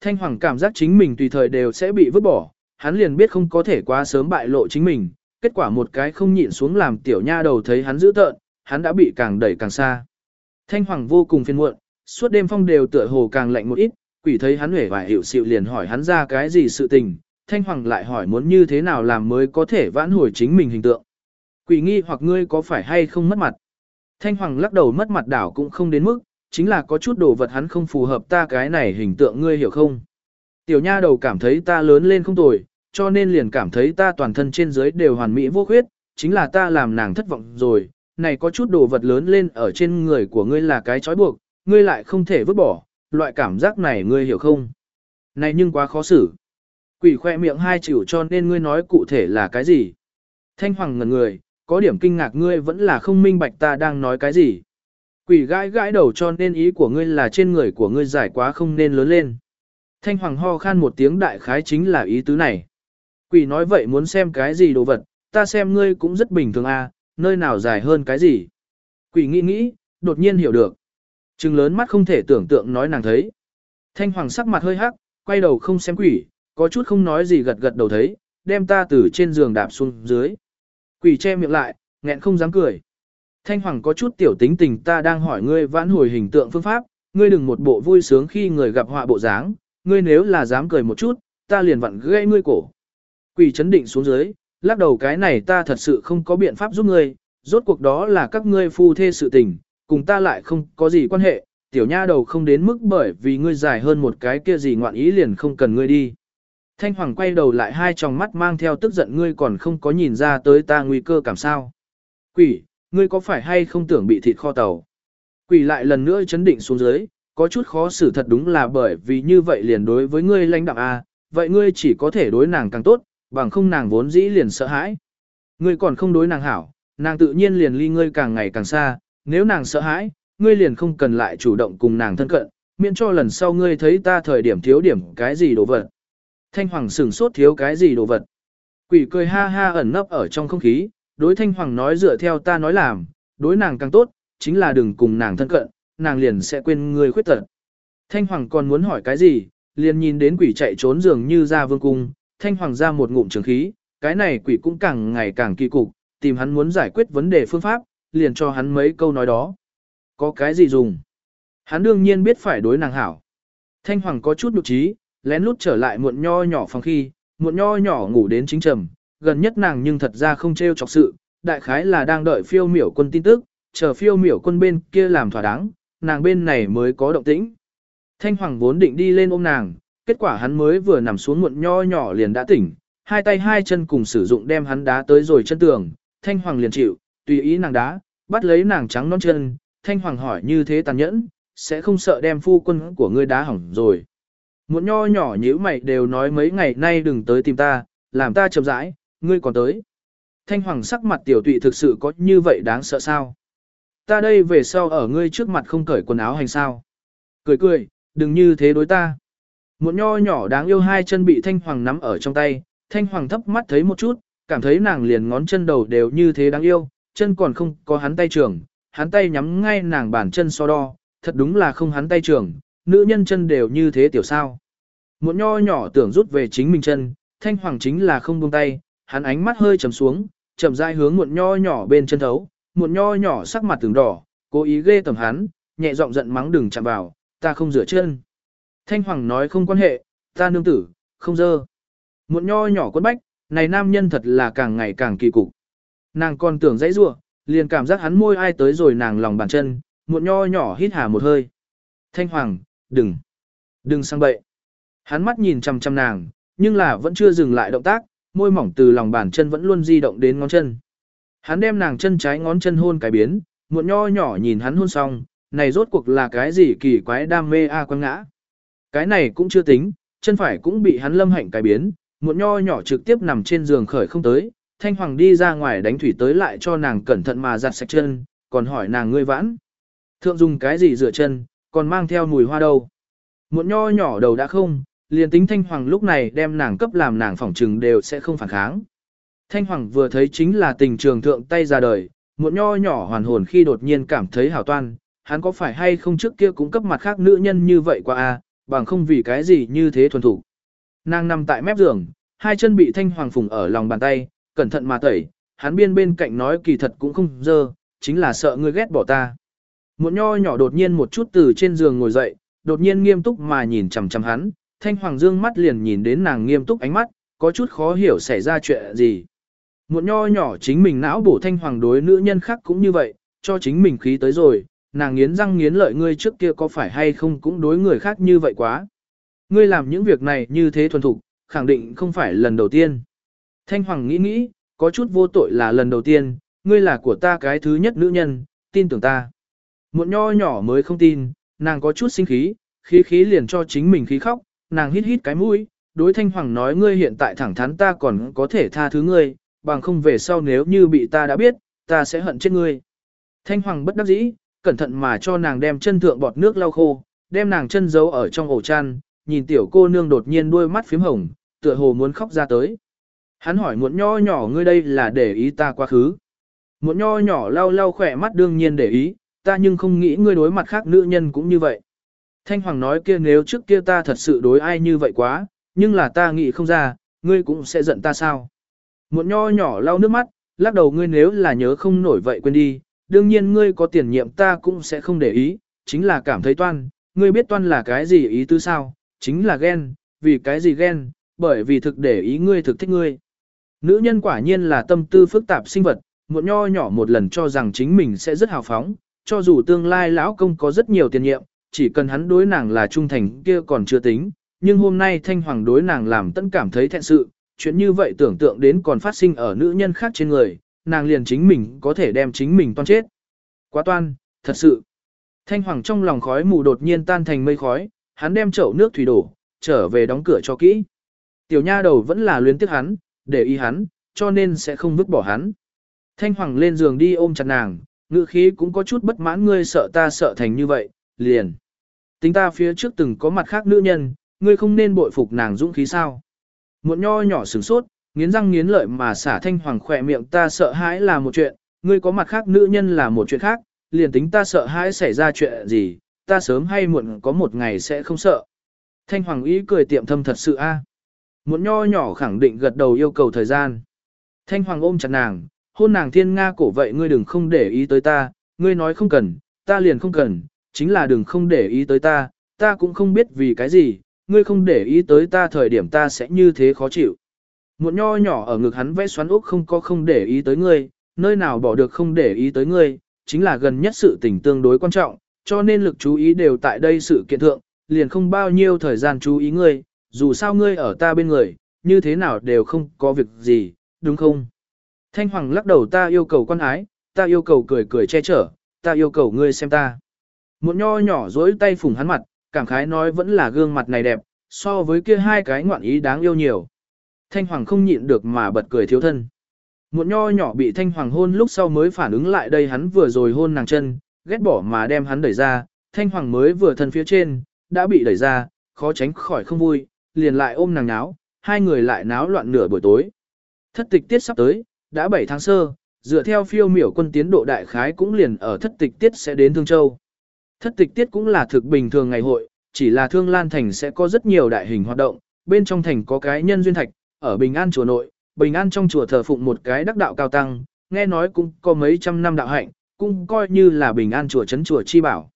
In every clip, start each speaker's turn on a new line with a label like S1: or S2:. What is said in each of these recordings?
S1: Thanh Hoàng cảm giác chính mình tùy thời đều sẽ bị vứt bỏ, hắn liền biết không có thể quá sớm bại lộ chính mình, kết quả một cái không nhịn xuống làm tiểu nha đầu thấy hắn dữ tợn, hắn đã bị càng đẩy càng xa. Thanh Hoàng vô cùng phiền muộn, suốt đêm phong đều tựa hồ càng lạnh một ít, quỷ thấy hắn hể và hiểu sự liền hỏi hắn ra cái gì sự tình, Thanh Hoàng lại hỏi muốn như thế nào làm mới có thể vãn hồi chính mình hình tượng. Quỷ nghi hoặc ngươi có phải hay không mất mặt. Thanh Hoàng lắc đầu mất mặt đảo cũng không đến mức, chính là có chút đồ vật hắn không phù hợp ta cái này hình tượng ngươi hiểu không. Tiểu nha đầu cảm thấy ta lớn lên không tồi, cho nên liền cảm thấy ta toàn thân trên dưới đều hoàn mỹ vô khuyết, chính là ta làm nàng thất vọng rồi, này có chút đồ vật lớn lên ở trên người của ngươi là cái trói buộc, ngươi lại không thể vứt bỏ, loại cảm giác này ngươi hiểu không? Này nhưng quá khó xử. Quỷ khoe miệng hai chịu cho nên ngươi nói cụ thể là cái gì? Thanh Hoàng ngẩn người, có điểm kinh ngạc ngươi vẫn là không minh bạch ta đang nói cái gì. Quỷ gãi gãi đầu cho nên ý của ngươi là trên người của ngươi giải quá không nên lớn lên. Thanh Hoàng ho khan một tiếng đại khái chính là ý tứ này. Quỷ nói vậy muốn xem cái gì đồ vật, ta xem ngươi cũng rất bình thường à, nơi nào dài hơn cái gì. Quỷ nghĩ nghĩ, đột nhiên hiểu được. Trừng lớn mắt không thể tưởng tượng nói nàng thấy. Thanh Hoàng sắc mặt hơi hắc, quay đầu không xem quỷ, có chút không nói gì gật gật đầu thấy, đem ta từ trên giường đạp xuống dưới. Quỷ che miệng lại, nghẹn không dám cười. Thanh Hoàng có chút tiểu tính tình ta đang hỏi ngươi vãn hồi hình tượng phương pháp, ngươi đừng một bộ vui sướng khi người gặp họa bộ dáng, ngươi nếu là dám cười một chút, ta liền vặn gãy ngươi cổ. Quỷ chấn định xuống dưới, lắc đầu cái này ta thật sự không có biện pháp giúp ngươi, rốt cuộc đó là các ngươi phu thê sự tình, cùng ta lại không có gì quan hệ, tiểu nha đầu không đến mức bởi vì ngươi dài hơn một cái kia gì ngoạn ý liền không cần ngươi đi. Thanh Hoàng quay đầu lại hai tròng mắt mang theo tức giận ngươi còn không có nhìn ra tới ta nguy cơ cảm sao. Quỷ, ngươi có phải hay không tưởng bị thịt kho tàu? Quỷ lại lần nữa chấn định xuống dưới, có chút khó xử thật đúng là bởi vì như vậy liền đối với ngươi lãnh đạo A, à, vậy ngươi chỉ có thể đối nàng càng tốt, bằng không nàng vốn dĩ liền sợ hãi. Ngươi còn không đối nàng hảo, nàng tự nhiên liền ly ngươi càng ngày càng xa, nếu nàng sợ hãi, ngươi liền không cần lại chủ động cùng nàng thân cận, miễn cho lần sau ngươi thấy ta thời điểm thiếu điểm cái gì đồ vật. Thanh Hoàng sửng sốt thiếu cái gì đồ vật. Quỷ cười ha ha ẩn nấp ở trong không khí, đối Thanh Hoàng nói dựa theo ta nói làm, đối nàng càng tốt, chính là đừng cùng nàng thân cận, nàng liền sẽ quên người khuyết tật. Thanh Hoàng còn muốn hỏi cái gì, liền nhìn đến quỷ chạy trốn dường như ra vương cung, Thanh Hoàng ra một ngụm trường khí, cái này quỷ cũng càng ngày càng kỳ cục, tìm hắn muốn giải quyết vấn đề phương pháp, liền cho hắn mấy câu nói đó. Có cái gì dùng? Hắn đương nhiên biết phải đối nàng hảo. Thanh Hoàng có chút nhục trí, lén lút trở lại muộn nho nhỏ phòng khi, muộn nho nhỏ ngủ đến chính trầm, gần nhất nàng nhưng thật ra không trêu chọc sự, đại khái là đang đợi phiêu miểu quân tin tức, chờ phiêu miểu quân bên kia làm thỏa đáng, nàng bên này mới có động tĩnh. Thanh Hoàng vốn định đi lên ôm nàng, kết quả hắn mới vừa nằm xuống muộn nho nhỏ liền đã tỉnh, hai tay hai chân cùng sử dụng đem hắn đá tới rồi chân tường, Thanh Hoàng liền chịu, tùy ý nàng đá, bắt lấy nàng trắng non chân, Thanh Hoàng hỏi như thế tàn nhẫn, sẽ không sợ đem phu quân của ngươi đá hỏng rồi. Muộn nho nhỏ nhíu mày đều nói mấy ngày nay đừng tới tìm ta, làm ta chậm rãi, ngươi còn tới. Thanh Hoàng sắc mặt tiểu tụy thực sự có như vậy đáng sợ sao? Ta đây về sau ở ngươi trước mặt không cởi quần áo hành sao? Cười cười, đừng như thế đối ta. Một nho nhỏ đáng yêu hai chân bị Thanh Hoàng nắm ở trong tay, Thanh Hoàng thấp mắt thấy một chút, cảm thấy nàng liền ngón chân đầu đều như thế đáng yêu, chân còn không có hắn tay trường, hắn tay nhắm ngay nàng bàn chân so đo, thật đúng là không hắn tay trường, nữ nhân chân đều như thế tiểu sao. Một nho nhỏ tưởng rút về chính mình chân, Thanh Hoàng chính là không buông tay, hắn ánh mắt hơi trầm xuống, chậm rãi hướng muộn nho nhỏ bên chân thấu, muộn nho nhỏ sắc mặt từng đỏ, cố ý ghê tầm hắn, nhẹ giọng giận mắng đừng chạm vào, ta không rửa chân. Thanh Hoàng nói không quan hệ, ta nương tử, không dơ. Muộn nho nhỏ quân bách, này nam nhân thật là càng ngày càng kỳ cục. Nàng còn tưởng dãy rủa, liền cảm giác hắn môi ai tới rồi nàng lòng bàn chân, muộn nho nhỏ hít hà một hơi. Thanh Hoàng, đừng, đừng sang bậy. Hắn mắt nhìn chằm chằm nàng, nhưng là vẫn chưa dừng lại động tác, môi mỏng từ lòng bàn chân vẫn luôn di động đến ngón chân. Hắn đem nàng chân trái ngón chân hôn cái biến, muộn nho nhỏ nhìn hắn hôn xong, này rốt cuộc là cái gì kỳ quái đam mê a à quăng ngã. Cái này cũng chưa tính, chân phải cũng bị hắn lâm hạnh cái biến, muộn nho nhỏ trực tiếp nằm trên giường khởi không tới, thanh hoàng đi ra ngoài đánh thủy tới lại cho nàng cẩn thận mà giặt sạch chân, còn hỏi nàng ngươi vãn. Thượng dùng cái gì rửa chân, còn mang theo mùi hoa đâu. muộn nho nhỏ đầu đã không, liền tính thanh hoàng lúc này đem nàng cấp làm nàng phỏng trừng đều sẽ không phản kháng. Thanh hoàng vừa thấy chính là tình trường thượng tay ra đời, một nho nhỏ hoàn hồn khi đột nhiên cảm thấy hảo toan, hắn có phải hay không trước kia cũng cấp mặt khác nữ nhân như vậy qua a bằng không vì cái gì như thế thuần thủ. Nàng nằm tại mép giường, hai chân bị thanh hoàng phùng ở lòng bàn tay, cẩn thận mà tẩy, hắn biên bên cạnh nói kỳ thật cũng không dơ, chính là sợ ngươi ghét bỏ ta. Một nho nhỏ đột nhiên một chút từ trên giường ngồi dậy, đột nhiên nghiêm túc mà nhìn chằm chằm hắn, thanh hoàng dương mắt liền nhìn đến nàng nghiêm túc ánh mắt, có chút khó hiểu xảy ra chuyện gì. Một nho nhỏ chính mình não bổ thanh hoàng đối nữ nhân khác cũng như vậy, cho chính mình khí tới rồi, nàng nghiến răng nghiến lợi ngươi trước kia có phải hay không cũng đối người khác như vậy quá. Ngươi làm những việc này như thế thuần thục, khẳng định không phải lần đầu tiên. Thanh hoàng nghĩ nghĩ, có chút vô tội là lần đầu tiên, ngươi là của ta cái thứ nhất nữ nhân, tin tưởng ta. Một nho nhỏ mới không tin, nàng có chút sinh khí, khí khí liền cho chính mình khí khóc, nàng hít hít cái mũi, đối thanh hoàng nói ngươi hiện tại thẳng thắn ta còn có thể tha thứ ngươi, bằng không về sau nếu như bị ta đã biết, ta sẽ hận chết ngươi. Thanh hoàng bất đắc dĩ, cẩn thận mà cho nàng đem chân thượng bọt nước lau khô, đem nàng chân giấu ở trong ổ chăn, nhìn tiểu cô nương đột nhiên đôi mắt phím hồng, tựa hồ muốn khóc ra tới. Hắn hỏi muộn nho nhỏ ngươi đây là để ý ta quá khứ. Muộn nho nhỏ lau lau khỏe mắt đương nhiên để ý, ta nhưng không nghĩ ngươi đối mặt khác nữ nhân cũng như vậy. Thanh Hoàng nói kia nếu trước kia ta thật sự đối ai như vậy quá, nhưng là ta nghĩ không ra, ngươi cũng sẽ giận ta sao. Muộn nho nhỏ lau nước mắt, lắc đầu ngươi nếu là nhớ không nổi vậy quên đi, đương nhiên ngươi có tiền nhiệm ta cũng sẽ không để ý, chính là cảm thấy toan, ngươi biết toan là cái gì ý tứ sao, chính là ghen, vì cái gì ghen, bởi vì thực để ý ngươi thực thích ngươi. Nữ nhân quả nhiên là tâm tư phức tạp sinh vật, muộn nho nhỏ một lần cho rằng chính mình sẽ rất hào phóng, cho dù tương lai lão công có rất nhiều tiền nhiệm, chỉ cần hắn đối nàng là trung thành kia còn chưa tính, nhưng hôm nay thanh hoàng đối nàng làm tận cảm thấy thẹn sự, chuyện như vậy tưởng tượng đến còn phát sinh ở nữ nhân khác trên người, nàng liền chính mình có thể đem chính mình toan chết. Quá toan, thật sự. Thanh hoàng trong lòng khói mù đột nhiên tan thành mây khói, hắn đem chậu nước thủy đổ, trở về đóng cửa cho kỹ. Tiểu nha đầu vẫn là luyến tiếc hắn, để ý hắn, cho nên sẽ không vứt bỏ hắn. Thanh hoàng lên giường đi ôm chặt nàng, ngữ khí cũng có chút bất mãn ngươi sợ ta sợ thành như vậy, liền. Tính ta phía trước từng có mặt khác nữ nhân, ngươi không nên bội phục nàng dũng khí sao. Một nho nhỏ sửng sốt, nghiến răng nghiến lợi mà xả thanh hoàng khỏe miệng ta sợ hãi là một chuyện, ngươi có mặt khác nữ nhân là một chuyện khác, liền tính ta sợ hãi xảy ra chuyện gì, ta sớm hay muộn có một ngày sẽ không sợ. Thanh hoàng ý cười tiệm thâm thật sự a. À. Một nho nhỏ khẳng định gật đầu yêu cầu thời gian. Thanh hoàng ôm chặt nàng, hôn nàng thiên nga cổ vậy ngươi đừng không để ý tới ta, ngươi nói không cần, ta liền không cần, chính là đừng không để ý tới ta, ta cũng không biết vì cái gì, ngươi không để ý tới ta thời điểm ta sẽ như thế khó chịu. Một nho nhỏ ở ngực hắn vẽ xoắn ốc không có không để ý tới ngươi, nơi nào bỏ được không để ý tới ngươi, chính là gần nhất sự tình tương đối quan trọng, cho nên lực chú ý đều tại đây sự kiện thượng, liền không bao nhiêu thời gian chú ý ngươi, dù sao ngươi ở ta bên người, như thế nào đều không có việc gì, đúng không? Thanh Hoàng lắc đầu ta yêu cầu quan ái, ta yêu cầu cười cười che chở, ta yêu cầu ngươi xem ta. Một nho nhỏ dối tay phủng hắn mặt, cảm khái nói vẫn là gương mặt này đẹp, so với kia hai cái ngoạn ý đáng yêu nhiều. Thanh Hoàng không nhịn được mà bật cười thiếu thân. Một nho nhỏ bị Thanh Hoàng hôn lúc sau mới phản ứng lại đây hắn vừa rồi hôn nàng chân, ghét bỏ mà đem hắn đẩy ra, Thanh Hoàng mới vừa thân phía trên, đã bị đẩy ra, khó tránh khỏi không vui, liền lại ôm nàng náo, hai người lại náo loạn nửa buổi tối. Thất tịch tiết sắp tới, đã 7 tháng sơ, dựa theo phiêu miểu quân tiến độ đại khái cũng liền ở thất tịch tiết sẽ đến Thương Châu. Thất tịch tiết cũng là thực bình thường ngày hội, chỉ là Thương Lan Thành sẽ có rất nhiều đại hình hoạt động, bên trong thành có cái nhân duyên thạch, ở Bình An chùa nội, Bình An trong chùa thờ phụng một cái đắc đạo cao tăng, nghe nói cũng có mấy trăm năm đạo hạnh, cũng coi như là Bình An chùa chấn chùa chi bảo.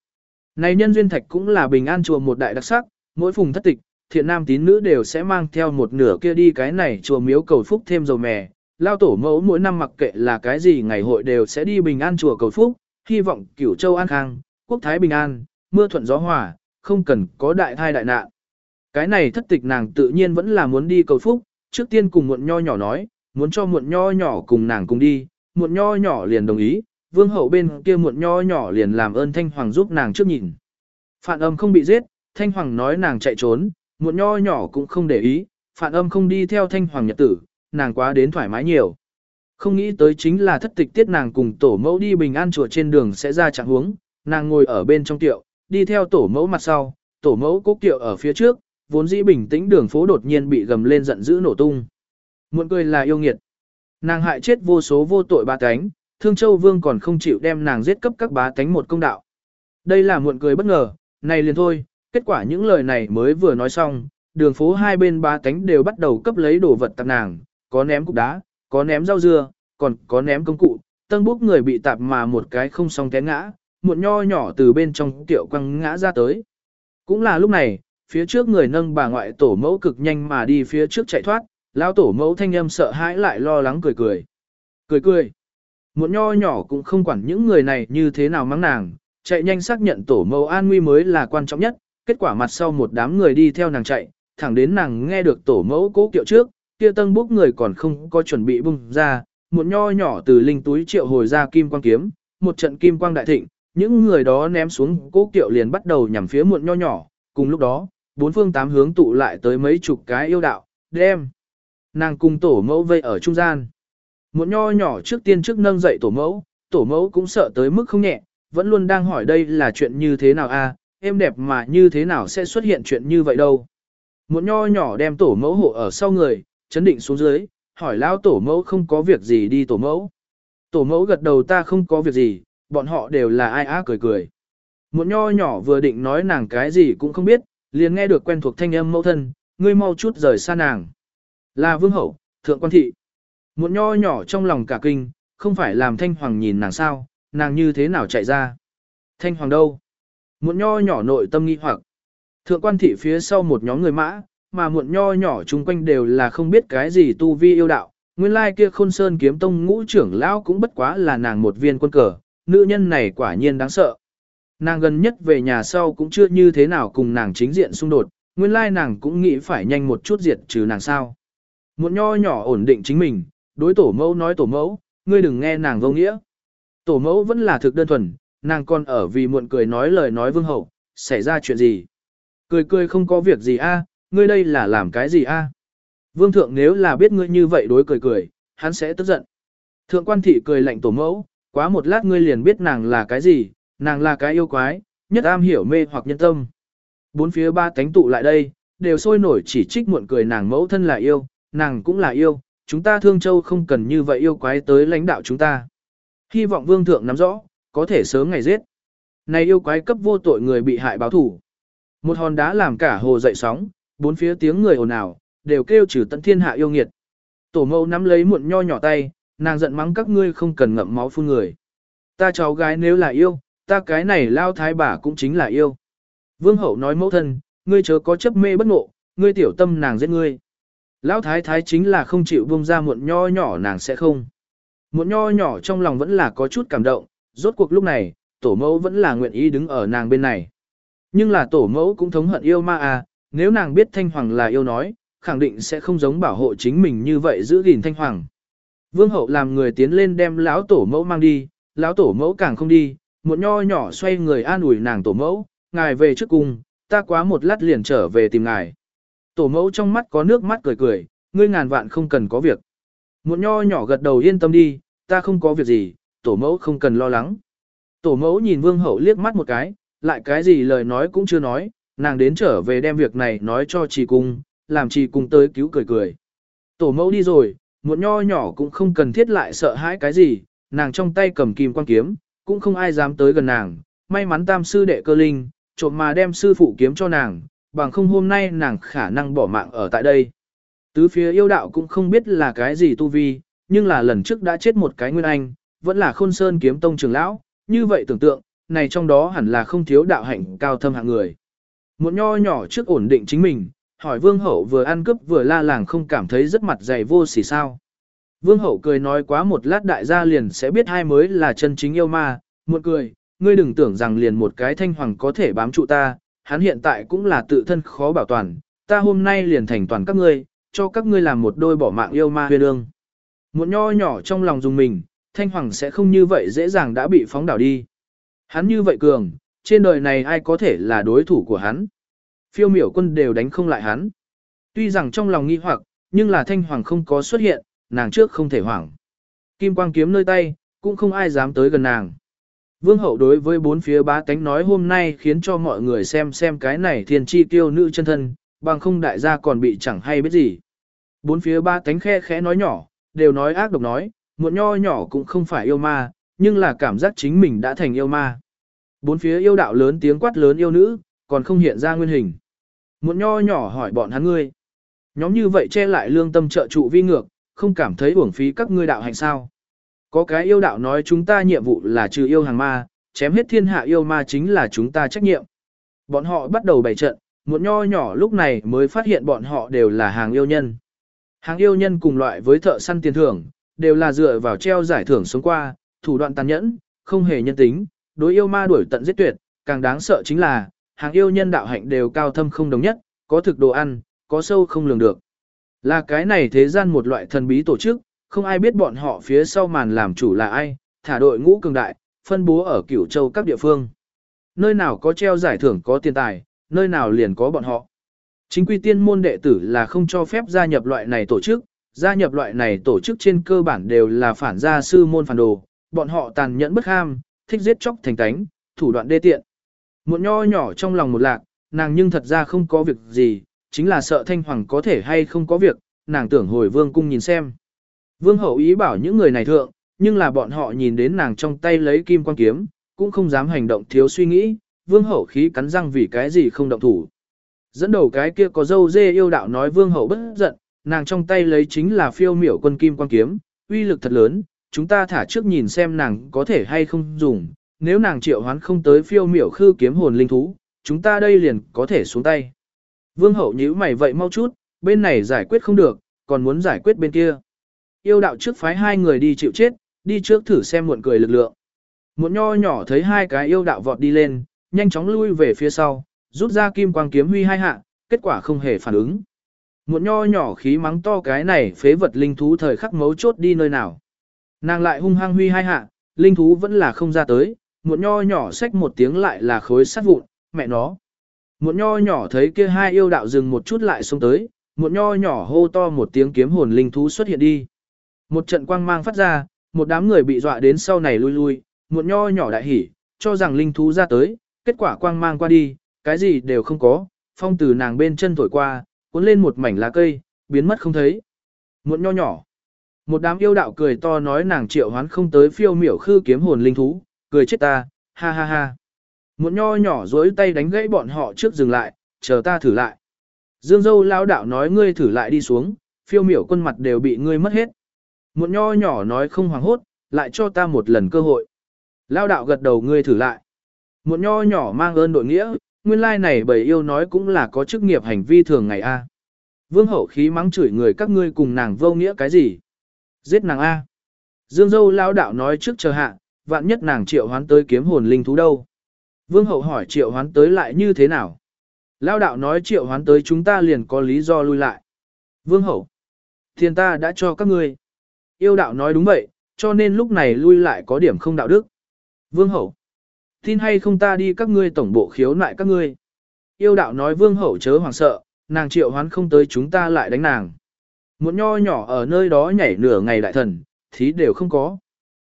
S1: Này nhân duyên thạch cũng là Bình An chùa một đại đặc sắc, mỗi phùng thất tịch, thiện nam tín nữ đều sẽ mang theo một nửa kia đi cái này chùa miếu cầu phúc thêm dầu mè, Lao tổ mẫu mỗi năm mặc kệ là cái gì ngày hội đều sẽ đi bình an chùa cầu phúc, hy vọng cửu châu an khang, quốc thái bình an, mưa thuận gió hòa, không cần có đại thai đại nạn. Cái này thất tịch nàng tự nhiên vẫn là muốn đi cầu phúc, trước tiên cùng muộn nho nhỏ nói, muốn cho muộn nho nhỏ cùng nàng cùng đi, muộn nho nhỏ liền đồng ý, vương hậu bên kia muộn nho nhỏ liền làm ơn thanh hoàng giúp nàng trước nhìn. Phản âm không bị giết, thanh hoàng nói nàng chạy trốn, muộn nho nhỏ cũng không để ý, phản âm không đi theo thanh hoàng nhật tử, nàng quá đến thoải mái nhiều. Không nghĩ tới chính là thất tịch tiết nàng cùng tổ mẫu đi bình an chùa trên đường sẽ ra trạng huống, nàng ngồi ở bên trong tiệu, đi theo tổ mẫu mặt sau, tổ mẫu cố tiệu ở phía trước, vốn dĩ bình tĩnh đường phố đột nhiên bị gầm lên giận dữ nổ tung. Muộn cười là yêu nghiệt. Nàng hại chết vô số vô tội ba cánh, Thương Châu Vương còn không chịu đem nàng giết cấp các bá tánh một công đạo. Đây là muộn cười bất ngờ, này liền thôi, Kết quả những lời này mới vừa nói xong, đường phố hai bên ba cánh đều bắt đầu cấp lấy đồ vật tặng nàng, có ném cục đá, có ném rau dưa, còn có ném công cụ, tân bốc người bị tạp mà một cái không xong té ngã, một nho nhỏ từ bên trong tiểu quăng ngã ra tới. Cũng là lúc này, phía trước người nâng bà ngoại tổ mẫu cực nhanh mà đi phía trước chạy thoát, lão tổ mẫu thanh âm sợ hãi lại lo lắng cười cười. Cười cười. Một nho nhỏ cũng không quản những người này như thế nào mắng nàng, chạy nhanh xác nhận tổ mẫu an nguy mới là quan trọng nhất, kết quả mặt sau một đám người đi theo nàng chạy, thẳng đến nàng nghe được tổ mẫu cố kiệu trước, kia tân bốc người còn không có chuẩn bị bung ra, một nho nhỏ từ linh túi triệu hồi ra kim quang kiếm, một trận kim quang đại thịnh, những người đó ném xuống cố kiệu liền bắt đầu nhằm phía muộn nho nhỏ, cùng lúc đó, bốn phương tám hướng tụ lại tới mấy chục cái yêu đạo, đem. Nàng cùng tổ mẫu vây ở trung gian. Muộn nho nhỏ trước tiên trước nâng dậy tổ mẫu, tổ mẫu cũng sợ tới mức không nhẹ, vẫn luôn đang hỏi đây là chuyện như thế nào a, em đẹp mà như thế nào sẽ xuất hiện chuyện như vậy đâu. Muộn nho nhỏ đem tổ mẫu hộ ở sau người, chấn định xuống dưới, hỏi lão tổ mẫu không có việc gì đi tổ mẫu. Tổ mẫu gật đầu ta không có việc gì, bọn họ đều là ai á cười cười. Một nho nhỏ vừa định nói nàng cái gì cũng không biết, liền nghe được quen thuộc thanh âm mẫu thân, ngươi mau chút rời xa nàng. Là vương hậu, thượng quan thị. Một nho nhỏ trong lòng cả kinh, không phải làm thanh hoàng nhìn nàng sao, nàng như thế nào chạy ra. Thanh hoàng đâu? Một nho nhỏ nội tâm nghi hoặc. Thượng quan thị phía sau một nhóm người mã, mà muộn nho nhỏ chung quanh đều là không biết cái gì tu vi yêu đạo. Nguyên lai kia khôn sơn kiếm tông ngũ trưởng lão cũng bất quá là nàng một viên quân cờ, nữ nhân này quả nhiên đáng sợ. Nàng gần nhất về nhà sau cũng chưa như thế nào cùng nàng chính diện xung đột, nguyên lai nàng cũng nghĩ phải nhanh một chút diệt trừ nàng sao. Một nho nhỏ ổn định chính mình, đối tổ mẫu nói tổ mẫu, ngươi đừng nghe nàng vô nghĩa. Tổ mẫu vẫn là thực đơn thuần, nàng còn ở vì muộn cười nói lời nói vương hậu, xảy ra chuyện gì. Cười cười không có việc gì a, ngươi đây là làm cái gì a? Vương thượng nếu là biết ngươi như vậy đối cười cười, hắn sẽ tức giận. Thượng quan thị cười lạnh tổ mẫu, quá một lát ngươi liền biết nàng là cái gì, nàng là cái yêu quái, nhất am hiểu mê hoặc nhân tâm. Bốn phía ba cánh tụ lại đây, đều sôi nổi chỉ trích muộn cười nàng mẫu thân là yêu, nàng cũng là yêu, chúng ta thương châu không cần như vậy yêu quái tới lãnh đạo chúng ta. Hy vọng vương thượng nắm rõ, có thể sớm ngày giết. Này yêu quái cấp vô tội người bị hại báo thủ. Một hòn đá làm cả hồ dậy sóng, bốn phía tiếng người ồn ào, đều kêu trừ tận thiên hạ yêu nghiệt. Tổ mẫu nắm lấy muộn nho nhỏ tay, nàng giận mắng các ngươi không cần ngậm máu phun người. Ta cháu gái nếu là yêu, ta cái này lao thái bà cũng chính là yêu. Vương hậu nói mẫu thân, ngươi chớ có chấp mê bất ngộ, ngươi tiểu tâm nàng giết ngươi. Lão thái thái chính là không chịu buông ra muộn nho nhỏ nàng sẽ không. Muộn nho nhỏ trong lòng vẫn là có chút cảm động, rốt cuộc lúc này, tổ mẫu vẫn là nguyện ý đứng ở nàng bên này. Nhưng là tổ mẫu cũng thống hận yêu ma à, nếu nàng biết thanh hoàng là yêu nói, khẳng định sẽ không giống bảo hộ chính mình như vậy giữ gìn thanh hoàng. Vương hậu làm người tiến lên đem lão tổ mẫu mang đi, lão tổ mẫu càng không đi, một nho nhỏ xoay người an ủi nàng tổ mẫu, ngài về trước cung, ta quá một lát liền trở về tìm ngài. Tổ mẫu trong mắt có nước mắt cười cười, ngươi ngàn vạn không cần có việc. Một nho nhỏ gật đầu yên tâm đi, ta không có việc gì, tổ mẫu không cần lo lắng. Tổ mẫu nhìn vương hậu liếc mắt một cái, lại cái gì lời nói cũng chưa nói, nàng đến trở về đem việc này nói cho trì cung, làm trì cung tới cứu cười cười. Tổ mẫu đi rồi, một nho nhỏ cũng không cần thiết lại sợ hãi cái gì, nàng trong tay cầm kim quan kiếm, cũng không ai dám tới gần nàng, may mắn tam sư đệ cơ linh, trộm mà đem sư phụ kiếm cho nàng, bằng không hôm nay nàng khả năng bỏ mạng ở tại đây. Tứ phía yêu đạo cũng không biết là cái gì tu vi, nhưng là lần trước đã chết một cái nguyên anh, vẫn là khôn sơn kiếm tông trường lão, như vậy tưởng tượng, này trong đó hẳn là không thiếu đạo hạnh cao thâm hạng người. Một nho nhỏ trước ổn định chính mình, hỏi vương hậu vừa ăn cướp vừa la làng không cảm thấy rất mặt dày vô sỉ sao. Vương hậu cười nói quá một lát đại gia liền sẽ biết hai mới là chân chính yêu ma, một cười, ngươi đừng tưởng rằng liền một cái thanh hoàng có thể bám trụ ta, hắn hiện tại cũng là tự thân khó bảo toàn, ta hôm nay liền thành toàn các ngươi, cho các ngươi làm một đôi bỏ mạng yêu ma huyên ương. Một nho nhỏ trong lòng dùng mình, thanh hoàng sẽ không như vậy dễ dàng đã bị phóng đảo đi. Hắn như vậy cường, trên đời này ai có thể là đối thủ của hắn. Phiêu miểu quân đều đánh không lại hắn. Tuy rằng trong lòng nghi hoặc, nhưng là thanh hoàng không có xuất hiện, nàng trước không thể hoảng. Kim quang kiếm nơi tay, cũng không ai dám tới gần nàng. Vương hậu đối với bốn phía bá tánh nói hôm nay khiến cho mọi người xem xem cái này thiên chi tiêu nữ chân thân, bằng không đại gia còn bị chẳng hay biết gì. Bốn phía ba tánh khe khẽ nói nhỏ, đều nói ác độc nói, một nho nhỏ cũng không phải yêu ma, nhưng là cảm giác chính mình đã thành yêu ma. Bốn phía yêu đạo lớn tiếng quát lớn yêu nữ, còn không hiện ra nguyên hình. Muộn nho nhỏ hỏi bọn hắn ngươi. Nhóm như vậy che lại lương tâm trợ trụ vi ngược, không cảm thấy uổng phí các ngươi đạo hành sao. Có cái yêu đạo nói chúng ta nhiệm vụ là trừ yêu hàng ma, chém hết thiên hạ yêu ma chính là chúng ta trách nhiệm. Bọn họ bắt đầu bày trận, muộn nho nhỏ lúc này mới phát hiện bọn họ đều là hàng yêu nhân. Hàng yêu nhân cùng loại với thợ săn tiền thưởng, đều là dựa vào treo giải thưởng sống qua, thủ đoạn tàn nhẫn, không hề nhân tính, đối yêu ma đuổi tận giết tuyệt, càng đáng sợ chính là, hàng yêu nhân đạo hạnh đều cao thâm không đồng nhất, có thực đồ ăn, có sâu không lường được. Là cái này thế gian một loại thần bí tổ chức, không ai biết bọn họ phía sau màn làm chủ là ai, thả đội ngũ cường đại, phân bố ở cửu châu các địa phương. Nơi nào có treo giải thưởng có tiền tài, nơi nào liền có bọn họ. Chính quy tiên môn đệ tử là không cho phép gia nhập loại này tổ chức, gia nhập loại này tổ chức trên cơ bản đều là phản gia sư môn phản đồ, bọn họ tàn nhẫn bất ham, thích giết chóc thành tánh, thủ đoạn đê tiện. Một nho nhỏ trong lòng một lạc, nàng nhưng thật ra không có việc gì, chính là sợ thanh hoàng có thể hay không có việc, nàng tưởng hồi vương cung nhìn xem. Vương hậu ý bảo những người này thượng, nhưng là bọn họ nhìn đến nàng trong tay lấy kim quan kiếm, cũng không dám hành động thiếu suy nghĩ, vương hậu khí cắn răng vì cái gì không động thủ. Dẫn đầu cái kia có dâu dê yêu đạo nói vương hậu bất giận, nàng trong tay lấy chính là phiêu miểu quân kim quan kiếm, uy lực thật lớn, chúng ta thả trước nhìn xem nàng có thể hay không dùng, nếu nàng triệu hoán không tới phiêu miểu khư kiếm hồn linh thú, chúng ta đây liền có thể xuống tay. Vương hậu nhíu mày vậy mau chút, bên này giải quyết không được, còn muốn giải quyết bên kia. Yêu đạo trước phái hai người đi chịu chết, đi trước thử xem muộn cười lực lượng. Muộn nho nhỏ thấy hai cái yêu đạo vọt đi lên, nhanh chóng lui về phía sau, rút ra kim quang kiếm huy hai hạ, kết quả không hề phản ứng. Muộn nho nhỏ khí mắng to cái này phế vật linh thú thời khắc mấu chốt đi nơi nào. Nàng lại hung hăng huy hai hạ, linh thú vẫn là không ra tới, muộn nho nhỏ xách một tiếng lại là khối sắt vụn, mẹ nó. Muộn nho nhỏ thấy kia hai yêu đạo dừng một chút lại xông tới, muộn nho nhỏ hô to một tiếng kiếm hồn linh thú xuất hiện đi. Một trận quang mang phát ra, một đám người bị dọa đến sau này lui lui, muộn nho nhỏ đại hỉ, cho rằng linh thú ra tới, kết quả quang mang qua đi, cái gì đều không có, phong từ nàng bên chân thổi qua, cuốn lên một mảnh lá cây, biến mất không thấy. Muộn nho nhỏ. Một đám yêu đạo cười to nói nàng triệu hoán không tới phiêu miểu khư kiếm hồn linh thú, cười chết ta, ha ha ha. Muộn nho nhỏ dối tay đánh gãy bọn họ trước dừng lại, chờ ta thử lại. Dương dâu lao đạo nói ngươi thử lại đi xuống, phiêu miểu quân mặt đều bị ngươi mất hết. Muộn nho nhỏ nói không hoàng hốt, lại cho ta một lần cơ hội. Lao đạo gật đầu ngươi thử lại. Muộn nho nhỏ mang ơn đội nghĩa, nguyên lai này bầy yêu nói cũng là có chức nghiệp hành vi thường ngày a. Vương hậu khí mắng chửi người các ngươi cùng nàng vô nghĩa cái gì? Giết nàng a. Dương dâu lao đạo nói trước chờ hạ, vạn nhất nàng triệu hoán tới kiếm hồn linh thú đâu. Vương hậu hỏi triệu hoán tới lại như thế nào? Lao đạo nói triệu hoán tới chúng ta liền có lý do lui lại. Vương hậu, thiên ta đã cho các ngươi. Yêu đạo nói đúng vậy, cho nên lúc này lui lại có điểm không đạo đức. Vương hậu, tin hay không ta đi các ngươi tổng bộ khiếu nại các ngươi. Yêu đạo nói vương hậu chớ hoàng sợ, nàng triệu hoán không tới chúng ta lại đánh nàng. Một nho nhỏ ở nơi đó nhảy nửa ngày đại thần, thí đều không có.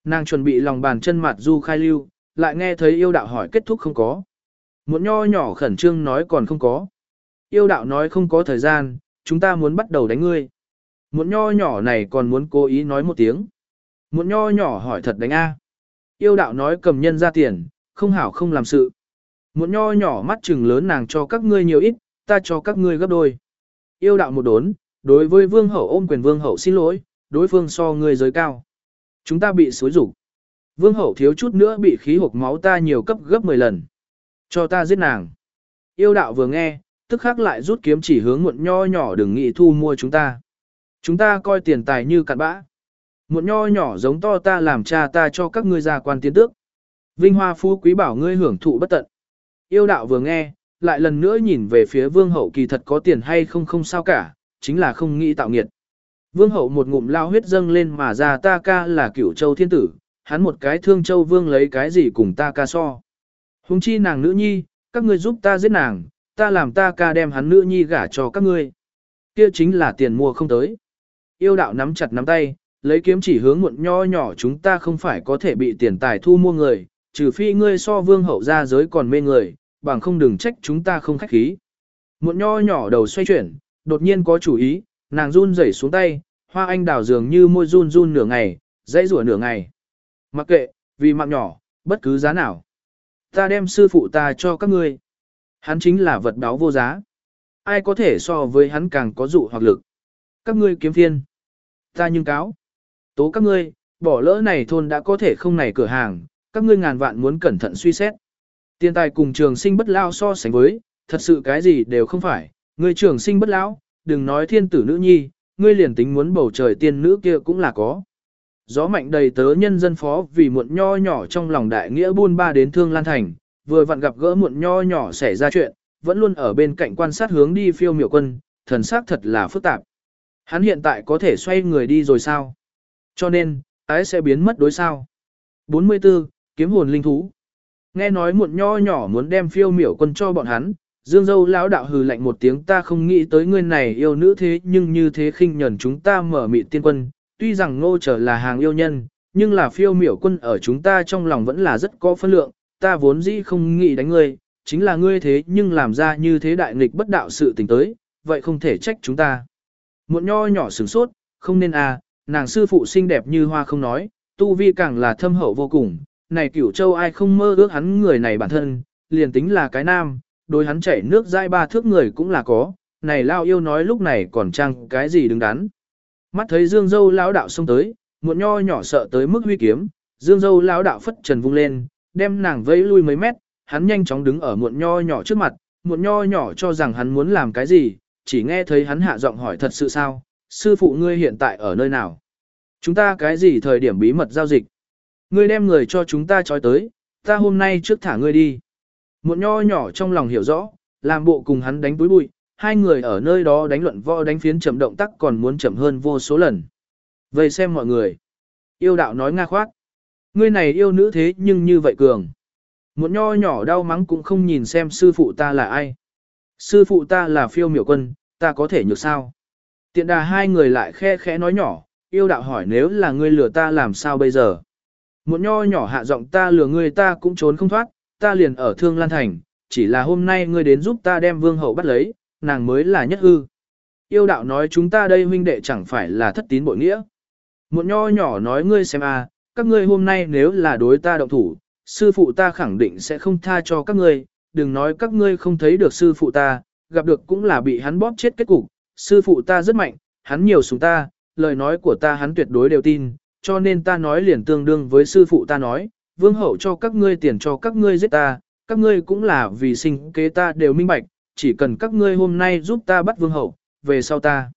S1: Nàng chuẩn bị lòng bàn chân mặt du khai lưu, lại nghe thấy yêu đạo hỏi kết thúc không có. Một nho nhỏ khẩn trương nói còn không có. Yêu đạo nói không có thời gian, chúng ta muốn bắt đầu đánh ngươi. Một nho nhỏ này còn muốn cố ý nói một tiếng. Một nho nhỏ hỏi thật đánh A. Yêu đạo nói cầm nhân ra tiền, không hảo không làm sự. Một nho nhỏ mắt chừng lớn nàng cho các ngươi nhiều ít, ta cho các ngươi gấp đôi. Yêu đạo một đốn, đối với vương hậu ôm quyền vương hậu xin lỗi, đối phương so ngươi giới cao. Chúng ta bị xối rủ. Vương hậu thiếu chút nữa bị khí hộp máu ta nhiều cấp gấp 10 lần. Cho ta giết nàng. Yêu đạo vừa nghe, tức khắc lại rút kiếm chỉ hướng muộn nho nhỏ đừng nghĩ thu mua chúng ta. Chúng ta coi tiền tài như cặn bã. Muộn nho nhỏ giống to ta làm cha ta cho các ngươi gia quan tiến tước. Vinh hoa phú quý bảo ngươi hưởng thụ bất tận. Yêu đạo vừa nghe, lại lần nữa nhìn về phía vương hậu kỳ thật có tiền hay không không sao cả, chính là không nghĩ tạo nghiệt. Vương hậu một ngụm lao huyết dâng lên mà ra ta ca là cửu châu thiên tử, hắn một cái thương châu vương lấy cái gì cùng ta ca so. Hùng chi nàng nữ nhi, các ngươi giúp ta giết nàng, ta làm ta ca đem hắn nữ nhi gả cho các ngươi. Kia chính là tiền mua không tới. Yêu đạo nắm chặt nắm tay, lấy kiếm chỉ hướng muộn nho nhỏ chúng ta không phải có thể bị tiền tài thu mua người, trừ phi ngươi so vương hậu ra giới còn mê người, bằng không đừng trách chúng ta không khách khí. Muộn nho nhỏ đầu xoay chuyển, đột nhiên có chủ ý, nàng run rẩy xuống tay, hoa anh đào dường như môi run run nửa ngày, dãy rủa nửa ngày. Mặc kệ, vì mạng nhỏ, bất cứ giá nào. Ta đem sư phụ ta cho các ngươi. Hắn chính là vật đáo vô giá. Ai có thể so với hắn càng có dụ hoặc lực. Các ngươi kiếm thiên, Ta nhưng cáo. Tố các ngươi, bỏ lỡ này thôn đã có thể không này cửa hàng, các ngươi ngàn vạn muốn cẩn thận suy xét. Tiền tài cùng trường sinh bất lao so sánh với, thật sự cái gì đều không phải, ngươi trường sinh bất lão, đừng nói thiên tử nữ nhi, ngươi liền tính muốn bầu trời tiên nữ kia cũng là có. Gió mạnh đầy tớ nhân dân phó vì muộn nho nhỏ trong lòng đại nghĩa buôn ba đến thương lan thành, vừa vặn gặp gỡ muộn nho nhỏ xảy ra chuyện, vẫn luôn ở bên cạnh quan sát hướng đi phiêu miểu quân, thần sắc thật là phức tạp. Hắn hiện tại có thể xoay người đi rồi sao? Cho nên, ái sẽ biến mất đối sao. 44. Kiếm hồn linh thú. Nghe nói muộn nho nhỏ muốn đem phiêu miểu quân cho bọn hắn, Dương dâu lão đạo hừ lạnh một tiếng ta không nghĩ tới ngươi này yêu nữ thế nhưng như thế khinh nhẫn chúng ta mở mị tiên quân, tuy rằng ngô trở là hàng yêu nhân, nhưng là phiêu miểu quân ở chúng ta trong lòng vẫn là rất có phân lượng, ta vốn dĩ không nghĩ đánh ngươi, chính là ngươi thế nhưng làm ra như thế đại nghịch bất đạo sự tình tới, vậy không thể trách chúng ta. Muộn nho nhỏ sửng sốt, không nên à, nàng sư phụ xinh đẹp như hoa không nói, tu vi càng là thâm hậu vô cùng, này cửu châu ai không mơ ước hắn người này bản thân, liền tính là cái nam, đối hắn chảy nước dai ba thước người cũng là có, này lao yêu nói lúc này còn chăng cái gì đứng đắn. Mắt thấy dương dâu lão đạo xông tới, muộn nho nhỏ sợ tới mức huy kiếm, dương dâu lão đạo phất trần vung lên, đem nàng vẫy lui mấy mét, hắn nhanh chóng đứng ở muộn nho nhỏ trước mặt, muộn nho nhỏ cho rằng hắn muốn làm cái gì, chỉ nghe thấy hắn hạ giọng hỏi thật sự sao, sư phụ ngươi hiện tại ở nơi nào? Chúng ta cái gì thời điểm bí mật giao dịch? Ngươi đem người cho chúng ta trói tới, ta hôm nay trước thả ngươi đi một nho nhỏ trong lòng hiểu rõ, làm bộ cùng hắn đánh túi bụi, hai người ở nơi đó đánh luận võ đánh phiến chậm động tác còn muốn chậm hơn vô số lần. Vậy xem mọi người. Yêu đạo nói nga khoát. Ngươi này yêu nữ thế nhưng như vậy cường. Một nho nhỏ đau mắng cũng không nhìn xem sư phụ ta là ai. Sư phụ ta là phiêu miểu quân, ta có thể nhược sao? Tiện đà hai người lại khe khẽ nói nhỏ, yêu đạo hỏi nếu là ngươi lừa ta làm sao bây giờ? Một nho nhỏ hạ giọng ta lừa ngươi ta cũng trốn không thoát, ta liền ở Thương Lan Thành, chỉ là hôm nay ngươi đến giúp ta đem vương hậu bắt lấy, nàng mới là nhất hư. Yêu đạo nói chúng ta đây huynh đệ chẳng phải là thất tín bội nghĩa. Một nho nhỏ nói ngươi xem a, các ngươi hôm nay nếu là đối ta động thủ, sư phụ ta khẳng định sẽ không tha cho các ngươi, đừng nói các ngươi không thấy được sư phụ ta, gặp được cũng là bị hắn bóp chết kết cục, sư phụ ta rất mạnh, hắn nhiều súng ta, lời nói của ta hắn tuyệt đối đều tin, cho nên ta nói liền tương đương với sư phụ ta nói, vương hậu cho các ngươi tiền cho các ngươi giết ta, các ngươi cũng là vì sinh kế ta đều minh bạch, chỉ cần các ngươi hôm nay giúp ta bắt vương hậu, về sau ta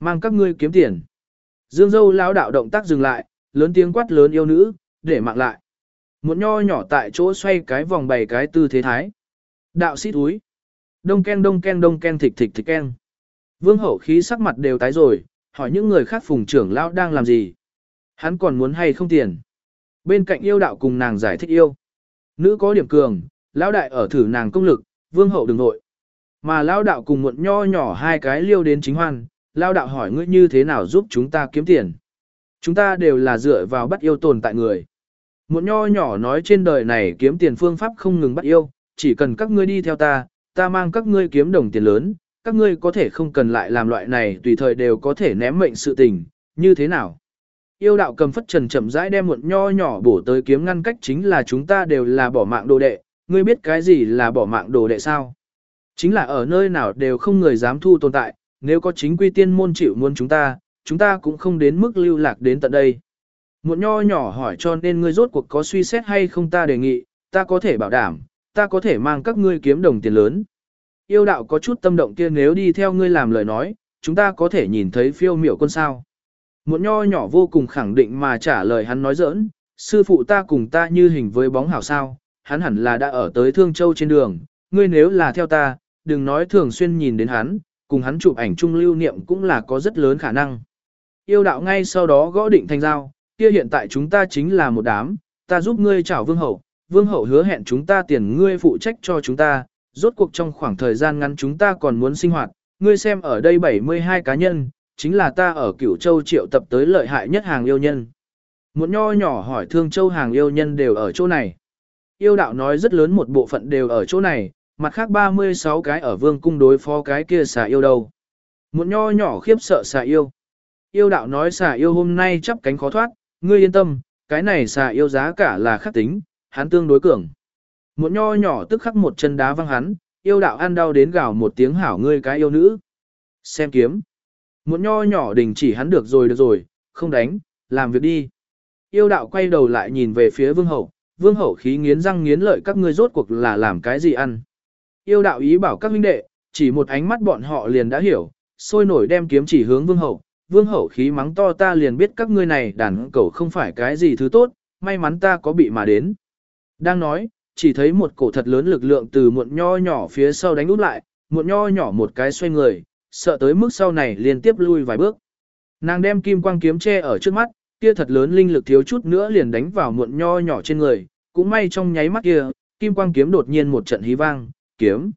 S1: mang các ngươi kiếm tiền. Dương dâu lão đạo động tác dừng lại, lớn tiếng quát lớn yêu nữ, để mạng lại. Một nho nhỏ tại chỗ xoay cái vòng bảy cái tư thế thái. Đạo sĩ túi. Đông ken đông ken đông ken thịch thịch thịch ken. Vương hậu khí sắc mặt đều tái rồi, hỏi những người khác phùng trưởng lão đang làm gì. Hắn còn muốn hay không tiền. Bên cạnh yêu đạo cùng nàng giải thích yêu. Nữ có điểm cường, lão đại ở thử nàng công lực, vương hậu đừng nội. Mà lão đạo cùng muộn nho nhỏ hai cái liêu đến chính hoan, lão đạo hỏi ngươi như thế nào giúp chúng ta kiếm tiền. Chúng ta đều là dựa vào bắt yêu tồn tại người. Muộn nho nhỏ nói trên đời này kiếm tiền phương pháp không ngừng bắt yêu, chỉ cần các ngươi đi theo ta, ta mang các ngươi kiếm đồng tiền lớn, các ngươi có thể không cần lại làm loại này tùy thời đều có thể ném mệnh sự tình, như thế nào? Yêu đạo cầm phất trần chậm rãi đem muộn nho nhỏ bổ tới kiếm ngăn cách chính là chúng ta đều là bỏ mạng đồ đệ, ngươi biết cái gì là bỏ mạng đồ đệ sao? Chính là ở nơi nào đều không người dám thu tồn tại, nếu có chính quy tiên môn chịu muốn chúng ta, chúng ta cũng không đến mức lưu lạc đến tận đây. Muộn nho nhỏ hỏi cho nên ngươi rốt cuộc có suy xét hay không ta đề nghị, ta có thể bảo đảm, ta có thể mang các ngươi kiếm đồng tiền lớn. Yêu đạo có chút tâm động kia nếu đi theo ngươi làm lời nói, chúng ta có thể nhìn thấy phiêu miểu quân sao. Một nho nhỏ vô cùng khẳng định mà trả lời hắn nói giỡn, sư phụ ta cùng ta như hình với bóng hảo sao, hắn hẳn là đã ở tới Thương Châu trên đường, ngươi nếu là theo ta, đừng nói thường xuyên nhìn đến hắn, cùng hắn chụp ảnh chung lưu niệm cũng là có rất lớn khả năng. Yêu đạo ngay sau đó gõ định thành giao, kia hiện tại chúng ta chính là một đám, ta giúp ngươi chào vương hậu, vương hậu hứa hẹn chúng ta tiền ngươi phụ trách cho chúng ta, rốt cuộc trong khoảng thời gian ngắn chúng ta còn muốn sinh hoạt, ngươi xem ở đây 72 cá nhân, chính là ta ở cửu châu triệu tập tới lợi hại nhất hàng yêu nhân. Một nho nhỏ hỏi thương châu hàng yêu nhân đều ở chỗ này. Yêu đạo nói rất lớn một bộ phận đều ở chỗ này, mặt khác 36 cái ở vương cung đối phó cái kia xà yêu đâu. Một nho nhỏ khiếp sợ xà yêu. Yêu đạo nói xà yêu hôm nay chắp cánh khó thoát, ngươi yên tâm, cái này xà yêu giá cả là khắc tính, hắn tương đối cường. Một nho nhỏ tức khắc một chân đá văng hắn, yêu đạo ăn đau đến gào một tiếng hảo ngươi cái yêu nữ. Xem kiếm. Muộn nho nhỏ đình chỉ hắn được rồi được rồi, không đánh, làm việc đi. Yêu đạo quay đầu lại nhìn về phía vương hậu, vương hậu khí nghiến răng nghiến lợi các ngươi rốt cuộc là làm cái gì ăn. Yêu đạo ý bảo các huynh đệ, chỉ một ánh mắt bọn họ liền đã hiểu, sôi nổi đem kiếm chỉ hướng vương hậu, vương hậu khí mắng to ta liền biết các ngươi này đàn cẩu không phải cái gì thứ tốt, may mắn ta có bị mà đến. Đang nói, chỉ thấy một cổ thật lớn lực lượng từ muộn nho nhỏ phía sau đánh út lại, muộn nho nhỏ một cái xoay người, sợ tới mức sau này liên tiếp lui vài bước. Nàng đem kim quang kiếm che ở trước mắt, kia thật lớn linh lực thiếu chút nữa liền đánh vào muộn nho nhỏ trên người, cũng may trong nháy mắt kia, kim quang kiếm đột nhiên một trận hí vang, kiếm.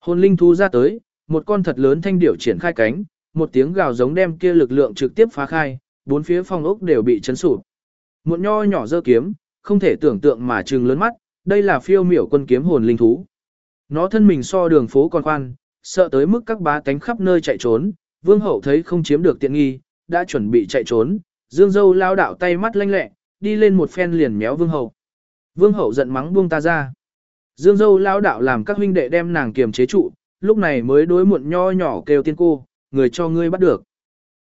S1: Hồn linh thú ra tới, một con thật lớn thanh điểu triển khai cánh, một tiếng gào giống đem kia lực lượng trực tiếp phá khai, bốn phía phong ốc đều bị chấn sụp. Muộn nho nhỏ giơ kiếm, không thể tưởng tượng mà trừng lớn mắt, đây là phiêu miểu quân kiếm hồn linh thú. Nó thân mình so đường phố còn khoan, sợ tới mức các bá tánh khắp nơi chạy trốn, vương hậu thấy không chiếm được tiện nghi, đã chuẩn bị chạy trốn, dương dâu lao đạo tay mắt lanh lẹ, đi lên một phen liền méo vương hậu. Vương hậu giận mắng buông ta ra. Dương dâu lao đạo làm các huynh đệ đem nàng kiềm chế trụ, lúc này mới đối muộn nho nhỏ kêu tiên cô, người cho ngươi bắt được.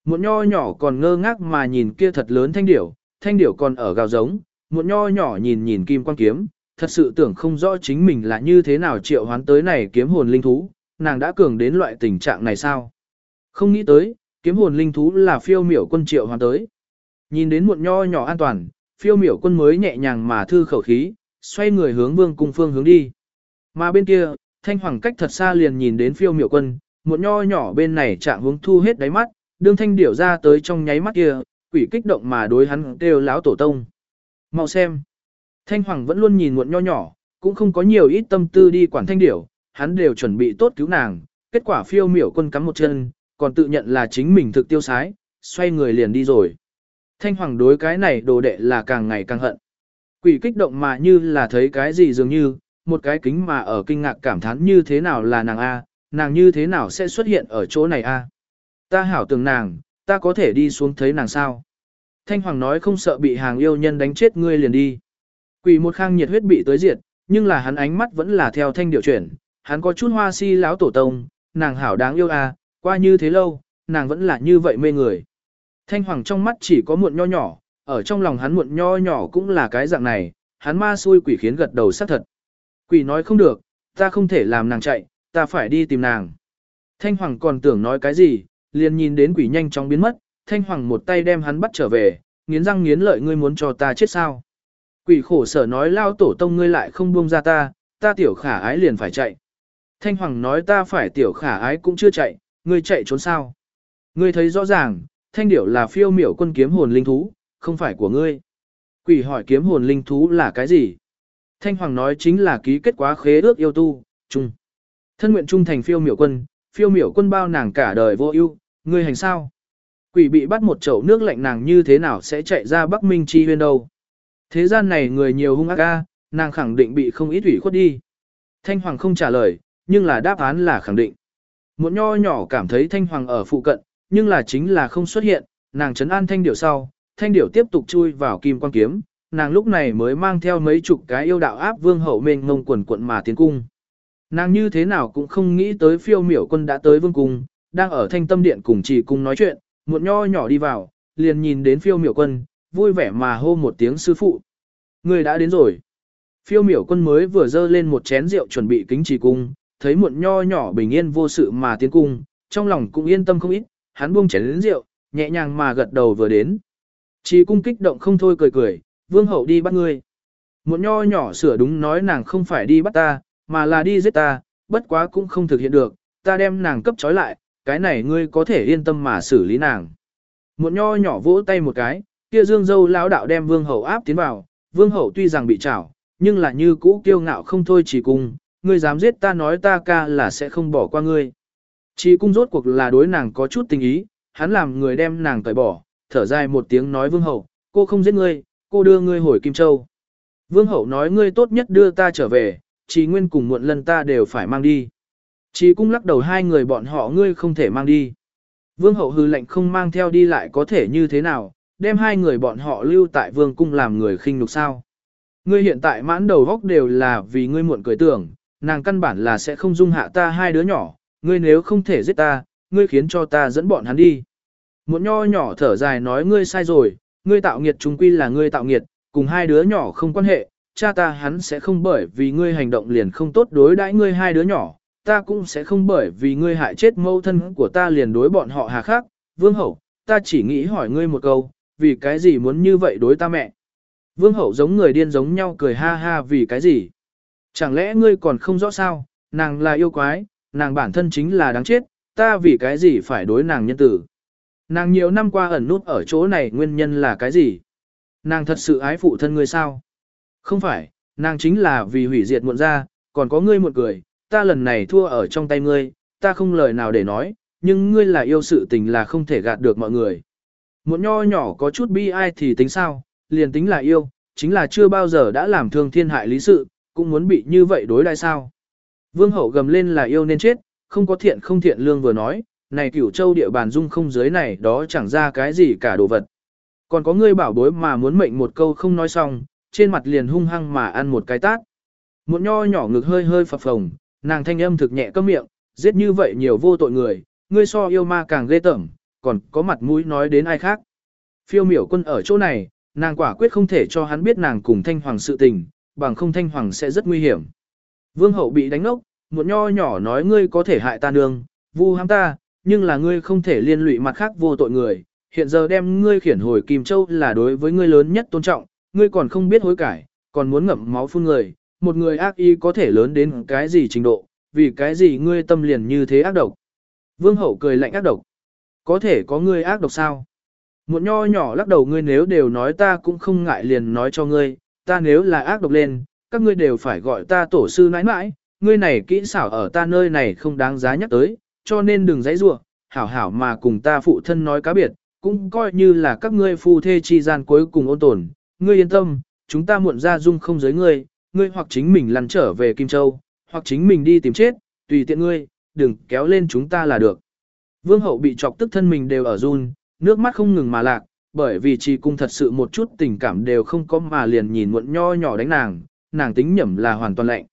S1: Muộn nho nhỏ còn ngơ ngác mà nhìn kia thật lớn thanh điểu, thanh điểu còn ở gào giống, muộn nho nhỏ nhìn nhìn kim quan kiếm, thật sự tưởng không rõ chính mình là như thế nào triệu hoán tới này kiếm hồn linh thú, nàng đã cường đến loại tình trạng này sao? Không nghĩ tới, kiếm hồn linh thú là phiêu miểu quân triệu hoàn tới. Nhìn đến muộn nho nhỏ an toàn, phiêu miểu quân mới nhẹ nhàng mà thư khẩu khí, xoay người hướng vương cung phương hướng đi. Mà bên kia, thanh hoàng cách thật xa liền nhìn đến phiêu miểu quân, muộn nho nhỏ bên này trạng hướng thu hết đáy mắt, đương thanh điểu ra tới trong nháy mắt kia, quỷ kích động mà đối hắn kêu láo tổ tông. Mau xem. Thanh Hoàng vẫn luôn nhìn muộn nho nhỏ, cũng không có nhiều ít tâm tư đi quản thanh điểu, hắn đều chuẩn bị tốt cứu nàng, kết quả phiêu miểu quân cắm một chân, còn tự nhận là chính mình thực tiêu sái, xoay người liền đi rồi. Thanh Hoàng đối cái này đồ đệ là càng ngày càng hận. Quỷ kích động mà như là thấy cái gì dường như, một cái kính mà ở kinh ngạc cảm thán như thế nào là nàng A, nàng như thế nào sẽ xuất hiện ở chỗ này A. Ta hảo tưởng nàng, ta có thể đi xuống thấy nàng sao. Thanh Hoàng nói không sợ bị hàng yêu nhân đánh chết ngươi liền đi. Quỷ một khang nhiệt huyết bị tới diệt, nhưng là hắn ánh mắt vẫn là theo thanh điều chuyển, hắn có chút hoa si lão tổ tông, nàng hảo đáng yêu à, qua như thế lâu, nàng vẫn là như vậy mê người. Thanh hoàng trong mắt chỉ có muộn nho nhỏ, ở trong lòng hắn muộn nho nhỏ cũng là cái dạng này, hắn ma xui quỷ khiến gật đầu xác thật. Quỷ nói không được, ta không thể làm nàng chạy, ta phải đi tìm nàng. Thanh hoàng còn tưởng nói cái gì, liền nhìn đến quỷ nhanh chóng biến mất, thanh hoàng một tay đem hắn bắt trở về, nghiến răng nghiến lợi ngươi muốn cho ta chết sao. Quỷ khổ sở nói lao tổ tông ngươi lại không buông ra ta, ta tiểu khả ái liền phải chạy. Thanh Hoàng nói ta phải tiểu khả ái cũng chưa chạy, ngươi chạy trốn sao. Ngươi thấy rõ ràng, thanh điểu là phiêu miểu quân kiếm hồn linh thú, không phải của ngươi. Quỷ hỏi kiếm hồn linh thú là cái gì? Thanh Hoàng nói chính là ký kết quá khế ước yêu tu, chung. Thân nguyện trung thành phiêu miểu quân, phiêu miểu quân bao nàng cả đời vô ưu, ngươi hành sao? Quỷ bị bắt một chậu nước lạnh nàng như thế nào sẽ chạy ra Bắc Minh chi huyên đâu? Thế gian này người nhiều hung ác ca, nàng khẳng định bị không ít ủy khuất đi. Thanh Hoàng không trả lời, nhưng là đáp án là khẳng định. Một nho nhỏ cảm thấy Thanh Hoàng ở phụ cận, nhưng là chính là không xuất hiện, nàng chấn an Thanh Điểu sau, Thanh Điểu tiếp tục chui vào kim quan kiếm, nàng lúc này mới mang theo mấy chục cái yêu đạo áp vương hậu mênh ngông quần quận mà tiến cung. Nàng như thế nào cũng không nghĩ tới phiêu miểu quân đã tới vương cung, đang ở thanh tâm điện cùng chỉ cung nói chuyện, một nho nhỏ đi vào, liền nhìn đến phiêu miểu quân, vui vẻ mà hô một tiếng sư phụ. Người đã đến rồi. Phiêu miểu quân mới vừa dơ lên một chén rượu chuẩn bị kính trì cung, thấy muộn nho nhỏ bình yên vô sự mà tiến cung, trong lòng cũng yên tâm không ít, hắn buông chén đến rượu, nhẹ nhàng mà gật đầu vừa đến. chỉ cung kích động không thôi cười cười, vương hậu đi bắt ngươi. Muộn nho nhỏ sửa đúng nói nàng không phải đi bắt ta, mà là đi giết ta, bất quá cũng không thực hiện được, ta đem nàng cấp trói lại, cái này ngươi có thể yên tâm mà xử lý nàng. Muộn nho nhỏ vỗ tay một cái, kia dương dâu lão đạo đem vương hậu áp tiến vào, vương hậu tuy rằng bị trảo, nhưng là như cũ kiêu ngạo không thôi chỉ cung, ngươi dám giết ta nói ta ca là sẽ không bỏ qua ngươi. Chỉ cung rốt cuộc là đối nàng có chút tình ý, hắn làm người đem nàng cởi bỏ, thở dài một tiếng nói vương hậu, cô không giết ngươi, cô đưa ngươi hồi Kim Châu. Vương hậu nói ngươi tốt nhất đưa ta trở về, chỉ nguyên cùng muộn lần ta đều phải mang đi. Chỉ cung lắc đầu hai người bọn họ ngươi không thể mang đi. Vương hậu hư lệnh không mang theo đi lại có thể như thế nào, đem hai người bọn họ lưu tại vương cung làm người khinh nhục sao. Ngươi hiện tại mãn đầu góc đều là vì ngươi muộn cười tưởng, nàng căn bản là sẽ không dung hạ ta hai đứa nhỏ, ngươi nếu không thể giết ta, ngươi khiến cho ta dẫn bọn hắn đi. Một nho nhỏ thở dài nói ngươi sai rồi, ngươi tạo nghiệt chúng quy là ngươi tạo nghiệt, cùng hai đứa nhỏ không quan hệ, cha ta hắn sẽ không bởi vì ngươi hành động liền không tốt đối đãi ngươi hai đứa nhỏ, ta cũng sẽ không bởi vì ngươi hại chết mâu thân của ta liền đối bọn họ hà khắc, vương hậu, ta chỉ nghĩ hỏi ngươi một câu, vì cái gì muốn như vậy đối ta mẹ. Vương hậu giống người điên giống nhau cười ha ha vì cái gì. Chẳng lẽ ngươi còn không rõ sao, nàng là yêu quái, nàng bản thân chính là đáng chết, ta vì cái gì phải đối nàng nhân tử. Nàng nhiều năm qua ẩn nút ở chỗ này nguyên nhân là cái gì? Nàng thật sự ái phụ thân ngươi sao? Không phải, nàng chính là vì hủy diệt muộn ra, còn có ngươi một cười, ta lần này thua ở trong tay ngươi, ta không lời nào để nói, nhưng ngươi là yêu sự tình là không thể gạt được mọi người. Một nho nhỏ có chút bi ai thì tính sao, liền tính là yêu, chính là chưa bao giờ đã làm thương thiên hại lý sự, cũng muốn bị như vậy đối đãi sao. Vương hậu gầm lên là yêu nên chết, không có thiện không thiện lương vừa nói, này cửu châu địa bàn dung không dưới này đó chẳng ra cái gì cả đồ vật. Còn có ngươi bảo bối mà muốn mệnh một câu không nói xong, trên mặt liền hung hăng mà ăn một cái tát. Một nho nhỏ ngực hơi hơi phập phồng, nàng thanh âm thực nhẹ cấm miệng, giết như vậy nhiều vô tội người, ngươi so yêu ma càng ghê tởm, còn có mặt mũi nói đến ai khác. Phiêu miểu quân ở chỗ này, nàng quả quyết không thể cho hắn biết nàng cùng thanh hoàng sự tình, bằng không thanh hoàng sẽ rất nguy hiểm. Vương hậu bị đánh ngốc, một nho nhỏ nói ngươi có thể hại ta nương, vu hãm ta, nhưng là ngươi không thể liên lụy mặt khác vô tội người, hiện giờ đem ngươi khiển hồi Kim Châu là đối với ngươi lớn nhất tôn trọng, ngươi còn không biết hối cải, còn muốn ngậm máu phun người, một người ác ý có thể lớn đến cái gì trình độ, vì cái gì ngươi tâm liền như thế ác độc. Vương hậu cười lạnh ác độc. Có thể có ngươi ác độc sao? Một nho nhỏ lắc đầu ngươi nếu đều nói ta cũng không ngại liền nói cho ngươi, ta nếu là ác độc lên, các ngươi đều phải gọi ta tổ sư nãi nãi, ngươi này kỹ xảo ở ta nơi này không đáng giá nhắc tới, cho nên đừng giấy rủa, hảo hảo mà cùng ta phụ thân nói cá biệt, cũng coi như là các ngươi phu thê chi gian cuối cùng ôn tồn, ngươi yên tâm, chúng ta muộn ra dung không giới ngươi, ngươi hoặc chính mình lăn trở về Kim Châu, hoặc chính mình đi tìm chết, tùy tiện ngươi, đừng kéo lên chúng ta là được. Vương hậu bị chọc tức thân mình đều ở run, nước mắt không ngừng mà lạc, bởi vì chỉ cung thật sự một chút tình cảm đều không có mà liền nhìn muộn nho nhỏ đánh nàng, nàng tính nhẩm là hoàn toàn lạnh.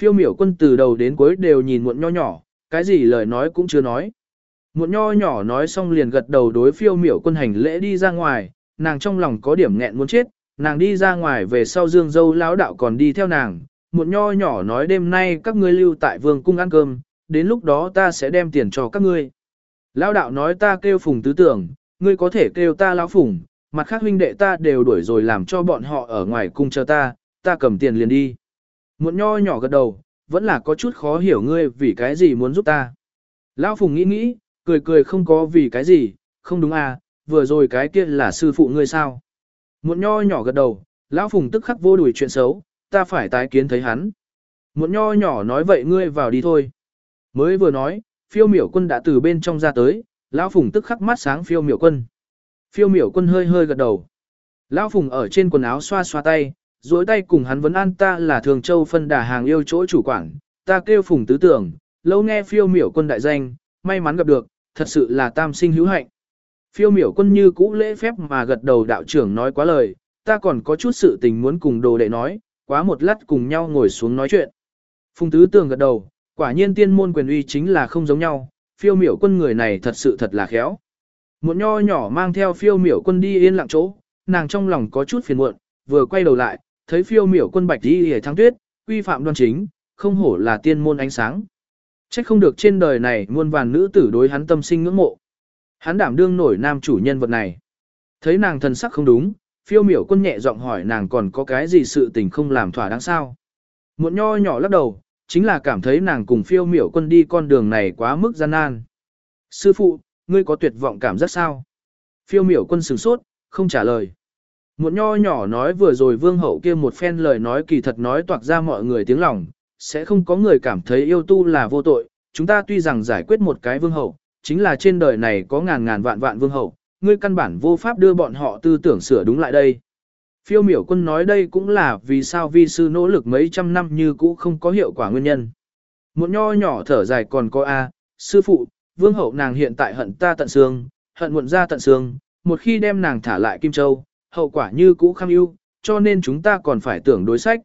S1: Phiêu miểu quân từ đầu đến cuối đều nhìn muộn nho nhỏ, cái gì lời nói cũng chưa nói. Muộn nho nhỏ nói xong liền gật đầu đối phiêu miểu quân hành lễ đi ra ngoài, nàng trong lòng có điểm nghẹn muốn chết, nàng đi ra ngoài về sau dương dâu lão đạo còn đi theo nàng, muộn nho nhỏ nói đêm nay các ngươi lưu tại vương cung ăn cơm, đến lúc đó ta sẽ đem tiền cho các ngươi. Lão đạo nói ta kêu phùng tứ tưởng, ngươi có thể kêu ta lão phùng, mặt khác huynh đệ ta đều đuổi rồi làm cho bọn họ ở ngoài cung chờ ta, ta cầm tiền liền đi. Muộn nho nhỏ gật đầu, vẫn là có chút khó hiểu ngươi vì cái gì muốn giúp ta. Lão phùng nghĩ nghĩ, cười cười không có vì cái gì, không đúng à, vừa rồi cái kia là sư phụ ngươi sao. Muộn nho nhỏ gật đầu, lão phùng tức khắc vô đuổi chuyện xấu, ta phải tái kiến thấy hắn. Muộn nho nhỏ nói vậy ngươi vào đi thôi. Mới vừa nói, phiêu miểu quân đã từ bên trong ra tới, lão phùng tức khắc mắt sáng phiêu miểu quân. Phiêu miểu quân hơi hơi gật đầu. Lão phùng ở trên quần áo xoa xoa tay, duỗi tay cùng hắn vấn an ta là thường châu phân đà hàng yêu chỗ chủ quản, ta kêu phùng tứ tưởng, lâu nghe phiêu miểu quân đại danh, may mắn gặp được, thật sự là tam sinh hữu hạnh. Phiêu miểu quân như cũ lễ phép mà gật đầu đạo trưởng nói quá lời, ta còn có chút sự tình muốn cùng đồ đệ nói, quá một lát cùng nhau ngồi xuống nói chuyện. Phùng tứ tường gật đầu, quả nhiên tiên môn quyền uy chính là không giống nhau, phiêu miểu quân người này thật sự thật là khéo. Một nho nhỏ mang theo phiêu miểu quân đi yên lặng chỗ, nàng trong lòng có chút phiền muộn, vừa quay đầu lại, thấy phiêu miểu quân bạch đi hề thắng tuyết, quy phạm đoan chính, không hổ là tiên môn ánh sáng. Trách không được trên đời này muôn vàn nữ tử đối hắn tâm sinh ngưỡng mộ. Hắn đảm đương nổi nam chủ nhân vật này. Thấy nàng thần sắc không đúng, phiêu miểu quân nhẹ giọng hỏi nàng còn có cái gì sự tình không làm thỏa đáng sao. Một nho nhỏ lắc đầu, chính là cảm thấy nàng cùng phiêu miểu quân đi con đường này quá mức gian nan. Sư phụ, ngươi có tuyệt vọng cảm giác sao? Phiêu miểu quân sửng sốt, không trả lời. Một nho nhỏ nói vừa rồi vương hậu kia một phen lời nói kỳ thật nói toạc ra mọi người tiếng lòng, sẽ không có người cảm thấy yêu tu là vô tội. Chúng ta tuy rằng giải quyết một cái vương hậu, chính là trên đời này có ngàn ngàn vạn vạn vương hậu, ngươi căn bản vô pháp đưa bọn họ tư tưởng sửa đúng lại đây. Phiêu miểu quân nói đây cũng là vì sao vi sư nỗ lực mấy trăm năm như cũ không có hiệu quả nguyên nhân. Một nho nhỏ thở dài còn có A, sư phụ, vương hậu nàng hiện tại hận ta tận xương, hận muộn ra tận xương, một khi đem nàng thả lại Kim Châu, hậu quả như cũ kham ưu, cho nên chúng ta còn phải tưởng đối sách.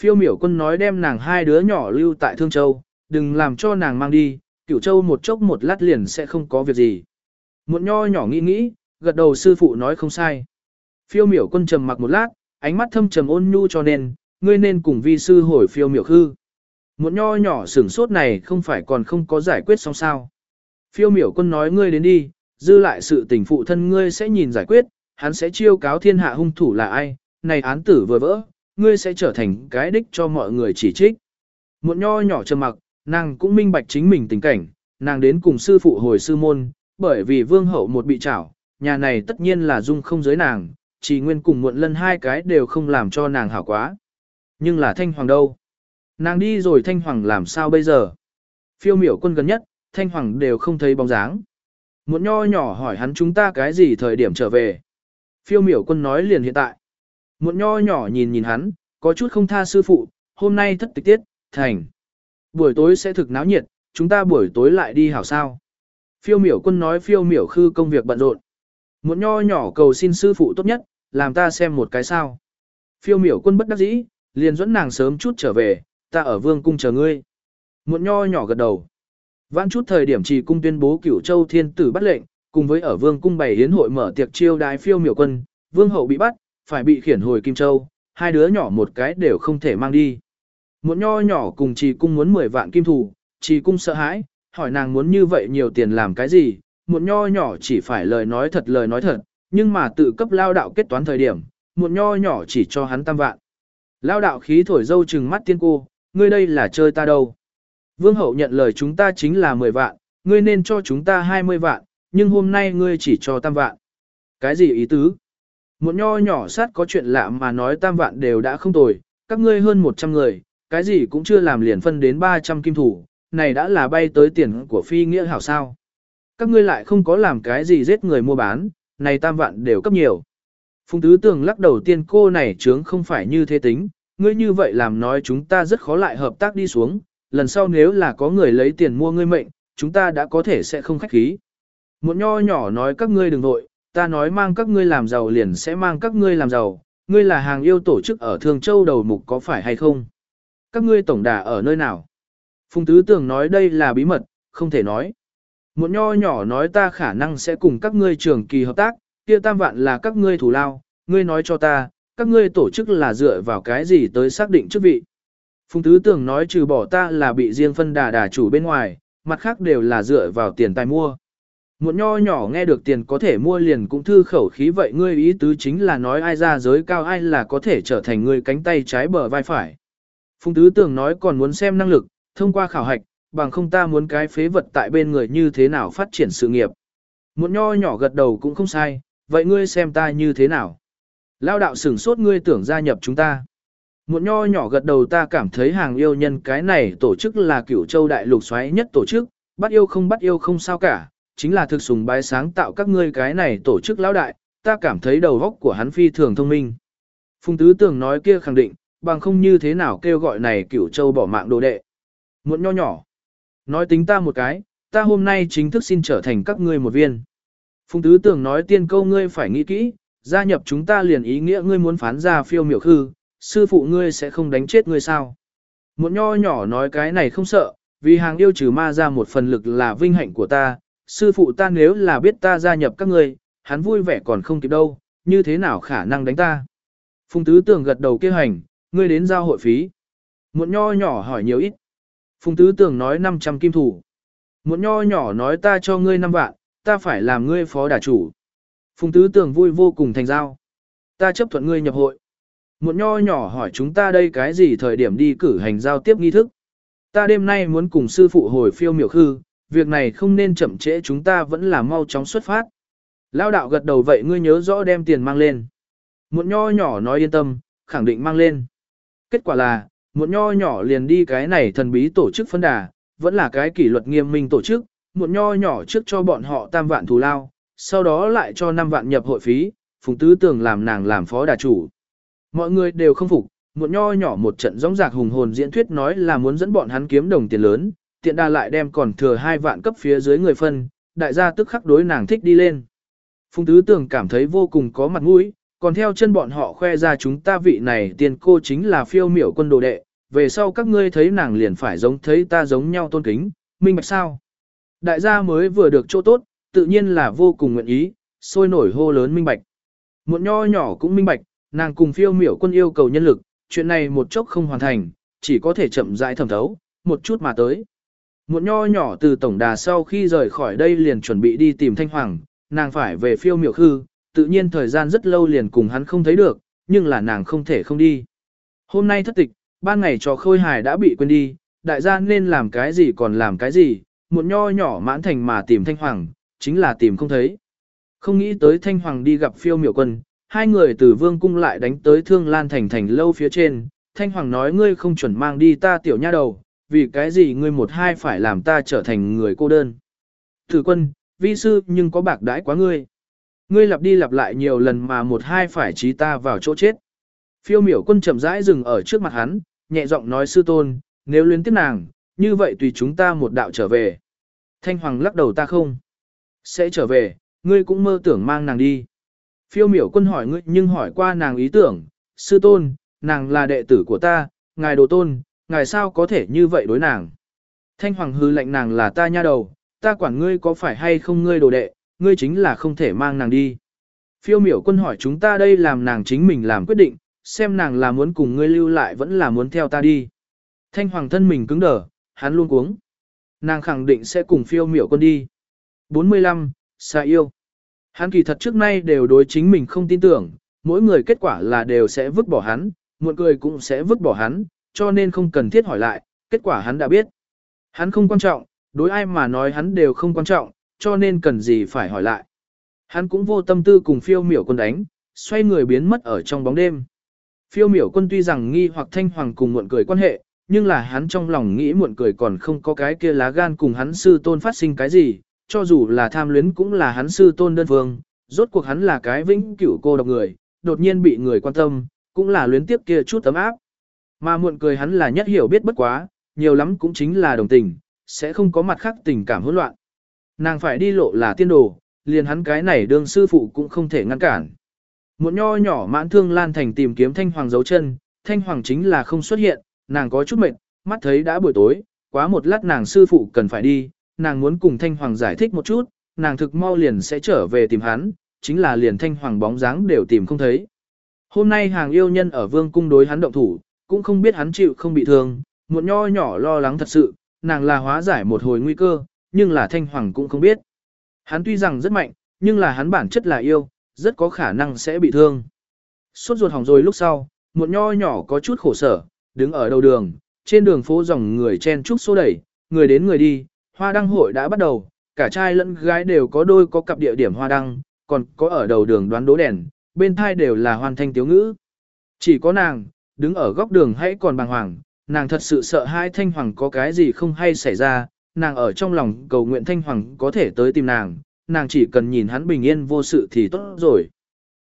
S1: Phiêu miểu quân nói đem nàng hai đứa nhỏ lưu tại Thương Châu, đừng làm cho nàng mang đi, cửu châu một chốc một lát liền sẽ không có việc gì. Muộn nho nhỏ nghĩ nghĩ, gật đầu sư phụ nói không sai. Phiêu miểu quân trầm mặc một lát, ánh mắt thâm trầm ôn nhu cho nên, ngươi nên cùng vi sư hồi phiêu miểu khư. Một nho nhỏ sửng sốt này không phải còn không có giải quyết xong sao. Phiêu miểu quân nói ngươi đến đi, dư lại sự tình phụ thân ngươi sẽ nhìn giải quyết, hắn sẽ chiêu cáo thiên hạ hung thủ là ai, này án tử vừa vỡ, ngươi sẽ trở thành cái đích cho mọi người chỉ trích. Muộn nho nhỏ trầm mặc, nàng cũng minh bạch chính mình tình cảnh, nàng đến cùng sư phụ hồi sư môn, bởi vì vương hậu một bị trảo, nhà này tất nhiên là dung không giới nàng, chỉ nguyên cùng muộn lân hai cái đều không làm cho nàng hảo quá. Nhưng là thanh hoàng đâu? Nàng đi rồi thanh hoàng làm sao bây giờ? Phiêu miểu quân gần nhất, thanh hoàng đều không thấy bóng dáng. Muộn nho nhỏ hỏi hắn chúng ta cái gì thời điểm trở về. Phiêu miểu quân nói liền hiện tại. Muộn nho nhỏ nhìn nhìn hắn, có chút không tha sư phụ, hôm nay thất tịch tiết, thành. Buổi tối sẽ thực náo nhiệt, chúng ta buổi tối lại đi hảo sao. Phiêu miểu quân nói phiêu miểu khư công việc bận rộn. Muộn nho nhỏ cầu xin sư phụ tốt nhất, làm ta xem một cái sao. Phiêu miểu quân bất đắc dĩ, liền dẫn nàng sớm chút trở về, ta ở vương cung chờ ngươi. Muộn nho nhỏ gật đầu. Vãn chút thời điểm trì cung tuyên bố cửu châu thiên tử bắt lệnh, cùng với ở vương cung bày hiến hội mở tiệc chiêu đái phiêu miểu quân, vương hậu bị bắt, phải bị khiển hồi Kim Châu, hai đứa nhỏ một cái đều không thể mang đi. Muộn nho nhỏ cùng trì cung muốn 10 vạn kim thủ, trì cung sợ hãi, hỏi nàng muốn như vậy nhiều tiền làm cái gì, muộn nho nhỏ chỉ phải lời nói thật lời nói thật, nhưng mà tự cấp lao đạo kết toán thời điểm, muộn nho nhỏ chỉ cho hắn tam vạn. Lao đạo khí thổi dâu trừng mắt tiên cô, ngươi đây là chơi ta đâu. Vương hậu nhận lời chúng ta chính là 10 vạn, ngươi nên cho chúng ta 20 vạn, nhưng hôm nay ngươi chỉ cho tam vạn. Cái gì ý tứ? Một nho nhỏ sát có chuyện lạ mà nói tam vạn đều đã không tồi, các ngươi hơn 100 người, cái gì cũng chưa làm liền phân đến 300 kim thủ, này đã là bay tới tiền của phi nghĩa hảo sao. Các ngươi lại không có làm cái gì giết người mua bán, này tam vạn đều cấp nhiều. Phùng tứ tường lắc đầu tiên cô này chướng không phải như thế tính, ngươi như vậy làm nói chúng ta rất khó lại hợp tác đi xuống, lần sau nếu là có người lấy tiền mua ngươi mệnh, chúng ta đã có thể sẽ không khách khí. Một nho nhỏ nói các ngươi đừng vội, ta nói mang các ngươi làm giàu liền sẽ mang các ngươi làm giàu, ngươi là hàng yêu tổ chức ở Thường Châu đầu mục có phải hay không? Các ngươi tổng đà ở nơi nào? Phùng Tứ Tường nói đây là bí mật, không thể nói. Một nho nhỏ nói ta khả năng sẽ cùng các ngươi trường kỳ hợp tác, kia tam vạn là các ngươi thủ lao, ngươi nói cho ta, các ngươi tổ chức là dựa vào cái gì tới xác định chức vị. Phùng Tứ tưởng nói trừ bỏ ta là bị riêng phân đà đà chủ bên ngoài, mặt khác đều là dựa vào tiền tài mua. Một nho nhỏ nghe được tiền có thể mua liền cũng thư khẩu khí vậy ngươi ý tứ chính là nói ai ra giới cao ai là có thể trở thành người cánh tay trái bờ vai phải. Phùng Tứ tưởng nói còn muốn xem năng lực, thông qua khảo hạch, bằng không ta muốn cái phế vật tại bên người như thế nào phát triển sự nghiệp. Một nho nhỏ gật đầu cũng không sai, vậy ngươi xem ta như thế nào. Lao đạo sửng sốt ngươi tưởng gia nhập chúng ta. Một nho nhỏ gật đầu ta cảm thấy hàng yêu nhân cái này tổ chức là cửu châu đại lục xoáy nhất tổ chức, bắt yêu không bắt yêu không sao cả, chính là thực sùng bái sáng tạo các ngươi cái này tổ chức lão đại, ta cảm thấy đầu óc của hắn phi thường thông minh. Phùng Tứ Tường nói kia khẳng định, bằng không như thế nào kêu gọi này cửu châu bỏ mạng đồ đệ. Muộn nho nhỏ. Nói tính ta một cái, ta hôm nay chính thức xin trở thành các ngươi một viên. Phùng Tứ tưởng nói tiên câu ngươi phải nghĩ kỹ, gia nhập chúng ta liền ý nghĩa ngươi muốn phán ra phiêu miểu khư, sư phụ ngươi sẽ không đánh chết ngươi sao. Một nho nhỏ nói cái này không sợ, vì hàng yêu trừ ma ra một phần lực là vinh hạnh của ta, sư phụ ta nếu là biết ta gia nhập các ngươi, hắn vui vẻ còn không kịp đâu, như thế nào khả năng đánh ta. Phùng tứ tưởng gật đầu kêu hành, ngươi đến giao hội phí. Một nho nhỏ hỏi nhiều ít. Phùng tứ tưởng nói 500 kim thủ. Một nho nhỏ nói ta cho ngươi 5 vạn, ta phải làm ngươi phó đà chủ. Phùng tứ tưởng vui vô cùng thành giao. Ta chấp thuận ngươi nhập hội. Một nho nhỏ hỏi chúng ta đây cái gì thời điểm đi cử hành giao tiếp nghi thức. Ta đêm nay muốn cùng sư phụ hồi phiêu miểu khư, việc này không nên chậm trễ chúng ta vẫn là mau chóng xuất phát. Lao đạo gật đầu vậy ngươi nhớ rõ đem tiền mang lên. Một nho nhỏ nói yên tâm, khẳng định mang lên. Kết quả là, Muộn nho nhỏ liền đi cái này thần bí tổ chức phân đà, vẫn là cái kỷ luật nghiêm minh tổ chức, Muộn nho nhỏ trước cho bọn họ tam vạn thù lao, sau đó lại cho 5 vạn nhập hội phí, phùng tứ tưởng làm nàng làm phó đà chủ. Mọi người đều không phục, Muộn nho nhỏ một trận rong rạc hùng hồn diễn thuyết nói là muốn dẫn bọn hắn kiếm đồng tiền lớn, tiện đà lại đem còn thừa hai vạn cấp phía dưới người phân, đại gia tức khắc đối nàng thích đi lên. Phùng tứ tưởng cảm thấy vô cùng có mặt mũi, còn theo chân bọn họ khoe ra chúng ta vị này tiền cô chính là phiêu miểu quân đồ đệ, về sau các ngươi thấy nàng liền phải giống thấy ta giống nhau tôn kính, minh bạch sao. Đại gia mới vừa được chỗ tốt, tự nhiên là vô cùng nguyện ý, sôi nổi hô lớn minh bạch. Một nho nhỏ cũng minh bạch, nàng cùng phiêu miểu quân yêu cầu nhân lực, chuyện này một chốc không hoàn thành, chỉ có thể chậm rãi thẩm thấu, một chút mà tới. Một nho nhỏ từ tổng đà sau khi rời khỏi đây liền chuẩn bị đi tìm Thanh Hoàng, nàng phải về phiêu miểu khư, tự nhiên thời gian rất lâu liền cùng hắn không thấy được, nhưng là nàng không thể không đi. Hôm nay thất tịch, ban ngày trò khôi hài đã bị quên đi, đại gia nên làm cái gì còn làm cái gì, một nho nhỏ mãn thành mà tìm Thanh Hoàng, chính là tìm không thấy. Không nghĩ tới Thanh Hoàng đi gặp phiêu miểu quân, hai người từ vương cung lại đánh tới thương lan thành thành lâu phía trên, Thanh Hoàng nói ngươi không chuẩn mang đi ta tiểu nha đầu, vì cái gì ngươi một hai phải làm ta trở thành người cô đơn. Thử quân, vi sư nhưng có bạc đãi quá ngươi. Ngươi lặp đi lặp lại nhiều lần mà một hai phải trí ta vào chỗ chết. Phiêu miểu quân chậm rãi dừng ở trước mặt hắn, nhẹ giọng nói sư tôn, nếu luyến tiếp nàng, như vậy tùy chúng ta một đạo trở về. Thanh Hoàng lắc đầu ta không. Sẽ trở về, ngươi cũng mơ tưởng mang nàng đi. Phiêu miểu quân hỏi ngươi nhưng hỏi qua nàng ý tưởng, sư tôn, nàng là đệ tử của ta, ngài đồ tôn, ngài sao có thể như vậy đối nàng. Thanh Hoàng hư lệnh nàng là ta nha đầu, ta quản ngươi có phải hay không ngươi đồ đệ, ngươi chính là không thể mang nàng đi. Phiêu miểu quân hỏi chúng ta đây làm nàng chính mình làm quyết định, xem nàng là muốn cùng ngươi lưu lại vẫn là muốn theo ta đi. Thanh Hoàng thân mình cứng đờ, hắn luôn cuống. Nàng khẳng định sẽ cùng phiêu miểu quân đi. 45. Xa yêu. Hắn kỳ thật trước nay đều đối chính mình không tin tưởng, mỗi người kết quả là đều sẽ vứt bỏ hắn, muộn cười cũng sẽ vứt bỏ hắn, cho nên không cần thiết hỏi lại, kết quả hắn đã biết. Hắn không quan trọng, đối ai mà nói hắn đều không quan trọng, cho nên cần gì phải hỏi lại. Hắn cũng vô tâm tư cùng phiêu miểu quân đánh, xoay người biến mất ở trong bóng đêm. Phiêu miểu quân tuy rằng nghi hoặc thanh hoàng cùng muộn cười quan hệ, nhưng là hắn trong lòng nghĩ muộn cười còn không có cái kia lá gan cùng hắn sư tôn phát sinh cái gì, cho dù là tham luyến cũng là hắn sư tôn đơn phương, rốt cuộc hắn là cái vĩnh cửu cô độc người, đột nhiên bị người quan tâm, cũng là luyến tiếp kia chút tấm áp. Mà muộn cười hắn là nhất hiểu biết bất quá, nhiều lắm cũng chính là đồng tình, sẽ không có mặt khác tình cảm hỗn loạn. Nàng phải đi lộ là tiên đồ, liền hắn cái này đương sư phụ cũng không thể ngăn cản. Một nho nhỏ mãn thương lan thành tìm kiếm thanh hoàng dấu chân, thanh hoàng chính là không xuất hiện, nàng có chút mệt, mắt thấy đã buổi tối, quá một lát nàng sư phụ cần phải đi, nàng muốn cùng thanh hoàng giải thích một chút, nàng thực mau liền sẽ trở về tìm hắn, chính là liền thanh hoàng bóng dáng đều tìm không thấy. Hôm nay hàng yêu nhân ở vương cung đối hắn động thủ, cũng không biết hắn chịu không bị thương, một nho nhỏ lo lắng thật sự, nàng là hóa giải một hồi nguy cơ, nhưng là thanh hoàng cũng không biết. Hắn tuy rằng rất mạnh, nhưng là hắn bản chất là yêu, rất có khả năng sẽ bị thương. Suốt ruột hỏng rồi lúc sau, một nho nhỏ có chút khổ sở, đứng ở đầu đường, trên đường phố dòng người chen chúc xô đẩy, người đến người đi, hoa đăng hội đã bắt đầu, cả trai lẫn gái đều có đôi có cặp địa điểm hoa đăng, còn có ở đầu đường đoán đố đèn, bên thai đều là hoàn thanh tiếu ngữ. Chỉ có nàng, đứng ở góc đường hãy còn bàng hoàng, nàng thật sự sợ hai thanh hoàng có cái gì không hay xảy ra, nàng ở trong lòng cầu nguyện thanh hoàng có thể tới tìm nàng, nàng chỉ cần nhìn hắn bình yên vô sự thì tốt rồi.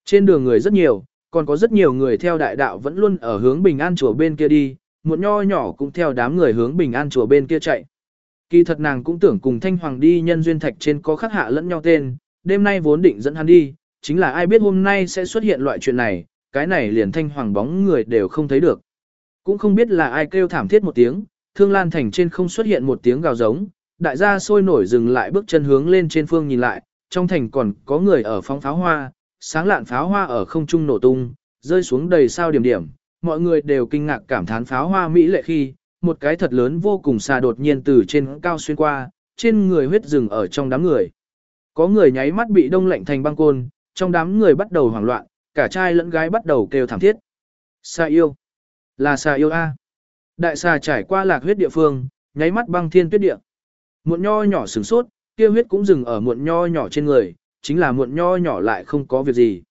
S1: Trên đường người rất nhiều, còn có rất nhiều người theo đại đạo vẫn luôn ở hướng bình an chùa bên kia đi, một nho nhỏ cũng theo đám người hướng bình an chùa bên kia chạy. Kỳ thật nàng cũng tưởng cùng thanh hoàng đi nhân duyên thạch trên có khắc hạ lẫn nhau tên, đêm nay vốn định dẫn hắn đi, chính là ai biết hôm nay sẽ xuất hiện loại chuyện này, cái này liền thanh hoàng bóng người đều không thấy được. Cũng không biết là ai kêu thảm thiết một tiếng, thương lan thành trên không xuất hiện một tiếng gào giống, đại gia sôi nổi dừng lại bước chân hướng lên trên phương nhìn lại, trong thành còn có người ở phóng pháo hoa, sáng lạn pháo hoa ở không trung nổ tung, rơi xuống đầy sao điểm điểm, mọi người đều kinh ngạc cảm thán pháo hoa mỹ lệ khi, một cái thật lớn vô cùng xa đột nhiên từ trên cao xuyên qua, trên người huyết rừng ở trong đám người. Có người nháy mắt bị đông lạnh thành băng côn, trong đám người bắt đầu hoảng loạn, cả trai lẫn gái bắt đầu kêu thảm thiết. Sa yêu. Là sa yêu A. Đại xà trải qua lạc huyết địa phương, nháy mắt băng thiên tuyết địa. Muộn nho nhỏ sửng sốt, kia huyết cũng dừng ở muộn nho nhỏ trên người, chính là muộn nho nhỏ lại không có việc gì.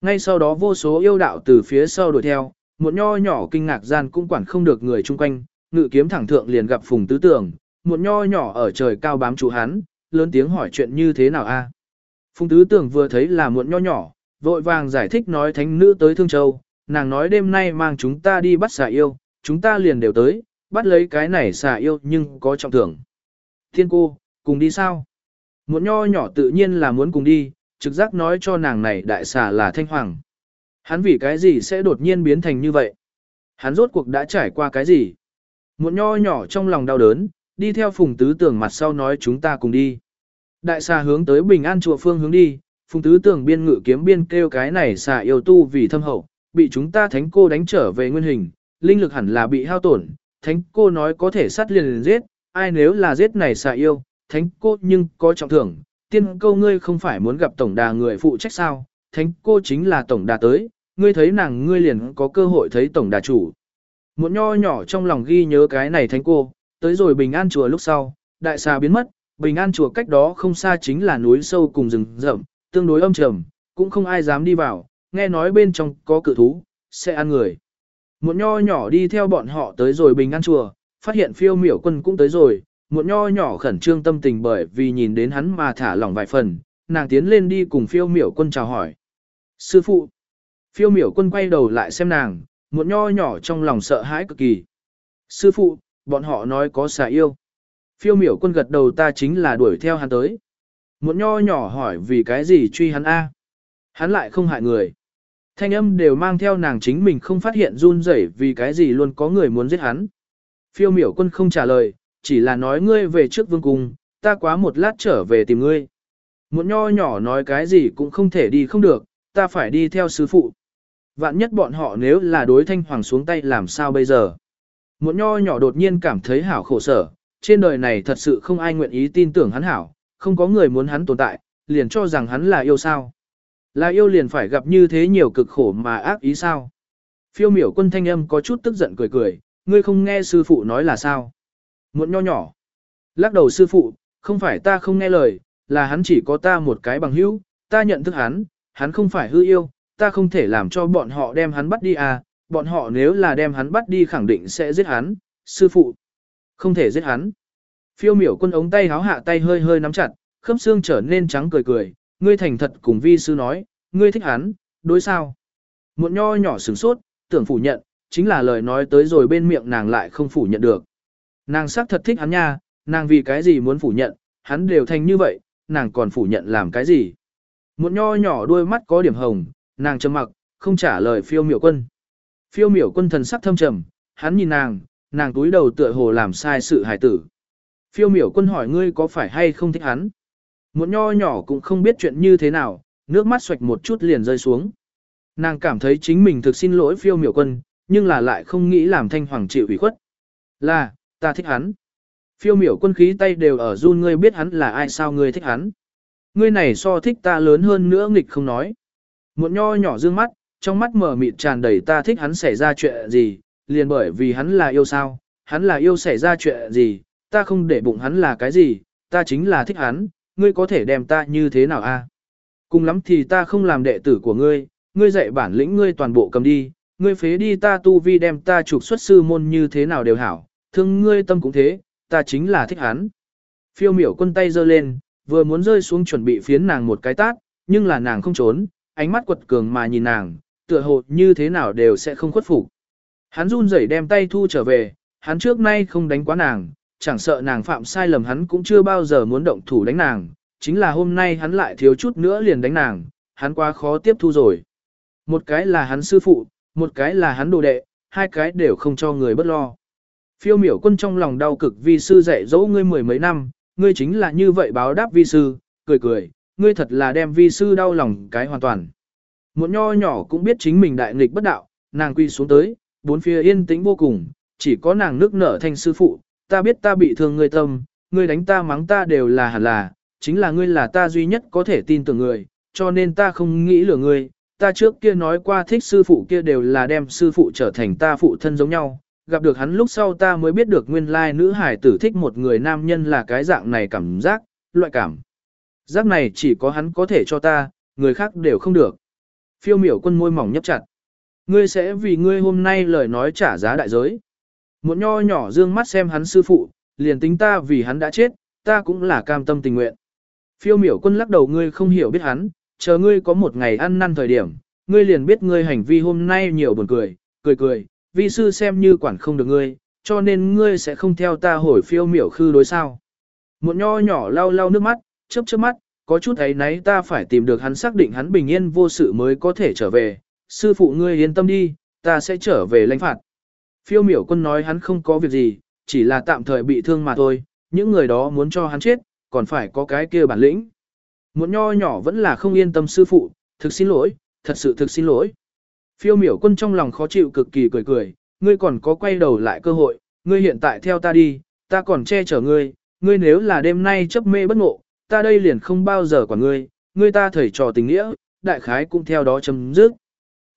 S1: Ngay sau đó vô số yêu đạo từ phía sau đuổi theo, muộn nho nhỏ kinh ngạc gian cũng quản không được người chung quanh, ngự kiếm thẳng thượng liền gặp phùng tứ tưởng, muộn nho nhỏ ở trời cao bám chủ hắn, lớn tiếng hỏi chuyện như thế nào a? À? Phùng tứ tưởng vừa thấy là muộn nho nhỏ, vội vàng giải thích nói thánh nữ tới Thương Châu, nàng nói đêm nay mang chúng ta đi bắt xà yêu, chúng ta liền đều tới, bắt lấy cái này xà yêu nhưng có trọng thưởng. Thiên cô, cùng đi sao? Muộn nho nhỏ tự nhiên là muốn cùng đi, trực giác nói cho nàng này đại xà là thanh hoàng. Hắn vì cái gì sẽ đột nhiên biến thành như vậy? Hắn rốt cuộc đã trải qua cái gì? Một nho nhỏ trong lòng đau đớn, đi theo phùng tứ tưởng mặt sau nói chúng ta cùng đi. Đại xà hướng tới bình an chùa phương hướng đi, phùng tứ tưởng biên ngự kiếm biên kêu cái này xà yêu tu vì thâm hậu, bị chúng ta thánh cô đánh trở về nguyên hình, linh lực hẳn là bị hao tổn, thánh cô nói có thể sát liền liền giết, ai nếu là giết này xà yêu, thánh cô nhưng có trọng thưởng, tiên câu ngươi không phải muốn gặp tổng đà người phụ trách sao, thánh cô chính là tổng đà tới, ngươi thấy nàng ngươi liền có cơ hội thấy tổng đà chủ. Một nho nhỏ trong lòng ghi nhớ cái này thánh cô, tới rồi bình an chùa lúc sau, đại xà biến mất, bình an chùa cách đó không xa chính là núi sâu cùng rừng rậm, tương đối âm trầm, cũng không ai dám đi vào, nghe nói bên trong có cự thú, sẽ ăn người. Một nho nhỏ đi theo bọn họ tới rồi bình an chùa, phát hiện phiêu miểu quân cũng tới rồi, muộn nho nhỏ khẩn trương tâm tình bởi vì nhìn đến hắn mà thả lỏng vài phần, nàng tiến lên đi cùng phiêu miểu quân chào hỏi. Sư phụ, phiêu miểu quân quay đầu lại xem nàng, muộn nho nhỏ trong lòng sợ hãi cực kỳ. Sư phụ, bọn họ nói có xà yêu. Phiêu miểu quân gật đầu ta chính là đuổi theo hắn tới. muộn nho nhỏ hỏi vì cái gì truy hắn A. Hắn lại không hại người. Thanh âm đều mang theo nàng chính mình không phát hiện run rẩy vì cái gì luôn có người muốn giết hắn. Phiêu miểu quân không trả lời, chỉ là nói ngươi về trước vương cung, ta quá một lát trở về tìm ngươi. Một nho nhỏ nói cái gì cũng không thể đi không được, ta phải đi theo sư phụ. Vạn nhất bọn họ nếu là đối thanh hoàng xuống tay làm sao bây giờ. Một nho nhỏ đột nhiên cảm thấy hảo khổ sở, trên đời này thật sự không ai nguyện ý tin tưởng hắn hảo, không có người muốn hắn tồn tại, liền cho rằng hắn là yêu sao. Là yêu liền phải gặp như thế nhiều cực khổ mà ác ý sao. Phiêu miểu quân thanh âm có chút tức giận cười cười, ngươi không nghe sư phụ nói là sao. Muộn nho nhỏ. Lắc đầu sư phụ, không phải ta không nghe lời, là hắn chỉ có ta một cái bằng hữu, ta nhận thức hắn, hắn không phải hư yêu, ta không thể làm cho bọn họ đem hắn bắt đi à, bọn họ nếu là đem hắn bắt đi khẳng định sẽ giết hắn, sư phụ. Không thể giết hắn. Phiêu miểu quân ống tay háo hạ tay hơi hơi nắm chặt, khớp xương trở nên trắng cười cười, ngươi thành thật cùng vi sư nói, ngươi thích hắn, đối sao. Muộn nho nhỏ sửng sốt, tưởng phủ nhận, chính là lời nói tới rồi bên miệng nàng lại không phủ nhận được. Nàng xác thật thích hắn nha, nàng vì cái gì muốn phủ nhận, hắn đều thành như vậy, nàng còn phủ nhận làm cái gì. Một nho nhỏ đôi mắt có điểm hồng, nàng trầm mặc, không trả lời phiêu miểu quân. Phiêu miểu quân thần sắc thâm trầm, hắn nhìn nàng, nàng túi đầu tựa hồ làm sai sự hài tử. Phiêu miểu quân hỏi ngươi có phải hay không thích hắn. Một nho nhỏ cũng không biết chuyện như thế nào, nước mắt xoạch một chút liền rơi xuống. Nàng cảm thấy chính mình thực xin lỗi phiêu miểu quân, nhưng là lại không nghĩ làm thanh hoàng chịu ủy khuất. Là, ta thích hắn. Phiêu miểu quân khí tay đều ở run ngươi biết hắn là ai sao ngươi thích hắn. Ngươi này so thích ta lớn hơn nữa nghịch không nói. Một nho nhỏ dương mắt, trong mắt mở mịt tràn đầy ta thích hắn xảy ra chuyện gì, liền bởi vì hắn là yêu sao, hắn là yêu xảy ra chuyện gì, ta không để bụng hắn là cái gì, ta chính là thích hắn, ngươi có thể đem ta như thế nào a? Cùng lắm thì ta không làm đệ tử của ngươi, ngươi dạy bản lĩnh ngươi toàn bộ cầm đi, ngươi phế đi ta tu vi đem ta trục xuất sư môn như thế nào đều hảo, thương ngươi tâm cũng thế, ta chính là thích hắn. Phiêu miểu quân tay giơ lên, vừa muốn rơi xuống chuẩn bị phiến nàng một cái tát, nhưng là nàng không trốn, ánh mắt quật cường mà nhìn nàng, tựa hồ như thế nào đều sẽ không khuất phục. Hắn run rẩy đem tay thu trở về, hắn trước nay không đánh quá nàng, chẳng sợ nàng phạm sai lầm hắn cũng chưa bao giờ muốn động thủ đánh nàng, chính là hôm nay hắn lại thiếu chút nữa liền đánh nàng, hắn quá khó tiếp thu rồi. Một cái là hắn sư phụ, một cái là hắn đồ đệ, hai cái đều không cho người bất lo. Phiêu miểu quân trong lòng đau cực vi sư dạy dỗ ngươi mười mấy năm, ngươi chính là như vậy báo đáp vi sư, cười cười, ngươi thật là đem vi sư đau lòng cái hoàn toàn. Một nho nhỏ cũng biết chính mình đại nghịch bất đạo, nàng quy xuống tới, bốn phía yên tĩnh vô cùng, chỉ có nàng nước nở thanh sư phụ, ta biết ta bị thương ngươi tâm, ngươi đánh ta mắng ta đều là hẳn là, chính là ngươi là ta duy nhất có thể tin tưởng người, cho nên ta không nghĩ lừa ngươi, ta trước kia nói qua thích sư phụ kia đều là đem sư phụ trở thành ta phụ thân giống nhau, gặp được hắn lúc sau ta mới biết được nguyên lai nữ hải tử thích một người nam nhân là cái dạng này cảm giác, loại cảm. Giác này chỉ có hắn có thể cho ta, người khác đều không được. Phiêu miểu quân môi mỏng nhấp chặt. Ngươi sẽ vì ngươi hôm nay lời nói trả giá đại giới. Một nho nhỏ dương mắt xem hắn sư phụ, liền tính ta vì hắn đã chết, ta cũng là cam tâm tình nguyện. Phiêu miểu quân lắc đầu ngươi không hiểu biết hắn, chờ ngươi có một ngày ăn năn thời điểm, ngươi liền biết ngươi hành vi hôm nay nhiều buồn cười, cười cười, vi sư xem như quản không được ngươi, cho nên ngươi sẽ không theo ta hồi phiêu miểu khư đối sao. Một nho nhỏ lau lau nước mắt, chớp chớp mắt, có chút ấy nấy ta phải tìm được hắn xác định hắn bình yên vô sự mới có thể trở về, sư phụ ngươi yên tâm đi, ta sẽ trở về lãnh phạt. Phiêu miểu quân nói hắn không có việc gì, chỉ là tạm thời bị thương mà thôi, những người đó muốn cho hắn chết, còn phải có cái kia bản lĩnh. Một nho nhỏ vẫn là không yên tâm sư phụ, thực xin lỗi, thật sự thực xin lỗi. Phiêu miểu quân trong lòng khó chịu cực kỳ cười cười, ngươi còn có quay đầu lại cơ hội, ngươi hiện tại theo ta đi, ta còn che chở ngươi, ngươi nếu là đêm nay chấp mê bất ngộ, ta đây liền không bao giờ quản ngươi, ngươi ta thầy trò tình nghĩa, đại khái cũng theo đó chấm dứt.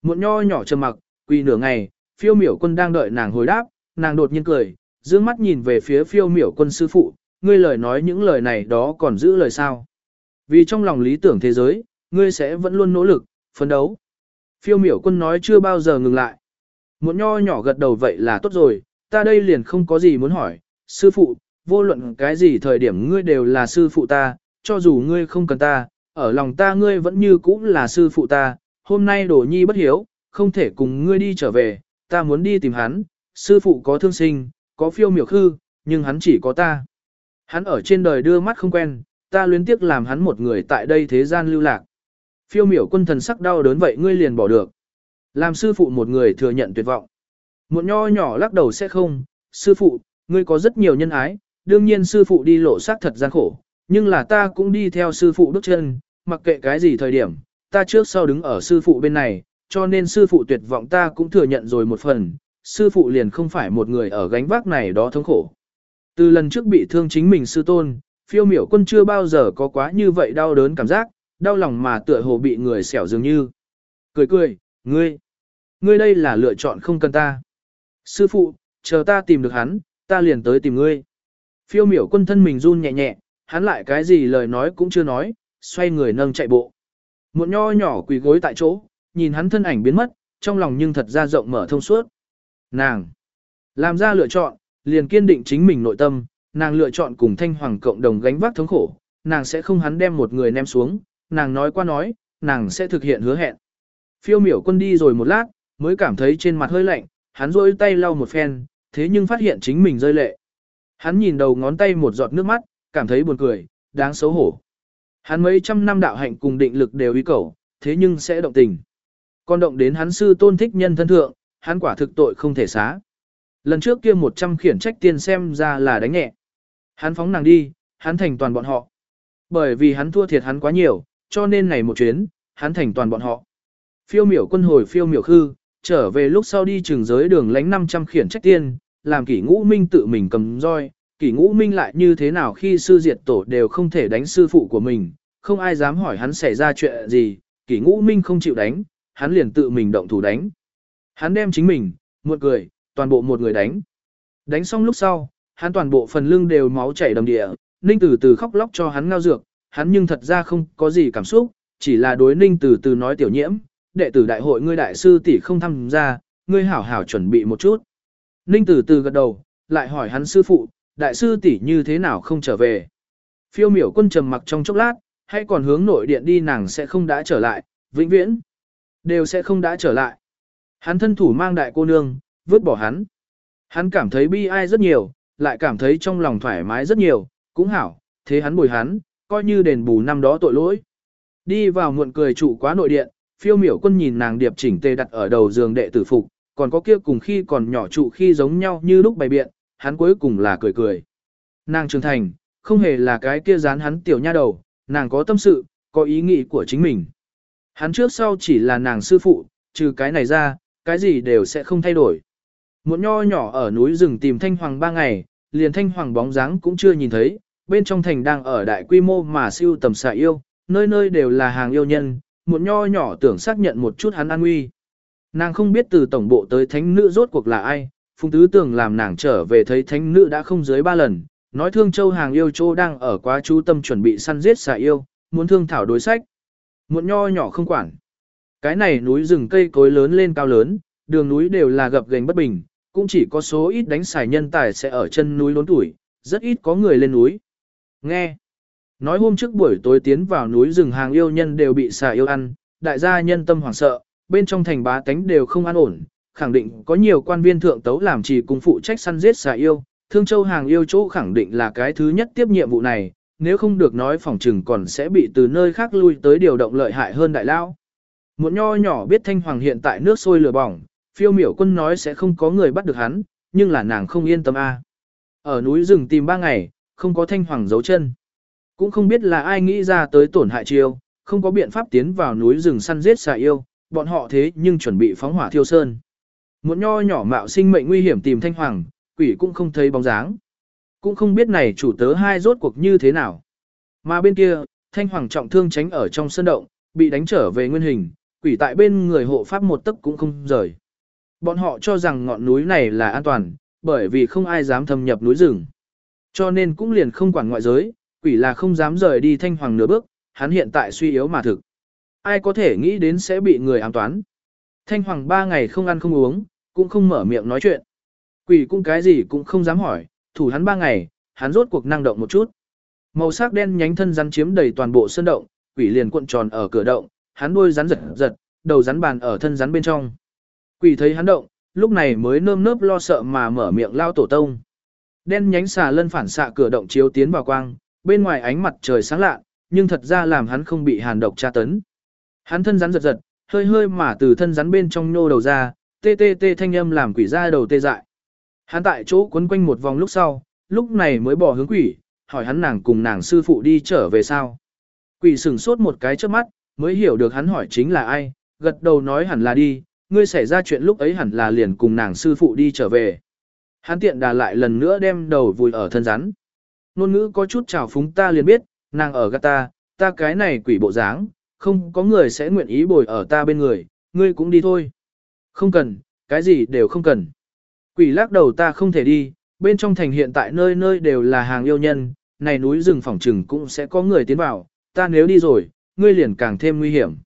S1: Một nho nhỏ trầm mặc, quỳ nửa ngày, phiêu miểu quân đang đợi nàng hồi đáp, nàng đột nhiên cười, dương mắt nhìn về phía phiêu miểu quân sư phụ, ngươi lời nói những lời này đó còn giữ lời sao. Vì trong lòng lý tưởng thế giới, ngươi sẽ vẫn luôn nỗ lực, phấn đấu. Phiêu miểu quân nói chưa bao giờ ngừng lại. Một nho nhỏ gật đầu vậy là tốt rồi, ta đây liền không có gì muốn hỏi, sư phụ, vô luận cái gì thời điểm ngươi đều là sư phụ ta, cho dù ngươi không cần ta, ở lòng ta ngươi vẫn như cũ là sư phụ ta, hôm nay đổ nhi bất hiếu, không thể cùng ngươi đi trở về, ta muốn đi tìm hắn, sư phụ có thương sinh, có phiêu miểu khư, nhưng hắn chỉ có ta. Hắn ở trên đời đưa mắt không quen, ta luyến tiếc làm hắn một người tại đây thế gian lưu lạc. Phiêu miểu quân thần sắc đau đớn vậy ngươi liền bỏ được. Làm sư phụ một người thừa nhận tuyệt vọng. Một nho nhỏ lắc đầu sẽ không, sư phụ, ngươi có rất nhiều nhân ái, đương nhiên sư phụ đi lộ xác thật gian khổ, nhưng là ta cũng đi theo sư phụ bước chân, mặc kệ cái gì thời điểm, ta trước sau đứng ở sư phụ bên này, cho nên sư phụ tuyệt vọng ta cũng thừa nhận rồi một phần, sư phụ liền không phải một người ở gánh vác này đó thống khổ. Từ lần trước bị thương chính mình sư tôn, phiêu miểu quân chưa bao giờ có quá như vậy đau đớn cảm giác, đau lòng mà tựa hồ bị người xẻo dường như. Cười cười, ngươi, ngươi đây là lựa chọn không cần ta. Sư phụ, chờ ta tìm được hắn, ta liền tới tìm ngươi. Phiêu miểu quân thân mình run nhẹ nhẹ, hắn lại cái gì lời nói cũng chưa nói, xoay người nâng chạy bộ. Một nho nhỏ quỳ gối tại chỗ, nhìn hắn thân ảnh biến mất, trong lòng nhưng thật ra rộng mở thông suốt. Nàng, làm ra lựa chọn, liền kiên định chính mình nội tâm, nàng lựa chọn cùng thanh hoàng cộng đồng gánh vác thống khổ, nàng sẽ không hắn đem một người ném xuống, nàng nói qua nói, nàng sẽ thực hiện hứa hẹn. Phiêu miểu quân đi rồi một lát, mới cảm thấy trên mặt hơi lạnh, hắn rôi tay lau một phen, thế nhưng phát hiện chính mình rơi lệ. Hắn nhìn đầu ngón tay một giọt nước mắt, cảm thấy buồn cười, đáng xấu hổ. Hắn mấy trăm năm đạo hạnh cùng định lực đều ý cầu, thế nhưng sẽ động tình. Còn động đến hắn sư tôn thích nhân thân thượng, hắn quả thực tội không thể xá. Lần trước kia một trăm khiển trách tiên xem ra là đánh nhẹ. Hắn phóng nàng đi, hắn thành toàn bọn họ. Bởi vì hắn thua thiệt hắn quá nhiều, cho nên này một chuyến, hắn thành toàn bọn họ. Phiêu miểu quân hồi phiêu miểu khư, trở về lúc sau đi trường giới đường lánh 500 khiển trách tiên, làm kỷ ngũ minh tự mình cầm roi, kỷ ngũ minh lại như thế nào khi sư diệt tổ đều không thể đánh sư phụ của mình, không ai dám hỏi hắn xảy ra chuyện gì, kỷ ngũ minh không chịu đánh, hắn liền tự mình động thủ đánh. Hắn đem chính mình, một người, toàn bộ một người đánh. Đánh xong lúc sau, hắn toàn bộ phần lưng đều máu chảy đầm địa, ninh từ từ khóc lóc cho hắn ngao dược, hắn nhưng thật ra không có gì cảm xúc, chỉ là đối ninh từ từ nói tiểu nhiễm, đệ tử đại hội ngươi đại sư tỷ không tham gia, ngươi hảo hảo chuẩn bị một chút. Ninh từ từ gật đầu, lại hỏi hắn sư phụ, đại sư tỷ như thế nào không trở về. Phiêu miểu quân trầm mặc trong chốc lát, hay còn hướng nội điện đi nàng sẽ không đã trở lại, vĩnh viễn, đều sẽ không đã trở lại. Hắn thân thủ mang đại cô nương, vứt bỏ hắn. Hắn cảm thấy bi ai rất nhiều, lại cảm thấy trong lòng thoải mái rất nhiều, cũng hảo, thế hắn bồi hắn, coi như đền bù năm đó tội lỗi. Đi vào muộn cười trụ quá nội điện, phiêu miểu quân nhìn nàng điệp chỉnh tề đặt ở đầu giường đệ tử phục, còn có kia cùng khi còn nhỏ trụ khi giống nhau như lúc bày biện, hắn cuối cùng là cười cười. Nàng trưởng thành, không hề là cái kia dán hắn tiểu nha đầu, nàng có tâm sự, có ý nghĩ của chính mình. Hắn trước sau chỉ là nàng sư phụ, trừ cái này ra, cái gì đều sẽ không thay đổi. Một nho nhỏ ở núi rừng tìm thanh hoàng ba ngày, liền thanh hoàng bóng dáng cũng chưa nhìn thấy, bên trong thành đang ở đại quy mô mà siêu tầm xạ yêu, nơi nơi đều là hàng yêu nhân, một nho nhỏ tưởng xác nhận một chút hắn an nguy. Nàng không biết từ tổng bộ tới thánh nữ rốt cuộc là ai, phùng tứ tưởng làm nàng trở về thấy thánh nữ đã không dưới ba lần, nói thương châu hàng yêu châu đang ở quá chú tâm chuẩn bị săn giết xạ yêu, muốn thương thảo đối sách. Một nho nhỏ không quản. Cái này núi rừng cây cối lớn lên cao lớn, đường núi đều là gập ghềnh bất bình, cũng chỉ có số ít đánh xài nhân tài sẽ ở chân núi lốn tuổi, rất ít có người lên núi. Nghe. Nói hôm trước buổi tối tiến vào núi rừng hàng yêu nhân đều bị xà yêu ăn, đại gia nhân tâm hoảng sợ, bên trong thành bá tánh đều không an ổn, khẳng định có nhiều quan viên thượng tấu làm chỉ cùng phụ trách săn giết xà yêu, thương châu hàng yêu chỗ khẳng định là cái thứ nhất tiếp nhiệm vụ này, nếu không được nói phòng trừng còn sẽ bị từ nơi khác lui tới điều động lợi hại hơn đại lao. Muộn nho nhỏ biết thanh hoàng hiện tại nước sôi lửa bỏng, phiêu miểu quân nói sẽ không có người bắt được hắn, nhưng là nàng không yên tâm a. Ở núi rừng tìm ba ngày, không có thanh hoàng dấu chân. Cũng không biết là ai nghĩ ra tới tổn hại chiêu, không có biện pháp tiến vào núi rừng săn giết xà yêu, bọn họ thế nhưng chuẩn bị phóng hỏa thiêu sơn. Muộn nho nhỏ mạo sinh mệnh nguy hiểm tìm thanh hoàng, quỷ cũng không thấy bóng dáng. Cũng không biết này chủ tớ hai rốt cuộc như thế nào. Mà bên kia, thanh hoàng trọng thương tránh ở trong sân động, bị đánh trở về nguyên hình, quỷ tại bên người hộ pháp một tấc cũng không rời. Bọn họ cho rằng ngọn núi này là an toàn, bởi vì không ai dám thâm nhập núi rừng. Cho nên cũng liền không quản ngoại giới, quỷ là không dám rời đi thanh hoàng nửa bước, hắn hiện tại suy yếu mà thực. Ai có thể nghĩ đến sẽ bị người ám toán. Thanh hoàng ba ngày không ăn không uống, cũng không mở miệng nói chuyện. Quỷ cũng cái gì cũng không dám hỏi, thủ hắn ba ngày, hắn rốt cuộc năng động một chút. Màu sắc đen nhánh thân rắn chiếm đầy toàn bộ sân động, quỷ liền cuộn tròn ở cửa động, hắn đuôi rắn giật giật, đầu rắn bàn ở thân rắn bên trong. Quỷ thấy hắn động, lúc này mới nơm nớp lo sợ mà mở miệng lao tổ tông. Đen nhánh xà lân phản xạ cửa động chiếu tiến vào quang, bên ngoài ánh mặt trời sáng lạ, nhưng thật ra làm hắn không bị hàn độc tra tấn. Hắn thân rắn giật giật, hơi hơi mà từ thân rắn bên trong nhô đầu ra, tê tê tê thanh âm làm quỷ ra đầu tê dại. Hắn tại chỗ quấn quanh một vòng lúc sau, lúc này mới bỏ hướng quỷ, hỏi hắn nàng cùng nàng sư phụ đi trở về sao. Quỷ sửng sốt một cái trước mắt, mới hiểu được hắn hỏi chính là ai, gật đầu nói hẳn là đi, ngươi xảy ra chuyện lúc ấy hẳn là liền cùng nàng sư phụ đi trở về. Hắn tiện đà lại lần nữa đem đầu vùi ở thân rắn. Nôn ngữ có chút trào phúng ta liền biết, nàng ở gắt ta, ta cái này quỷ bộ dáng, không có người sẽ nguyện ý bồi ở ta bên người, ngươi cũng đi thôi. Không cần, cái gì đều không cần. Quỷ lắc đầu ta không thể đi, bên trong thành hiện tại nơi nơi đều là hàng yêu nhân, này núi rừng phòng trừng cũng sẽ có người tiến vào, ta nếu đi rồi, ngươi liền càng thêm nguy hiểm.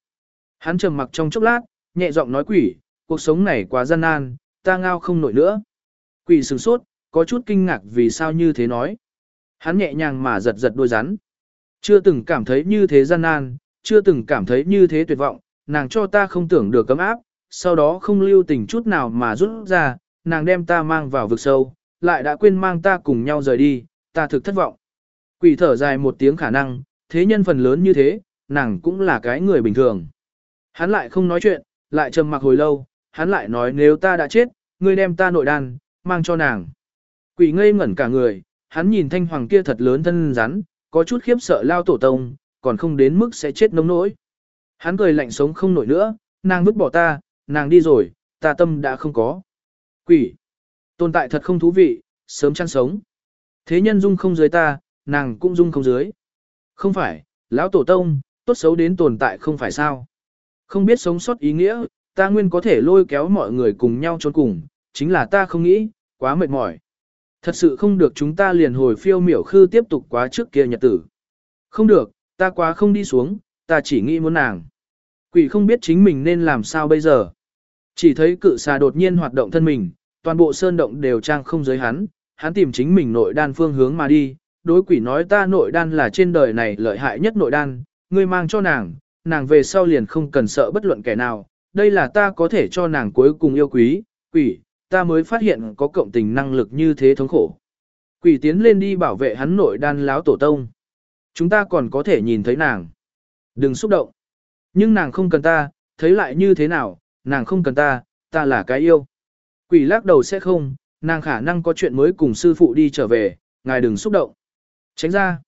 S1: Hắn trầm mặc trong chốc lát, nhẹ giọng nói quỷ, cuộc sống này quá gian nan, ta ngao không nổi nữa. Quỷ sửng sốt, có chút kinh ngạc vì sao như thế nói. Hắn nhẹ nhàng mà giật giật đôi rắn. Chưa từng cảm thấy như thế gian nan, chưa từng cảm thấy như thế tuyệt vọng, nàng cho ta không tưởng được cấm áp, sau đó không lưu tình chút nào mà rút ra, nàng đem ta mang vào vực sâu, lại đã quên mang ta cùng nhau rời đi, ta thực thất vọng. Quỷ thở dài một tiếng khả năng, thế nhân phần lớn như thế, nàng cũng là cái người bình thường. Hắn lại không nói chuyện, lại trầm mặc hồi lâu, hắn lại nói nếu ta đã chết, ngươi đem ta nội đan mang cho nàng. Quỷ ngây ngẩn cả người, hắn nhìn thanh hoàng kia thật lớn thân rắn, có chút khiếp sợ lao tổ tông, còn không đến mức sẽ chết nông nỗi. Hắn cười lạnh sống không nổi nữa, nàng vứt bỏ ta, nàng đi rồi, ta tâm đã không có. Quỷ, tồn tại thật không thú vị, sớm chăn sống. Thế nhân dung không dưới ta, nàng cũng dung không dưới. Không phải, lão tổ tông, tốt xấu đến tồn tại không phải sao. Không biết sống sót ý nghĩa, ta nguyên có thể lôi kéo mọi người cùng nhau trốn cùng, chính là ta không nghĩ, quá mệt mỏi. Thật sự không được chúng ta liền hồi phiêu miểu khư tiếp tục quá trước kia nhật tử. Không được, ta quá không đi xuống, ta chỉ nghĩ muốn nàng. Quỷ không biết chính mình nên làm sao bây giờ. Chỉ thấy cự xà đột nhiên hoạt động thân mình, toàn bộ sơn động đều trang không giới hắn, hắn tìm chính mình nội đan phương hướng mà đi. Đối quỷ nói ta nội đan là trên đời này lợi hại nhất nội đan, ngươi mang cho nàng, nàng về sau liền không cần sợ bất luận kẻ nào. Đây là ta có thể cho nàng cuối cùng yêu quý, quỷ, ta mới phát hiện có cộng tình năng lực như thế thống khổ. Quỷ tiến lên đi bảo vệ hắn nội đan láo tổ tông. Chúng ta còn có thể nhìn thấy nàng. Đừng xúc động. Nhưng nàng không cần ta, thấy lại như thế nào, nàng không cần ta, ta là cái yêu. Quỷ lắc đầu sẽ không, nàng khả năng có chuyện mới cùng sư phụ đi trở về, ngài đừng xúc động. Tránh ra.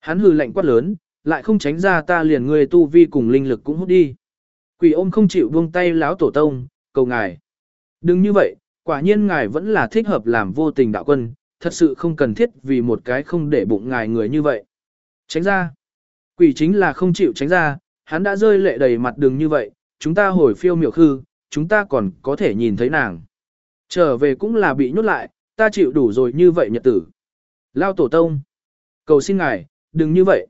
S1: Hắn hừ lạnh quát lớn, lại không tránh ra ta liền người tu vi cùng linh lực cũng hút đi. Quỷ ôm không chịu buông tay lão tổ tông, cầu ngài. Đừng như vậy, quả nhiên ngài vẫn là thích hợp làm vô tình đạo quân, thật sự không cần thiết vì một cái không để bụng ngài người như vậy. Tránh ra. Quỷ chính là không chịu tránh ra, hắn đã rơi lệ đầy mặt đường như vậy, chúng ta hồi phiêu miểu khư, chúng ta còn có thể nhìn thấy nàng. Trở về cũng là bị nhốt lại, ta chịu đủ rồi như vậy nhật tử. Lao tổ tông. Cầu xin ngài, đừng như vậy.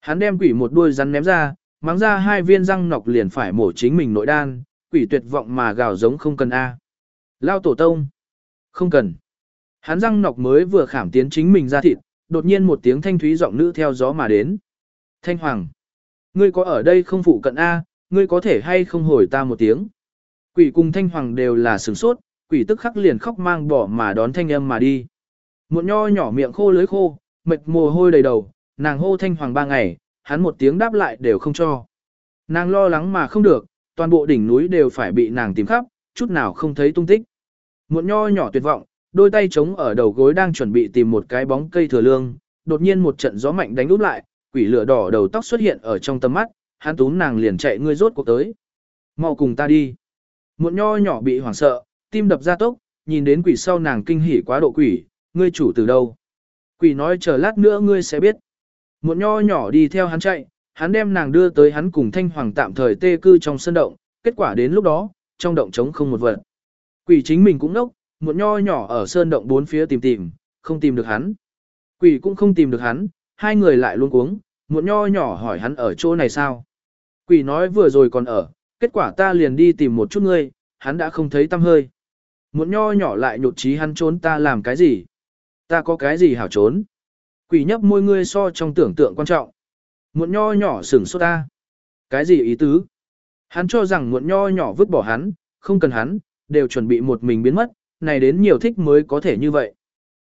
S1: Hắn đem quỷ một đuôi rắn ném ra, mắng ra hai viên răng nọc liền phải mổ chính mình nội đan, quỷ tuyệt vọng mà gào giống không cần A. Lao tổ tông. Không cần. Hắn răng nọc mới vừa khảm tiến chính mình ra thịt, đột nhiên một tiếng thanh thúy giọng nữ theo gió mà đến. Thanh Hoàng. Ngươi có ở đây không phụ cận A, ngươi có thể hay không hồi ta một tiếng. Quỷ cùng Thanh Hoàng đều là sửng sốt, quỷ tức khắc liền khóc mang bỏ mà đón thanh âm mà đi. Một nho nhỏ miệng khô lưới khô, mệt mồ hôi đầy đầu, nàng hô Thanh Hoàng ba ngày, hắn một tiếng đáp lại đều không cho. Nàng lo lắng mà không được, toàn bộ đỉnh núi đều phải bị nàng tìm khắp, chút nào không thấy tung tích. Một nho nhỏ tuyệt vọng, đôi tay trống ở đầu gối đang chuẩn bị tìm một cái bóng cây thừa lương, đột nhiên một trận gió mạnh đánh úp lại, quỷ lửa đỏ đầu tóc xuất hiện ở trong tầm mắt, hắn túm nàng liền chạy ngươi rốt cuộc tới. Mau cùng ta đi. Một nho nhỏ bị hoảng sợ, tim đập ra tốc, nhìn đến quỷ sau nàng kinh hỉ quá độ quỷ, ngươi chủ từ đâu? Quỷ nói chờ lát nữa ngươi sẽ biết. Một nho nhỏ đi theo hắn chạy, hắn đem nàng đưa tới hắn cùng thanh hoàng tạm thời tê cư trong sân động, kết quả đến lúc đó, trong động trống không một vật. Quỷ chính mình cũng nốc, một nho nhỏ ở sơn động bốn phía tìm tìm, không tìm được hắn. Quỷ cũng không tìm được hắn, hai người lại luôn cuống, một nho nhỏ hỏi hắn ở chỗ này sao. Quỷ nói vừa rồi còn ở, kết quả ta liền đi tìm một chút ngươi, hắn đã không thấy tâm hơi. Một nho nhỏ lại nhột trí hắn trốn ta làm cái gì? Ta có cái gì hảo trốn? Quỷ nhấp môi ngươi so trong tưởng tượng quan trọng. Muộn nho nhỏ sửng sốt ta. Cái gì ý tứ? Hắn cho rằng muộn nho nhỏ vứt bỏ hắn, không cần hắn, đều chuẩn bị một mình biến mất, này đến nhiều thích mới có thể như vậy.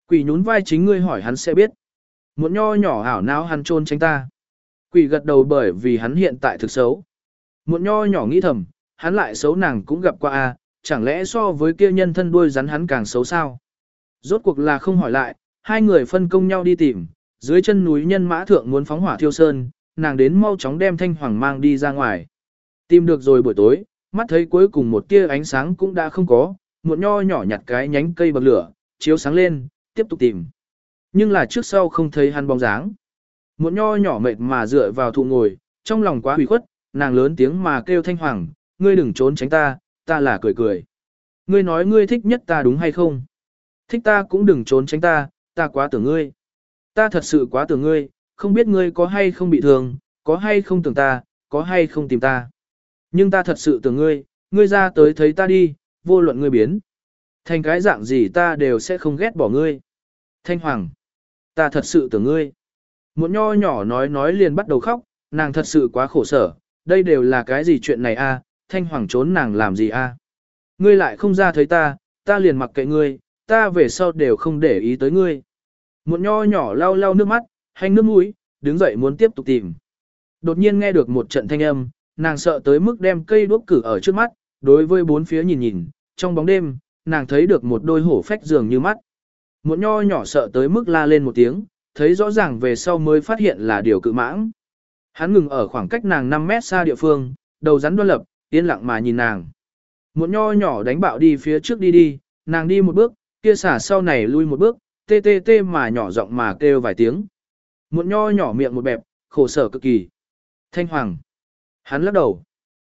S1: Quỷ nhún vai chính ngươi hỏi hắn sẽ biết. Muộn nho nhỏ hảo não hắn trôn tránh ta. Quỷ gật đầu bởi vì hắn hiện tại thực xấu. Muộn nho nhỏ nghĩ thầm, hắn lại xấu nàng cũng gặp qua a, chẳng lẽ so với kia nhân thân đuôi rắn hắn càng xấu sao? Rốt cuộc là không hỏi lại, hai người phân công nhau đi tìm, dưới chân núi nhân mã thượng muốn phóng hỏa thiêu sơn, nàng đến mau chóng đem thanh hoàng mang đi ra ngoài. Tìm được rồi buổi tối, mắt thấy cuối cùng một tia ánh sáng cũng đã không có, một nho nhỏ nhặt cái nhánh cây bậc lửa, chiếu sáng lên, tiếp tục tìm. Nhưng là trước sau không thấy hắn bóng dáng. Một nho nhỏ mệt mà dựa vào thụ ngồi, trong lòng quá hủy khuất, nàng lớn tiếng mà kêu thanh hoàng, ngươi đừng trốn tránh ta, ta là cười cười. Ngươi nói ngươi thích nhất ta đúng hay không? Thích ta cũng đừng trốn tránh ta, ta quá tưởng ngươi. Ta thật sự quá tưởng ngươi, không biết ngươi có hay không bị thương, có hay không tưởng ta, có hay không tìm ta. Nhưng ta thật sự tưởng ngươi, ngươi ra tới thấy ta đi, vô luận ngươi biến. Thành cái dạng gì ta đều sẽ không ghét bỏ ngươi. Thanh Hoàng, ta thật sự tưởng ngươi. Một nho nhỏ nói nói liền bắt đầu khóc, nàng thật sự quá khổ sở, đây đều là cái gì chuyện này a? Thanh Hoàng trốn nàng làm gì a? Ngươi lại không ra thấy ta, ta liền mặc kệ ngươi, ta về sau đều không để ý tới ngươi. Muộn nho nhỏ lau lau nước mắt, hành nước mũi, đứng dậy muốn tiếp tục tìm. Đột nhiên nghe được một trận thanh âm, nàng sợ tới mức đem cây đuốc cử ở trước mắt, đối với bốn phía nhìn nhìn, trong bóng đêm, nàng thấy được một đôi hổ phách dường như mắt. Muộn nho nhỏ sợ tới mức la lên một tiếng, thấy rõ ràng về sau mới phát hiện là điều cự mãng. Hắn ngừng ở khoảng cách nàng 5 mét xa địa phương, đầu rắn đoan lập, yên lặng mà nhìn nàng. Muộn nho nhỏ đánh bạo đi phía trước đi đi, nàng đi một bước, kia xả sau này lui một bước, tê tê tê mà nhỏ giọng mà kêu vài tiếng. Một nho nhỏ miệng một bẹp, khổ sở cực kỳ. Thanh hoàng. Hắn lắc đầu.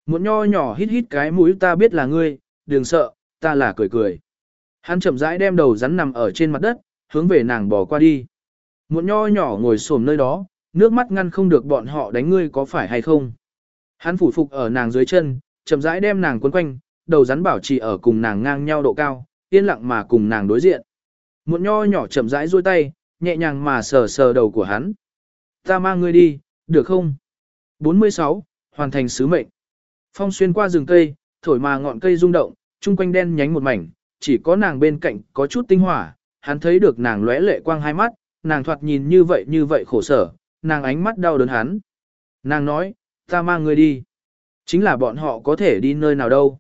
S1: Một nho nhỏ hít hít cái mũi ta biết là ngươi, đừng sợ, ta là cười cười. Hắn chậm rãi đem đầu rắn nằm ở trên mặt đất, hướng về nàng bỏ qua đi. Một nho nhỏ ngồi xổm nơi đó, nước mắt ngăn không được bọn họ đánh ngươi có phải hay không. Hắn phủ phục ở nàng dưới chân, chậm rãi đem nàng quấn quanh, đầu rắn bảo trì ở cùng nàng ngang nhau độ cao, yên lặng mà cùng nàng đối diện. Một nho nhỏ chậm rãi duỗi tay, nhẹ nhàng mà sờ sờ đầu của hắn. Ta mang ngươi đi, được không? 46. Hoàn thành sứ mệnh. Phong xuyên qua rừng cây, thổi mà ngọn cây rung động, chung quanh đen nhánh một mảnh, chỉ có nàng bên cạnh có chút tinh hỏa, hắn thấy được nàng lóe lệ quang hai mắt, nàng thoạt nhìn như vậy như vậy khổ sở, nàng ánh mắt đau đớn hắn. Nàng nói, ta mang ngươi đi. Chính là bọn họ có thể đi nơi nào đâu.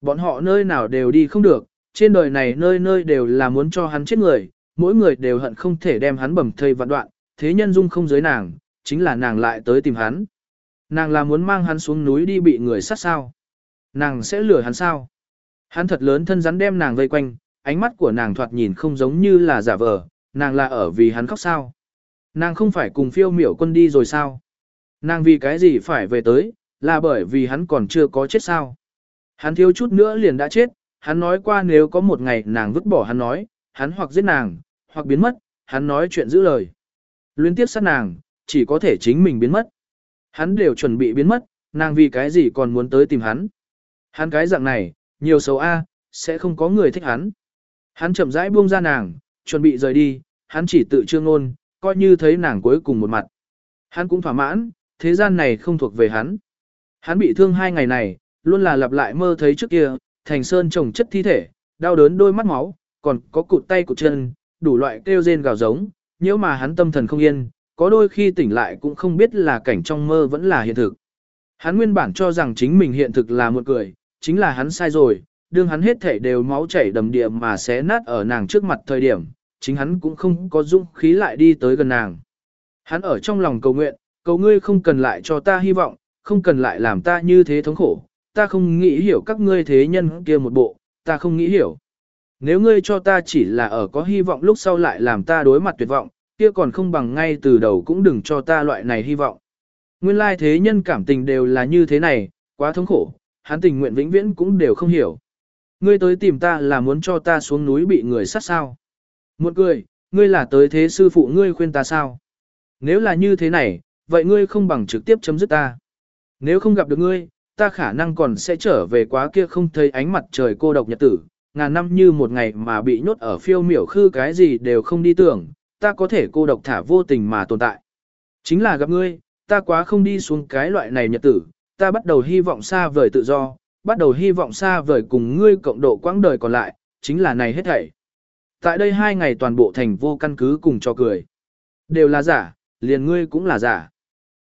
S1: Bọn họ nơi nào đều đi không được, trên đời này nơi nơi đều là muốn cho hắn chết người, mỗi người đều hận không thể đem hắn bầm thây vạn đoạn, thế nhân dung không giới nàng, chính là nàng lại tới tìm hắn. Nàng là muốn mang hắn xuống núi đi bị người sát sao. Nàng sẽ lừa hắn sao. Hắn thật lớn thân rắn đem nàng vây quanh, ánh mắt của nàng thoạt nhìn không giống như là giả vờ, nàng là ở vì hắn khóc sao. Nàng không phải cùng phiêu miểu quân đi rồi sao. Nàng vì cái gì phải về tới, là bởi vì hắn còn chưa có chết sao. Hắn thiếu chút nữa liền đã chết, hắn nói qua nếu có một ngày nàng vứt bỏ hắn nói, hắn hoặc giết nàng, hoặc biến mất, hắn nói chuyện giữ lời. Liên tiếp sát nàng, chỉ có thể chính mình biến mất. Hắn đều chuẩn bị biến mất, nàng vì cái gì còn muốn tới tìm hắn. Hắn cái dạng này, nhiều xấu A, sẽ không có người thích hắn. Hắn chậm rãi buông ra nàng, chuẩn bị rời đi, hắn chỉ tự trương ngôn, coi như thấy nàng cuối cùng một mặt. Hắn cũng thỏa mãn, thế gian này không thuộc về hắn. Hắn bị thương hai ngày này, luôn là lặp lại mơ thấy trước kia, thành sơn trồng chất thi thể, đau đớn đôi mắt máu, còn có cụt tay cụt chân, đủ loại kêu rên gào giống, nếu mà hắn tâm thần không yên, có đôi khi tỉnh lại cũng không biết là cảnh trong mơ vẫn là hiện thực. Hắn nguyên bản cho rằng chính mình hiện thực là một cười, chính là hắn sai rồi, đương hắn hết thể đều máu chảy đầm địa mà xé nát ở nàng trước mặt thời điểm, chính hắn cũng không có dũng khí lại đi tới gần nàng. Hắn ở trong lòng cầu nguyện, cầu ngươi không cần lại cho ta hy vọng, không cần lại làm ta như thế thống khổ, ta không nghĩ hiểu các ngươi thế nhân kia một bộ, ta không nghĩ hiểu. Nếu ngươi cho ta chỉ là ở có hy vọng lúc sau lại làm ta đối mặt tuyệt vọng, kia còn không bằng ngay từ đầu cũng đừng cho ta loại này hy vọng. Nguyên lai thế nhân cảm tình đều là như thế này, quá thống khổ, hắn tình nguyện vĩnh viễn cũng đều không hiểu. Ngươi tới tìm ta là muốn cho ta xuống núi bị người sát sao. Một cười, ngươi là tới thế sư phụ ngươi khuyên ta sao? Nếu là như thế này, vậy ngươi không bằng trực tiếp chấm dứt ta. Nếu không gặp được ngươi, ta khả năng còn sẽ trở về quá kia không thấy ánh mặt trời cô độc nhật tử, ngàn năm như một ngày mà bị nhốt ở phiêu miểu khư cái gì đều không đi tưởng, ta có thể cô độc thả vô tình mà tồn tại. Chính là gặp ngươi, ta quá không đi xuống cái loại này nhật tử, ta bắt đầu hy vọng xa vời tự do, bắt đầu hy vọng xa vời cùng ngươi cộng độ quãng đời còn lại, chính là này hết thảy. Tại đây hai ngày toàn bộ thành vô căn cứ cùng cho cười. Đều là giả, liền ngươi cũng là giả.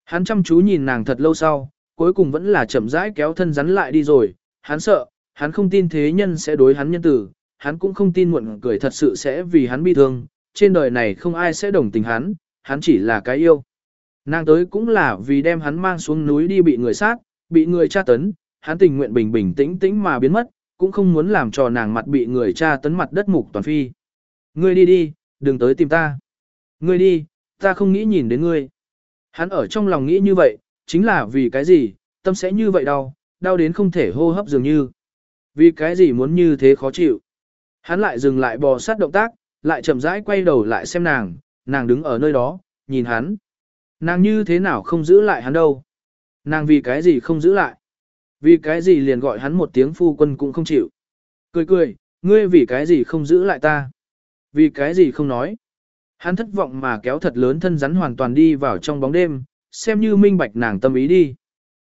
S1: Hắn chăm chú nhìn nàng thật lâu sau, cuối cùng vẫn là chậm rãi kéo thân rắn lại đi rồi, hắn sợ, hắn không tin thế nhân sẽ đối hắn nhân tử, hắn cũng không tin muộn cười thật sự sẽ vì hắn bi thương, trên đời này không ai sẽ đồng tình hắn, hắn chỉ là cái yêu. Nàng tới cũng là vì đem hắn mang xuống núi đi bị người sát, bị người tra tấn, hắn tình nguyện bình bình tĩnh tĩnh mà biến mất, cũng không muốn làm cho nàng mặt bị người tra tấn mặt đất mục toàn phi. Ngươi đi đi, đừng tới tìm ta. Ngươi đi, ta không nghĩ nhìn đến ngươi. Hắn ở trong lòng nghĩ như vậy, chính là vì cái gì, tâm sẽ như vậy đau, đau đến không thể hô hấp dường như. Vì cái gì muốn như thế khó chịu. Hắn lại dừng lại bò sát động tác, lại chậm rãi quay đầu lại xem nàng, nàng đứng ở nơi đó, nhìn hắn. Nàng như thế nào không giữ lại hắn đâu. Nàng vì cái gì không giữ lại. Vì cái gì liền gọi hắn một tiếng phu quân cũng không chịu. Cười cười, ngươi vì cái gì không giữ lại ta. Vì cái gì không nói. Hắn thất vọng mà kéo thật lớn thân rắn hoàn toàn đi vào trong bóng đêm, xem như minh bạch nàng tâm ý đi.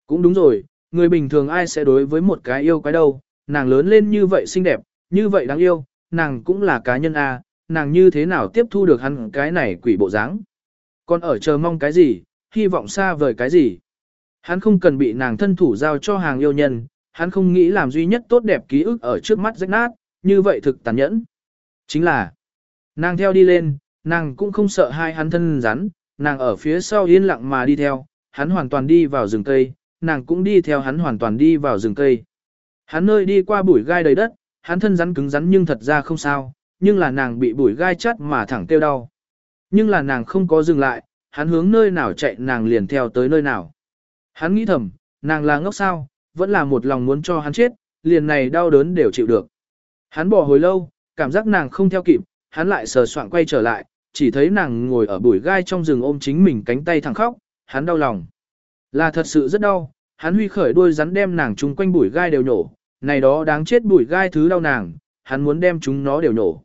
S1: Cũng đúng rồi, người bình thường ai sẽ đối với một cái yêu cái đâu, nàng lớn lên như vậy xinh đẹp, như vậy đáng yêu, nàng cũng là cá nhân a, à, nàng như thế nào tiếp thu được hắn cái này quỷ bộ dáng. Còn ở chờ mong cái gì, hy vọng xa vời cái gì. Hắn không cần bị nàng thân thủ giao cho hàng yêu nhân, hắn không nghĩ làm duy nhất tốt đẹp ký ức ở trước mắt rách nát, như vậy thực tàn nhẫn. Chính là, nàng theo đi lên, nàng cũng không sợ hai hắn thân rắn, nàng ở phía sau yên lặng mà đi theo, hắn hoàn toàn đi vào rừng cây, nàng cũng đi theo hắn hoàn toàn đi vào rừng cây. Hắn nơi đi qua bụi gai đầy đất, hắn thân rắn cứng rắn nhưng thật ra không sao, nhưng là nàng bị bụi gai chắt mà thẳng tiêu đau. Nhưng là nàng không có dừng lại, hắn hướng nơi nào chạy nàng liền theo tới nơi nào. Hắn nghĩ thầm, nàng là ngốc sao, vẫn là một lòng muốn cho hắn chết, liền này đau đớn đều chịu được. Hắn bỏ hồi lâu, cảm giác nàng không theo kịp, hắn lại sờ soạn quay trở lại, chỉ thấy nàng ngồi ở bụi gai trong rừng ôm chính mình cánh tay thẳng khóc, hắn đau lòng. Là thật sự rất đau, hắn huy khởi đuôi rắn đem nàng chung quanh bụi gai đều nhổ, này đó đáng chết bụi gai thứ đau nàng, hắn muốn đem chúng nó đều nhổ.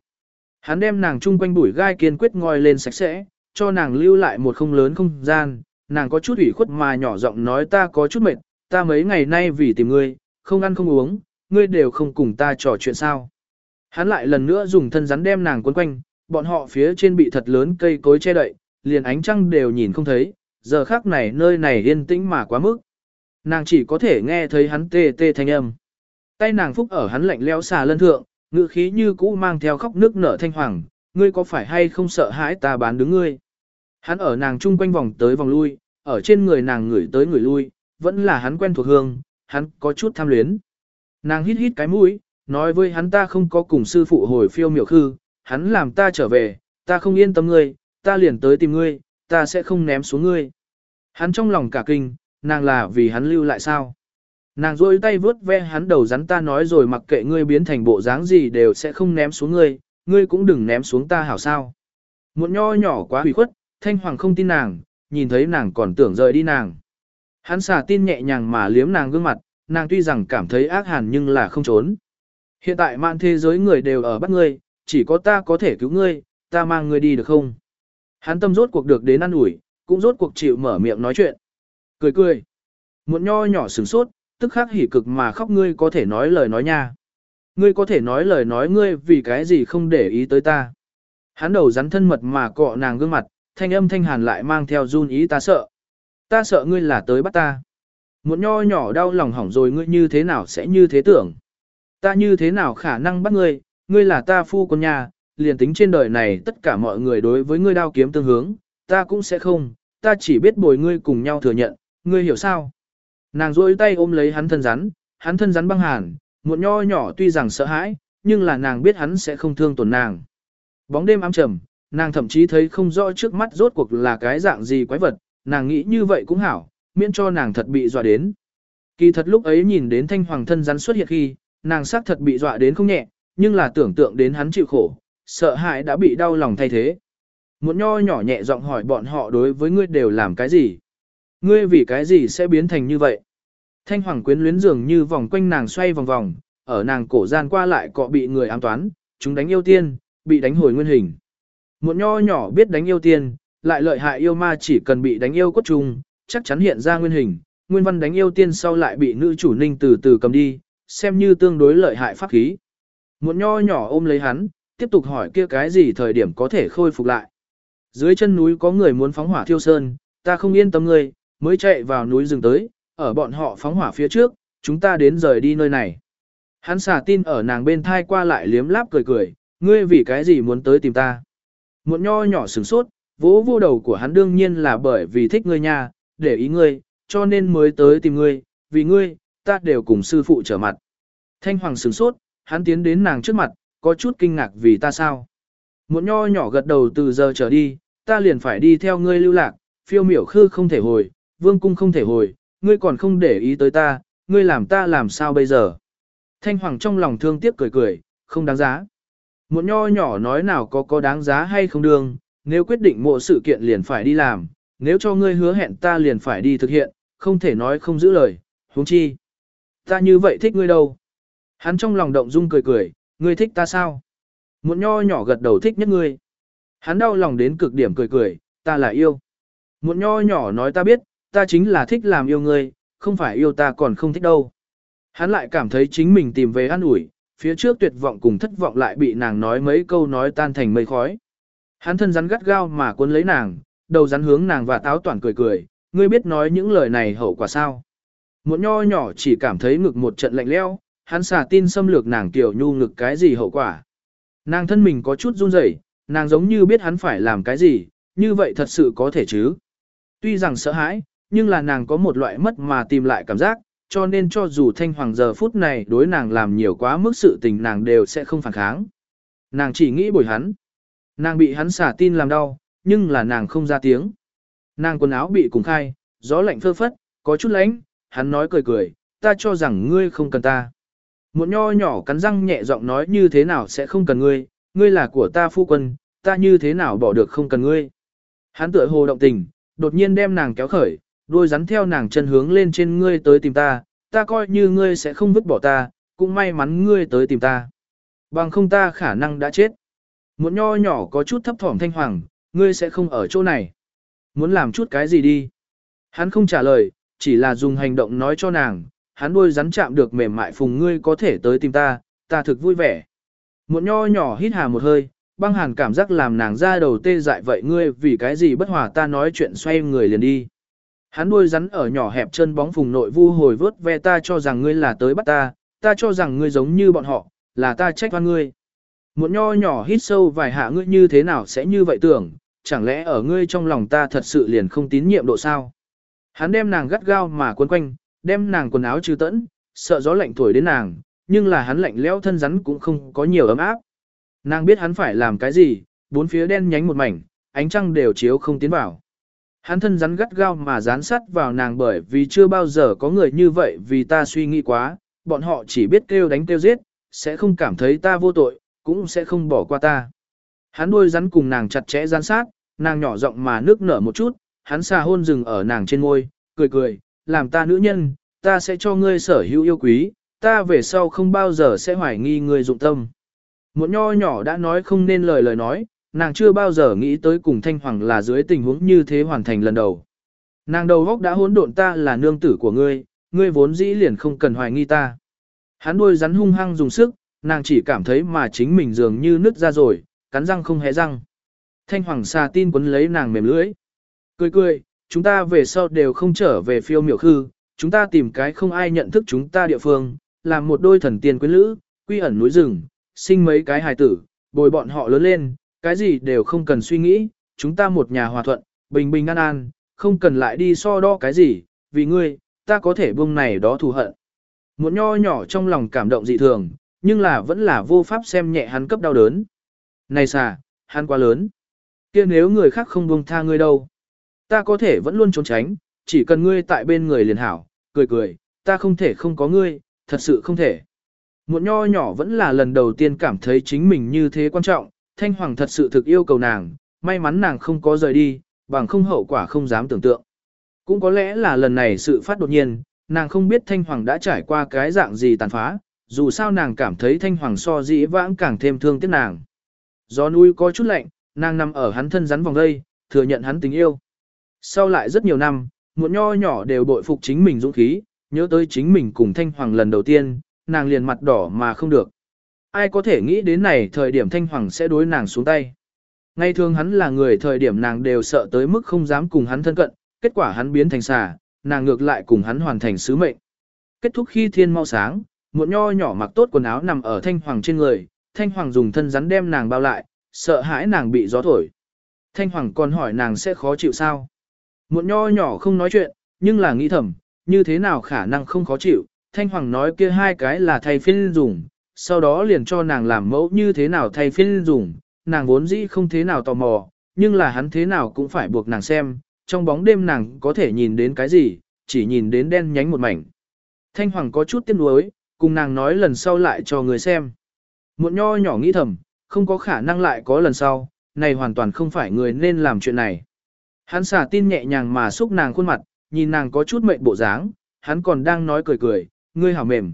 S1: Hắn đem nàng chung quanh bụi gai kiên quyết ngoi lên sạch sẽ, cho nàng lưu lại một không lớn không gian, nàng có chút ủy khuất mà nhỏ giọng nói ta có chút mệt, ta mấy ngày nay vì tìm ngươi, không ăn không uống, ngươi đều không cùng ta trò chuyện sao. Hắn lại lần nữa dùng thân rắn đem nàng quấn quanh, bọn họ phía trên bị thật lớn cây cối che đậy, liền ánh trăng đều nhìn không thấy, giờ khác này nơi này yên tĩnh mà quá mức. Nàng chỉ có thể nghe thấy hắn tê tê thanh âm. Tay nàng phúc ở hắn lạnh leo xà lân thượng, ngự khí như cũ mang theo khóc nước nở thanh hoàng, ngươi có phải hay không sợ hãi ta bán đứng ngươi. Hắn ở nàng chung quanh vòng tới vòng lui, ở trên người nàng ngửi tới ngửi lui, vẫn là hắn quen thuộc hương, hắn có chút tham luyến. Nàng hít hít cái mũi, nói với hắn ta không có cùng sư phụ hồi phiêu miểu khư, hắn làm ta trở về, ta không yên tâm ngươi, ta liền tới tìm ngươi, ta sẽ không ném xuống ngươi. Hắn trong lòng cả kinh, nàng là vì hắn lưu lại sao? Nàng rôi tay vướt ve hắn đầu rắn ta nói rồi mặc kệ ngươi biến thành bộ dáng gì đều sẽ không ném xuống ngươi, ngươi cũng đừng ném xuống ta hảo sao. Một nho nhỏ quá hủy khuất, thanh hoàng không tin nàng, nhìn thấy nàng còn tưởng rời đi nàng. Hắn xả tin nhẹ nhàng mà liếm nàng gương mặt, nàng tuy rằng cảm thấy ác hàn nhưng là không trốn. Hiện tại mạng thế giới người đều ở bắt ngươi, chỉ có ta có thể cứu ngươi, ta mang ngươi đi được không? Hắn tâm rốt cuộc được đến ăn ủi, cũng rốt cuộc chịu mở miệng nói chuyện. Cười cười. Một nho nhỏ sửng sốt, tức khắc hỉ cực mà khóc ngươi có thể nói lời nói nha. Ngươi có thể nói lời nói ngươi vì cái gì không để ý tới ta. Hắn đầu rắn thân mật mà cọ nàng gương mặt, thanh âm thanh hàn lại mang theo run ý ta sợ. Ta sợ ngươi là tới bắt ta. Muộn nho nhỏ đau lòng hỏng rồi ngươi như thế nào sẽ như thế tưởng. Ta như thế nào khả năng bắt ngươi, ngươi là ta phu con nhà, liền tính trên đời này tất cả mọi người đối với ngươi đao kiếm tương hướng, ta cũng sẽ không, ta chỉ biết bồi ngươi cùng nhau thừa nhận, ngươi hiểu sao? Nàng rôi tay ôm lấy hắn thân rắn, hắn thân rắn băng hàn, muộn nho nhỏ tuy rằng sợ hãi, nhưng là nàng biết hắn sẽ không thương tổn nàng. Bóng đêm ám trầm, nàng thậm chí thấy không rõ trước mắt rốt cuộc là cái dạng gì quái vật, nàng nghĩ như vậy cũng hảo, miễn cho nàng thật bị dọa đến. Kỳ thật lúc ấy nhìn đến thanh hoàng thân rắn xuất hiện khi, nàng xác thật bị dọa đến không nhẹ, nhưng là tưởng tượng đến hắn chịu khổ, sợ hãi đã bị đau lòng thay thế. Một nho nhỏ nhẹ giọng hỏi bọn họ đối với ngươi đều làm cái gì? Ngươi vì cái gì sẽ biến thành như vậy? Thanh hoàng quyến luyến dường như vòng quanh nàng xoay vòng vòng, ở nàng cổ gian qua lại cọ bị người ám toán, chúng đánh yêu tiên, bị đánh hồi nguyên hình. Một nho nhỏ biết đánh yêu tiên, lại lợi hại yêu ma chỉ cần bị đánh yêu cốt trùng, chắc chắn hiện ra nguyên hình, nguyên văn đánh yêu tiên sau lại bị nữ chủ ninh từ từ cầm đi, xem như tương đối lợi hại pháp khí. Một nho nhỏ ôm lấy hắn, tiếp tục hỏi kia cái gì thời điểm có thể khôi phục lại. Dưới chân núi có người muốn phóng hỏa thiêu sơn, ta không yên tâm ngươi, mới chạy vào núi rừng tới, ở bọn họ phóng hỏa phía trước, chúng ta đến rời đi nơi này. Hắn xả tin ở nàng bên thai qua lại liếm láp cười cười, ngươi vì cái gì muốn tới tìm ta. Một nho nhỏ sửng sốt, vỗ vô đầu của hắn đương nhiên là bởi vì thích ngươi nha, để ý ngươi, cho nên mới tới tìm ngươi, vì ngươi, ta đều cùng sư phụ trở mặt. Thanh Hoàng sửng sốt, hắn tiến đến nàng trước mặt, có chút kinh ngạc vì ta sao. Một nho nhỏ gật đầu từ giờ trở đi, ta liền phải đi theo ngươi lưu lạc, phiêu miểu khư không thể hồi, vương cung không thể hồi, ngươi còn không để ý tới ta, ngươi làm ta làm sao bây giờ. Thanh Hoàng trong lòng thương tiếc cười cười, không đáng giá. Một nho nhỏ nói nào có có đáng giá hay không đương, nếu quyết định mộ sự kiện liền phải đi làm, nếu cho ngươi hứa hẹn ta liền phải đi thực hiện, không thể nói không giữ lời, huống chi. Ta như vậy thích ngươi đâu. Hắn trong lòng động dung cười cười, ngươi thích ta sao? Muộn nho nhỏ gật đầu thích nhất ngươi. Hắn đau lòng đến cực điểm cười cười, ta là yêu. Muộn nho nhỏ nói ta biết, ta chính là thích làm yêu ngươi, không phải yêu ta còn không thích đâu. Hắn lại cảm thấy chính mình tìm về an ủi, phía trước tuyệt vọng cùng thất vọng lại bị nàng nói mấy câu nói tan thành mây khói. Hắn thân rắn gắt gao mà cuốn lấy nàng, đầu rắn hướng nàng và táo toàn cười cười, ngươi biết nói những lời này hậu quả sao. Muộn nho nhỏ chỉ cảm thấy ngực một trận lạnh leo, hắn xả tin xâm lược nàng tiểu nhu ngực cái gì hậu quả. Nàng thân mình có chút run rẩy, nàng giống như biết hắn phải làm cái gì, như vậy thật sự có thể chứ. Tuy rằng sợ hãi, nhưng là nàng có một loại mất mà tìm lại cảm giác, cho nên cho dù thanh hoàng giờ phút này đối nàng làm nhiều quá mức sự tình nàng đều sẽ không phản kháng. Nàng chỉ nghĩ bồi hắn. Nàng bị hắn xả tin làm đau, nhưng là nàng không ra tiếng. Nàng quần áo bị cùng khai, gió lạnh phơ phất, có chút lánh, hắn nói cười cười, ta cho rằng ngươi không cần ta. Một nho nhỏ cắn răng nhẹ giọng nói như thế nào sẽ không cần ngươi, ngươi là của ta phu quân, ta như thế nào bỏ được không cần ngươi. Hắn tựa hồ động tình, đột nhiên đem nàng kéo khởi, đuôi rắn theo nàng chân hướng lên trên ngươi tới tìm ta, ta coi như ngươi sẽ không vứt bỏ ta, cũng may mắn ngươi tới tìm ta. Bằng không ta khả năng đã chết. Muốn nho nhỏ có chút thấp thỏm thanh hoàng, ngươi sẽ không ở chỗ này. Muốn làm chút cái gì đi? Hắn không trả lời, chỉ là dùng hành động nói cho nàng, hắn đuôi rắn chạm được mềm mại phùng ngươi có thể tới tìm ta, ta thực vui vẻ. Một nho nhỏ hít hà một hơi, băng hàn cảm giác làm nàng ra đầu tê dại vậy ngươi vì cái gì bất hòa ta nói chuyện xoay người liền đi. Hắn đuôi rắn ở nhỏ hẹp chân bóng phùng nội vu hồi vớt ve ta cho rằng ngươi là tới bắt ta, ta cho rằng ngươi giống như bọn họ, là ta trách oan ngươi. Một nho nhỏ hít sâu vài hạ ngươi như thế nào sẽ như vậy tưởng, chẳng lẽ ở ngươi trong lòng ta thật sự liền không tín nhiệm độ sao? Hắn đem nàng gắt gao mà quấn quanh, đem nàng quần áo trừ tẫn, sợ gió lạnh thổi đến nàng, nhưng là hắn lạnh lẽo thân rắn cũng không có nhiều ấm áp. Nàng biết hắn phải làm cái gì, bốn phía đen nhánh một mảnh, ánh trăng đều chiếu không tiến vào. Hắn thân rắn gắt gao mà dán sát vào nàng bởi vì chưa bao giờ có người như vậy vì ta suy nghĩ quá, bọn họ chỉ biết kêu đánh kêu giết, sẽ không cảm thấy ta vô tội, cũng sẽ không bỏ qua ta. Hắn đuôi rắn cùng nàng chặt chẽ gián sát, nàng nhỏ giọng mà nước nở một chút, hắn xà hôn rừng ở nàng trên ngôi, cười cười, làm ta nữ nhân, ta sẽ cho ngươi sở hữu yêu quý, ta về sau không bao giờ sẽ hoài nghi ngươi dụng tâm. Một nho nhỏ đã nói không nên lời lời nói, nàng chưa bao giờ nghĩ tới cùng Thanh Hoàng là dưới tình huống như thế hoàn thành lần đầu. Nàng đầu góc đã hỗn độn ta là nương tử của ngươi, ngươi vốn dĩ liền không cần hoài nghi ta. Hắn đuôi rắn hung hăng dùng sức, nàng chỉ cảm thấy mà chính mình dường như nứt ra rồi, cắn răng không hé răng. Thanh Hoàng xà tin quấn lấy nàng mềm lưỡi. Cười cười, chúng ta về sau đều không trở về phiêu miểu khư, chúng ta tìm cái không ai nhận thức chúng ta địa phương, làm một đôi thần tiên quyến lữ, quy ẩn núi rừng, sinh mấy cái hài tử, bồi bọn họ lớn lên, cái gì đều không cần suy nghĩ, chúng ta một nhà hòa thuận, bình bình an an, không cần lại đi so đo cái gì, vì ngươi, ta có thể buông này đó thù hận. Một nho nhỏ trong lòng cảm động dị thường, nhưng là vẫn là vô pháp xem nhẹ hắn cấp đau đớn. Này xà, hắn quá lớn. kia nếu người khác không buông tha ngươi đâu. Ta có thể vẫn luôn trốn tránh, chỉ cần ngươi tại bên người liền hảo, cười cười, ta không thể không có ngươi, thật sự không thể. Muộn nho nhỏ vẫn là lần đầu tiên cảm thấy chính mình như thế quan trọng, Thanh Hoàng thật sự thực yêu cầu nàng, may mắn nàng không có rời đi, bằng không hậu quả không dám tưởng tượng. Cũng có lẽ là lần này sự phát đột nhiên, nàng không biết Thanh Hoàng đã trải qua cái dạng gì tàn phá, dù sao nàng cảm thấy Thanh Hoàng so dĩ vãng càng thêm thương tiếc nàng. Gió núi có chút lạnh, nàng nằm ở hắn thân rắn vòng đây, thừa nhận hắn tình yêu. Sau lại rất nhiều năm, muộn nho nhỏ đều bội phục chính mình dũng khí, nhớ tới chính mình cùng Thanh Hoàng lần đầu tiên, nàng liền mặt đỏ mà không được. Ai có thể nghĩ đến này thời điểm Thanh Hoàng sẽ đối nàng xuống tay. Ngay thường hắn là người thời điểm nàng đều sợ tới mức không dám cùng hắn thân cận, kết quả hắn biến thành xà, nàng ngược lại cùng hắn hoàn thành sứ mệnh. Kết thúc khi thiên mau sáng, muộn nho nhỏ mặc tốt quần áo nằm ở Thanh Hoàng trên người, Thanh Hoàng dùng thân rắn đem nàng bao lại, sợ hãi nàng bị gió thổi. Thanh Hoàng còn hỏi nàng sẽ khó chịu sao. Một nho nhỏ không nói chuyện, nhưng là nghĩ thầm, như thế nào khả năng không khó chịu, Thanh Hoàng nói kia hai cái là thay phiên dùng, sau đó liền cho nàng làm mẫu như thế nào thay phiên dùng, nàng vốn dĩ không thế nào tò mò, nhưng là hắn thế nào cũng phải buộc nàng xem, trong bóng đêm nàng có thể nhìn đến cái gì, chỉ nhìn đến đen nhánh một mảnh. Thanh Hoàng có chút tiếc nuối, cùng nàng nói lần sau lại cho người xem. Một nho nhỏ nghĩ thầm, không có khả năng lại có lần sau, này hoàn toàn không phải người nên làm chuyện này. Hắn xả tin nhẹ nhàng mà xúc nàng khuôn mặt, nhìn nàng có chút mệnh bộ dáng, hắn còn đang nói cười cười, ngươi hảo mềm.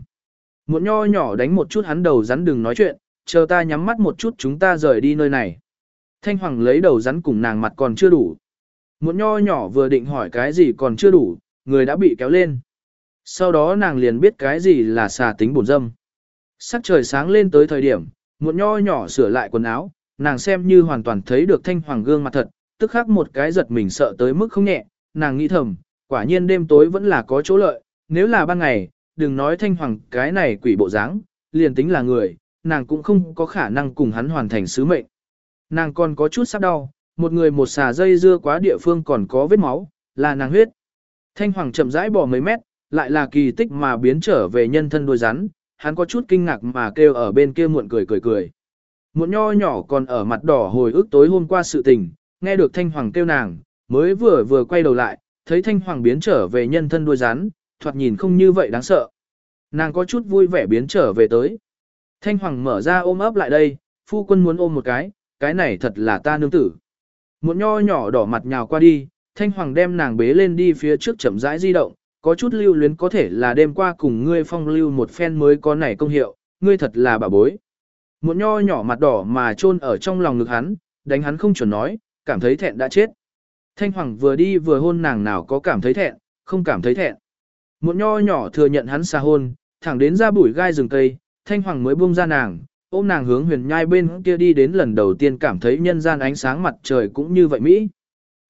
S1: Một nho nhỏ đánh một chút hắn đầu rắn đừng nói chuyện, chờ ta nhắm mắt một chút chúng ta rời đi nơi này. Thanh Hoàng lấy đầu rắn cùng nàng mặt còn chưa đủ. Một nho nhỏ vừa định hỏi cái gì còn chưa đủ, người đã bị kéo lên. Sau đó nàng liền biết cái gì là xà tính bổn dâm. Sắc trời sáng lên tới thời điểm, một nho nhỏ sửa lại quần áo, nàng xem như hoàn toàn thấy được thanh hoàng gương mặt thật, tức khắc một cái giật mình sợ tới mức không nhẹ, nàng nghĩ thầm, quả nhiên đêm tối vẫn là có chỗ lợi, nếu là ban ngày, đừng nói thanh hoàng cái này quỷ bộ dáng, liền tính là người, nàng cũng không có khả năng cùng hắn hoàn thành sứ mệnh. Nàng còn có chút sắp đau, một người một xà dây dưa quá địa phương còn có vết máu, là nàng huyết. Thanh hoàng chậm rãi bỏ mấy mét, lại là kỳ tích mà biến trở về nhân thân đuôi rắn, hắn có chút kinh ngạc mà kêu ở bên kia muộn cười cười cười. Một nho nhỏ còn ở mặt đỏ hồi ức tối hôm qua sự tình, nghe được thanh hoàng kêu nàng, mới vừa vừa quay đầu lại, thấy thanh hoàng biến trở về nhân thân đuôi rắn, thoạt nhìn không như vậy đáng sợ. Nàng có chút vui vẻ biến trở về tới. Thanh hoàng mở ra ôm ấp lại đây, phu quân muốn ôm một cái, cái này thật là ta nương tử. Một nho nhỏ đỏ mặt nhào qua đi, thanh hoàng đem nàng bế lên đi phía trước chậm rãi di động, có chút lưu luyến có thể là đêm qua cùng ngươi phong lưu một phen mới có nảy công hiệu, ngươi thật là bà bối. Một nho nhỏ mặt đỏ mà chôn ở trong lòng ngực hắn, đánh hắn không chuẩn nói, cảm thấy thẹn đã chết. Thanh Hoàng vừa đi vừa hôn nàng nào có cảm thấy thẹn, không cảm thấy thẹn. Một nho nhỏ thừa nhận hắn xa hôn, thẳng đến ra bụi gai rừng cây, Thanh Hoàng mới buông ra nàng, ôm nàng hướng huyền nhai bên kia đi đến lần đầu tiên cảm thấy nhân gian ánh sáng mặt trời cũng như vậy Mỹ.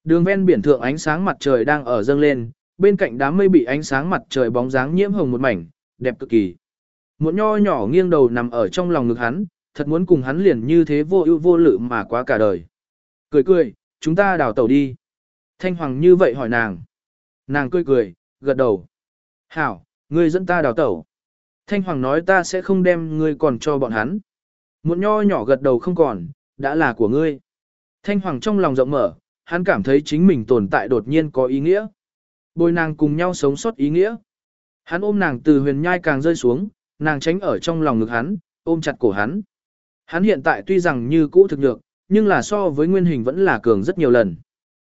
S1: Đường ven biển thượng ánh sáng mặt trời đang ở dâng lên, bên cạnh đám mây bị ánh sáng mặt trời bóng dáng nhiễm hồng một mảnh, đẹp cực kỳ. Một nho nhỏ nghiêng đầu nằm ở trong lòng ngực hắn, thật muốn cùng hắn liền như thế vô ưu vô lự mà quá cả đời. Cười cười, chúng ta đào tàu đi. Thanh Hoàng như vậy hỏi nàng. Nàng cười cười, gật đầu. Hảo, ngươi dẫn ta đào tẩu. Thanh Hoàng nói ta sẽ không đem ngươi còn cho bọn hắn. Một nho nhỏ gật đầu không còn, đã là của ngươi. Thanh Hoàng trong lòng rộng mở, hắn cảm thấy chính mình tồn tại đột nhiên có ý nghĩa. Bồi nàng cùng nhau sống sót ý nghĩa. Hắn ôm nàng từ huyền nhai càng rơi xuống, nàng tránh ở trong lòng ngực hắn, ôm chặt cổ hắn. Hắn hiện tại tuy rằng như cũ thực được, nhưng là so với nguyên hình vẫn là cường rất nhiều lần.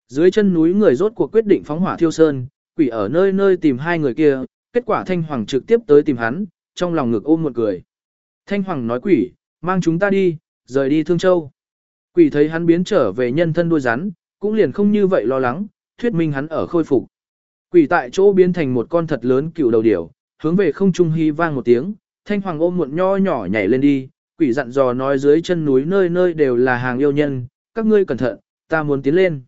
S1: Dưới chân núi người rốt cuộc quyết định phóng hỏa thiêu sơn, quỷ ở nơi nơi tìm hai người kia, kết quả Thanh Hoàng trực tiếp tới tìm hắn, trong lòng ngực ôm một cười. Thanh Hoàng nói quỷ, mang chúng ta đi, rời đi Thương Châu. Quỷ thấy hắn biến trở về nhân thân đuôi rắn, cũng liền không như vậy lo lắng, thuyết minh hắn ở khôi phục. Quỷ tại chỗ biến thành một con thật lớn cựu đầu điểu, hướng về không trung hy vang một tiếng, thanh hoàng ôm muộn nho nhỏ nhảy lên đi, quỷ dặn dò nói dưới chân núi nơi nơi đều là hàng yêu nhân, các ngươi cẩn thận, ta muốn tiến lên.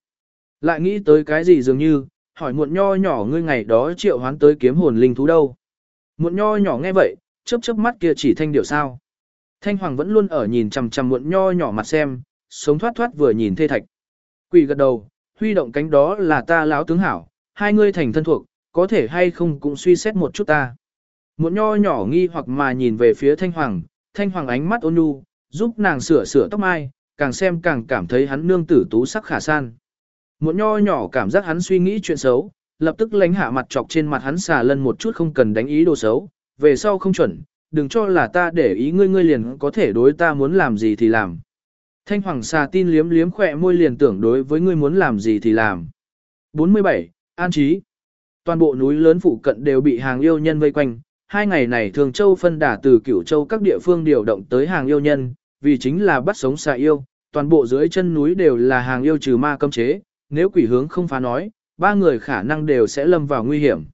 S1: Lại nghĩ tới cái gì dường như, hỏi muộn nho nhỏ ngươi ngày đó triệu hoán tới kiếm hồn linh thú đâu. Muộn nho nhỏ nghe vậy, chớp chớp mắt kia chỉ thanh điệu sao. Thanh hoàng vẫn luôn ở nhìn chằm chằm muộn nho nhỏ mặt xem, sống thoát thoát vừa nhìn thê thạch. Quỷ gật đầu, huy động cánh đó là ta lão tướng hảo, hai ngươi thành thân thuộc, có thể hay không cũng suy xét một chút ta. Muộn nho nhỏ nghi hoặc mà nhìn về phía thanh hoàng, thanh hoàng ánh mắt ôn nhu, giúp nàng sửa sửa tóc mai, càng xem càng cảm thấy hắn nương tử tú sắc khả san. Một nho nhỏ cảm giác hắn suy nghĩ chuyện xấu, lập tức lánh hạ mặt chọc trên mặt hắn xà lân một chút không cần đánh ý đồ xấu, về sau không chuẩn, đừng cho là ta để ý ngươi ngươi liền có thể đối ta muốn làm gì thì làm. Thanh hoàng xà tin liếm liếm khỏe môi liền tưởng đối với ngươi muốn làm gì thì làm. 47. An trí Toàn bộ núi lớn phụ cận đều bị hàng yêu nhân vây quanh, hai ngày này Thường Châu phân đả từ cửu châu các địa phương điều động tới hàng yêu nhân, vì chính là bắt sống xà yêu, toàn bộ dưới chân núi đều là hàng yêu trừ ma cấm chế, nếu quỷ hướng không phá nói, ba người khả năng đều sẽ lâm vào nguy hiểm.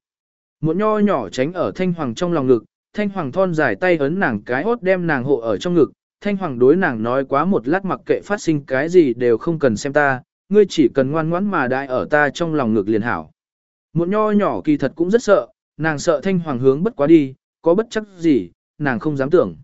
S1: Một nho nhỏ tránh ở thanh hoàng trong lòng ngực, thanh hoàng thon dài tay ấn nàng cái hốt đem nàng hộ ở trong ngực, thanh hoàng đối nàng nói quá một lát mặc kệ phát sinh cái gì đều không cần xem ta, ngươi chỉ cần ngoan ngoãn mà đại ở ta trong lòng ngực liền hảo. Một nho nhỏ kỳ thật cũng rất sợ, nàng sợ thanh hoàng hướng bất quá đi, có bất chắc gì, nàng không dám tưởng.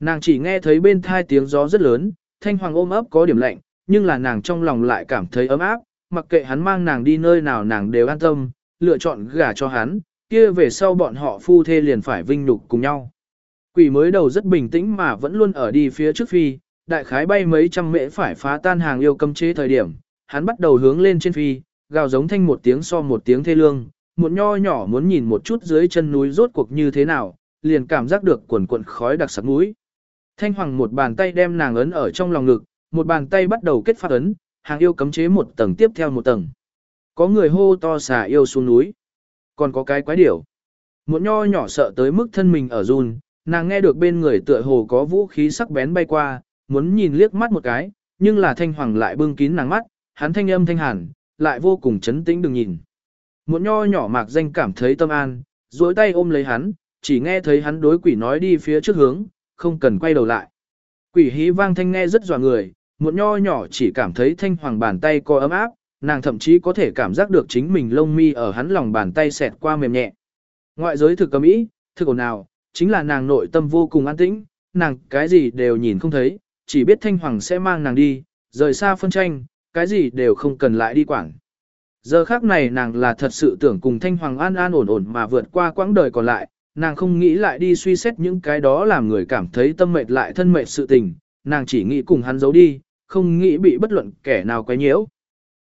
S1: Nàng chỉ nghe thấy bên thai tiếng gió rất lớn, thanh hoàng ôm ấp có điểm lạnh, nhưng là nàng trong lòng lại cảm thấy ấm áp, mặc kệ hắn mang nàng đi nơi nào nàng đều an tâm, lựa chọn gả cho hắn, kia về sau bọn họ phu thê liền phải vinh nhục cùng nhau. Quỷ mới đầu rất bình tĩnh mà vẫn luôn ở đi phía trước phi, đại khái bay mấy trăm mễ phải phá tan hàng yêu cấm chế thời điểm, hắn bắt đầu hướng lên trên phi, gào giống thanh một tiếng so một tiếng thê lương, một nho nhỏ muốn nhìn một chút dưới chân núi rốt cuộc như thế nào, liền cảm giác được quần quần khói đặc sặc mũi. Thanh hoàng một bàn tay đem nàng ấn ở trong lòng ngực, một bàn tay bắt đầu kết phát ấn, hàng yêu cấm chế một tầng tiếp theo một tầng. Có người hô to xà yêu xuống núi. Còn có cái quái điểu. Một nho nhỏ sợ tới mức thân mình ở run, nàng nghe được bên người tựa hồ có vũ khí sắc bén bay qua, muốn nhìn liếc mắt một cái, nhưng là thanh hoàng lại bưng kín nàng mắt, hắn thanh âm thanh hàn, lại vô cùng chấn tĩnh đừng nhìn. Một nho nhỏ mạc danh cảm thấy tâm an, duỗi tay ôm lấy hắn, chỉ nghe thấy hắn đối quỷ nói đi phía trước hướng, không cần quay đầu lại. Quỷ hí vang thanh nghe rất dọa người, một nho nhỏ chỉ cảm thấy thanh hoàng bàn tay co ấm áp, nàng thậm chí có thể cảm giác được chính mình lông mi ở hắn lòng bàn tay xẹt qua mềm nhẹ. Ngoại giới thực cầm ý, thực ồn nào, chính là nàng nội tâm vô cùng an tĩnh, nàng cái gì đều nhìn không thấy, chỉ biết thanh hoàng sẽ mang nàng đi, rời xa phân tranh, cái gì đều không cần lại đi quảng. Giờ khác này nàng là thật sự tưởng cùng thanh hoàng an an ổn ổn mà vượt qua quãng đời còn lại, nàng không nghĩ lại đi suy xét những cái đó làm người cảm thấy tâm mệt lại thân mệt sự tình, nàng chỉ nghĩ cùng hắn giấu đi, không nghĩ bị bất luận kẻ nào quấy nhiễu.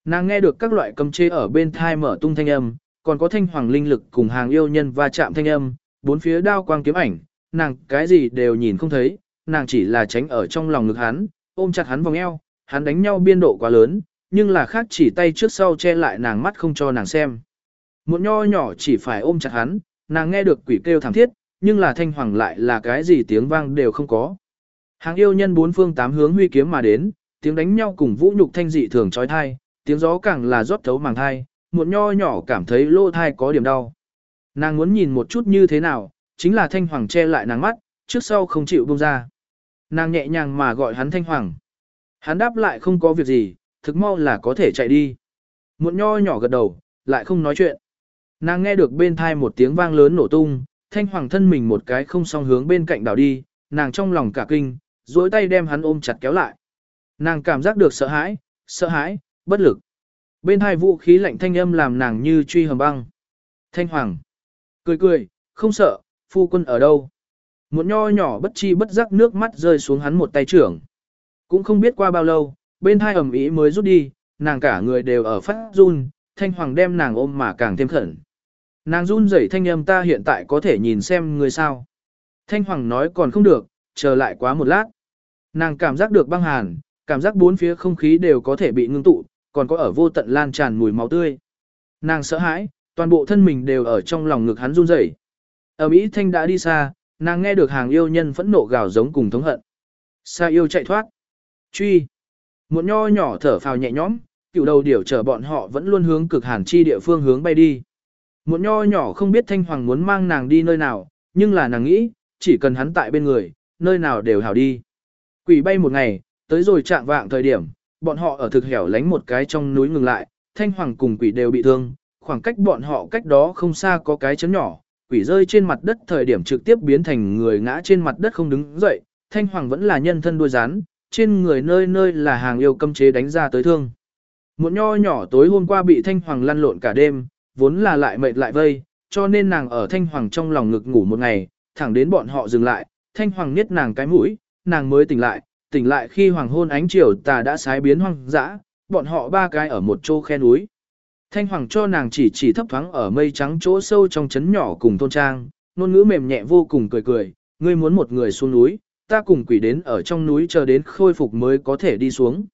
S1: Nàng nghe được các loại cầm chế ở bên thai mở tung thanh âm, còn có thanh hoàng linh lực cùng hàng yêu nhân va chạm thanh âm, bốn phía đao quang kiếm ảnh, nàng cái gì đều nhìn không thấy, nàng chỉ là tránh ở trong lòng ngực hắn, ôm chặt hắn vòng eo, hắn đánh nhau biên độ quá lớn, nhưng là khác chỉ tay trước sau che lại nàng mắt không cho nàng xem. Một nho nhỏ chỉ phải ôm chặt hắn, nàng nghe được quỷ kêu thảm thiết, nhưng là thanh hoàng lại là cái gì tiếng vang đều không có. Hàng yêu nhân bốn phương tám hướng huy kiếm mà đến, tiếng đánh nhau cùng vũ nhục thanh dị thường trói thai, tiếng gió càng là rót thấu màng thai, một nho nhỏ cảm thấy lô thai có điểm đau. Nàng muốn nhìn một chút như thế nào, chính là thanh hoàng che lại nàng mắt, trước sau không chịu buông ra. Nàng nhẹ nhàng mà gọi hắn thanh hoàng. Hắn đáp lại không có việc gì, thực mau là có thể chạy đi. Muộn nho nhỏ gật đầu, lại không nói chuyện. Nàng nghe được bên thai một tiếng vang lớn nổ tung, thanh hoàng thân mình một cái không song hướng bên cạnh đảo đi, nàng trong lòng cả kinh, duỗi tay đem hắn ôm chặt kéo lại. Nàng cảm giác được sợ hãi, sợ hãi, bất lực. Bên hai vũ khí lạnh thanh âm làm nàng như truy hầm băng. Thanh hoàng. Cười cười, không sợ, phu quân ở đâu. Một nho nhỏ bất chi bất giác nước mắt rơi xuống hắn một tay trưởng. Cũng không biết qua bao lâu, bên hai ẩm ý mới rút đi, nàng cả người đều ở phát run, thanh hoàng đem nàng ôm mà càng thêm khẩn. Nàng run rẩy thanh âm ta hiện tại có thể nhìn xem người sao. Thanh hoàng nói còn không được, chờ lại quá một lát. Nàng cảm giác được băng hàn, cảm giác bốn phía không khí đều có thể bị ngưng tụ, còn có ở vô tận lan tràn mùi máu tươi. Nàng sợ hãi, toàn bộ thân mình đều ở trong lòng ngực hắn run rẩy. Ở Mỹ Thanh đã đi xa, nàng nghe được hàng yêu nhân phẫn nộ gào giống cùng thống hận. Sa yêu chạy thoát. Truy. Một nho nhỏ thở phào nhẹ nhõm, cựu đầu điểu chở bọn họ vẫn luôn hướng cực hàn chi địa phương hướng bay đi. Một nho nhỏ không biết Thanh Hoàng muốn mang nàng đi nơi nào, nhưng là nàng nghĩ, chỉ cần hắn tại bên người, nơi nào đều hảo đi. Quỷ bay một ngày, tới rồi chạm vạng thời điểm, bọn họ ở thực hẻo lánh một cái trong núi ngừng lại, thanh hoàng cùng quỷ đều bị thương, khoảng cách bọn họ cách đó không xa có cái chấn nhỏ, quỷ rơi trên mặt đất thời điểm trực tiếp biến thành người ngã trên mặt đất không đứng dậy, thanh hoàng vẫn là nhân thân đuôi rán, trên người nơi nơi là hàng yêu cấm chế đánh ra tới thương. Một nho nhỏ tối hôm qua bị thanh hoàng lăn lộn cả đêm, vốn là lại mệt lại vây, cho nên nàng ở thanh hoàng trong lòng ngực ngủ một ngày, thẳng đến bọn họ dừng lại, thanh hoàng niết nàng cái mũi, nàng mới tỉnh lại, tỉnh lại khi hoàng hôn ánh chiều tà đã sái biến hoang dã, bọn họ ba cái ở một chỗ khe núi. Thanh hoàng cho nàng chỉ chỉ thấp thoáng ở mây trắng chỗ sâu trong chấn nhỏ cùng thôn trang, ngôn ngữ mềm nhẹ vô cùng cười cười, ngươi muốn một người xuống núi, ta cùng quỷ đến ở trong núi chờ đến khôi phục mới có thể đi xuống.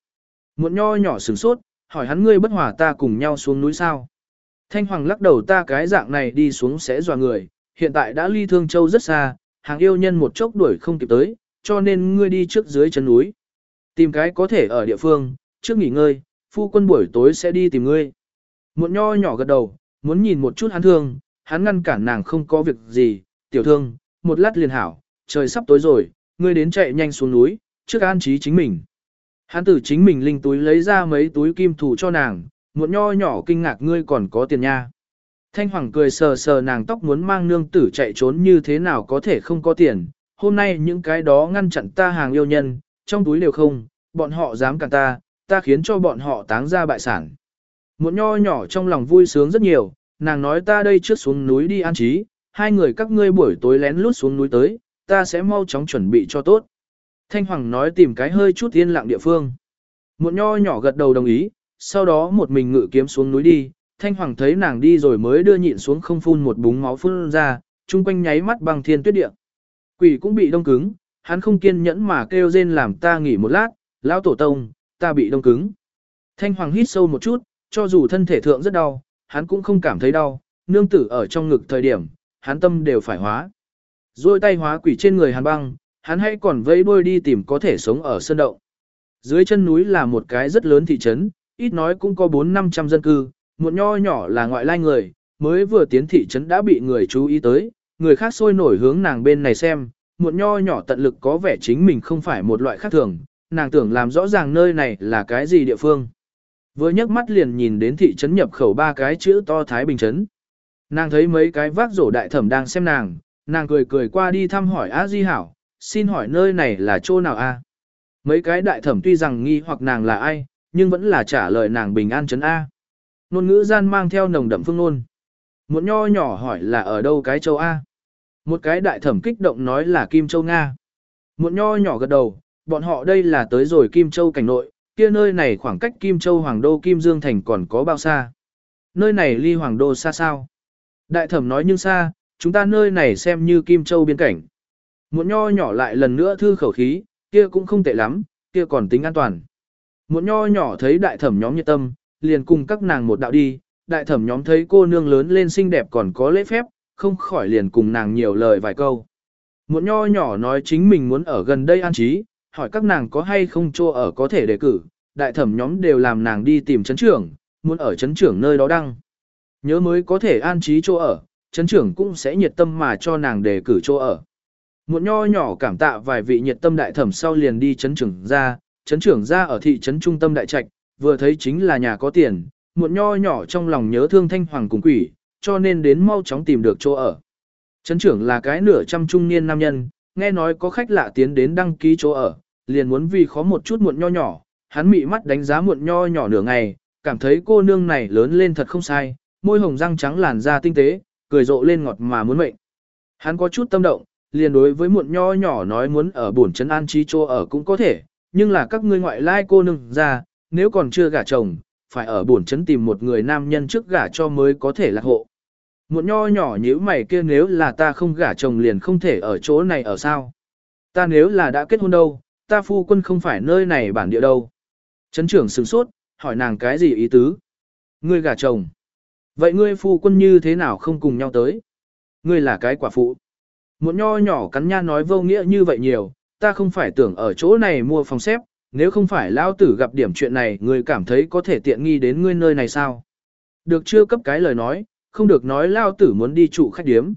S1: Muộn nho nhỏ sửng sốt, hỏi hắn ngươi bất hòa ta cùng nhau xuống núi sao. Thanh Hoàng lắc đầu ta cái dạng này đi xuống sẽ dọa người, hiện tại đã ly thương châu rất xa, hàng yêu nhân một chốc đuổi không kịp tới, cho nên ngươi đi trước dưới chân núi. Tìm cái có thể ở địa phương, trước nghỉ ngơi, phu quân buổi tối sẽ đi tìm ngươi. Muộn nho nhỏ gật đầu, muốn nhìn một chút hắn thương, hắn ngăn cản nàng không có việc gì, tiểu thương, một lát liền hảo, trời sắp tối rồi, ngươi đến chạy nhanh xuống núi, trước an trí chính mình. Hắn tử chính mình linh túi lấy ra mấy túi kim thủ cho nàng, một nho nhỏ kinh ngạc ngươi còn có tiền nha. Thanh Hoàng cười sờ sờ nàng tóc muốn mang nương tử chạy trốn như thế nào có thể không có tiền, hôm nay những cái đó ngăn chặn ta hàng yêu nhân, trong túi đều không, bọn họ dám cản ta, ta khiến cho bọn họ táng ra bại sản. Một nho nhỏ trong lòng vui sướng rất nhiều, nàng nói ta đây trước xuống núi đi an trí, hai người các ngươi buổi tối lén lút xuống núi tới, ta sẽ mau chóng chuẩn bị cho tốt. Thanh Hoàng nói tìm cái hơi chút yên lặng địa phương. Một nho nhỏ gật đầu đồng ý, sau đó một mình ngự kiếm xuống núi đi, Thanh Hoàng thấy nàng đi rồi mới đưa nhịn xuống không phun một búng máu phun ra, chung quanh nháy mắt bằng thiên tuyết địa. Quỷ cũng bị đông cứng, hắn không kiên nhẫn mà kêu rên làm ta nghỉ một lát, lão tổ tông, ta bị đông cứng. Thanh Hoàng hít sâu một chút, cho dù thân thể thượng rất đau, hắn cũng không cảm thấy đau, nương tử ở trong ngực thời điểm, hắn tâm đều phải hóa. Rồi tay hóa quỷ trên người hắn băng, hắn hãy còn vẫy đuôi đi tìm có thể sống ở sơn động. Dưới chân núi là một cái rất lớn thị trấn, ít nói cũng có 4-500 dân cư, một nho nhỏ là ngoại lai người, mới vừa tiến thị trấn đã bị người chú ý tới, người khác sôi nổi hướng nàng bên này xem, một nho nhỏ tận lực có vẻ chính mình không phải một loại khác thường, nàng tưởng làm rõ ràng nơi này là cái gì địa phương. Vừa nhấc mắt liền nhìn đến thị trấn nhập khẩu ba cái chữ to Thái Bình Trấn. Nàng thấy mấy cái vác rổ đại thẩm đang xem nàng, nàng cười cười qua đi thăm hỏi A Di Hảo, xin hỏi nơi này là chỗ nào a? Mấy cái đại thẩm tuy rằng nghi hoặc nàng là ai, nhưng vẫn là trả lời nàng bình an trấn A. Nôn ngữ gian mang theo nồng đậm phương nôn. Một nho nhỏ hỏi là ở đâu cái châu A. Một cái đại thẩm kích động nói là Kim Châu Nga. Một nho nhỏ gật đầu, bọn họ đây là tới rồi Kim Châu cảnh nội, kia nơi này khoảng cách Kim Châu Hoàng Đô Kim Dương Thành còn có bao xa. Nơi này ly Hoàng Đô xa sao? Đại thẩm nói nhưng xa, chúng ta nơi này xem như Kim Châu biên cảnh. muộn nho nhỏ lại lần nữa thư khẩu khí, kia cũng không tệ lắm, kia còn tính an toàn. muộn nho nhỏ thấy đại thẩm nhóm nhiệt tâm, liền cùng các nàng một đạo đi, đại thẩm nhóm thấy cô nương lớn lên xinh đẹp còn có lễ phép, không khỏi liền cùng nàng nhiều lời vài câu. muộn nho nhỏ nói chính mình muốn ở gần đây an trí, hỏi các nàng có hay không chỗ ở có thể đề cử, đại thẩm nhóm đều làm nàng đi tìm chấn trưởng, muốn ở chấn trưởng nơi đó đăng. Nhớ mới có thể an trí chỗ ở, chấn trưởng cũng sẽ nhiệt tâm mà cho nàng đề cử chỗ ở. Một nho nhỏ cảm tạ vài vị nhiệt tâm đại thẩm sau liền đi chấn trưởng ra, chấn trưởng ra ở thị trấn trung tâm đại trạch, vừa thấy chính là nhà có tiền, một nho nhỏ trong lòng nhớ thương thanh hoàng cùng quỷ, cho nên đến mau chóng tìm được chỗ ở. Chấn trưởng là cái nửa trăm trung niên nam nhân, nghe nói có khách lạ tiến đến đăng ký chỗ ở, liền muốn vì khó một chút muộn nho nhỏ, hắn mị mắt đánh giá muộn nho nhỏ nửa ngày, cảm thấy cô nương này lớn lên thật không sai, môi hồng răng trắng làn da tinh tế, cười rộ lên ngọt mà muốn mệnh. Hắn có chút tâm động, liền đối với muộn nho nhỏ nói muốn ở bổn trấn an trí chỗ ở cũng có thể, nhưng là các ngươi ngoại lai cô nương ra, nếu còn chưa gả chồng, phải ở bổn trấn tìm một người nam nhân trước gả cho mới có thể lạc hộ. Muộn nho nhỏ nhíu mày kia nếu là ta không gả chồng liền không thể ở chỗ này ở sao? Ta nếu là đã kết hôn đâu, ta phu quân không phải nơi này bản địa đâu. Trấn trưởng sửng sốt, hỏi nàng cái gì ý tứ? Ngươi gả chồng. Vậy ngươi phu quân như thế nào không cùng nhau tới? Ngươi là cái quả phụ. Một nho nhỏ cắn nha nói vô nghĩa như vậy nhiều, ta không phải tưởng ở chỗ này mua phòng xếp, nếu không phải lao tử gặp điểm chuyện này ngươi cảm thấy có thể tiện nghi đến ngươi nơi này sao? Được chưa cấp cái lời nói, không được nói lao tử muốn đi trụ khách điếm.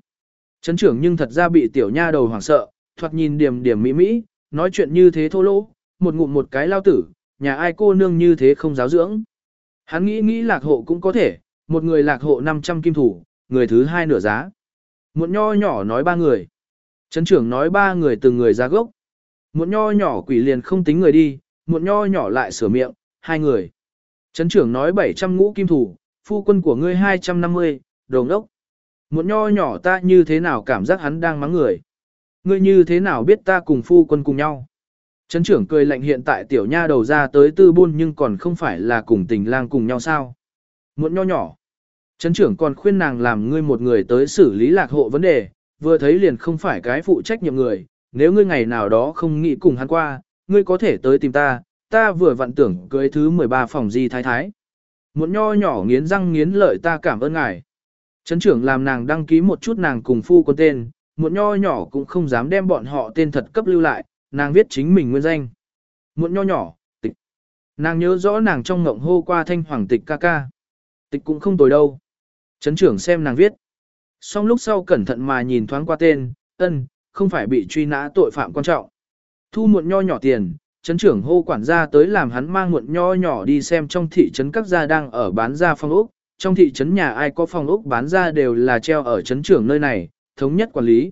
S1: chấn trưởng nhưng thật ra bị tiểu nha đầu hoảng sợ, thoạt nhìn điểm điểm mỹ mỹ, nói chuyện như thế thô lỗ, một ngụm một cái lao tử, nhà ai cô nương như thế không giáo dưỡng. Hắn nghĩ nghĩ lạc hộ cũng có thể, một người lạc hộ 500 kim thủ, người thứ hai nửa giá. Muộn nho nhỏ nói ba người. Trấn trưởng nói ba người từng người ra gốc. Muộn nho nhỏ quỷ liền không tính người đi, muộn nho nhỏ lại sửa miệng, hai người. Trấn trưởng nói 700 ngũ kim thủ, phu quân của ngươi 250, đồ đốc. Muộn nho nhỏ ta như thế nào cảm giác hắn đang mắng người. Ngươi như thế nào biết ta cùng phu quân cùng nhau. Trấn trưởng cười lạnh hiện tại tiểu nha đầu ra tới tư buôn nhưng còn không phải là cùng tình lang cùng nhau sao. Muộn nho nhỏ. Trấn trưởng còn khuyên nàng làm ngươi một người tới xử lý lạc hộ vấn đề, vừa thấy liền không phải cái phụ trách nhiệm người, nếu ngươi ngày nào đó không nghĩ cùng hắn qua, ngươi có thể tới tìm ta, ta vừa vặn tưởng cưới thứ 13 phòng di thái thái. Muộn nho nhỏ nghiến răng nghiến lợi ta cảm ơn ngài. Trấn trưởng làm nàng đăng ký một chút nàng cùng phu con tên, muộn nho nhỏ cũng không dám đem bọn họ tên thật cấp lưu lại, nàng viết chính mình nguyên danh. Muộn nho nhỏ, tịch. Nàng nhớ rõ nàng trong ngộng hô qua thanh hoàng tịch ca ca. Tịch cũng không tồi đâu. Trấn trưởng xem nàng viết. Xong lúc sau cẩn thận mà nhìn thoáng qua tên, ân, không phải bị truy nã tội phạm quan trọng. Thu muộn nho nhỏ tiền, trấn trưởng hô quản gia tới làm hắn mang muộn nho nhỏ đi xem trong thị trấn các gia đang ở bán ra phong ốc. Trong thị trấn nhà ai có phong ốc bán ra đều là treo ở trấn trưởng nơi này, thống nhất quản lý.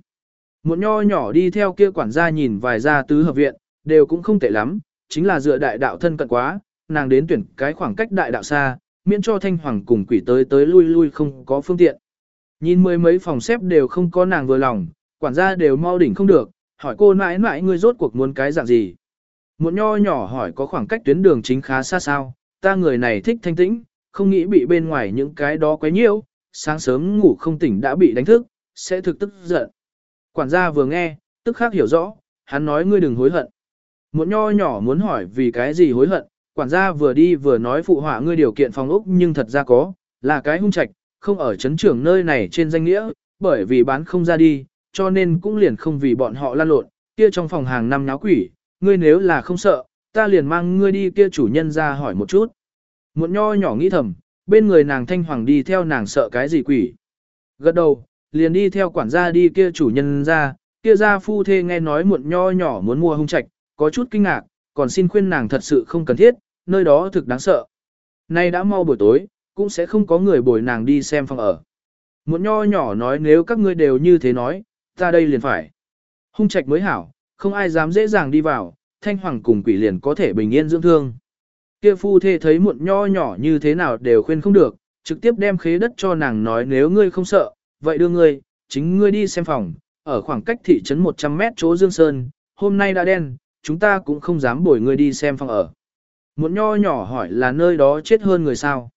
S1: Muộn nho nhỏ đi theo kia quản gia nhìn vài gia tứ hợp viện, đều cũng không tệ lắm, chính là dựa đại đạo thân cận quá, nàng đến tuyển cái khoảng cách đại đạo xa, miễn cho thanh hoàng cùng quỷ tới tới lui lui không có phương tiện. Nhìn mười mấy phòng xếp đều không có nàng vừa lòng, quản gia đều mau đỉnh không được, hỏi cô mãi mãi ngươi rốt cuộc muốn cái dạng gì. Một nho nhỏ hỏi có khoảng cách tuyến đường chính khá xa sao, ta người này thích thanh tĩnh, không nghĩ bị bên ngoài những cái đó quấy nhiễu, sáng sớm ngủ không tỉnh đã bị đánh thức, sẽ thực tức giận. Quản gia vừa nghe, tức khắc hiểu rõ, hắn nói ngươi đừng hối hận. Một nho nhỏ muốn hỏi vì cái gì hối hận, quản gia vừa đi vừa nói phụ họa ngươi điều kiện phòng ốc nhưng thật ra có, là cái hung trạch, không ở chấn trưởng nơi này trên danh nghĩa, bởi vì bán không ra đi, cho nên cũng liền không vì bọn họ lan lộn, kia trong phòng hàng năm náo quỷ, ngươi nếu là không sợ, ta liền mang ngươi đi kia chủ nhân ra hỏi một chút. muộn nho nhỏ nghĩ thầm, bên người nàng thanh hoàng đi theo nàng sợ cái gì quỷ. Gật đầu, liền đi theo quản gia đi kia chủ nhân ra, kia gia phu thê nghe nói muộn nho nhỏ muốn mua hung trạch, có chút kinh ngạc, còn xin khuyên nàng thật sự không cần thiết, nơi đó thực đáng sợ. Nay đã mau buổi tối, cũng sẽ không có người bồi nàng đi xem phòng ở. Một nho nhỏ nói nếu các ngươi đều như thế nói, ta đây liền phải. Hung trạch mới hảo, không ai dám dễ dàng đi vào, thanh hoàng cùng quỷ liền có thể bình yên dưỡng thương. Kia phu thê thấy muộn nho nhỏ như thế nào đều khuyên không được, trực tiếp đem khế đất cho nàng nói nếu ngươi không sợ, vậy đưa ngươi, chính ngươi đi xem phòng, ở khoảng cách thị trấn 100 mét chỗ Dương Sơn, hôm nay đã đen, chúng ta cũng không dám bồi ngươi đi xem phòng ở. Muộn nho nhỏ hỏi là nơi đó chết hơn người sao.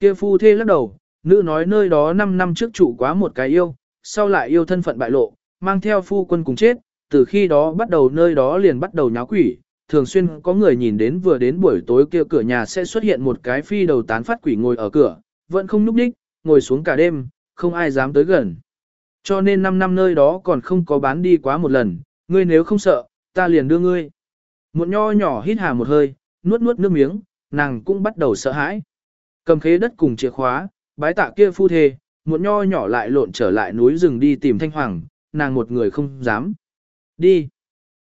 S1: Kia phu thê lắc đầu, nữ nói nơi đó 5 năm trước chủ quá một cái yêu, sau lại yêu thân phận bại lộ, mang theo phu quân cùng chết, từ khi đó bắt đầu nơi đó liền bắt đầu nháo quỷ, thường xuyên có người nhìn đến vừa đến buổi tối kia cửa nhà sẽ xuất hiện một cái phi đầu tán phát quỷ ngồi ở cửa, vẫn không núp đích, ngồi xuống cả đêm, không ai dám tới gần. Cho nên 5 năm nơi đó còn không có bán đi quá một lần, ngươi nếu không sợ, ta liền đưa ngươi. Một nho nhỏ hít hà một hơi, nuốt nuốt nước miếng, nàng cũng bắt đầu sợ hãi. Cầm khế đất cùng chìa khóa, bái tạ kia phu thê, muộn nho nhỏ lại lộn trở lại núi rừng đi tìm thanh hoàng, nàng một người không dám. Đi.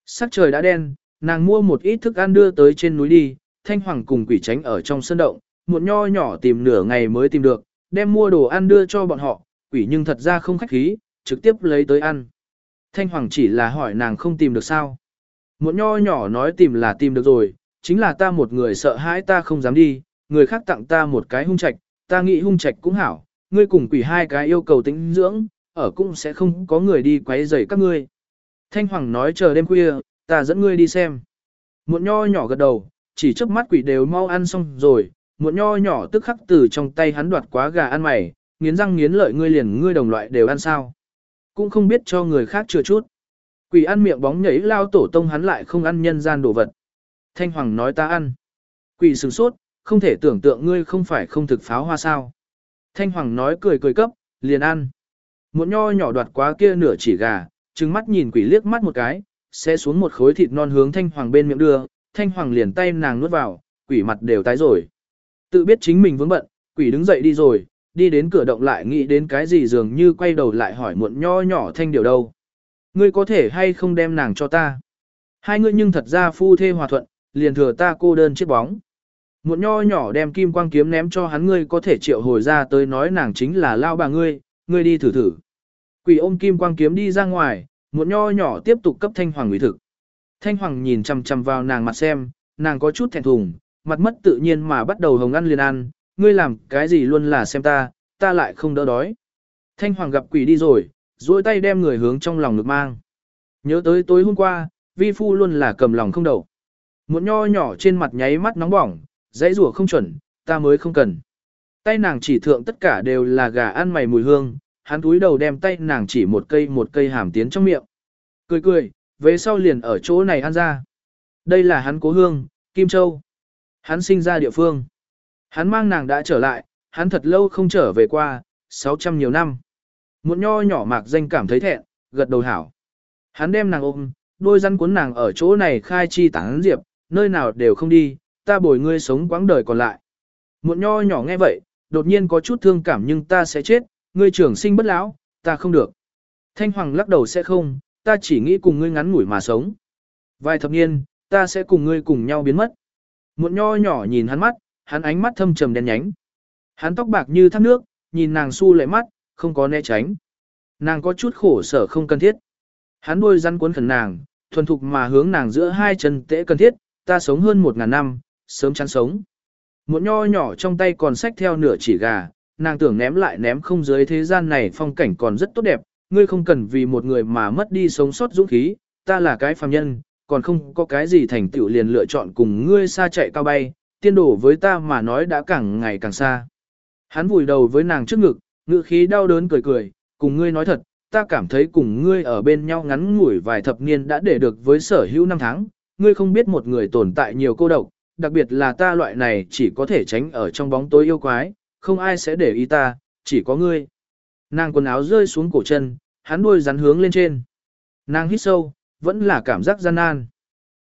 S1: Sắc trời đã đen, nàng mua một ít thức ăn đưa tới trên núi đi, thanh hoàng cùng quỷ tránh ở trong sân động, muộn nho nhỏ tìm nửa ngày mới tìm được, đem mua đồ ăn đưa cho bọn họ, quỷ nhưng thật ra không khách khí, trực tiếp lấy tới ăn. Thanh hoàng chỉ là hỏi nàng không tìm được sao. muộn nho nhỏ nói tìm là tìm được rồi, chính là ta một người sợ hãi ta không dám đi, người khác tặng ta một cái hung trạch, ta nghĩ hung trạch cũng hảo, ngươi cùng quỷ hai cái yêu cầu tính dưỡng, ở cũng sẽ không có người đi quấy rầy các ngươi. Thanh Hoàng nói chờ đêm khuya, ta dẫn ngươi đi xem. Muộn nho nhỏ gật đầu, chỉ trước mắt quỷ đều mau ăn xong rồi, muộn nho nhỏ tức khắc từ trong tay hắn đoạt quá gà ăn mày, nghiến răng nghiến lợi ngươi liền ngươi đồng loại đều ăn sao. Cũng không biết cho người khác chưa chút. Quỷ ăn miệng bóng nhảy lao tổ tông hắn lại không ăn nhân gian đồ vật. Thanh Hoàng nói ta ăn. Quỷ sửng sốt, không thể tưởng tượng ngươi không phải không thực pháo hoa sao. Thanh Hoàng nói cười cười cấp, liền ăn. Một nho nhỏ đoạt quá kia nửa chỉ gà, trừng mắt nhìn quỷ liếc mắt một cái, sẽ xuống một khối thịt non hướng Thanh Hoàng bên miệng đưa, Thanh Hoàng liền tay nàng nuốt vào, quỷ mặt đều tái rồi. Tự biết chính mình vướng bận, quỷ đứng dậy đi rồi, đi đến cửa động lại nghĩ đến cái gì dường như quay đầu lại hỏi muộn nho nhỏ thanh điều đâu. Ngươi có thể hay không đem nàng cho ta? Hai ngươi nhưng thật ra phu thê hòa thuận, liền thừa ta cô đơn chiếc bóng. Một nho nhỏ đem kim quang kiếm ném cho hắn ngươi có thể triệu hồi ra tới nói nàng chính là lao bà ngươi, ngươi đi thử thử. Quỷ ôm kim quang kiếm đi ra ngoài, Một nho nhỏ tiếp tục cấp thanh hoàng ủy thực. Thanh hoàng nhìn chằm chằm vào nàng mặt xem, nàng có chút thẹn thùng, mặt mất tự nhiên mà bắt đầu hồng ăn liền ăn, ngươi làm cái gì luôn là xem ta, ta lại không đỡ đói. Thanh hoàng gặp quỷ đi rồi, duỗi tay đem người hướng trong lòng ngực mang. Nhớ tới tối hôm qua, vi phu luôn là cầm lòng không đầu. Một nho nhỏ trên mặt nháy mắt nóng bỏng, dãy rủa không chuẩn, ta mới không cần. Tay nàng chỉ thượng tất cả đều là gà ăn mày mùi hương, hắn túi đầu đem tay nàng chỉ một cây một cây hàm tiến trong miệng. Cười cười, về sau liền ở chỗ này ăn ra. Đây là hắn cố hương, Kim Châu. Hắn sinh ra địa phương. Hắn mang nàng đã trở lại, hắn thật lâu không trở về qua, 600 nhiều năm. Một nho nhỏ mạc danh cảm thấy thẹn, gật đầu hảo. Hắn đem nàng ôm, đôi răn cuốn nàng ở chỗ này khai chi tán diệp, nơi nào đều không đi, ta bồi ngươi sống quãng đời còn lại. Một nho nhỏ nghe vậy, đột nhiên có chút thương cảm nhưng ta sẽ chết, ngươi trưởng sinh bất lão, ta không được. Thanh Hoàng lắc đầu sẽ không, ta chỉ nghĩ cùng ngươi ngắn ngủi mà sống. Vài thập niên, ta sẽ cùng ngươi cùng nhau biến mất. Một nho nhỏ nhìn hắn mắt, hắn ánh mắt thâm trầm đen nhánh. Hắn tóc bạc như thác nước, nhìn nàng su lệ mắt, không có né tránh. Nàng có chút khổ sở không cần thiết. Hắn đuôi rắn cuốn khẩn nàng, thuần thục mà hướng nàng giữa hai chân tễ cần thiết, ta sống hơn một ngàn năm, sớm chắn sống. Một nho nhỏ trong tay còn sách theo nửa chỉ gà, nàng tưởng ném lại ném không dưới thế gian này phong cảnh còn rất tốt đẹp, ngươi không cần vì một người mà mất đi sống sót dũng khí, ta là cái phàm nhân, còn không có cái gì thành tựu liền lựa chọn cùng ngươi xa chạy cao bay, tiên đổ với ta mà nói đã càng ngày càng xa. Hắn vùi đầu với nàng trước ngực, ngự khí đau đớn cười cười, cùng ngươi nói thật, ta cảm thấy cùng ngươi ở bên nhau ngắn ngủi vài thập niên đã để được với sở hữu năm tháng, ngươi không biết một người tồn tại nhiều cô độc, đặc biệt là ta loại này chỉ có thể tránh ở trong bóng tối yêu quái, không ai sẽ để ý ta, chỉ có ngươi. Nàng quần áo rơi xuống cổ chân, hắn đuôi rắn hướng lên trên. Nàng hít sâu, vẫn là cảm giác gian nan.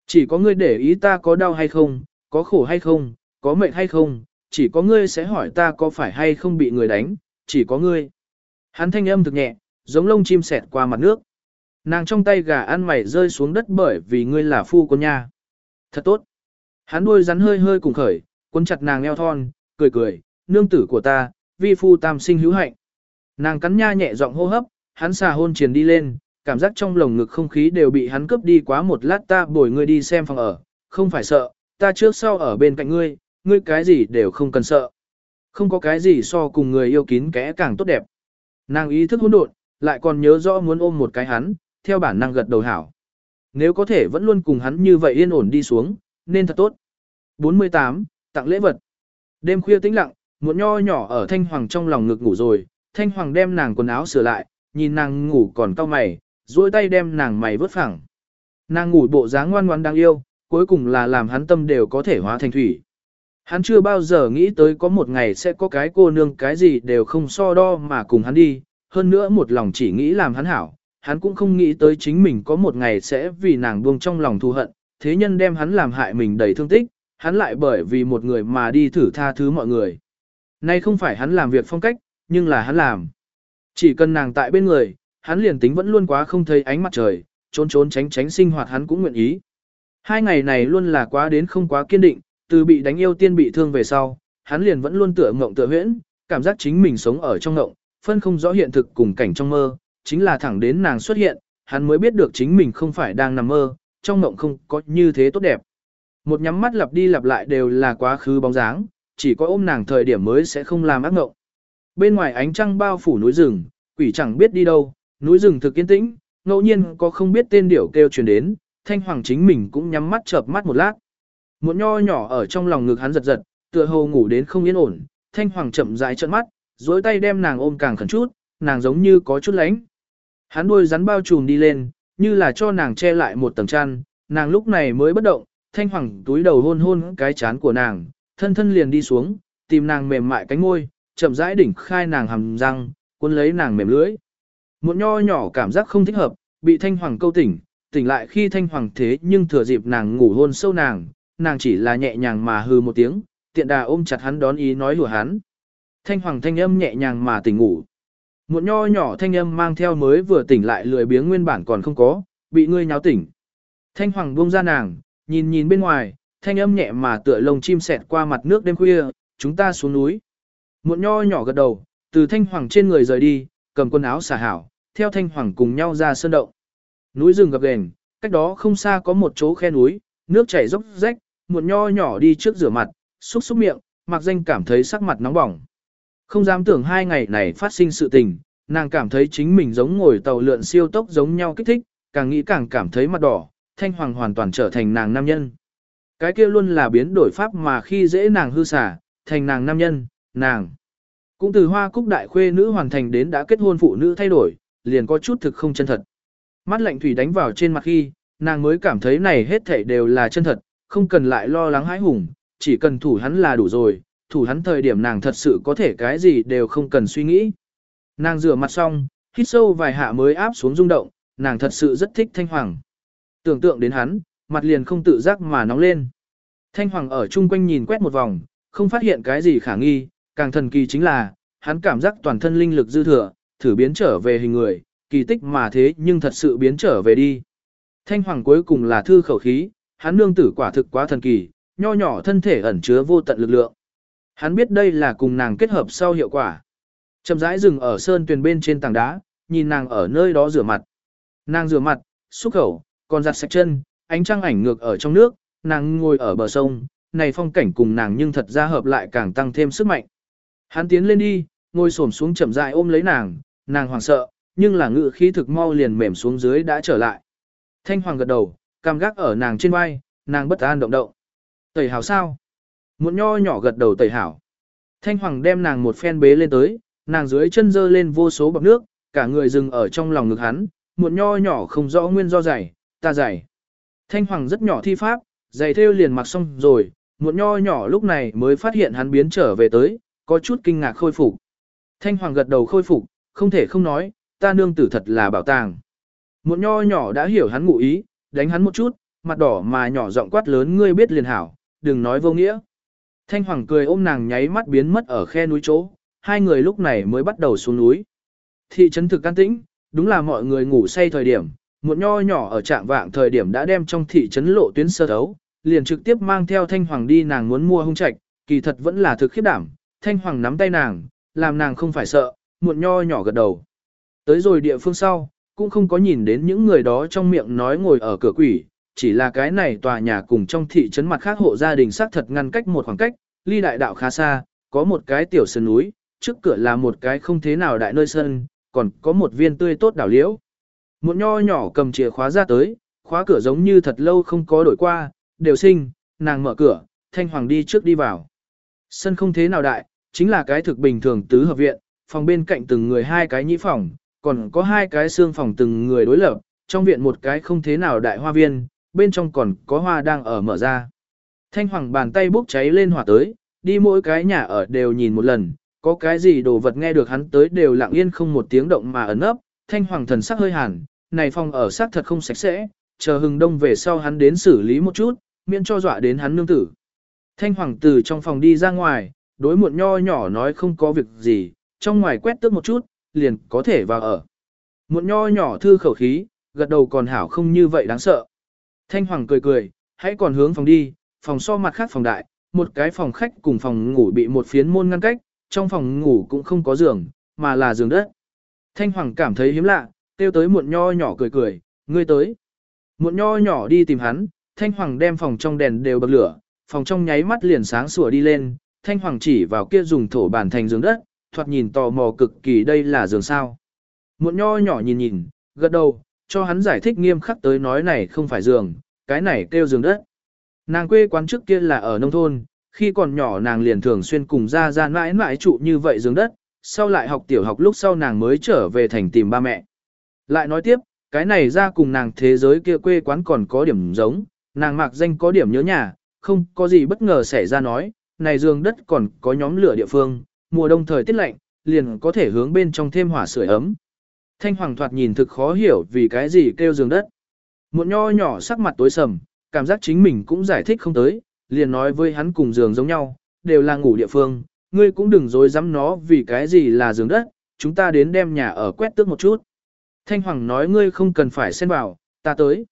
S1: Chỉ có ngươi để ý ta có đau hay không, có khổ hay không, có mệt hay không, chỉ có ngươi sẽ hỏi ta có phải hay không bị người đánh, chỉ có ngươi. Hắn thanh âm thực nhẹ, giống lông chim sẹt qua mặt nước. Nàng trong tay gà ăn mày rơi xuống đất bởi vì ngươi là phu quân nha. Thật tốt. Hắn đuôi rắn hơi hơi cùng khởi, cuốn chặt nàng eo thon, cười cười, nương tử của ta, vi phu tam sinh hữu hạnh. Nàng cắn nha nhẹ giọng hô hấp, hắn xà hôn truyền đi lên, cảm giác trong lồng ngực không khí đều bị hắn cướp đi quá một lát ta bồi ngươi đi xem phòng ở, không phải sợ, ta trước sau ở bên cạnh ngươi, ngươi cái gì đều không cần sợ. Không có cái gì so cùng người yêu kín kẽ càng tốt đẹp. Nàng ý thức hỗn độn, lại còn nhớ rõ muốn ôm một cái hắn, theo bản năng gật đầu hảo. Nếu có thể vẫn luôn cùng hắn như vậy yên ổn đi xuống, nên thật tốt. 48. Tặng lễ vật. Đêm khuya tĩnh lặng, muộn nho nhỏ ở Thanh Hoàng trong lòng ngực ngủ rồi, Thanh Hoàng đem nàng quần áo sửa lại, nhìn nàng ngủ còn cau mày, duỗi tay đem nàng mày vớt phẳng. Nàng ngủ bộ dáng ngoan ngoãn đáng yêu, cuối cùng là làm hắn tâm đều có thể hóa thành thủy. Hắn chưa bao giờ nghĩ tới có một ngày sẽ có cái cô nương cái gì đều không so đo mà cùng hắn đi, hơn nữa một lòng chỉ nghĩ làm hắn hảo, hắn cũng không nghĩ tới chính mình có một ngày sẽ vì nàng buông trong lòng thù hận, thế nhân đem hắn làm hại mình đầy thương tích, hắn lại bởi vì một người mà đi thử tha thứ mọi người. Nay không phải hắn làm việc phong cách, nhưng là hắn làm. Chỉ cần nàng tại bên người, hắn liền tính vẫn luôn quá không thấy ánh mặt trời, trốn trốn tránh tránh sinh hoạt hắn cũng nguyện ý. Hai ngày này luôn là quá đến không quá kiên định, từ bị đánh yêu tiên bị thương về sau, hắn liền vẫn luôn tựa ngộng tựa huyễn, cảm giác chính mình sống ở trong ngộng, phân không rõ hiện thực cùng cảnh trong mơ, chính là thẳng đến nàng xuất hiện, hắn mới biết được chính mình không phải đang nằm mơ, trong mộng không có như thế tốt đẹp. Một nhắm mắt lặp đi lặp lại đều là quá khứ bóng dáng, chỉ có ôm nàng thời điểm mới sẽ không làm ác mộng. Bên ngoài ánh trăng bao phủ núi rừng, quỷ chẳng biết đi đâu, núi rừng thực yên tĩnh, ngẫu nhiên có không biết tên điểu kêu truyền đến, thanh hoàng chính mình cũng nhắm mắt chợp mắt một lát. Một nho nhỏ ở trong lòng ngực hắn giật giật, tựa hồ ngủ đến không yên ổn, thanh hoàng chậm rãi trợn mắt, dối tay đem nàng ôm càng khẩn chút, nàng giống như có chút lánh. Hắn đuôi rắn bao trùm đi lên, như là cho nàng che lại một tầng chăn, nàng lúc này mới bất động, thanh hoàng túi đầu hôn hôn cái chán của nàng, thân thân liền đi xuống, tìm nàng mềm mại cánh môi, chậm rãi đỉnh khai nàng hầm răng, cuốn lấy nàng mềm lưỡi. Một nho nhỏ cảm giác không thích hợp, bị thanh hoàng câu tỉnh, tỉnh lại khi thanh hoàng thế nhưng thừa dịp nàng ngủ hôn sâu nàng, nàng chỉ là nhẹ nhàng mà hư một tiếng, tiện đà ôm chặt hắn đón ý nói lùa hắn. Thanh hoàng thanh âm nhẹ nhàng mà tỉnh ngủ. Một nho nhỏ thanh âm mang theo mới vừa tỉnh lại lười biếng nguyên bản còn không có, bị ngươi nháo tỉnh. Thanh hoàng buông ra nàng, nhìn nhìn bên ngoài, thanh âm nhẹ mà tựa lông chim sẹt qua mặt nước đêm khuya, chúng ta xuống núi. Một nho nhỏ gật đầu, từ thanh hoàng trên người rời đi, cầm quần áo xả hảo, theo thanh hoàng cùng nhau ra sơn động. Núi rừng gập ghềnh, cách đó không xa có một chỗ khe núi, nước chảy dốc rách, Một nho nhỏ đi trước rửa mặt, xúc xúc miệng, mặc danh cảm thấy sắc mặt nóng bỏng. Không dám tưởng hai ngày này phát sinh sự tình, nàng cảm thấy chính mình giống ngồi tàu lượn siêu tốc giống nhau kích thích, càng nghĩ càng cảm thấy mặt đỏ, thanh hoàng hoàn toàn trở thành nàng nam nhân. Cái kia luôn là biến đổi pháp mà khi dễ nàng hư xả, thành nàng nam nhân, nàng. Cũng từ hoa cúc đại khuê nữ hoàn thành đến đã kết hôn phụ nữ thay đổi, liền có chút thực không chân thật. Mắt lạnh thủy đánh vào trên mặt khi, nàng mới cảm thấy này hết thảy đều là chân thật, không cần lại lo lắng hãi hùng, chỉ cần thủ hắn là đủ rồi, thủ hắn thời điểm nàng thật sự có thể cái gì đều không cần suy nghĩ. Nàng rửa mặt xong, hít sâu vài hạ mới áp xuống rung động, nàng thật sự rất thích Thanh Hoàng. Tưởng tượng đến hắn, mặt liền không tự giác mà nóng lên. Thanh Hoàng ở chung quanh nhìn quét một vòng, không phát hiện cái gì khả nghi, càng thần kỳ chính là, hắn cảm giác toàn thân linh lực dư thừa, thử biến trở về hình người, kỳ tích mà thế nhưng thật sự biến trở về đi. Thanh Hoàng cuối cùng là thư khẩu khí, hắn nương tử quả thực quá thần kỳ, nho nhỏ thân thể ẩn chứa vô tận lực lượng. Hắn biết đây là cùng nàng kết hợp sau hiệu quả. Chậm rãi dừng ở sơn tuyền bên trên tảng đá, nhìn nàng ở nơi đó rửa mặt. Nàng rửa mặt, xúc khẩu, còn giặt sạch chân, ánh trăng ảnh ngược ở trong nước, nàng ngồi ở bờ sông, này phong cảnh cùng nàng nhưng thật ra hợp lại càng tăng thêm sức mạnh. Hắn tiến lên đi, ngồi xổm xuống chậm rãi ôm lấy nàng, nàng hoảng sợ, nhưng là ngự khí thực mau liền mềm xuống dưới đã trở lại. Thanh hoàng gật đầu, cam gác ở nàng trên vai, nàng bất an động động. Tẩy hảo sao? Muộn nho nhỏ gật đầu tẩy hảo. Thanh hoàng đem nàng một phen bế lên tới, nàng dưới chân dơ lên vô số bọc nước, cả người dừng ở trong lòng ngực hắn, Muộn nho nhỏ không rõ nguyên do giày, ta giày. Thanh hoàng rất nhỏ thi pháp, giày theo liền mặc xong rồi, Muộn nho nhỏ lúc này mới phát hiện hắn biến trở về tới, có chút kinh ngạc khôi phục. Thanh hoàng gật đầu khôi phục, không thể không nói, ta nương tử thật là bảo tàng. Muộn nho nhỏ đã hiểu hắn ngụ ý, đánh hắn một chút, mặt đỏ mà nhỏ giọng quát lớn ngươi biết liền hảo, đừng nói vô nghĩa. Thanh hoàng cười ôm nàng nháy mắt biến mất ở khe núi chỗ, hai người lúc này mới bắt đầu xuống núi. Thị trấn thực can tĩnh, đúng là mọi người ngủ say thời điểm, một nho nhỏ ở trạng vạng thời điểm đã đem trong thị trấn lộ tuyến sơ thấu, liền trực tiếp mang theo Thanh Hoàng đi nàng muốn mua hung trạch, kỳ thật vẫn là thực khiếp đảm, Thanh Hoàng nắm tay nàng, làm nàng không phải sợ, muộn nho nhỏ gật đầu. Tới rồi địa phương sau, cũng không có nhìn đến những người đó trong miệng nói ngồi ở cửa quỷ, chỉ là cái này tòa nhà cùng trong thị trấn mặt khác hộ gia đình xác thật ngăn cách một khoảng cách, ly đại đạo khá xa, có một cái tiểu sơn núi, trước cửa là một cái không thế nào đại nơi sân, còn có một viên tươi tốt đảo liễu. Một nho nhỏ cầm chìa khóa ra tới, khóa cửa giống như thật lâu không có đổi qua, đều sinh, nàng mở cửa, thanh hoàng đi trước đi vào. Sân không thế nào đại, chính là cái thực bình thường tứ hợp viện, phòng bên cạnh từng người hai cái nhĩ phòng, còn có hai cái xương phòng từng người đối lập, trong viện một cái không thế nào đại hoa viên, bên trong còn có hoa đang ở mở ra. Thanh hoàng bàn tay bốc cháy lên hỏa tới, đi mỗi cái nhà ở đều nhìn một lần, có cái gì đồ vật nghe được hắn tới đều lặng yên không một tiếng động mà ẩn ấp, thanh hoàng thần sắc hơi hẳn này phòng ở xác thật không sạch sẽ, chờ hừng đông về sau hắn đến xử lý một chút, miễn cho dọa đến hắn nương tử. Thanh hoàng từ trong phòng đi ra ngoài, đối muộn nho nhỏ nói không có việc gì, trong ngoài quét tước một chút, liền có thể vào ở. Muộn nho nhỏ thư khẩu khí, gật đầu còn hảo không như vậy đáng sợ. Thanh hoàng cười cười, hãy còn hướng phòng đi, phòng so mặt khác phòng đại, một cái phòng khách cùng phòng ngủ bị một phiến môn ngăn cách, trong phòng ngủ cũng không có giường, mà là giường đất. Thanh Hoàng cảm thấy hiếm lạ, kêu tới muộn nho nhỏ cười cười, ngươi tới. Muộn nho nhỏ đi tìm hắn, Thanh Hoàng đem phòng trong đèn đều bật lửa, phòng trong nháy mắt liền sáng sủa đi lên, Thanh Hoàng chỉ vào kia dùng thổ bản thành giường đất, thoạt nhìn tò mò cực kỳ đây là giường sao. Muộn nho nhỏ nhìn nhìn, gật đầu, cho hắn giải thích nghiêm khắc tới nói này không phải giường, cái này kêu giường đất. Nàng quê quán trước kia là ở nông thôn, khi còn nhỏ nàng liền thường xuyên cùng ra ra mãi mãi trụ như vậy giường đất, sau lại học tiểu học lúc sau nàng mới trở về thành tìm ba mẹ. Lại nói tiếp, cái này ra cùng nàng thế giới kia quê quán còn có điểm giống, nàng mạc danh có điểm nhớ nhà, không có gì bất ngờ xảy ra nói, này giường đất còn có nhóm lửa địa phương, mùa đông thời tiết lạnh, liền có thể hướng bên trong thêm hỏa sưởi ấm. Thanh Hoàng thoạt nhìn thực khó hiểu vì cái gì kêu giường đất. Một nho nhỏ sắc mặt tối sầm, cảm giác chính mình cũng giải thích không tới, liền nói với hắn cùng giường giống nhau, đều là ngủ địa phương, ngươi cũng đừng dối dám nó vì cái gì là giường đất, chúng ta đến đem nhà ở quét tước một chút. Thanh Hoàng nói ngươi không cần phải xen vào, ta tới.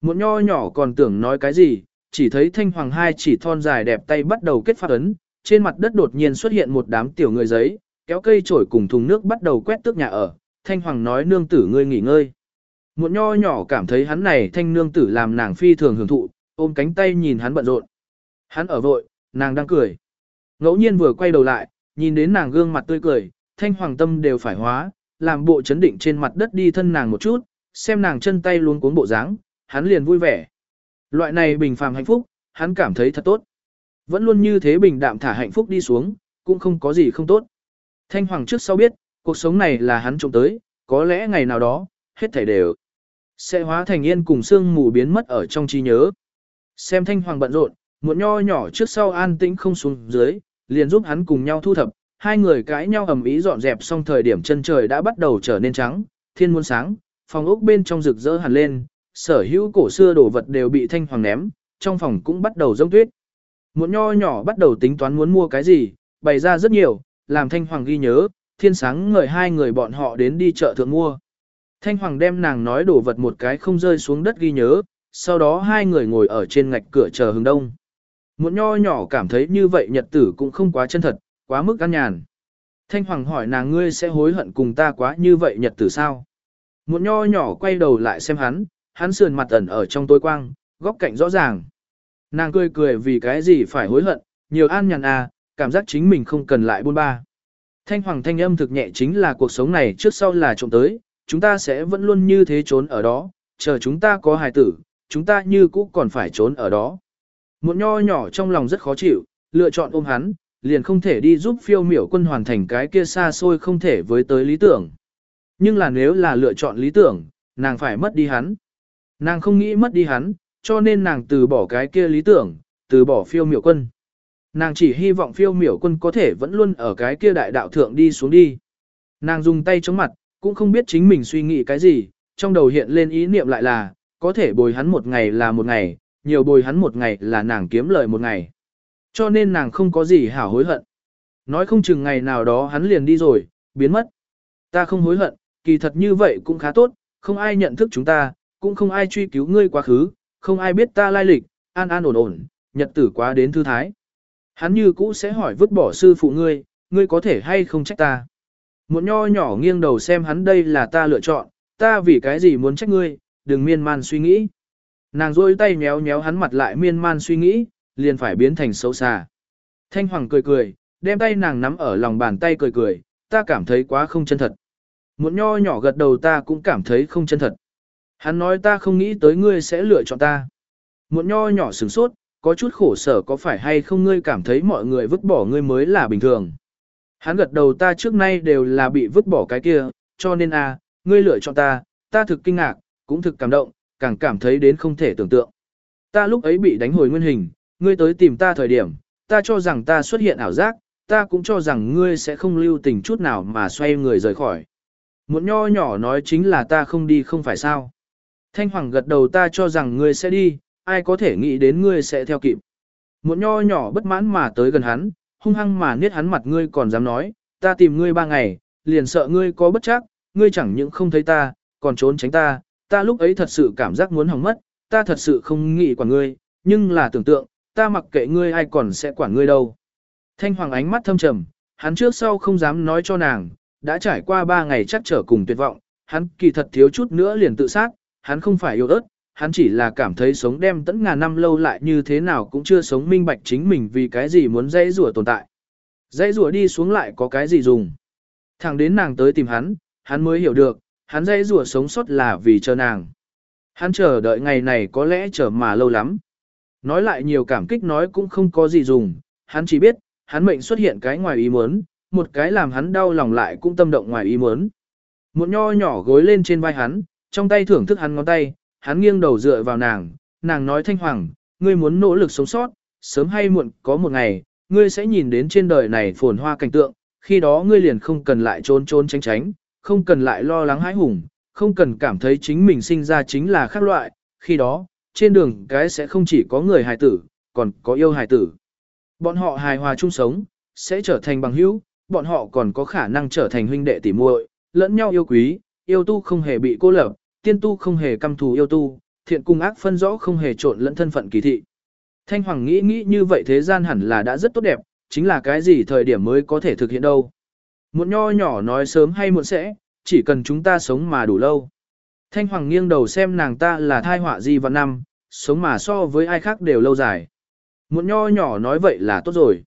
S1: Một nho nhỏ còn tưởng nói cái gì, chỉ thấy thanh hoàng hai chỉ thon dài đẹp tay bắt đầu kết phát ấn, trên mặt đất đột nhiên xuất hiện một đám tiểu người giấy, kéo cây chổi cùng thùng nước bắt đầu quét tước nhà ở, thanh hoàng nói nương tử ngươi nghỉ ngơi. Một nho nhỏ cảm thấy hắn này thanh nương tử làm nàng phi thường hưởng thụ, ôm cánh tay nhìn hắn bận rộn. Hắn ở vội, nàng đang cười. Ngẫu nhiên vừa quay đầu lại, nhìn đến nàng gương mặt tươi cười, thanh hoàng tâm đều phải hóa, làm bộ chấn định trên mặt đất đi thân nàng một chút, xem nàng chân tay luôn cuốn bộ dáng, hắn liền vui vẻ. Loại này bình phàm hạnh phúc, hắn cảm thấy thật tốt. Vẫn luôn như thế bình đạm thả hạnh phúc đi xuống, cũng không có gì không tốt. Thanh hoàng trước sau biết, cuộc sống này là hắn trộm tới, có lẽ ngày nào đó, hết thảy đều sẽ hóa thành yên cùng sương mù biến mất ở trong trí nhớ. Xem thanh hoàng bận rộn, muộn nho nhỏ trước sau an tĩnh không xuống dưới, liền giúp hắn cùng nhau thu thập, hai người cãi nhau ầm ĩ dọn dẹp xong thời điểm chân trời đã bắt đầu trở nên trắng, thiên muôn sáng, phòng ốc bên trong rực rỡ hẳn lên, sở hữu cổ xưa đồ vật đều bị thanh hoàng ném, trong phòng cũng bắt đầu rông tuyết. muộn nho nhỏ bắt đầu tính toán muốn mua cái gì, bày ra rất nhiều, làm thanh hoàng ghi nhớ, thiên sáng ngời hai người bọn họ đến đi chợ thượng mua. Thanh hoàng đem nàng nói đồ vật một cái không rơi xuống đất ghi nhớ, sau đó hai người ngồi ở trên ngạch cửa chờ hướng đông. Muộn nho nhỏ cảm thấy như vậy nhật tử cũng không quá chân thật, quá mức ăn nhàn. Thanh Hoàng hỏi nàng ngươi sẽ hối hận cùng ta quá như vậy nhật tử sao? Muộn nho nhỏ quay đầu lại xem hắn, hắn sườn mặt ẩn ở trong tối quang, góc cạnh rõ ràng. Nàng cười cười vì cái gì phải hối hận, nhiều an nhàn à, cảm giác chính mình không cần lại buôn ba. Thanh Hoàng thanh âm thực nhẹ chính là cuộc sống này trước sau là trộm tới, chúng ta sẽ vẫn luôn như thế trốn ở đó, chờ chúng ta có hài tử, chúng ta như cũ còn phải trốn ở đó. Một nho nhỏ trong lòng rất khó chịu, lựa chọn ôm hắn, liền không thể đi giúp phiêu miểu quân hoàn thành cái kia xa xôi không thể với tới lý tưởng. Nhưng là nếu là lựa chọn lý tưởng, nàng phải mất đi hắn. Nàng không nghĩ mất đi hắn, cho nên nàng từ bỏ cái kia lý tưởng, từ bỏ phiêu miểu quân. Nàng chỉ hy vọng phiêu miểu quân có thể vẫn luôn ở cái kia đại đạo thượng đi xuống đi. Nàng dùng tay chống mặt, cũng không biết chính mình suy nghĩ cái gì, trong đầu hiện lên ý niệm lại là, có thể bồi hắn một ngày là một ngày, nhiều bồi hắn một ngày là nàng kiếm lời một ngày. Cho nên nàng không có gì hảo hối hận. Nói không chừng ngày nào đó hắn liền đi rồi, biến mất. Ta không hối hận, kỳ thật như vậy cũng khá tốt, không ai nhận thức chúng ta, cũng không ai truy cứu ngươi quá khứ, không ai biết ta lai lịch, an an ổn ổn, nhật tử quá đến thư thái. Hắn như cũ sẽ hỏi vứt bỏ sư phụ ngươi, ngươi có thể hay không trách ta. Một nho nhỏ nghiêng đầu xem hắn đây là ta lựa chọn, ta vì cái gì muốn trách ngươi, đừng miên man suy nghĩ. Nàng rôi tay méo méo hắn mặt lại miên man suy nghĩ, liền phải biến thành xấu xa. Thanh Hoàng cười cười, đem tay nàng nắm ở lòng bàn tay cười cười, ta cảm thấy quá không chân thật. Một nho nhỏ gật đầu ta cũng cảm thấy không chân thật. Hắn nói ta không nghĩ tới ngươi sẽ lựa chọn ta. Một nho nhỏ sửng sốt, có chút khổ sở có phải hay không ngươi cảm thấy mọi người vứt bỏ ngươi mới là bình thường. Hắn gật đầu ta trước nay đều là bị vứt bỏ cái kia, cho nên a, ngươi lựa chọn ta, ta thực kinh ngạc, cũng thực cảm động, càng cảm thấy đến không thể tưởng tượng. Ta lúc ấy bị đánh hồi nguyên hình, ngươi tới tìm ta thời điểm, ta cho rằng ta xuất hiện ảo giác, ta cũng cho rằng ngươi sẽ không lưu tình chút nào mà xoay người rời khỏi. Một nho nhỏ nói chính là ta không đi không phải sao. Thanh Hoàng gật đầu ta cho rằng ngươi sẽ đi, ai có thể nghĩ đến ngươi sẽ theo kịp. Một nho nhỏ bất mãn mà tới gần hắn, hung hăng mà niết hắn mặt ngươi còn dám nói, ta tìm ngươi ba ngày, liền sợ ngươi có bất chắc, ngươi chẳng những không thấy ta, còn trốn tránh ta, ta lúc ấy thật sự cảm giác muốn hỏng mất, ta thật sự không nghĩ quản ngươi, nhưng là tưởng tượng, ta mặc kệ ngươi ai còn sẽ quản ngươi đâu. Thanh Hoàng ánh mắt thâm trầm, hắn trước sau không dám nói cho nàng, đã trải qua ba ngày chắc trở cùng tuyệt vọng, hắn kỳ thật thiếu chút nữa liền tự sát, hắn không phải yêu ớt, hắn chỉ là cảm thấy sống đem tẫn ngàn năm lâu lại như thế nào cũng chưa sống minh bạch chính mình vì cái gì muốn dãy rủa tồn tại. Dãy rủa đi xuống lại có cái gì dùng. Thẳng đến nàng tới tìm hắn, hắn mới hiểu được, hắn dãy rủa sống sót là vì chờ nàng. Hắn chờ đợi ngày này có lẽ chờ mà lâu lắm. Nói lại nhiều cảm kích nói cũng không có gì dùng, hắn chỉ biết, hắn mệnh xuất hiện cái ngoài ý muốn, một cái làm hắn đau lòng lại cũng tâm động ngoài ý muốn. Một nho nhỏ gối lên trên vai hắn, trong tay thưởng thức hắn ngón tay, hắn nghiêng đầu dựa vào nàng, nàng nói thanh hoàng, ngươi muốn nỗ lực sống sót, sớm hay muộn có một ngày, ngươi sẽ nhìn đến trên đời này phồn hoa cảnh tượng, khi đó ngươi liền không cần lại trốn trốn tránh tránh, không cần lại lo lắng hãi hùng, không cần cảm thấy chính mình sinh ra chính là khác loại, khi đó, trên đường cái sẽ không chỉ có người hài tử, còn có yêu hài tử. Bọn họ hài hòa chung sống, sẽ trở thành bằng hữu, bọn họ còn có khả năng trở thành huynh đệ tỉ muội, lẫn nhau yêu quý, yêu tu không hề bị cô lập, tiên tu không hề căm thù yêu tu, thiện cung ác phân rõ không hề trộn lẫn thân phận kỳ thị. Thanh Hoàng nghĩ nghĩ như vậy thế gian hẳn là đã rất tốt đẹp, chính là cái gì thời điểm mới có thể thực hiện đâu. Một nho nhỏ nói sớm hay muộn sẽ, chỉ cần chúng ta sống mà đủ lâu. Thanh Hoàng nghiêng đầu xem nàng ta là thai họa gì và năm, sống mà so với ai khác đều lâu dài. Một nho nhỏ nói vậy là tốt rồi.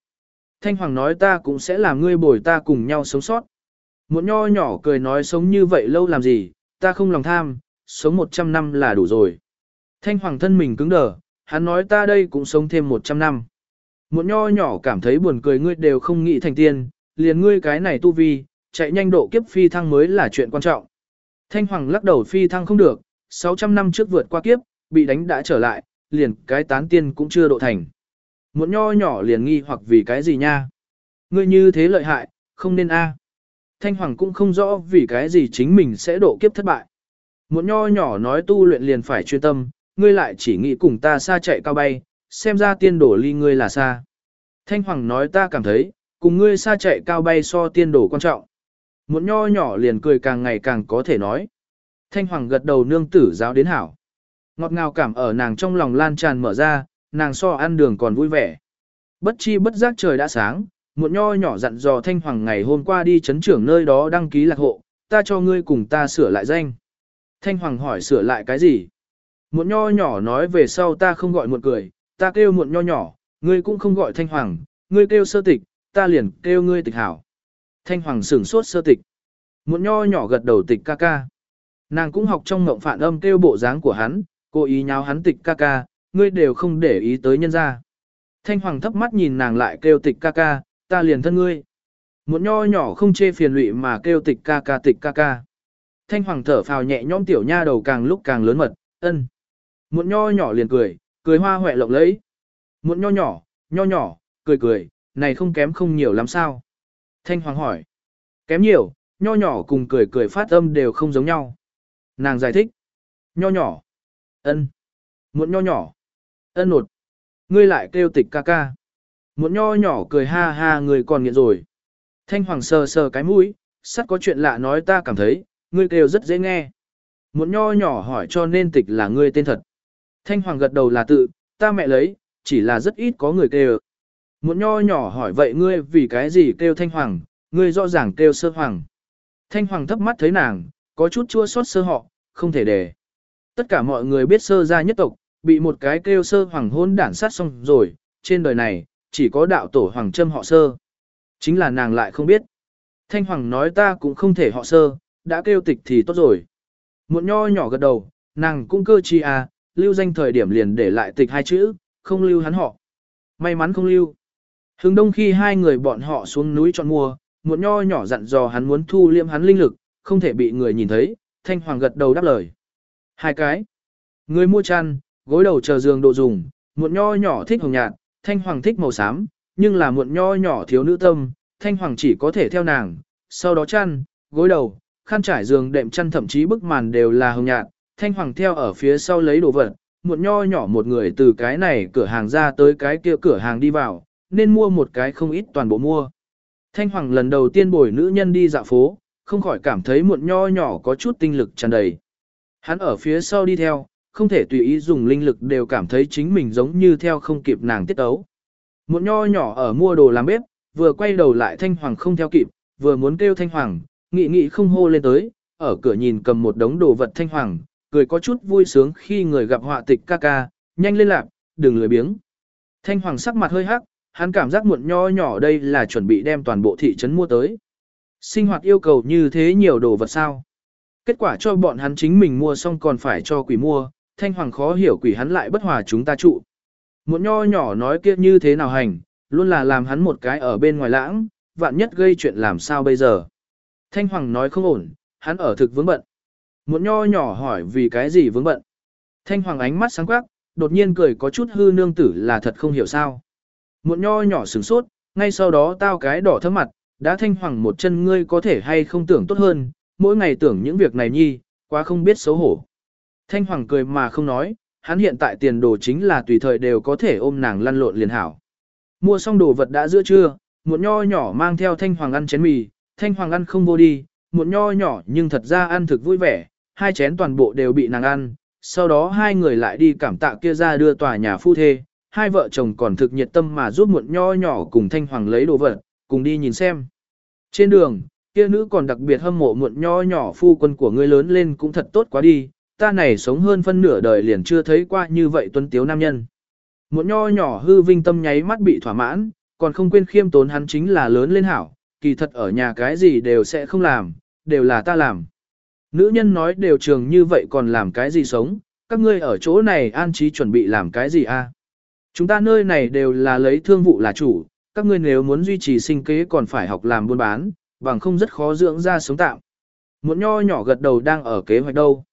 S1: Thanh Hoàng nói ta cũng sẽ làm ngươi bồi ta cùng nhau sống sót. Một nho nhỏ cười nói sống như vậy lâu làm gì, ta không lòng tham, sống 100 năm là đủ rồi. Thanh Hoàng thân mình cứng đờ, hắn nói ta đây cũng sống thêm 100 năm. Một nho nhỏ cảm thấy buồn cười ngươi đều không nghĩ thành tiên, liền ngươi cái này tu vi, chạy nhanh độ kiếp phi thăng mới là chuyện quan trọng. Thanh Hoàng lắc đầu phi thăng không được, 600 năm trước vượt qua kiếp, bị đánh đã trở lại, liền cái tán tiên cũng chưa độ thành. Một nho nhỏ liền nghi hoặc vì cái gì nha? Ngươi như thế lợi hại, không nên a. Thanh Hoàng cũng không rõ vì cái gì chính mình sẽ độ kiếp thất bại. Một nho nhỏ nói tu luyện liền phải chuyên tâm, ngươi lại chỉ nghĩ cùng ta xa chạy cao bay, xem ra tiên đổ ly ngươi là xa. Thanh Hoàng nói ta cảm thấy, cùng ngươi xa chạy cao bay so tiên đổ quan trọng. Một nho nhỏ liền cười càng ngày càng có thể nói. Thanh Hoàng gật đầu nương tử giáo đến hảo. Ngọt ngào cảm ở nàng trong lòng lan tràn mở ra, nàng so ăn đường còn vui vẻ. Bất chi bất giác trời đã sáng, một nho nhỏ dặn dò Thanh Hoàng ngày hôm qua đi chấn trưởng nơi đó đăng ký lạc hộ, ta cho ngươi cùng ta sửa lại danh. Thanh Hoàng hỏi sửa lại cái gì? Muộn nho nhỏ nói về sau ta không gọi một cười, ta kêu muộn nho nhỏ, ngươi cũng không gọi Thanh Hoàng, ngươi kêu sơ tịch, ta liền kêu ngươi tịch hảo. Thanh Hoàng sửng sốt sơ tịch. muộn nho nhỏ gật đầu tịch ca ca. Nàng cũng học trong ngộng phản âm kêu bộ dáng của hắn, cố ý nháo hắn tịch ca ca, ngươi đều không để ý tới nhân ra. Thanh Hoàng thấp mắt nhìn nàng lại kêu tịch ca ca, ta liền thân ngươi. Muộn nho nhỏ không chê phiền lụy mà kêu tịch ca ca tịch ca ca. Thanh Hoàng thở phào nhẹ nhõm tiểu nha đầu càng lúc càng lớn mật, ân. Muộn nho nhỏ liền cười, cười hoa hoẹ lộng lẫy. Muộn nho nhỏ, nho nhỏ, cười cười, này không kém không nhiều lắm sao. Thanh Hoàng hỏi. Kém nhiều, nho nhỏ cùng cười cười phát âm đều không giống nhau. Nàng giải thích. Nho nhỏ. ân, Muộn nho nhỏ. ân nột. Ngươi lại kêu tịch ca ca. Muộn nho nhỏ cười ha ha người còn nghiện rồi. Thanh Hoàng sờ sờ cái mũi, sắt có chuyện lạ nói ta cảm thấy, ngươi kêu rất dễ nghe. Một nho nhỏ hỏi cho nên tịch là ngươi tên thật. Thanh Hoàng gật đầu là tự, ta mẹ lấy, chỉ là rất ít có người kêu. Một nho nhỏ hỏi vậy ngươi vì cái gì kêu Thanh Hoàng, ngươi rõ ràng kêu sơ hoàng. Thanh Hoàng thấp mắt thấy nàng, có chút chua xót sơ họ, không thể để. Tất cả mọi người biết sơ gia nhất tộc, bị một cái kêu sơ hoàng hôn đản sát xong rồi, trên đời này, chỉ có đạo tổ hoàng châm họ sơ. Chính là nàng lại không biết. Thanh Hoàng nói ta cũng không thể họ sơ, đã kêu tịch thì tốt rồi. Một nho nhỏ gật đầu, nàng cũng cơ chi à, lưu danh thời điểm liền để lại tịch hai chữ, không lưu hắn họ. May mắn không lưu. Hướng đông khi hai người bọn họ xuống núi chọn mua, một nho nhỏ dặn dò hắn muốn thu liêm hắn linh lực, không thể bị người nhìn thấy, thanh hoàng gật đầu đáp lời. Hai cái. Người mua chăn, gối đầu chờ giường độ dùng, một nho nhỏ thích hồng nhạt, thanh hoàng thích màu xám, nhưng là một nho nhỏ thiếu nữ tâm, thanh hoàng chỉ có thể theo nàng, sau đó chăn, gối đầu, khăn trải giường đệm chăn thậm chí bức màn đều là hồng nhạt, thanh hoàng theo ở phía sau lấy đồ vật, một nho nhỏ một người từ cái này cửa hàng ra tới cái kia cửa hàng đi vào, nên mua một cái không ít toàn bộ mua. Thanh hoàng lần đầu tiên bồi nữ nhân đi dạo phố, không khỏi cảm thấy một nho nhỏ có chút tinh lực tràn đầy. Hắn ở phía sau đi theo, không thể tùy ý dùng linh lực đều cảm thấy chính mình giống như theo không kịp nàng tiết ấu. Một nho nhỏ ở mua đồ làm bếp, vừa quay đầu lại thanh hoàng không theo kịp, vừa muốn kêu thanh hoàng, nghị nghị không hô lên tới, ở cửa nhìn cầm một đống đồ vật thanh hoàng, cười có chút vui sướng khi người gặp họa tịch ca ca, nhanh lên lạc, đừng lười biếng. Thanh hoàng sắc mặt hơi hắc, hắn cảm giác muộn nho nhỏ đây là chuẩn bị đem toàn bộ thị trấn mua tới. Sinh hoạt yêu cầu như thế nhiều đồ vật sao. Kết quả cho bọn hắn chính mình mua xong còn phải cho quỷ mua, thanh hoàng khó hiểu quỷ hắn lại bất hòa chúng ta trụ. muộn nho nhỏ nói kia như thế nào hành, luôn là làm hắn một cái ở bên ngoài lãng, vạn nhất gây chuyện làm sao bây giờ. Thanh hoàng nói không ổn, hắn ở thực vướng bận. Một nho nhỏ hỏi vì cái gì vướng bận. Thanh hoàng ánh mắt sáng quắc, đột nhiên cười có chút hư nương tử là thật không hiểu sao. Một nho nhỏ sửng sốt, ngay sau đó tao cái đỏ thấm mặt, đã thanh hoàng một chân ngươi có thể hay không tưởng tốt hơn, mỗi ngày tưởng những việc này nhi, quá không biết xấu hổ. Thanh hoàng cười mà không nói, hắn hiện tại tiền đồ chính là tùy thời đều có thể ôm nàng lăn lộn liền hảo. Mua xong đồ vật đã giữa trưa, một nho nhỏ mang theo thanh hoàng ăn chén mì, thanh hoàng ăn không vô đi, muộn nho nhỏ nhưng thật ra ăn thực vui vẻ, hai chén toàn bộ đều bị nàng ăn, sau đó hai người lại đi cảm tạ kia ra đưa tòa nhà phu thê, hai vợ chồng còn thực nhiệt tâm mà giúp muộn nho nhỏ cùng Thanh Hoàng lấy đồ vật, cùng đi nhìn xem. Trên đường, kia nữ còn đặc biệt hâm mộ muộn nho nhỏ phu quân của ngươi lớn lên cũng thật tốt quá đi, ta này sống hơn phân nửa đời liền chưa thấy qua như vậy tuấn tiếu nam nhân. Muộn nho nhỏ hư vinh tâm nháy mắt bị thỏa mãn, còn không quên khiêm tốn hắn chính là lớn lên hảo, kỳ thật ở nhà cái gì đều sẽ không làm, đều là ta làm. Nữ nhân nói đều trường như vậy còn làm cái gì sống, các ngươi ở chỗ này an trí chuẩn bị làm cái gì a? À? Chúng ta nơi này đều là lấy thương vụ là chủ, các ngươi nếu muốn duy trì sinh kế còn phải học làm buôn bán, bằng không rất khó dưỡng ra sống tạm. Muộn nho nhỏ gật đầu đang ở kế hoạch đâu.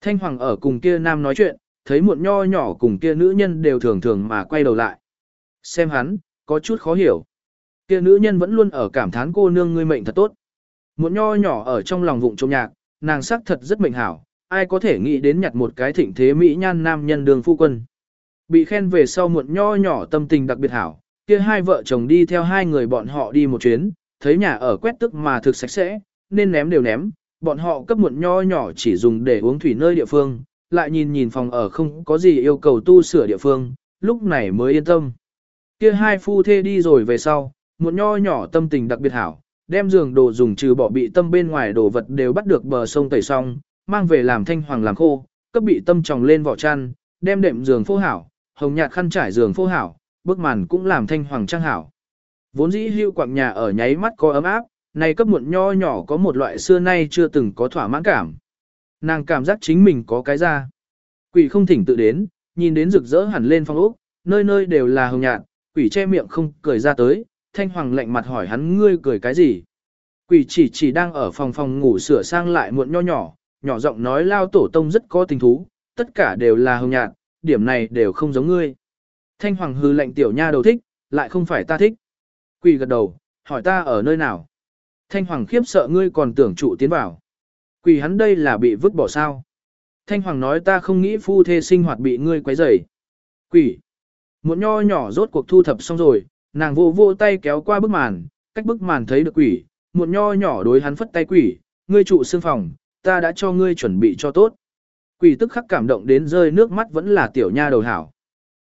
S1: Thanh Hoàng ở cùng kia nam nói chuyện, thấy muộn nho nhỏ cùng kia nữ nhân đều thường thường mà quay đầu lại. Xem hắn, có chút khó hiểu. Kia nữ nhân vẫn luôn ở cảm thán cô nương ngươi mệnh thật tốt. Muộn nho nhỏ ở trong lòng vụng trông nhạc, nàng sắc thật rất mệnh hảo, ai có thể nghĩ đến nhặt một cái thịnh thế mỹ nhan nam nhân đường phu quân. Bị khen về sau muộn nho nhỏ tâm tình đặc biệt hảo, kia hai vợ chồng đi theo hai người bọn họ đi một chuyến, thấy nhà ở quét tức mà thực sạch sẽ, nên ném đều ném, bọn họ cấp muộn nho nhỏ chỉ dùng để uống thủy nơi địa phương, lại nhìn nhìn phòng ở không có gì yêu cầu tu sửa địa phương, lúc này mới yên tâm. Kia hai phu thê đi rồi về sau, muộn nho nhỏ tâm tình đặc biệt hảo, đem giường đồ dùng trừ bỏ bị tâm bên ngoài đồ vật đều bắt được bờ sông tẩy xong, mang về làm thanh hoàng làm khô, cấp bị tâm tròng lên vỏ chăn, đem đệm giường phô hảo, hồng nhạt khăn trải giường phô hảo, bức màn cũng làm thanh hoàng trang hảo. Vốn dĩ hưu quạng nhà ở nháy mắt có ấm áp, này cấp muộn nho nhỏ có một loại xưa nay chưa từng có thỏa mãn cảm. Nàng cảm giác chính mình có cái ra. Quỷ không thỉnh tự đến, nhìn đến rực rỡ hẳn lên phong ốc, nơi nơi đều là hồng nhạt, quỷ che miệng không cười ra tới, thanh hoàng lạnh mặt hỏi hắn ngươi cười cái gì. Quỷ chỉ chỉ đang ở phòng phòng ngủ sửa sang lại muộn nho nhỏ, nhỏ giọng nói lao tổ tông rất có tình thú, tất cả đều là hồng nhạt, điểm này đều không giống ngươi. Thanh hoàng hư lạnh tiểu nha đầu thích, lại không phải ta thích. Quỷ gật đầu, hỏi ta ở nơi nào. Thanh hoàng khiếp sợ ngươi còn tưởng trụ tiến vào. Quỷ hắn đây là bị vứt bỏ sao. Thanh hoàng nói ta không nghĩ phu thê sinh hoạt bị ngươi quấy rầy. Quỷ. muộn nho nhỏ rốt cuộc thu thập xong rồi, nàng vô vô tay kéo qua bức màn, cách bức màn thấy được quỷ, một nho nhỏ đối hắn phất tay quỷ, ngươi trụ xương phòng, ta đã cho ngươi chuẩn bị cho tốt. Quỷ tức khắc cảm động đến rơi nước mắt vẫn là tiểu nha đầu hảo.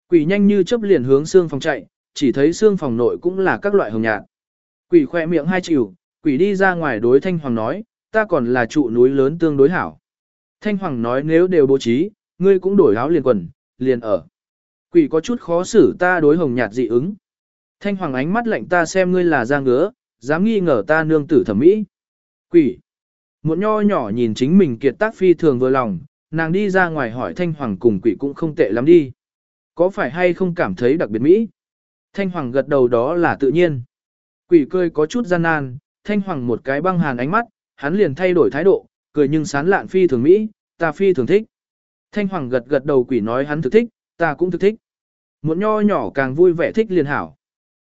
S1: Quỷ nhanh như chớp liền hướng xương phòng chạy, chỉ thấy xương phòng nội cũng là các loại hồng nhạt. Quỷ khoe miệng hai chịu, quỷ đi ra ngoài đối Thanh Hoàng nói, ta còn là trụ núi lớn tương đối hảo. Thanh Hoàng nói nếu đều bố trí, ngươi cũng đổi áo liền quần, liền ở. Quỷ có chút khó xử ta đối hồng nhạt dị ứng. Thanh Hoàng ánh mắt lạnh ta xem ngươi là da ngứa, dám nghi ngờ ta nương tử thẩm mỹ. Quỷ. Một nho nhỏ nhìn chính mình kiệt tác phi thường vừa lòng, nàng đi ra ngoài hỏi Thanh Hoàng cùng quỷ cũng không tệ lắm đi. Có phải hay không cảm thấy đặc biệt mỹ? Thanh Hoàng gật đầu đó là tự nhiên. Quỷ cười có chút gian nan, Thanh Hoàng một cái băng hàn ánh mắt, hắn liền thay đổi thái độ, cười nhưng sán lạn phi thường mỹ, ta phi thường thích. Thanh Hoàng gật gật đầu quỷ nói hắn thực thích, ta cũng thực thích. Một nho nhỏ càng vui vẻ thích liền hảo.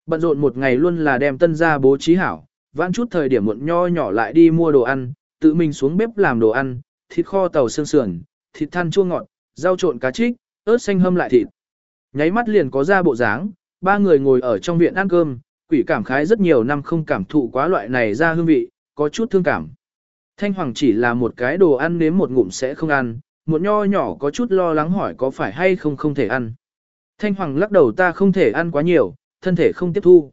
S1: Bận rộn một ngày luôn là đem tân ra bố trí hảo, vãn chút thời điểm muộn nho nhỏ lại đi mua đồ ăn, tự mình xuống bếp làm đồ ăn, thịt kho tàu xương sườn, thịt than chua ngọt, rau trộn cá trích, ớt xanh hâm lại thịt. Nháy mắt liền có ra bộ dáng, ba người ngồi ở trong viện ăn cơm, quỷ cảm khái rất nhiều năm không cảm thụ quá loại này ra hương vị, có chút thương cảm. Thanh Hoàng chỉ là một cái đồ ăn nếm một ngụm sẽ không ăn, một nho nhỏ có chút lo lắng hỏi có phải hay không không thể ăn. Thanh Hoàng lắc đầu ta không thể ăn quá nhiều, thân thể không tiếp thu.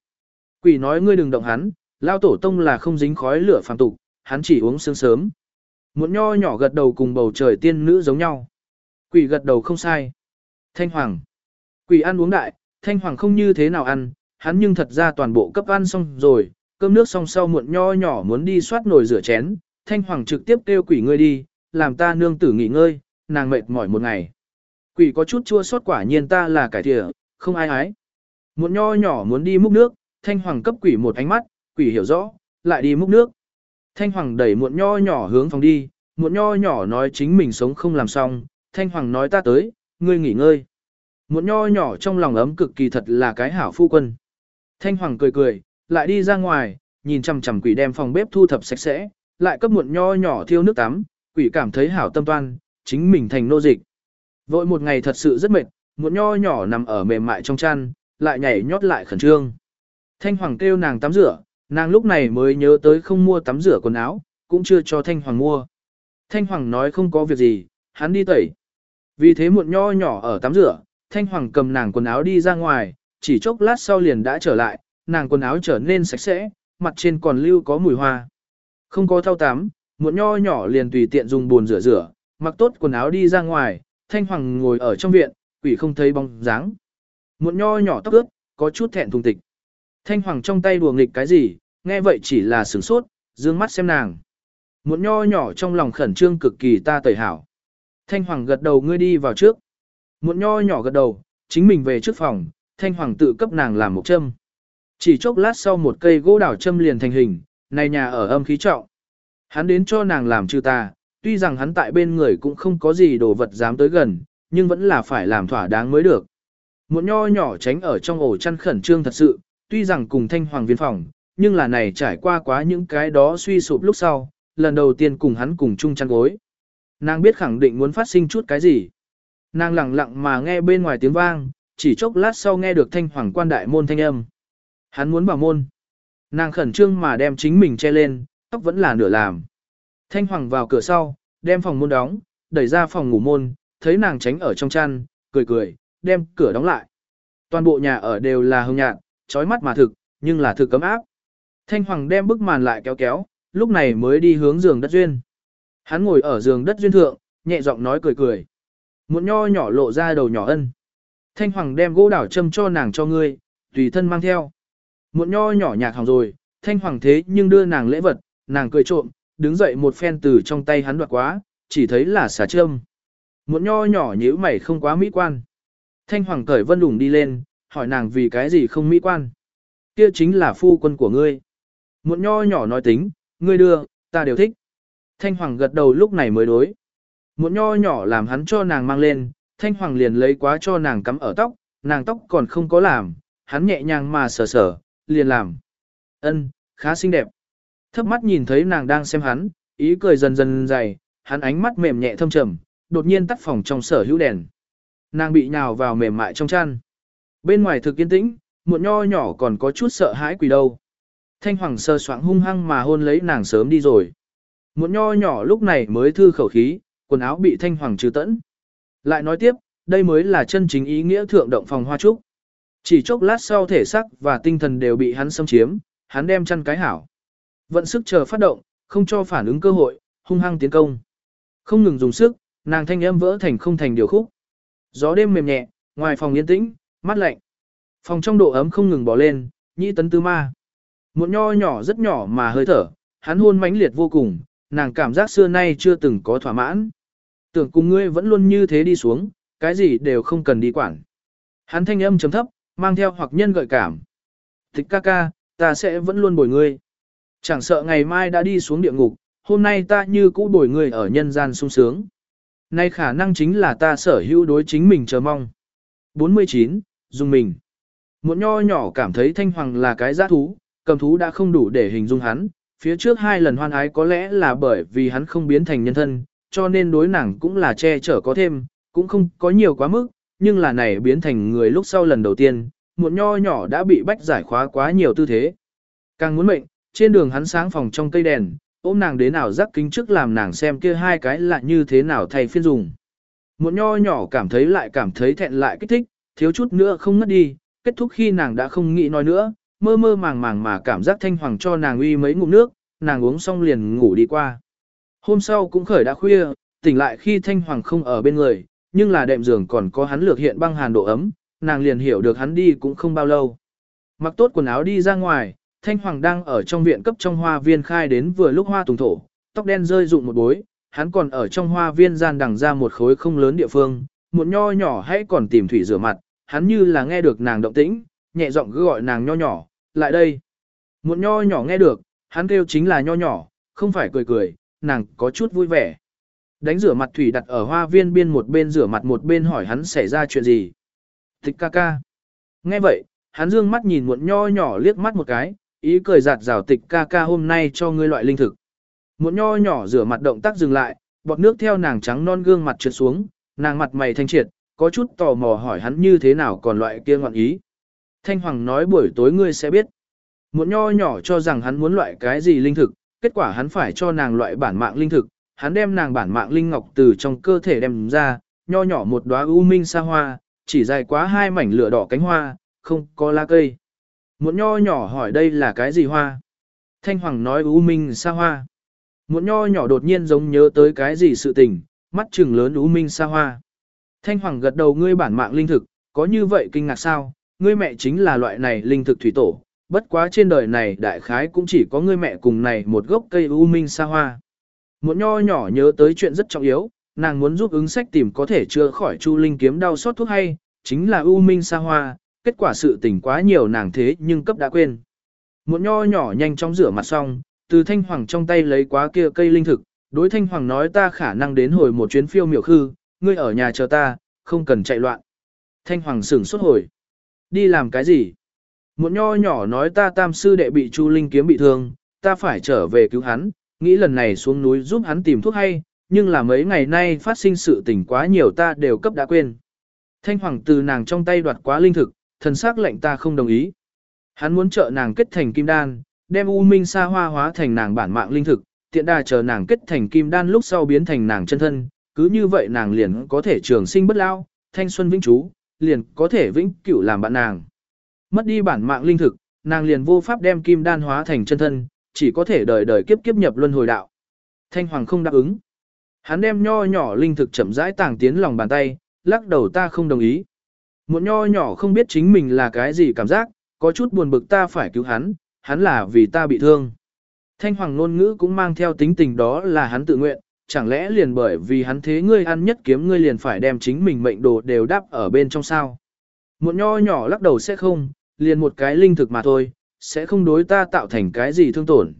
S1: Quỷ nói ngươi đừng động hắn, lao tổ tông là không dính khói lửa phàm tục, hắn chỉ uống sương sớm. muộn nho nhỏ gật đầu cùng bầu trời tiên nữ giống nhau. Quỷ gật đầu không sai. Thanh Hoàng. Quỷ ăn uống đại, Thanh Hoàng không như thế nào ăn, hắn nhưng thật ra toàn bộ cấp ăn xong rồi, cơm nước xong sau muộn nho nhỏ muốn đi soát nồi rửa chén, Thanh Hoàng trực tiếp kêu quỷ ngươi đi, làm ta nương tử nghỉ ngơi, nàng mệt mỏi một ngày. Quỷ có chút chua xót quả nhiên ta là cải thịa, không ai ái. Muộn nho nhỏ muốn đi múc nước, Thanh Hoàng cấp quỷ một ánh mắt, quỷ hiểu rõ, lại đi múc nước. Thanh Hoàng đẩy muộn nho nhỏ hướng phòng đi, muộn nho nhỏ nói chính mình sống không làm xong, Thanh Hoàng nói ta tới, ngươi nghỉ ngơi. Muộn nho nhỏ trong lòng ấm cực kỳ thật là cái hảo phu quân. Thanh Hoàng cười cười, lại đi ra ngoài, nhìn chằm chằm quỷ đem phòng bếp thu thập sạch sẽ, lại cấp muộn nho nhỏ thiêu nước tắm, quỷ cảm thấy hảo tâm toan, chính mình thành nô dịch. Vội một ngày thật sự rất mệt, muộn nho nhỏ nằm ở mềm mại trong chăn, lại nhảy nhót lại khẩn trương. Thanh Hoàng kêu nàng tắm rửa, nàng lúc này mới nhớ tới không mua tắm rửa quần áo, cũng chưa cho Thanh Hoàng mua. Thanh Hoàng nói không có việc gì, hắn đi tẩy. Vì thế muộn nho nhỏ ở tắm rửa, Thanh Hoàng cầm nàng quần áo đi ra ngoài, chỉ chốc lát sau liền đã trở lại, nàng quần áo trở nên sạch sẽ, mặt trên còn lưu có mùi hoa. Không có thao tắm, muộn nho nhỏ liền tùy tiện dùng bồn rửa rửa, mặc tốt quần áo đi ra ngoài, Thanh Hoàng ngồi ở trong viện, quỷ không thấy bóng dáng. Muộn nho nhỏ tóc ướt, có chút thẹn thùng tịch. Thanh Hoàng trong tay đùa nghịch cái gì, nghe vậy chỉ là sửng sốt, dương mắt xem nàng. Muộn nho nhỏ trong lòng khẩn trương cực kỳ ta tẩy hảo. Thanh Hoàng gật đầu ngươi đi vào trước. Muộn nho nhỏ gật đầu, chính mình về trước phòng, Thanh Hoàng tự cấp nàng làm một châm. Chỉ chốc lát sau một cây gỗ đảo châm liền thành hình, này nhà ở âm khí trọng. Hắn đến cho nàng làm trừ ta, tuy rằng hắn tại bên người cũng không có gì đồ vật dám tới gần, nhưng vẫn là phải làm thỏa đáng mới được. Một nho nhỏ tránh ở trong ổ chăn khẩn trương thật sự, tuy rằng cùng thanh hoàng viên phòng, nhưng là này trải qua quá những cái đó suy sụp lúc sau, lần đầu tiên cùng hắn cùng chung chăn gối. Nàng biết khẳng định muốn phát sinh chút cái gì. Nàng lặng lặng mà nghe bên ngoài tiếng vang, chỉ chốc lát sau nghe được thanh hoàng quan đại môn thanh âm. Hắn muốn bảo môn. Nàng khẩn trương mà đem chính mình che lên, tóc vẫn là nửa làm. Thanh hoàng vào cửa sau, đem phòng môn đóng, đẩy ra phòng ngủ môn, thấy nàng tránh ở trong chăn, cười cười, đem cửa đóng lại. Toàn bộ nhà ở đều là hồng nhạt, trói mắt mà thực, nhưng là thực cấm áp. Thanh hoàng đem bức màn lại kéo kéo, lúc này mới đi hướng giường đất duyên. Hắn ngồi ở giường đất duyên thượng, nhẹ giọng nói cười cười. Một nho nhỏ lộ ra đầu nhỏ ân. Thanh hoàng đem gỗ đảo châm cho nàng cho ngươi, tùy thân mang theo. Một nho nhỏ nhạc hỏng rồi, thanh hoàng thế nhưng đưa nàng lễ vật, nàng cười trộm, đứng dậy một phen từ trong tay hắn đoạt quá, chỉ thấy là xà châm. Một nho nhỏ nhíu mày không quá mỹ quan. Thanh hoàng cởi vân đủng đi lên, hỏi nàng vì cái gì không mỹ quan. Kia chính là phu quân của ngươi. Một nho nhỏ nói tính, ngươi đưa, ta đều thích. Thanh hoàng gật đầu lúc này mới đối. Một nho nhỏ làm hắn cho nàng mang lên, thanh hoàng liền lấy quá cho nàng cắm ở tóc, nàng tóc còn không có làm, hắn nhẹ nhàng mà sờ sờ, liền làm. Ân, khá xinh đẹp. Thấp mắt nhìn thấy nàng đang xem hắn, ý cười dần dần dày, hắn ánh mắt mềm nhẹ thâm trầm, đột nhiên tắt phòng trong sở hữu đèn. Nàng bị nhào vào mềm mại trong chăn. Bên ngoài thực yên tĩnh, muộn nho nhỏ còn có chút sợ hãi quỷ đâu. Thanh hoàng sơ soạng hung hăng mà hôn lấy nàng sớm đi rồi. Muộn nho nhỏ lúc này mới thư khẩu khí, quần áo bị thanh hoàng trừ tẫn. Lại nói tiếp, đây mới là chân chính ý nghĩa thượng động phòng hoa trúc. Chỉ chốc lát sau thể xác và tinh thần đều bị hắn xâm chiếm, hắn đem chăn cái hảo. Vận sức chờ phát động, không cho phản ứng cơ hội, hung hăng tiến công. Không ngừng dùng sức, nàng thanh âm vỡ thành không thành điều khúc. Gió đêm mềm nhẹ, ngoài phòng yên tĩnh, mát lạnh. Phòng trong độ ấm không ngừng bỏ lên, nhĩ tấn tư ma. Một nho nhỏ rất nhỏ mà hơi thở, hắn hôn mãnh liệt vô cùng, nàng cảm giác xưa nay chưa từng có thỏa mãn. Tưởng cùng ngươi vẫn luôn như thế đi xuống, cái gì đều không cần đi quản. Hắn thanh âm chấm thấp, mang theo hoặc nhân gợi cảm. Thích ca ca, ta sẽ vẫn luôn bồi ngươi. Chẳng sợ ngày mai đã đi xuống địa ngục, hôm nay ta như cũ bồi ngươi ở nhân gian sung sướng. Nay khả năng chính là ta sở hữu đối chính mình chờ mong. 49. Dùng mình. Một nho nhỏ cảm thấy thanh hoàng là cái giá thú, cầm thú đã không đủ để hình dung hắn, phía trước hai lần hoan ái có lẽ là bởi vì hắn không biến thành nhân thân, cho nên đối nàng cũng là che chở có thêm, cũng không có nhiều quá mức, nhưng là này biến thành người lúc sau lần đầu tiên, một nho nhỏ đã bị bách giải khóa quá nhiều tư thế. Càng muốn mệnh, trên đường hắn sáng phòng trong cây đèn, ôm nàng đến nào rắc kính trước làm nàng xem kia hai cái là như thế nào thay phiên dùng. Một nho nhỏ cảm thấy lại cảm thấy thẹn lại kích thích, thiếu chút nữa không ngất đi, kết thúc khi nàng đã không nghĩ nói nữa, mơ mơ màng màng mà cảm giác thanh hoàng cho nàng uy mấy ngụm nước, nàng uống xong liền ngủ đi qua. Hôm sau cũng khởi đã khuya, tỉnh lại khi thanh hoàng không ở bên người, nhưng là đệm giường còn có hắn lược hiện băng hàn độ ấm, nàng liền hiểu được hắn đi cũng không bao lâu. Mặc tốt quần áo đi ra ngoài, Thanh Hoàng đang ở trong viện cấp trong hoa viên khai đến vừa lúc hoa tùng thổ, tóc đen rơi rụng một bối, hắn còn ở trong hoa viên gian đằng ra một khối không lớn địa phương, một nho nhỏ hãy còn tìm thủy rửa mặt, hắn như là nghe được nàng động tĩnh, nhẹ giọng cứ gọi nàng nho nhỏ, lại đây. Một nho nhỏ nghe được, hắn kêu chính là nho nhỏ, không phải cười cười, nàng có chút vui vẻ. Đánh rửa mặt thủy đặt ở hoa viên biên một bên rửa mặt một bên hỏi hắn xảy ra chuyện gì. Tịch ca ca. Nghe vậy, hắn dương mắt nhìn muộn nho nhỏ liếc mắt một cái, ý cười giạt rào tịch ca ca hôm nay cho ngươi loại linh thực. Muộn nho nhỏ rửa mặt động tác dừng lại, bọt nước theo nàng trắng non gương mặt trượt xuống, nàng mặt mày thanh triệt, có chút tò mò hỏi hắn như thế nào còn loại kia ngọn ý. Thanh Hoàng nói buổi tối ngươi sẽ biết. Muộn nho nhỏ cho rằng hắn muốn loại cái gì linh thực, kết quả hắn phải cho nàng loại bản mạng linh thực, hắn đem nàng bản mạng linh ngọc từ trong cơ thể đem ra, nho nhỏ một đóa u minh sa hoa, chỉ dài quá hai mảnh lửa đỏ cánh hoa, không có lá cây. Muộn nho nhỏ hỏi đây là cái gì hoa? Thanh Hoàng nói U Minh sa hoa. Muộn nho nhỏ đột nhiên giống nhớ tới cái gì sự tình, mắt trừng lớn U Minh sa hoa. Thanh Hoàng gật đầu ngươi bản mạng linh thực, có như vậy kinh ngạc sao? Ngươi mẹ chính là loại này linh thực thủy tổ, bất quá trên đời này đại khái cũng chỉ có ngươi mẹ cùng này một gốc cây U Minh sa hoa. Muộn nho nhỏ nhớ tới chuyện rất trọng yếu, nàng muốn giúp ứng sách tìm có thể chữa khỏi Chu Linh kiếm đau xót thuốc hay, chính là U Minh sa hoa, kết quả sự tình quá nhiều nàng thế nhưng cấp đã quên. Muộn nho nhỏ nhanh chóng rửa mặt xong, từ thanh hoàng trong tay lấy quá kia cây linh thực, đối thanh hoàng nói ta khả năng đến hồi một chuyến phiêu miểu khư, ngươi ở nhà chờ ta, không cần chạy loạn. Thanh hoàng sửng sốt hồi. Đi làm cái gì? Muộn nho nhỏ nói ta tam sư đệ bị Chu Linh kiếm bị thương, ta phải trở về cứu hắn, nghĩ lần này xuống núi giúp hắn tìm thuốc hay, nhưng là mấy ngày nay phát sinh sự tình quá nhiều ta đều cấp đã quên. Thanh hoàng từ nàng trong tay đoạt quá linh thực, thần sắc lệnh ta không đồng ý. Hắn muốn trợ nàng kết thành kim đan, đem U Minh Sa Hoa hóa thành nàng bản mạng linh thực, tiện đà chờ nàng kết thành kim đan lúc sau biến thành nàng chân thân, cứ như vậy nàng liền có thể trường sinh bất lao, thanh xuân vĩnh trú, liền có thể vĩnh cửu làm bạn nàng. Mất đi bản mạng linh thực, nàng liền vô pháp đem kim đan hóa thành chân thân, chỉ có thể đời đời kiếp kiếp nhập luân hồi đạo. Thanh Hoàng không đáp ứng. Hắn đem nho nhỏ linh thực chậm rãi tàng tiến lòng bàn tay, lắc đầu ta không đồng ý. Một nho nhỏ không biết chính mình là cái gì cảm giác, có chút buồn bực ta phải cứu hắn, hắn là vì ta bị thương. Thanh hoàng ngôn ngữ cũng mang theo tính tình đó là hắn tự nguyện, chẳng lẽ liền bởi vì hắn thế ngươi ăn nhất kiếm ngươi liền phải đem chính mình mệnh đồ đều đáp ở bên trong sao. Một nho nhỏ lắc đầu sẽ không, liền một cái linh thực mà thôi, sẽ không đối ta tạo thành cái gì thương tổn.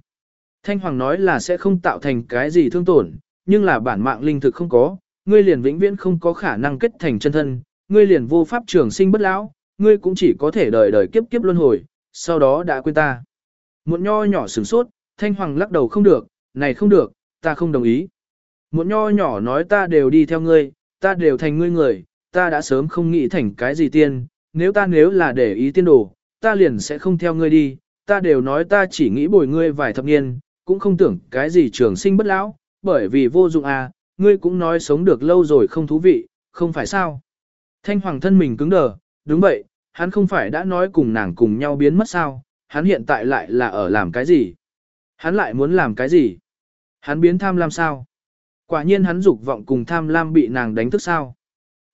S1: Thanh hoàng nói là sẽ không tạo thành cái gì thương tổn, nhưng là bản mạng linh thực không có, ngươi liền vĩnh viễn không có khả năng kết thành chân thân, ngươi liền vô pháp trường sinh bất lão, ngươi cũng chỉ có thể đời đời kiếp kiếp luân hồi, sau đó đã quên ta. Một nho nhỏ sửng sốt, thanh hoàng lắc đầu không được, này không được, ta không đồng ý. Một nho nhỏ nói ta đều đi theo ngươi, ta đều thành ngươi người, ta đã sớm không nghĩ thành cái gì tiên, nếu ta nếu là để ý tiên đồ, ta liền sẽ không theo ngươi đi, ta đều nói ta chỉ nghĩ bồi ngươi vài thập niên, cũng không tưởng cái gì trường sinh bất lão, bởi vì vô dụng à, ngươi cũng nói sống được lâu rồi không thú vị, không phải sao. Thanh hoàng thân mình cứng đờ, đúng vậy, hắn không phải đã nói cùng nàng cùng nhau biến mất sao, hắn hiện tại lại là ở làm cái gì? Hắn lại muốn làm cái gì? Hắn biến tham lam sao? Quả nhiên hắn dục vọng cùng tham lam bị nàng đánh thức sao?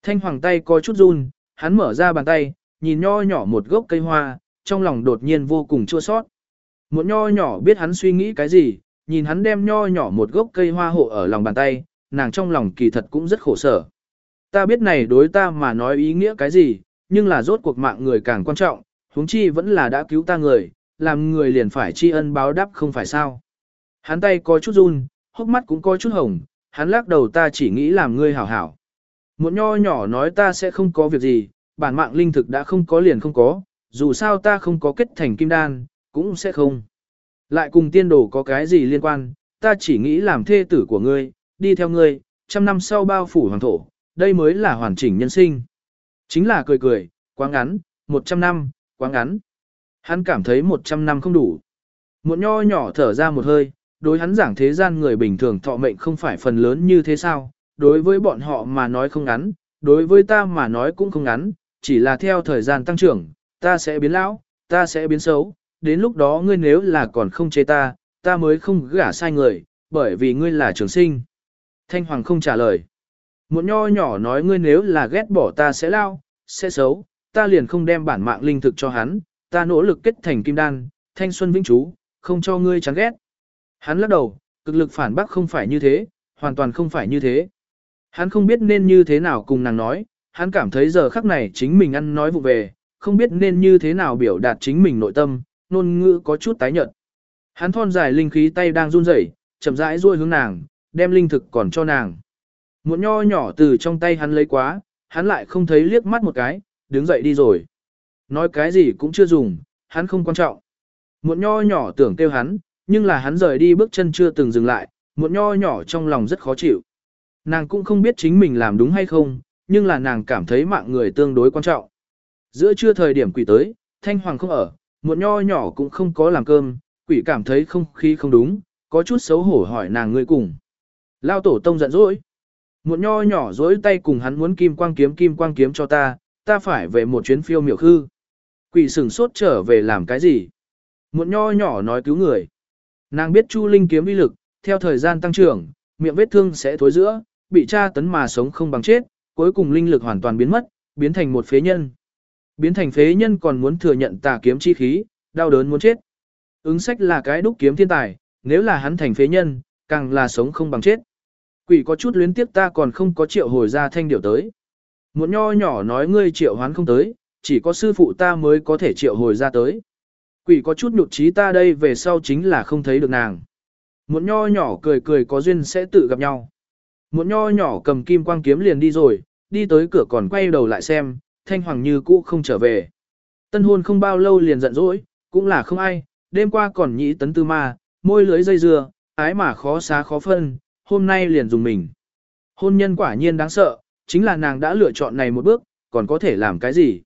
S1: Thanh hoàng tay có chút run, hắn mở ra bàn tay, nhìn nho nhỏ một gốc cây hoa, trong lòng đột nhiên vô cùng chua sót. Một nho nhỏ biết hắn suy nghĩ cái gì, nhìn hắn đem nho nhỏ một gốc cây hoa hộ ở lòng bàn tay, nàng trong lòng kỳ thật cũng rất khổ sở. Ta biết này đối ta mà nói ý nghĩa cái gì, nhưng là rốt cuộc mạng người càng quan trọng, huống chi vẫn là đã cứu ta người, làm người liền phải tri ân báo đáp không phải sao. Hắn tay có chút run, hốc mắt cũng có chút hồng, hắn lắc đầu ta chỉ nghĩ làm ngươi hảo hảo. Một nho nhỏ nói ta sẽ không có việc gì, bản mạng linh thực đã không có liền không có, dù sao ta không có kết thành kim đan, cũng sẽ không. Lại cùng tiên đồ có cái gì liên quan, ta chỉ nghĩ làm thê tử của ngươi, đi theo ngươi, trăm năm sau bao phủ hoàng thổ, đây mới là hoàn chỉnh nhân sinh. Chính là cười cười, quá ngắn, 100 năm, quá ngắn. Hắn cảm thấy 100 năm không đủ. Một nho nhỏ thở ra một hơi, đối hắn giảng thế gian người bình thường thọ mệnh không phải phần lớn như thế sao, đối với bọn họ mà nói không ngắn, đối với ta mà nói cũng không ngắn, chỉ là theo thời gian tăng trưởng, ta sẽ biến lão, ta sẽ biến xấu, đến lúc đó ngươi nếu là còn không chế ta, ta mới không gả sai người, bởi vì ngươi là trường sinh. Thanh Hoàng không trả lời. Một nho nhỏ nói ngươi nếu là ghét bỏ ta sẽ lao, sẽ xấu, ta liền không đem bản mạng linh thực cho hắn, ta nỗ lực kết thành kim đan, thanh xuân vĩnh chú, không cho ngươi chán ghét. Hắn lắc đầu, cực lực phản bác không phải như thế, hoàn toàn không phải như thế. Hắn không biết nên như thế nào cùng nàng nói, hắn cảm thấy giờ khắc này chính mình ăn nói vụ về, không biết nên như thế nào biểu đạt chính mình nội tâm, ngôn ngữ có chút tái nhợt. Hắn thon dài linh khí tay đang run rẩy, chậm rãi duỗi hướng nàng, đem linh thực còn cho nàng. Muộn nho nhỏ từ trong tay hắn lấy quá, hắn lại không thấy liếc mắt một cái, đứng dậy đi rồi. Nói cái gì cũng chưa dùng, hắn không quan trọng. Muộn nho nhỏ tưởng kêu hắn, nhưng là hắn rời đi bước chân chưa từng dừng lại, muộn nho nhỏ trong lòng rất khó chịu. Nàng cũng không biết chính mình làm đúng hay không, nhưng là nàng cảm thấy mạng người tương đối quan trọng. Giữa trưa thời điểm quỷ tới, thanh hoàng không ở, muộn nho nhỏ cũng không có làm cơm, quỷ cảm thấy không khí không đúng, có chút xấu hổ hỏi nàng người cùng. Lao tổ tông giận dỗi. Một nho nhỏ dối tay cùng hắn muốn kim quang kiếm kim quang kiếm cho ta, ta phải về một chuyến phiêu miểu khư. Quỷ sừng sốt trở về làm cái gì? Muộn nho nhỏ nói cứu người. Nàng biết Chu Linh kiếm uy lực, theo thời gian tăng trưởng, miệng vết thương sẽ thối giữa, bị tra tấn mà sống không bằng chết, cuối cùng linh lực hoàn toàn biến mất, biến thành một phế nhân. Biến thành phế nhân còn muốn thừa nhận tà kiếm chi khí, đau đớn muốn chết. Ứng sách là cái đúc kiếm thiên tài, nếu là hắn thành phế nhân, càng là sống không bằng chết. Quỷ có chút luyến tiếc ta còn không có triệu hồi ra thanh điều tới. Một nho nhỏ nói ngươi triệu hoán không tới, chỉ có sư phụ ta mới có thể triệu hồi ra tới. Quỷ có chút nhụt chí ta đây về sau chính là không thấy được nàng. Một nho nhỏ cười cười có duyên sẽ tự gặp nhau. Một nho nhỏ cầm kim quang kiếm liền đi rồi, đi tới cửa còn quay đầu lại xem, thanh hoàng như cũ không trở về. Tân hôn không bao lâu liền giận dỗi, cũng là không ai, đêm qua còn nhĩ tấn tư ma, môi lưới dây dưa, ái mà khó xá khó phân, hôm nay liền dùng mình. Hôn nhân quả nhiên đáng sợ, chính là nàng đã lựa chọn này một bước, còn có thể làm cái gì?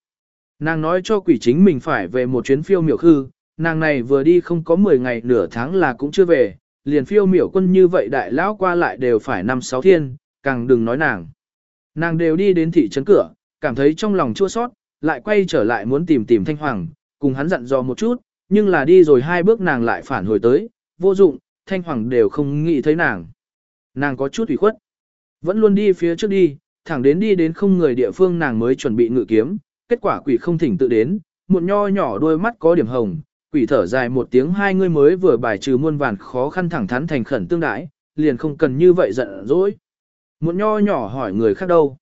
S1: Nàng nói cho quỷ chính mình phải về một chuyến phiêu miểu khư, nàng này vừa đi không có 10 ngày nửa tháng là cũng chưa về, liền phiêu miểu quân như vậy đại lão qua lại đều phải năm sáu thiên, càng đừng nói nàng. Nàng đều đi đến thị trấn cửa, cảm thấy trong lòng chua sót, lại quay trở lại muốn tìm tìm Thanh Hoàng, cùng hắn dặn dò một chút, nhưng là đi rồi hai bước nàng lại phản hồi tới, vô dụng, Thanh Hoàng đều không nghĩ thấy nàng. Nàng có chút ủy khuất, vẫn luôn đi phía trước đi, thẳng đến đi đến không người địa phương nàng mới chuẩn bị ngự kiếm, kết quả quỷ không thỉnh tự đến, một nho nhỏ đôi mắt có điểm hồng, quỷ thở dài một tiếng hai người mới vừa bài trừ muôn vàn khó khăn thẳng thắn thành khẩn tương đãi, liền không cần như vậy giận dỗi. Một nho nhỏ hỏi người khác đâu.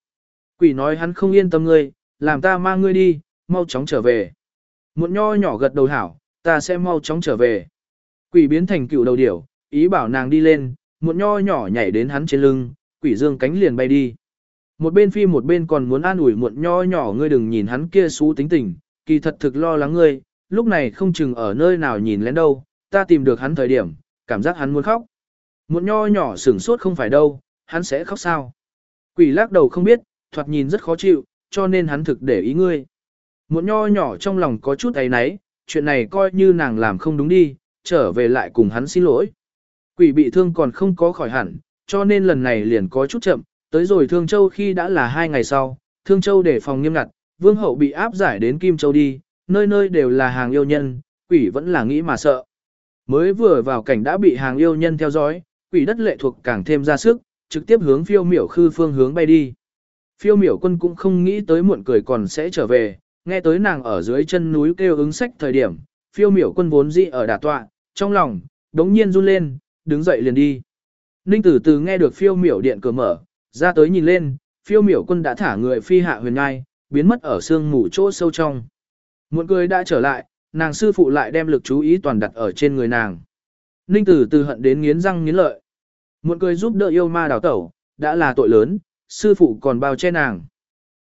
S1: Quỷ nói hắn không yên tâm ngươi, làm ta mang ngươi đi, mau chóng trở về. Một nho nhỏ gật đầu hảo, ta sẽ mau chóng trở về. Quỷ biến thành cựu đầu điểu, ý bảo nàng đi lên, một nho nhỏ nhảy đến hắn trên lưng, quỷ dương cánh liền bay đi. Một bên phi một bên còn muốn an ủi muộn nho nhỏ ngươi đừng nhìn hắn kia xú tính tình, kỳ thật thực lo lắng ngươi, lúc này không chừng ở nơi nào nhìn lén đâu, ta tìm được hắn thời điểm, cảm giác hắn muốn khóc. Muộn nho nhỏ sửng sốt không phải đâu, hắn sẽ khóc sao. Quỷ lắc đầu không biết, thoạt nhìn rất khó chịu, cho nên hắn thực để ý ngươi. Muộn nho nhỏ trong lòng có chút ấy náy, chuyện này coi như nàng làm không đúng đi, trở về lại cùng hắn xin lỗi. Quỷ bị thương còn không có khỏi hẳn, cho nên lần này liền có chút chậm, tới rồi Thương Châu khi đã là hai ngày sau, Thương Châu để phòng nghiêm ngặt, Vương Hậu bị áp giải đến Kim Châu đi, nơi nơi đều là hàng yêu nhân, quỷ vẫn là nghĩ mà sợ. Mới vừa vào cảnh đã bị hàng yêu nhân theo dõi, quỷ đất lệ thuộc càng thêm ra sức, trực tiếp hướng phiêu miểu khư phương hướng bay đi. Phiêu miểu quân cũng không nghĩ tới muộn cười còn sẽ trở về, nghe tới nàng ở dưới chân núi kêu ứng sách thời điểm, phiêu miểu quân vốn dị ở đà tọa, trong lòng, đống nhiên run lên, đứng dậy liền đi. Ninh tử từ nghe được phiêu miểu điện cửa mở, ra tới nhìn lên, phiêu miểu quân đã thả người phi hạ huyền ngai, biến mất ở sương mù chỗ sâu trong. Muộn cười đã trở lại, nàng sư phụ lại đem lực chú ý toàn đặt ở trên người nàng. Ninh tử từ hận đến nghiến răng nghiến lợi. Muộn cười giúp đỡ yêu ma đào tẩu, đã là tội lớn, sư phụ còn bao che nàng.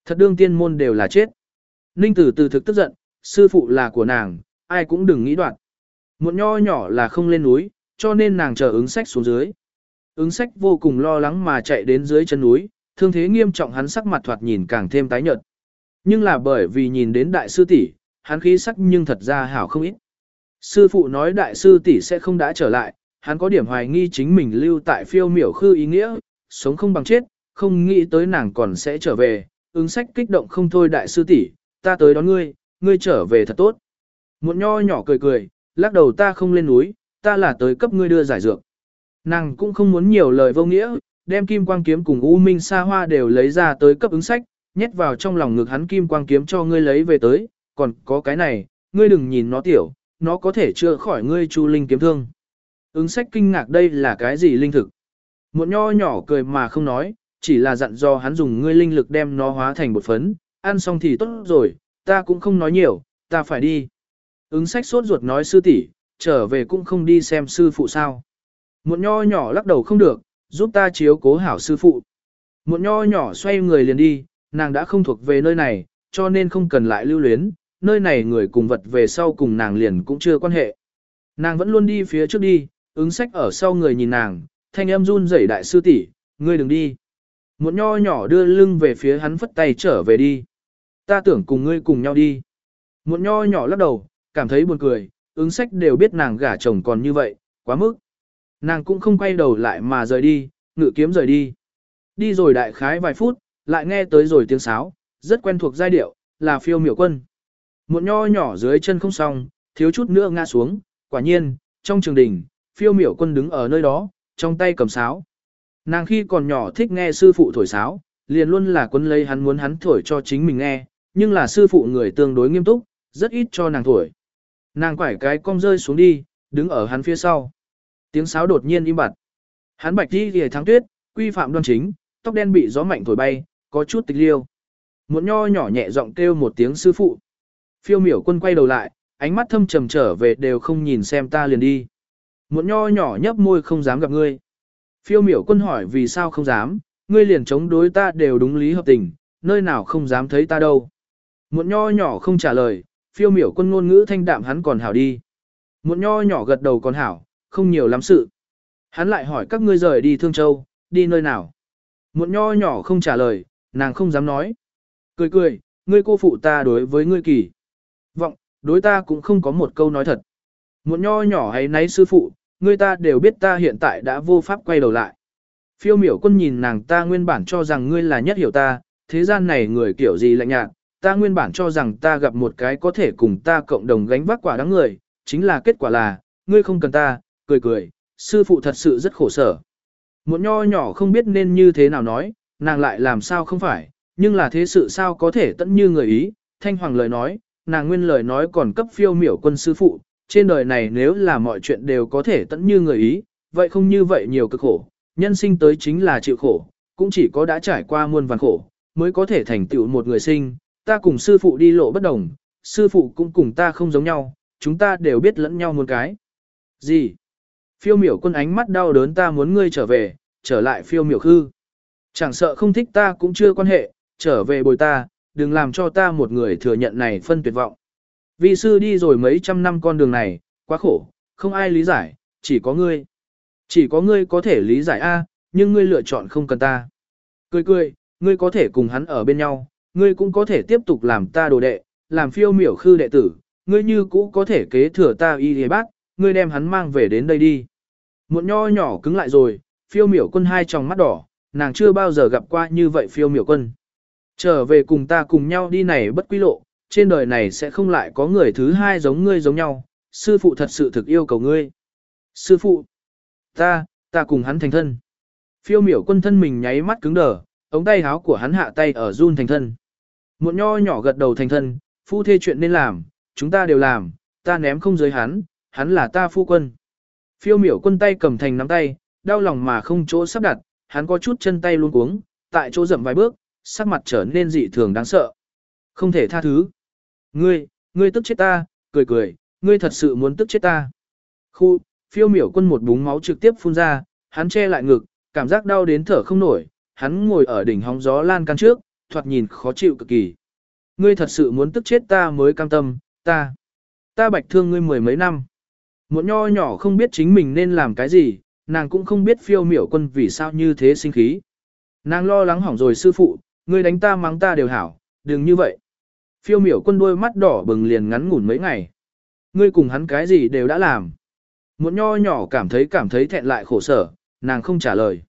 S1: Thật đương tiên môn đều là chết. Ninh tử từ thực tức giận, sư phụ là của nàng, ai cũng đừng nghĩ đoạn. Muộn nho nhỏ là không lên núi, cho nên nàng chờ ứng sách xuống dưới. Ứng sách vô cùng lo lắng mà chạy đến dưới chân núi, thương thế nghiêm trọng hắn sắc mặt thoạt nhìn càng thêm tái nhợt. Nhưng là bởi vì nhìn đến đại sư tỷ, hắn khí sắc nhưng thật ra hảo không ít. Sư phụ nói đại sư tỷ sẽ không đã trở lại, hắn có điểm hoài nghi chính mình lưu tại phiêu miểu khư ý nghĩa, sống không bằng chết, không nghĩ tới nàng còn sẽ trở về, ứng sách kích động không thôi đại sư tỷ, ta tới đón ngươi, ngươi trở về thật tốt. Một nho nhỏ cười cười, lắc đầu ta không lên núi, ta là tới cấp ngươi đưa giải dược. Nàng cũng không muốn nhiều lời vô nghĩa, đem kim quang kiếm cùng U Minh Sa Hoa đều lấy ra tới cấp ứng sách, nhét vào trong lòng ngực hắn kim quang kiếm cho ngươi lấy về tới, còn có cái này, ngươi đừng nhìn nó tiểu, nó có thể chữa khỏi ngươi chu linh kiếm thương. Ứng sách kinh ngạc đây là cái gì linh thực? Một nho nhỏ cười mà không nói, chỉ là dặn do hắn dùng ngươi linh lực đem nó hóa thành bột phấn, ăn xong thì tốt rồi, ta cũng không nói nhiều, ta phải đi. Ứng sách sốt ruột nói sư tỷ, trở về cũng không đi xem sư phụ sao. Một nho nhỏ lắc đầu không được, giúp ta chiếu cố hảo sư phụ. Một nho nhỏ xoay người liền đi, nàng đã không thuộc về nơi này, cho nên không cần lại lưu luyến, nơi này người cùng vật về sau cùng nàng liền cũng chưa quan hệ. Nàng vẫn luôn đi phía trước đi, ứng sách ở sau người nhìn nàng, thanh âm run rẩy đại sư tỷ, ngươi đừng đi. Một nho nhỏ đưa lưng về phía hắn phất tay trở về đi. Ta tưởng cùng ngươi cùng nhau đi. Một nho nhỏ lắc đầu, cảm thấy buồn cười, ứng sách đều biết nàng gả chồng còn như vậy, quá mức. Nàng cũng không quay đầu lại mà rời đi, ngự kiếm rời đi. Đi rồi đại khái vài phút, lại nghe tới rồi tiếng sáo, rất quen thuộc giai điệu, là phiêu miểu quân. Muộn nho nhỏ dưới chân không xong, thiếu chút nữa ngã xuống, quả nhiên, trong trường đình, phiêu miểu quân đứng ở nơi đó, trong tay cầm sáo. Nàng khi còn nhỏ thích nghe sư phụ thổi sáo, liền luôn là quân lấy hắn muốn hắn thổi cho chính mình nghe, nhưng là sư phụ người tương đối nghiêm túc, rất ít cho nàng thổi. Nàng quải cái cong rơi xuống đi, đứng ở hắn phía sau. Tiếng sáo đột nhiên im bặt. Hắn bạch đi ghề tháng tuyết, quy phạm đoan chính, tóc đen bị gió mạnh thổi bay, có chút tịch liêu. Một nho nhỏ nhẹ giọng kêu một tiếng sư phụ. Phiêu miểu quân quay đầu lại, ánh mắt thâm trầm trở về đều không nhìn xem ta liền đi. Một nho nhỏ nhấp môi không dám gặp ngươi. Phiêu miểu quân hỏi vì sao không dám, ngươi liền chống đối ta đều đúng lý hợp tình, nơi nào không dám thấy ta đâu. Một nho nhỏ không trả lời, phiêu miểu quân ngôn ngữ thanh đạm hắn còn hảo đi. Một nho nhỏ gật đầu còn hảo, không nhiều lắm sự. Hắn lại hỏi các ngươi rời đi Thương Châu, đi nơi nào. Một nho nhỏ không trả lời, nàng không dám nói. Cười cười, ngươi cô phụ ta đối với ngươi kỳ. Vọng, đối ta cũng không có một câu nói thật. Một nho nhỏ hay nấy sư phụ, ngươi ta đều biết ta hiện tại đã vô pháp quay đầu lại. Phiêu miểu quân nhìn nàng ta nguyên bản cho rằng ngươi là nhất hiểu ta, thế gian này người kiểu gì lạnh nhạt, ta nguyên bản cho rằng ta gặp một cái có thể cùng ta cộng đồng gánh vác quả đáng người, chính là kết quả là, ngươi không cần ta, cười cười, sư phụ thật sự rất khổ sở. Một nho nhỏ không biết nên như thế nào nói, nàng lại làm sao không phải, nhưng là thế sự sao có thể tận như người ý, thanh hoàng lời nói, nàng nguyên lời nói còn cấp phiêu miểu quân sư phụ, trên đời này nếu là mọi chuyện đều có thể tận như người ý, vậy không như vậy nhiều cực khổ, nhân sinh tới chính là chịu khổ, cũng chỉ có đã trải qua muôn vàn khổ, mới có thể thành tựu một người sinh, ta cùng sư phụ đi lộ bất đồng, sư phụ cũng cùng ta không giống nhau, chúng ta đều biết lẫn nhau muốn cái. Gì? Phiêu miểu quân ánh mắt đau đớn ta muốn ngươi trở về, trở lại phiêu miểu khư. Chẳng sợ không thích ta cũng chưa quan hệ, trở về bồi ta, đừng làm cho ta một người thừa nhận này phân tuyệt vọng. Vi sư đi rồi mấy trăm năm con đường này, quá khổ, không ai lý giải, chỉ có ngươi. Chỉ có ngươi có thể lý giải A, nhưng ngươi lựa chọn không cần ta. Cười cười, ngươi có thể cùng hắn ở bên nhau, ngươi cũng có thể tiếp tục làm ta đồ đệ, làm phiêu miểu khư đệ tử, ngươi như cũ có thể kế thừa ta y thế bác, ngươi đem hắn mang về đến đây đi. Một nho nhỏ cứng lại rồi, phiêu miểu quân hai tròng mắt đỏ, nàng chưa bao giờ gặp qua như vậy phiêu miểu quân. Trở về cùng ta cùng nhau đi này bất quy lộ, trên đời này sẽ không lại có người thứ hai giống ngươi giống nhau, sư phụ thật sự thực yêu cầu ngươi. Sư phụ, ta, ta cùng hắn thành thân. Phiêu miểu quân thân mình nháy mắt cứng đờ, ống tay háo của hắn hạ tay ở run thành thân. Muộn nho nhỏ gật đầu thành thân, phu thê chuyện nên làm, chúng ta đều làm, ta ném không giới hắn, hắn là ta phu quân. Phiêu miểu quân tay cầm thành nắm tay, đau lòng mà không chỗ sắp đặt, hắn có chút chân tay luôn cuống, tại chỗ dậm vài bước, sắc mặt trở nên dị thường đáng sợ. Không thể tha thứ. Ngươi, ngươi tức chết ta, cười cười, ngươi thật sự muốn tức chết ta. Khu, phiêu miểu quân một búng máu trực tiếp phun ra, hắn che lại ngực, cảm giác đau đến thở không nổi, hắn ngồi ở đỉnh hóng gió lan can trước, thoạt nhìn khó chịu cực kỳ. Ngươi thật sự muốn tức chết ta mới cam tâm, ta. Ta bạch thương ngươi mười mấy năm. Một nho nhỏ không biết chính mình nên làm cái gì, nàng cũng không biết phiêu miểu quân vì sao như thế sinh khí. Nàng lo lắng hỏng rồi sư phụ, ngươi đánh ta mắng ta đều hảo, đừng như vậy. Phiêu miểu quân đôi mắt đỏ bừng liền ngắn ngủn mấy ngày. Ngươi cùng hắn cái gì đều đã làm. Một nho nhỏ cảm thấy cảm thấy thẹn lại khổ sở, nàng không trả lời.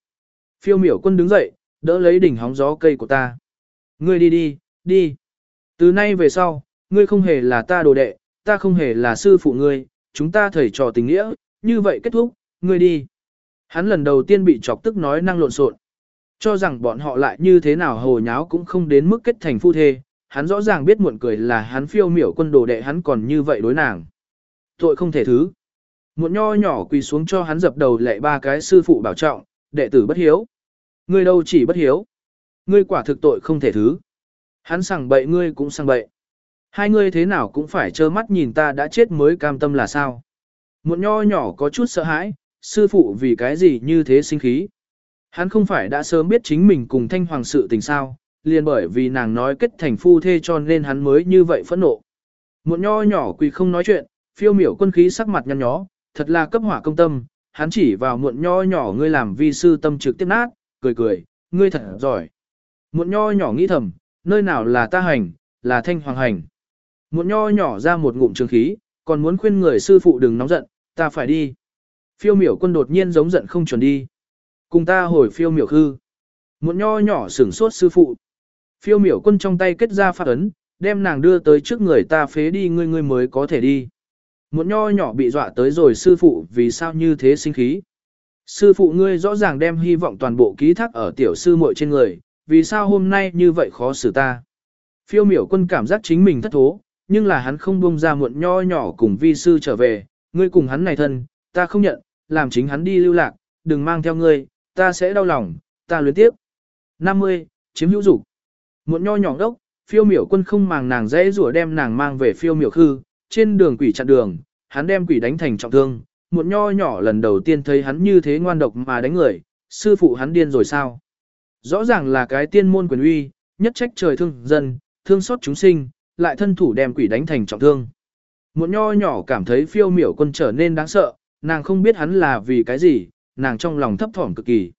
S1: Phiêu miểu quân đứng dậy, đỡ lấy đỉnh hóng gió cây của ta. Ngươi đi đi, đi. Từ nay về sau, ngươi không hề là ta đồ đệ, ta không hề là sư phụ ngươi, chúng ta thầy trò tình nghĩa, như vậy kết thúc, ngươi đi. Hắn lần đầu tiên bị chọc tức nói năng lộn xộn, cho rằng bọn họ lại như thế nào hồ nháo cũng không đến mức kết thành phu thê, hắn rõ ràng biết muộn cười là hắn phiêu miểu quân đồ đệ hắn còn như vậy đối nàng. Tội không thể thứ. Muộn nho nhỏ quỳ xuống cho hắn dập đầu lệ ba cái sư phụ bảo trọng, đệ tử bất hiếu. Ngươi đâu chỉ bất hiếu. Ngươi quả thực tội không thể thứ. hắn Hắn สั่ ng bậy ngươi cũng cũng สั่ ng bậy. Hai ngươi thế nào cũng phải trơ mắt nhìn ta đã chết mới cam tâm là sao. muộn nho nhỏ có chút sợ hãi, sư phụ vì cái gì như thế sinh khí. Hắn không phải đã sớm biết chính mình cùng thanh hoàng sự tình sao, liền bởi vì nàng nói kết thành phu thê cho nên hắn mới như vậy phẫn nộ. muộn nho nhỏ quỳ không nói chuyện, phiêu miểu quân khí sắc mặt nhăn nhó, thật là cấp hỏa công tâm, hắn chỉ vào muộn nho nhỏ ngươi làm vi sư tâm trực tiếp nát, cười cười, ngươi thật giỏi. Muộn nho nhỏ nghĩ thầm, nơi nào là ta hành, là thanh hoàng hành. Muộn nho nhỏ ra một ngụm trường khí, còn muốn khuyên người sư phụ đừng nóng giận, ta phải đi. Phiêu miểu quân đột nhiên giống giận không chuẩn đi. Cùng ta hồi phiêu miểu khư. Muộn nho nhỏ sửng sốt sư phụ. Phiêu miểu quân trong tay kết ra phát ấn, đem nàng đưa tới trước người ta phế đi ngươi ngươi mới có thể đi. Muộn nho nhỏ bị dọa tới rồi sư phụ vì sao như thế sinh khí. Sư phụ ngươi rõ ràng đem hy vọng toàn bộ ký thác ở tiểu sư muội trên người, vì sao hôm nay như vậy khó xử ta. Phiêu miểu quân cảm giác chính mình thất thố, nhưng là hắn không buông ra muộn nho nhỏ cùng vi sư trở về, ngươi cùng hắn này thân, ta không nhận, làm chính hắn đi lưu lạc, đừng mang theo ngươi, ta sẽ đau lòng, ta luyến tiếp. 50. Chiếm hữu dục Muộn nho nhỏ đốc, phiêu miểu quân không màng nàng dễ rủa đem nàng mang về phiêu miểu khư, trên đường quỷ chặn đường, hắn đem quỷ đánh thành trọng thương, muộn nho nhỏ lần đầu tiên thấy hắn như thế ngoan độc mà đánh người, sư phụ hắn điên rồi sao? Rõ ràng là cái tiên môn quyền uy, nhất trách trời thương dân, thương xót chúng sinh, lại thân thủ đem quỷ đánh thành trọng thương. Một nho nhỏ cảm thấy phiêu miểu quân trở nên đáng sợ, nàng không biết hắn là vì cái gì, nàng trong lòng thấp thỏm cực kỳ.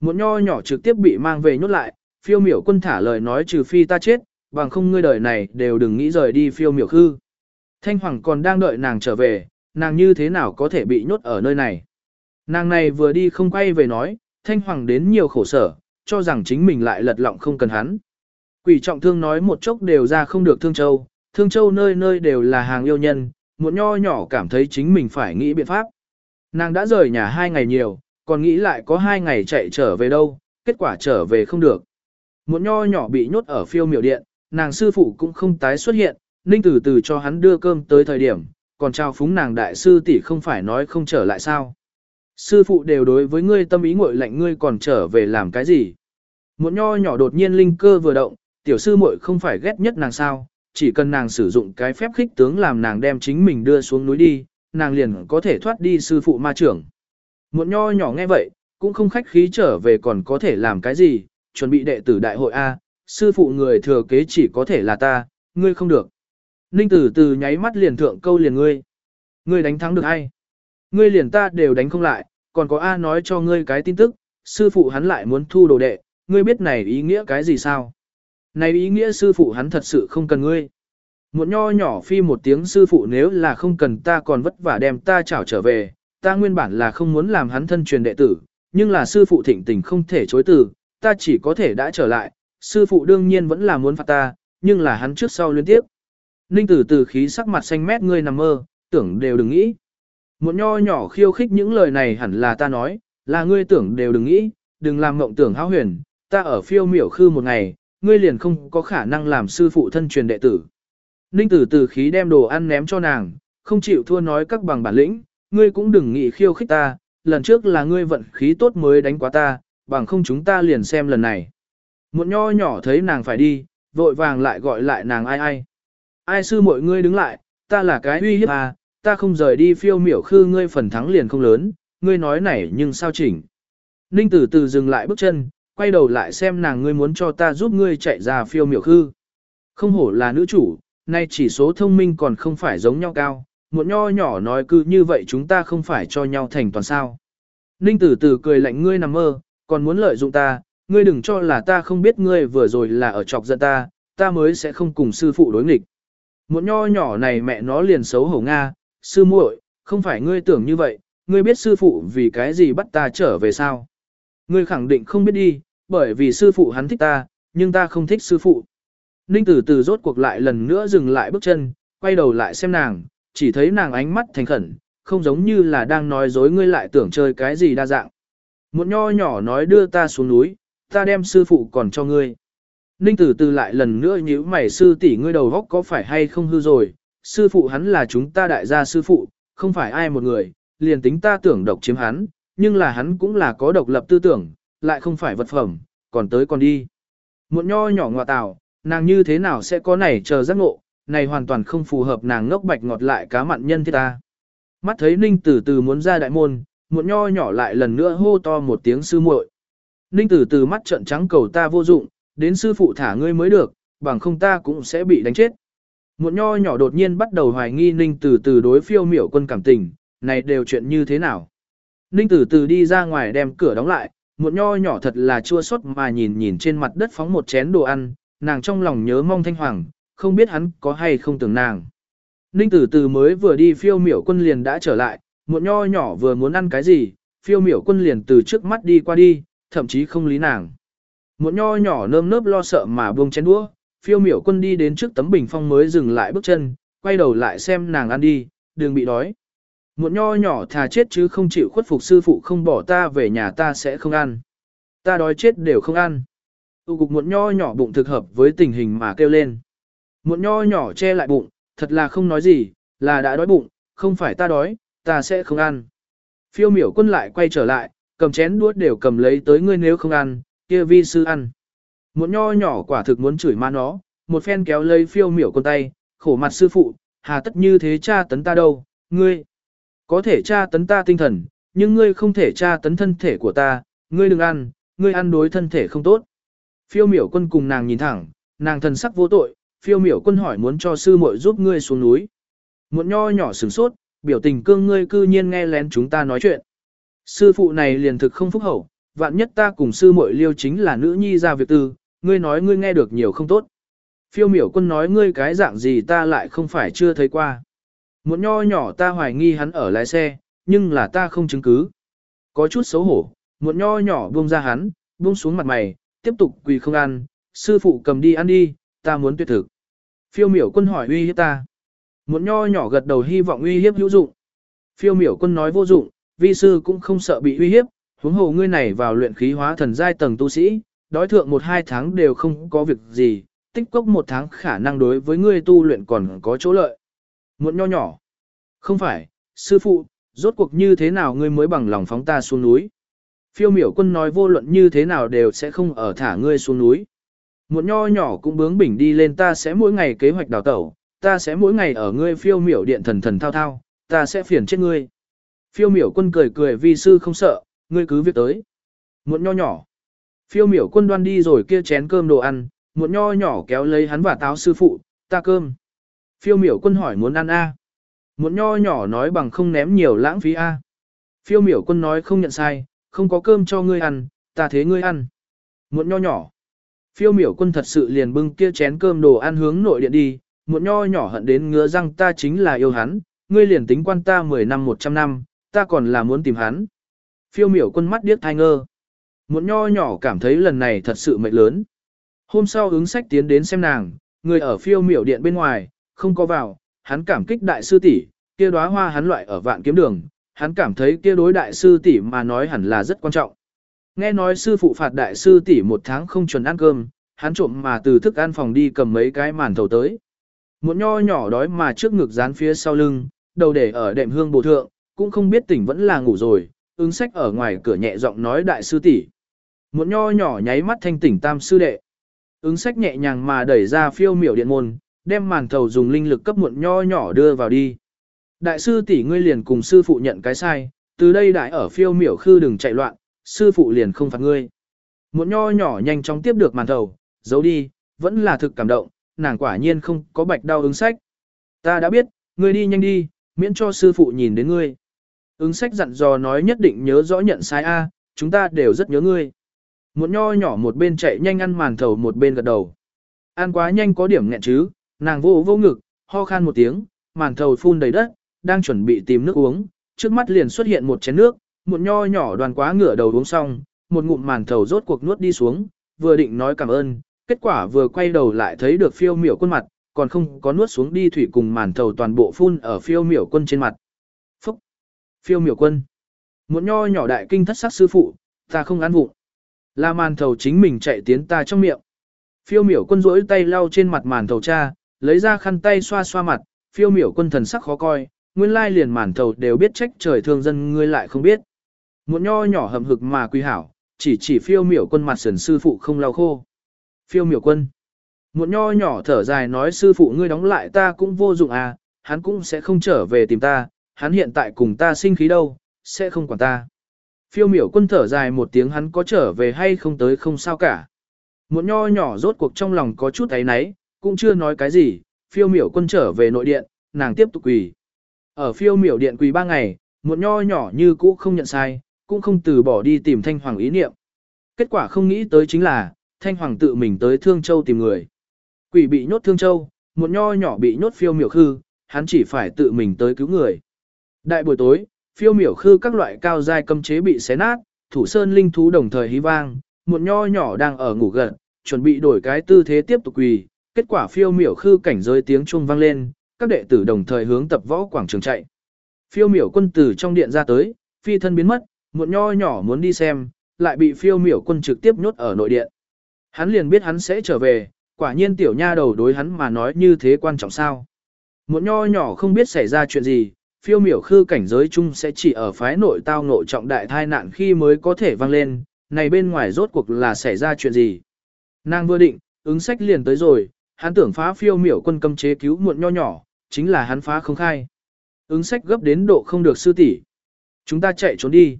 S1: Một nho nhỏ trực tiếp bị mang về nhốt lại, phiêu miểu quân thả lời nói trừ phi ta chết, bằng không ngươi đời này đều đừng nghĩ rời đi phiêu miểu khư. Thanh Hoàng còn đang đợi nàng trở về, nàng như thế nào có thể bị nhốt ở nơi này. Nàng này vừa đi không quay về nói, Thanh Hoàng đến nhiều khổ sở, cho rằng chính mình lại lật lọng không cần hắn. Quỷ trọng thương nói một chốc đều ra không được Thương Châu, Thương Châu nơi nơi đều là hàng yêu nhân, một nho nhỏ cảm thấy chính mình phải nghĩ biện pháp. Nàng đã rời nhà hai ngày nhiều, còn nghĩ lại có hai ngày chạy trở về đâu, kết quả trở về không được. Một nho nhỏ bị nhốt ở phiêu miểu điện, nàng sư phụ cũng không tái xuất hiện, Ninh từ từ cho hắn đưa cơm tới thời điểm, còn trao phúng nàng đại sư tỷ không phải nói không trở lại sao. Sư phụ đều đối với ngươi tâm ý ngội lạnh ngươi còn trở về làm cái gì. Một nho nhỏ đột nhiên linh cơ vừa động, tiểu sư muội không phải ghét nhất nàng sao, chỉ cần nàng sử dụng cái phép khích tướng làm nàng đem chính mình đưa xuống núi đi, nàng liền có thể thoát đi sư phụ ma trưởng. Một nho nhỏ nghe vậy, cũng không khách khí trở về còn có thể làm cái gì, chuẩn bị đệ tử đại hội A, sư phụ người thừa kế chỉ có thể là ta, ngươi không được. Ninh tử từ nháy mắt liền thượng câu liền ngươi. Ngươi đánh thắng được ai? Ngươi liền ta đều đánh không lại, còn có A nói cho ngươi cái tin tức, sư phụ hắn lại muốn thu đồ đệ, ngươi biết này ý nghĩa cái gì sao? Này ý nghĩa sư phụ hắn thật sự không cần ngươi. Một nho nhỏ phi một tiếng sư phụ nếu là không cần ta còn vất vả đem ta chảo trở về, ta nguyên bản là không muốn làm hắn thân truyền đệ tử, nhưng là sư phụ thịnh tình không thể chối từ, ta chỉ có thể đã trở lại, sư phụ đương nhiên vẫn là muốn phạt ta, nhưng là hắn trước sau liên tiếp. Ninh tử từ khí sắc mặt xanh mét ngươi nằm mơ, tưởng đều đừng nghĩ. Một nho nhỏ khiêu khích những lời này hẳn là ta nói, là ngươi tưởng đều đừng nghĩ, đừng làm mộng tưởng hao huyền, ta ở phiêu miểu khư một ngày, ngươi liền không có khả năng làm sư phụ thân truyền đệ tử. Ninh tử tử khí đem đồ ăn ném cho nàng, không chịu thua nói các bằng bản lĩnh, ngươi cũng đừng nghĩ khiêu khích ta, lần trước là ngươi vận khí tốt mới đánh quá ta, bằng không chúng ta liền xem lần này. Một nho nhỏ thấy nàng phải đi, vội vàng lại gọi lại nàng ai ai. Ai sư mọi ngươi đứng lại, ta là cái uy hiếp à, ta không rời đi phiêu miểu khư ngươi phần thắng liền không lớn, ngươi nói này nhưng sao chỉnh. Ninh tử từ dừng lại bước chân, quay đầu lại xem nàng ngươi muốn cho ta giúp ngươi chạy ra phiêu miểu khư. Không hổ là nữ chủ, nay chỉ số thông minh còn không phải giống nhau cao, một nho nhỏ nói cứ như vậy chúng ta không phải cho nhau thành toàn sao. Ninh tử tử cười lạnh ngươi nằm mơ, còn muốn lợi dụng ta, ngươi đừng cho là ta không biết ngươi vừa rồi là ở chọc giận ta, ta mới sẽ không cùng sư phụ đối nghịch. Một nho nhỏ này mẹ nó liền xấu hổ Nga, sư muội, không phải ngươi tưởng như vậy, ngươi biết sư phụ vì cái gì bắt ta trở về sao. Ngươi khẳng định không biết đi, bởi vì sư phụ hắn thích ta, nhưng ta không thích sư phụ. Ninh tử từ rốt cuộc lại lần nữa dừng lại bước chân, quay đầu lại xem nàng, chỉ thấy nàng ánh mắt thành khẩn, không giống như là đang nói dối ngươi lại tưởng chơi cái gì đa dạng. Một nho nhỏ nói đưa ta xuống núi, ta đem sư phụ còn cho ngươi. Ninh tử từ lại lần nữa nhíu mày sư tỷ ngươi đầu góc có phải hay không hư rồi, sư phụ hắn là chúng ta đại gia sư phụ, không phải ai một người, liền tính ta tưởng độc chiếm hắn, nhưng là hắn cũng là có độc lập tư tưởng, lại không phải vật phẩm, còn tới còn đi. muộn nho nhỏ ngọa tào, nàng như thế nào sẽ có này chờ giác ngộ, này hoàn toàn không phù hợp nàng ngốc bạch ngọt lại cá mặn nhân thế ta. Mắt thấy Ninh Tử Từ muốn ra đại môn, muộn nho nhỏ lại lần nữa hô to một tiếng sư muội. Ninh Tử Từ mắt trợn trắng cầu ta vô dụng, đến sư phụ thả ngươi mới được, bằng không ta cũng sẽ bị đánh chết. muộn nho nhỏ đột nhiên bắt đầu hoài nghi Ninh Tử Từ đối phiêu miểu quân cảm tình, này đều chuyện như thế nào. Ninh Tử Từ đi ra ngoài đem cửa đóng lại, một nho nhỏ thật là chua xót mà nhìn nhìn trên mặt đất phóng một chén đồ ăn, nàng trong lòng nhớ mong thanh hoàng, không biết hắn có hay không tưởng nàng. Ninh tử từ mới vừa đi phiêu miểu quân liền đã trở lại, một nho nhỏ vừa muốn ăn cái gì, phiêu miểu quân liền từ trước mắt đi qua đi, thậm chí không lý nàng. Một nho nhỏ nơm nớp lo sợ mà buông chén đũa, phiêu miểu quân đi đến trước tấm bình phong mới dừng lại bước chân, quay đầu lại xem nàng ăn đi, đừng bị đói. Muộn nho nhỏ thà chết chứ không chịu khuất phục sư phụ không bỏ ta về nhà ta sẽ không ăn. Ta đói chết đều không ăn. Tu cục muộn nho nhỏ bụng thực hợp với tình hình mà kêu lên. Muộn nho nhỏ che lại bụng, thật là không nói gì, là đã đói bụng, không phải ta đói, ta sẽ không ăn. Phiêu miểu quân lại quay trở lại, cầm chén đuốt đều cầm lấy tới ngươi nếu không ăn, kia vi sư ăn. Muộn nho nhỏ quả thực muốn chửi ma nó, một phen kéo lấy phiêu miểu quân tay, khổ mặt sư phụ, hà tất như thế cha tấn ta đâu, ngươi. Có thể tra tấn ta tinh thần, nhưng ngươi không thể tra tấn thân thể của ta, ngươi đừng ăn, ngươi ăn đối thân thể không tốt. Phiêu miểu quân cùng nàng nhìn thẳng, nàng thần sắc vô tội, phiêu miểu quân hỏi muốn cho sư muội giúp ngươi xuống núi. Một nho nhỏ sửng sốt, biểu tình cương ngươi cư nhiên nghe lén chúng ta nói chuyện. Sư phụ này liền thực không phúc hậu, vạn nhất ta cùng sư muội liêu chính là nữ nhi ra việc tư, ngươi nói ngươi nghe được nhiều không tốt. Phiêu miểu quân nói ngươi cái dạng gì ta lại không phải chưa thấy qua. Muộn nho nhỏ ta hoài nghi hắn ở lái xe, nhưng là ta không chứng cứ. Có chút xấu hổ, muộn nho nhỏ buông ra hắn, buông xuống mặt mày, tiếp tục quỳ không ăn, sư phụ cầm đi ăn đi, ta muốn tuyệt thực. Phiêu miểu quân hỏi uy hiếp ta. muộn nho nhỏ gật đầu hy vọng uy hiếp hữu dụng. Phiêu miểu quân nói vô dụng, vi sư cũng không sợ bị uy hiếp, huống hồ ngươi này vào luyện khí hóa thần giai tầng tu sĩ, đói thượng một hai tháng đều không có việc gì, tích cốc một tháng khả năng đối với ngươi tu luyện còn có chỗ lợi. Muộn nho nhỏ. Không phải, sư phụ, rốt cuộc như thế nào ngươi mới bằng lòng phóng ta xuống núi. Phiêu miểu quân nói vô luận như thế nào đều sẽ không ở thả ngươi xuống núi. Muộn nho nhỏ cũng bướng bỉnh đi lên ta sẽ mỗi ngày kế hoạch đào tẩu, ta sẽ mỗi ngày ở ngươi phiêu miểu điện thần thần thao thao, ta sẽ phiền chết ngươi. Phiêu miểu quân cười cười vì sư không sợ, ngươi cứ việc tới. Muộn nho nhỏ. Phiêu miểu quân đoan đi rồi kia chén cơm đồ ăn, muộn nho nhỏ kéo lấy hắn và táo sư phụ, ta cơm. Phiêu miểu quân hỏi muốn ăn a muốn nho nhỏ nói bằng không ném nhiều lãng phí a Phiêu miểu quân nói không nhận sai, không có cơm cho ngươi ăn, ta thế ngươi ăn. Muộn nho nhỏ. Phiêu miểu quân thật sự liền bưng kia chén cơm đồ ăn hướng nội điện đi, Muộn nho nhỏ hận đến ngứa răng ta chính là yêu hắn, ngươi liền tính quan ta 10 năm 100 năm, ta còn là muốn tìm hắn. Phiêu miểu quân mắt điếc thai ngơ. Muộn nho nhỏ cảm thấy lần này thật sự mệt lớn. Hôm sau ứng sách tiến đến xem nàng, người ở phiêu miểu điện bên ngoài, không có vào, hắn cảm kích đại sư tỷ, kia đóa hoa hắn loại ở vạn kiếm đường, hắn cảm thấy kia đối đại sư tỷ mà nói hẳn là rất quan trọng. Nghe nói sư phụ phạt đại sư tỷ một tháng không chuẩn ăn cơm, hắn trộm mà từ thức ăn phòng đi cầm mấy cái màn thầu tới. Một nho nhỏ đói mà trước ngực dán phía sau lưng, đầu để ở đệm hương bổ thượng, cũng không biết tỉnh vẫn là ngủ rồi, ứng sách ở ngoài cửa nhẹ giọng nói đại sư tỷ. Một nho nhỏ nháy mắt thanh tỉnh tam sư đệ. Ứng sách nhẹ nhàng mà đẩy ra phiêu miểu điện môn, đem màn thầu dùng linh lực cấp muộn nho nhỏ đưa vào đi. Đại sư tỷ ngươi liền cùng sư phụ nhận cái sai, từ đây đại ở phiêu miểu khư đừng chạy loạn, sư phụ liền không phạt ngươi. Muộn nho nhỏ nhanh chóng tiếp được màn thầu, giấu đi, vẫn là thực cảm động, nàng quả nhiên không có bạch đau ứng sách. Ta đã biết, ngươi đi nhanh đi, miễn cho sư phụ nhìn đến ngươi. Ứng sách dặn dò nói nhất định nhớ rõ nhận sai A, chúng ta đều rất nhớ ngươi. Muộn nho nhỏ một bên chạy nhanh ăn màn thầu một bên gật đầu. Ăn quá nhanh có điểm nghẹn chứ, nàng vô vô ngực, ho khan một tiếng, màn thầu phun đầy đất, đang chuẩn bị tìm nước uống, trước mắt liền xuất hiện một chén nước, một nho nhỏ đoàn quá ngửa đầu uống xong, một ngụm màn thầu rốt cuộc nuốt đi xuống, vừa định nói cảm ơn, kết quả vừa quay đầu lại thấy được phiêu miểu quân mặt, còn không có nuốt xuống đi thủy cùng màn thầu toàn bộ phun ở phiêu miểu quân trên mặt. Phúc! Phiêu miểu quân! Một nho nhỏ đại kinh thất sắc sư phụ, ta không ăn vụng. Là màn thầu chính mình chạy tiến ta trong miệng. Phiêu miểu quân rỗi tay lau trên mặt màn thầu cha, lấy ra khăn tay xoa xoa mặt, phiêu miểu quân thần sắc khó coi, nguyên lai liền màn thầu đều biết trách trời thương dân ngươi lại không biết. Một nho nhỏ hầm hực mà quy hảo, chỉ chỉ phiêu miểu quân mặt sườn sư phụ không lau khô. Phiêu miểu quân. Một nho nhỏ thở dài nói sư phụ ngươi đóng lại ta cũng vô dụng à, hắn cũng sẽ không trở về tìm ta, hắn hiện tại cùng ta sinh khí đâu, sẽ không quản ta. Phiêu miểu quân thở dài một tiếng hắn có trở về hay không tới không sao cả. Một nho nhỏ rốt cuộc trong lòng có chút ấy náy, cũng chưa nói cái gì, phiêu miểu quân trở về nội điện, nàng tiếp tục quỳ. Ở phiêu miểu điện quỳ ba ngày, một nho nhỏ như cũ không nhận sai, cũng không từ bỏ đi tìm thanh hoàng ý niệm. Kết quả không nghĩ tới chính là, thanh hoàng tự mình tới Thương Châu tìm người. Quỷ bị nhốt Thương Châu, một nho nhỏ bị nhốt phiêu miểu khư, hắn chỉ phải tự mình tới cứu người. Đại buổi tối, phiêu miểu khư các loại cao giai cấm chế bị xé nát, thủ sơn linh thú đồng thời hí vang, một nho nhỏ đang ở ngủ gần, chuẩn bị đổi cái tư thế tiếp tục quỳ, kết quả phiêu miểu khư cảnh giới tiếng chuông vang lên, các đệ tử đồng thời hướng tập võ quảng trường chạy. Phiêu miểu quân tử trong điện ra tới, phi thân biến mất, muộn nho nhỏ muốn đi xem, lại bị phiêu miểu quân trực tiếp nhốt ở nội điện. Hắn liền biết hắn sẽ trở về, quả nhiên tiểu nha đầu đối hắn mà nói như thế quan trọng sao. Muộn nho nhỏ không biết xảy ra chuyện gì, phiêu miểu khư cảnh giới chung sẽ chỉ ở phái nội tao nội trọng đại thai nạn khi mới có thể vang lên, này bên ngoài rốt cuộc là xảy ra chuyện gì. Nàng vừa định, ứng sách liền tới rồi, hắn tưởng phá phiêu miểu quân cấm chế cứu muộn nho nhỏ, chính là hắn phá không khai. Ứng sách gấp đến độ không được sư tỷ. Chúng ta chạy trốn đi.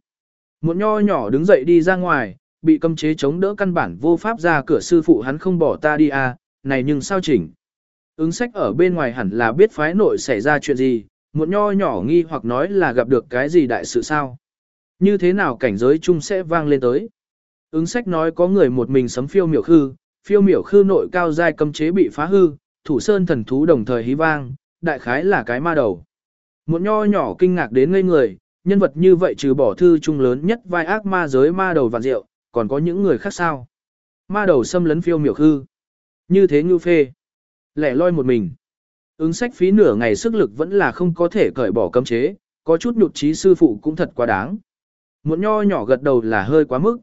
S1: Muộn nho nhỏ đứng dậy đi ra ngoài, bị cấm chế chống đỡ căn bản vô pháp ra cửa sư phụ hắn không bỏ ta đi à, này nhưng sao chỉnh. Ứng sách ở bên ngoài hẳn là biết phái nội xảy ra chuyện gì, muộn nho nhỏ nghi hoặc nói là gặp được cái gì đại sự sao. Như thế nào cảnh giới chung sẽ vang lên tới. Ứng sách nói có người một mình sấm phiêu miểu khư, phiêu miểu khư nội cao giai cấm chế bị phá hư, thủ sơn thần thú đồng thời hí vang, đại khái là cái ma đầu. Một nho nhỏ kinh ngạc đến ngây người, nhân vật như vậy trừ bỏ thư trung lớn nhất vai ác ma giới ma đầu vạn diệu, còn có những người khác sao. Ma đầu xâm lấn phiêu miểu khư. Như thế như phê. Lẻ loi một mình. Ứng sách phí nửa ngày sức lực vẫn là không có thể cởi bỏ cấm chế, có chút nhụt chí sư phụ cũng thật quá đáng. Một nho nhỏ gật đầu là hơi quá mức.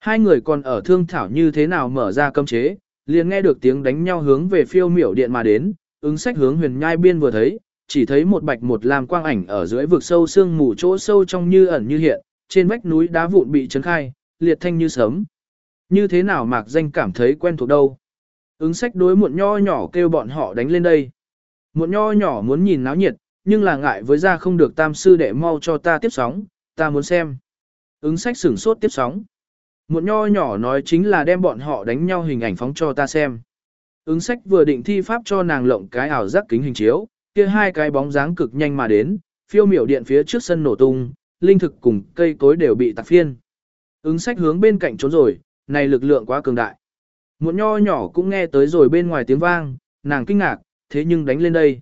S1: Hai người còn ở thương thảo như thế nào mở ra cấm chế, liền nghe được tiếng đánh nhau hướng về phiêu miểu điện mà đến, ứng sách hướng huyền nhai biên vừa thấy, chỉ thấy một bạch một lam quang ảnh ở dưới vực sâu xương mù chỗ sâu trong như ẩn như hiện, trên vách núi đá vụn bị chấn khai, liệt thanh như sớm. Như thế nào mạc danh cảm thấy quen thuộc đâu. Ứng sách đối muộn nho nhỏ kêu bọn họ đánh lên đây. Muộn nho nhỏ muốn nhìn náo nhiệt, nhưng là ngại với ra không được tam sư đệ mau cho ta tiếp sóng, ta muốn xem. Ứng sách sửng sốt tiếp sóng. Muộn nho nhỏ nói chính là đem bọn họ đánh nhau hình ảnh phóng cho ta xem. Ứng sách vừa định thi pháp cho nàng lộng cái ảo giác kính hình chiếu, kia hai cái bóng dáng cực nhanh mà đến, phiêu miểu điện phía trước sân nổ tung, linh thực cùng cây cối đều bị tạc phiên. Ứng sách hướng bên cạnh trốn rồi, này lực lượng quá cường đại. Muộn nho nhỏ cũng nghe tới rồi bên ngoài tiếng vang, nàng kinh ngạc, thế nhưng đánh lên đây.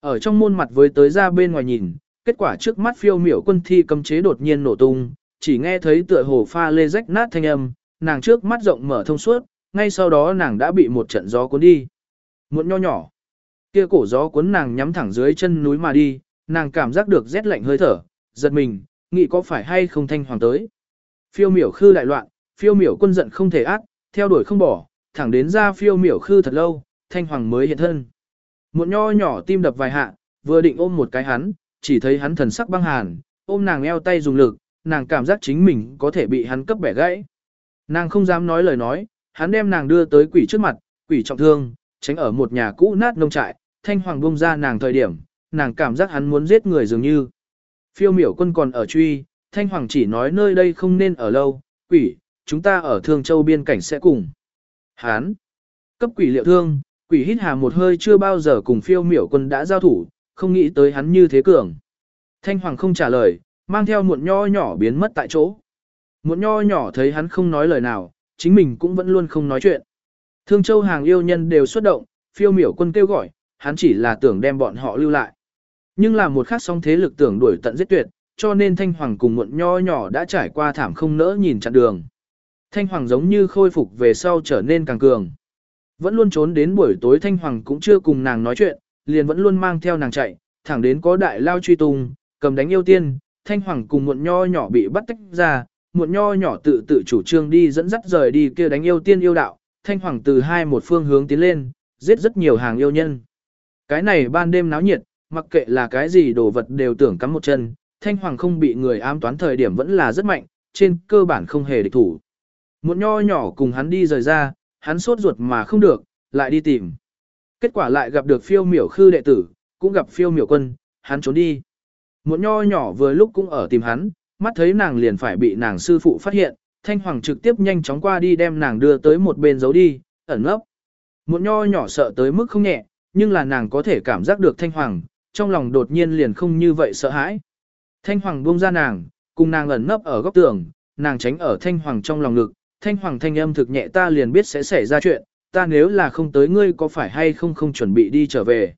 S1: Ở trong môn mặt với tới ra bên ngoài nhìn, kết quả trước mắt phiêu miểu quân thi cấm chế đột nhiên nổ tung, chỉ nghe thấy tựa hồ pha lê rách nát thanh âm, nàng trước mắt rộng mở thông suốt, ngay sau đó nàng đã bị một trận gió cuốn đi. Muộn nho nhỏ, kia cổ gió cuốn nàng nhắm thẳng dưới chân núi mà đi, nàng cảm giác được rét lạnh hơi thở, giật mình, nghĩ có phải hay không thanh hoàng tới. Phiêu miểu khư đại loạn, phiêu miểu quân giận không thể ác, theo đuổi không bỏ, thẳng đến ra phiêu miểu khư thật lâu, thanh hoàng mới hiện thân. Một nho nhỏ tim đập vài hạ, vừa định ôm một cái hắn, chỉ thấy hắn thần sắc băng hàn, ôm nàng eo tay dùng lực, nàng cảm giác chính mình có thể bị hắn cấp bẻ gãy. Nàng không dám nói lời nói, hắn đem nàng đưa tới quỷ trước mặt, quỷ trọng thương, tránh ở một nhà cũ nát nông trại, thanh hoàng bông ra nàng thời điểm, nàng cảm giác hắn muốn giết người dường như. Phiêu miểu quân còn ở truy, thanh hoàng chỉ nói nơi đây không nên ở lâu, quỷ, chúng ta ở thương châu biên cảnh sẽ cùng. Hán, cấp quỷ liệu thương, quỷ hít hà một hơi chưa bao giờ cùng phiêu miểu quân đã giao thủ, không nghĩ tới hắn như thế cường. Thanh hoàng không trả lời, mang theo muộn nho nhỏ biến mất tại chỗ. Muộn nho nhỏ thấy hắn không nói lời nào, chính mình cũng vẫn luôn không nói chuyện. Thương châu hàng yêu nhân đều xuất động, phiêu miểu quân kêu gọi, hắn chỉ là tưởng đem bọn họ lưu lại. Nhưng là một khắc song thế lực tưởng đuổi tận giết tuyệt, cho nên Thanh Hoàng cùng muộn nho nhỏ đã trải qua thảm không nỡ nhìn chặn đường. Thanh Hoàng giống như khôi phục về sau trở nên càng cường. Vẫn luôn trốn đến buổi tối Thanh Hoàng cũng chưa cùng nàng nói chuyện, liền vẫn luôn mang theo nàng chạy, thẳng đến có đại lao truy tung, cầm đánh yêu tiên, Thanh Hoàng cùng muộn nho nhỏ bị bắt tách ra, muộn nho nhỏ tự tự chủ trương đi dẫn dắt rời đi kia đánh yêu tiên yêu đạo, Thanh Hoàng từ hai một phương hướng tiến lên, giết rất nhiều hàng yêu nhân. Cái này ban đêm náo nhiệt, mặc kệ là cái gì đồ vật đều tưởng cắm một chân, Thanh Hoàng không bị người ám toán thời điểm vẫn là rất mạnh, trên cơ bản không hề địch thủ. Muộn nho nhỏ cùng hắn đi rời ra, hắn sốt ruột mà không được, lại đi tìm. Kết quả lại gặp được phiêu miểu khư đệ tử, cũng gặp phiêu miểu quân, hắn trốn đi. Một nho nhỏ vừa lúc cũng ở tìm hắn, mắt thấy nàng liền phải bị nàng sư phụ phát hiện, Thanh Hoàng trực tiếp nhanh chóng qua đi đem nàng đưa tới một bên giấu đi, ẩn nấp. Một nho nhỏ sợ tới mức không nhẹ, nhưng là nàng có thể cảm giác được Thanh Hoàng, trong lòng đột nhiên liền không như vậy sợ hãi. Thanh Hoàng buông ra nàng, cùng nàng ẩn nấp ở góc tường, nàng tránh ở Thanh Hoàng trong lòng ngực, Thanh Hoàng thanh âm thực nhẹ ta liền biết sẽ xảy ra chuyện, ta nếu là không tới ngươi có phải hay không không chuẩn bị đi trở về.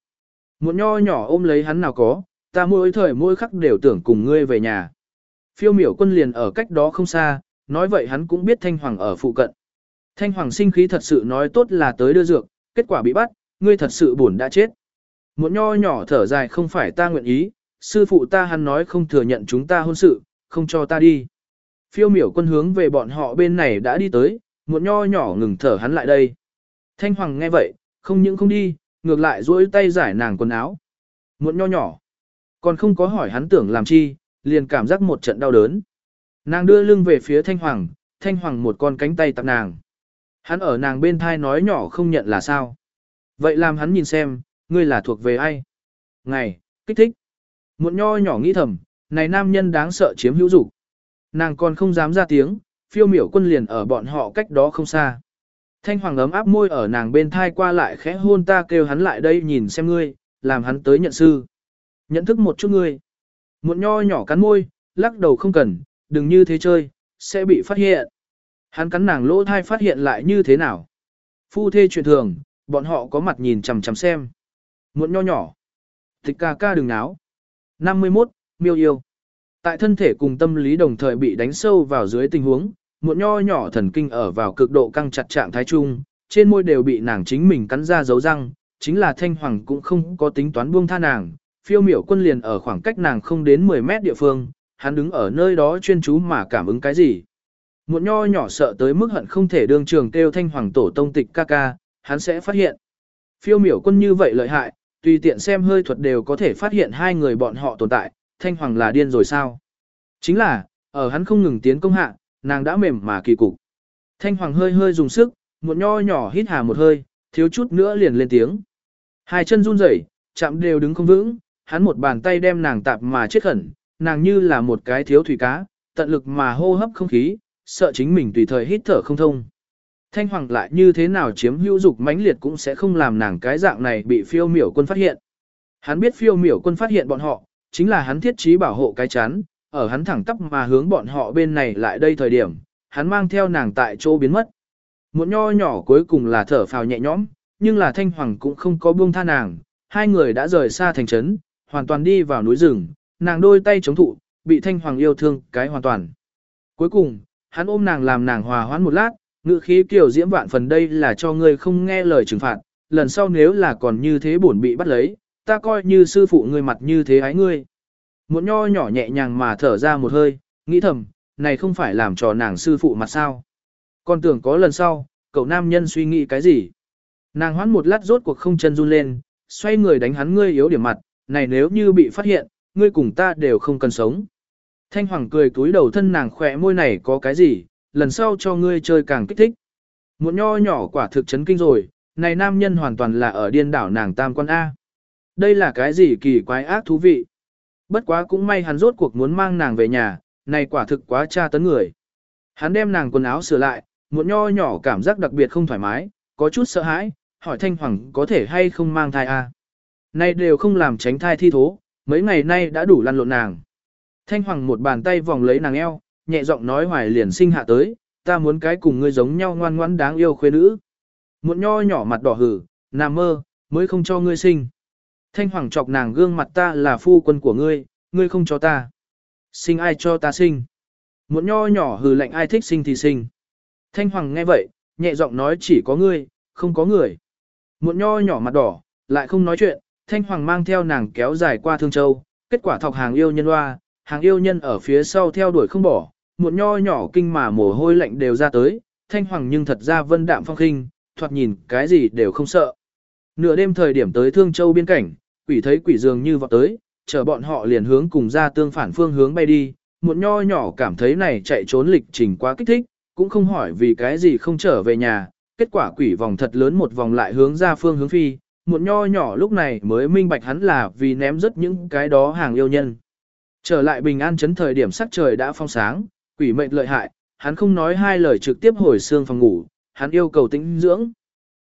S1: Một nho nhỏ ôm lấy hắn nào có, ta mỗi thời mỗi khắc đều tưởng cùng ngươi về nhà. Phiêu miểu quân liền ở cách đó không xa, nói vậy hắn cũng biết Thanh Hoàng ở phụ cận. Thanh Hoàng sinh khí thật sự nói tốt là tới đưa dược, kết quả bị bắt, ngươi thật sự buồn đã chết. Một nho nhỏ thở dài không phải ta nguyện ý, sư phụ ta hắn nói không thừa nhận chúng ta hôn sự, không cho ta đi. Phiêu miểu quân hướng về bọn họ bên này đã đi tới, một nho nhỏ ngừng thở hắn lại đây. Thanh Hoàng nghe vậy, không những không đi, ngược lại duỗi tay giải nàng quần áo. Một nho nhỏ, còn không có hỏi hắn tưởng làm chi, liền cảm giác một trận đau đớn. Nàng đưa lưng về phía Thanh Hoàng, Thanh Hoàng một con cánh tay tập nàng. Hắn ở nàng bên thai nói nhỏ không nhận là sao. Vậy làm hắn nhìn xem, ngươi là thuộc về ai? Ngày, kích thích. Một nho nhỏ nghĩ thầm, này nam nhân đáng sợ chiếm hữu dục. Nàng còn không dám ra tiếng, phiêu miểu quân liền ở bọn họ cách đó không xa. Thanh hoàng ấm áp môi ở nàng bên thai qua lại khẽ hôn ta kêu hắn lại đây nhìn xem ngươi, làm hắn tới nhận sư. Nhận thức một chút ngươi. muộn nho nhỏ cắn môi, lắc đầu không cần, đừng như thế chơi, sẽ bị phát hiện. Hắn cắn nàng lỗ thai phát hiện lại như thế nào. Phu thê chuyện thường, bọn họ có mặt nhìn chằm chằm xem. Muộn nho nhỏ. Tịch ca ca đừng náo. 51, miêu yêu. Tại thân thể cùng tâm lý đồng thời bị đánh sâu vào dưới tình huống, muộn nho nhỏ thần kinh ở vào cực độ căng chặt trạng thái trung, trên môi đều bị nàng chính mình cắn ra dấu răng, chính là thanh hoàng cũng không có tính toán buông tha nàng, phiêu miểu quân liền ở khoảng cách nàng không đến 10 mét địa phương, hắn đứng ở nơi đó chuyên chú mà cảm ứng cái gì. Một nho nhỏ sợ tới mức hận không thể đương trường kêu thanh hoàng tổ tông tịch ca ca, hắn sẽ phát hiện. Phiêu miểu quân như vậy lợi hại, tùy tiện xem hơi thuật đều có thể phát hiện hai người bọn họ tồn tại, thanh hoàng là điên rồi sao? Chính là, ở hắn không ngừng tiến công hạ, nàng đã mềm mà kỳ cục. Thanh hoàng hơi hơi dùng sức, một nho nhỏ hít hà một hơi, thiếu chút nữa liền lên tiếng. Hai chân run rẩy, chạm đều đứng không vững, hắn một bàn tay đem nàng tạp mà chết khẩn, nàng như là một cái thiếu thủy cá, tận lực mà hô hấp không khí, sợ chính mình tùy thời hít thở không thông. Thanh hoàng lại như thế nào chiếm hữu dục mãnh liệt cũng sẽ không làm nàng cái dạng này bị phiêu miểu quân phát hiện. Hắn biết phiêu miểu quân phát hiện bọn họ, chính là hắn thiết trí bảo hộ cái chán, ở hắn thẳng tắp mà hướng bọn họ bên này lại đây thời điểm, hắn mang theo nàng tại chỗ biến mất. Một nho nhỏ cuối cùng là thở phào nhẹ nhõm, nhưng là thanh hoàng cũng không có buông tha nàng, hai người đã rời xa thành trấn, hoàn toàn đi vào núi rừng, nàng đôi tay chống thụ, bị thanh hoàng yêu thương cái hoàn toàn. Cuối cùng, hắn ôm nàng làm nàng hòa hoãn một lát, ngữ khí kiểu diễm vạn phần đây là cho ngươi không nghe lời trừng phạt, lần sau nếu là còn như thế bổn bị bắt lấy, ta coi như sư phụ ngươi mặt như thế ái ngươi. Một nho nhỏ nhẹ nhàng mà thở ra một hơi, nghĩ thầm, này không phải làm trò nàng sư phụ mặt sao. Còn tưởng có lần sau, cậu nam nhân suy nghĩ cái gì. Nàng hoán một lát rốt cuộc không chân run lên, xoay người đánh hắn ngươi yếu điểm mặt, này nếu như bị phát hiện, ngươi cùng ta đều không cần sống. Thanh Hoàng cười túi đầu thân nàng khỏe môi này có cái gì, lần sau cho ngươi chơi càng kích thích. Một nho nhỏ quả thực chấn kinh rồi, này nam nhân hoàn toàn là ở điên đảo nàng tam quan A. Đây là cái gì kỳ quái ác thú vị. Bất quá cũng may hắn rốt cuộc muốn mang nàng về nhà, này quả thực quá tra tấn người. Hắn đem nàng quần áo sửa lại, một nho nhỏ cảm giác đặc biệt không thoải mái, có chút sợ hãi, hỏi Thanh Hoàng có thể hay không mang thai a? Nay đều không làm tránh thai thi thố, mấy ngày nay đã đủ lăn lộn nàng. Thanh Hoàng một bàn tay vòng lấy nàng eo, nhẹ giọng nói hoài liền sinh hạ tới, ta muốn cái cùng ngươi giống nhau ngoan ngoãn đáng yêu khuê nữ. Một nho nhỏ mặt đỏ hử, nằm mơ, mới không cho ngươi sinh. Thanh Hoàng chọc nàng gương mặt ta là phu quân của ngươi, ngươi không cho ta. Sinh ai cho ta sinh. Một nho nhỏ hừ lạnh ai thích sinh thì sinh. Thanh Hoàng nghe vậy, nhẹ giọng nói chỉ có ngươi, không có người. Một nho nhỏ mặt đỏ, lại không nói chuyện, Thanh Hoàng mang theo nàng kéo dài qua Thương Châu, kết quả thọc hàng yêu nhân hoa, hàng yêu nhân ở phía sau theo đuổi không bỏ, một nho nhỏ kinh mà mồ hôi lạnh đều ra tới, Thanh Hoàng nhưng thật ra vân đạm phong khinh, thoạt nhìn cái gì đều không sợ. Nửa đêm thời điểm tới Thương Châu biên cảnh, quỷ thấy quỷ dường như vọt tới, chờ bọn họ liền hướng cùng ra tương phản phương hướng bay đi, một nho nhỏ cảm thấy này chạy trốn lịch trình quá kích thích, cũng không hỏi vì cái gì không trở về nhà, kết quả quỷ vòng thật lớn một vòng lại hướng ra phương hướng phi, một nho nhỏ lúc này mới minh bạch hắn là vì ném rất những cái đó hàng yêu nhân. Trở lại bình an chấn thời điểm sắc trời đã phong sáng, quỷ mệnh lợi hại, hắn không nói hai lời trực tiếp hồi xương phòng ngủ, hắn yêu cầu tĩnh dưỡng.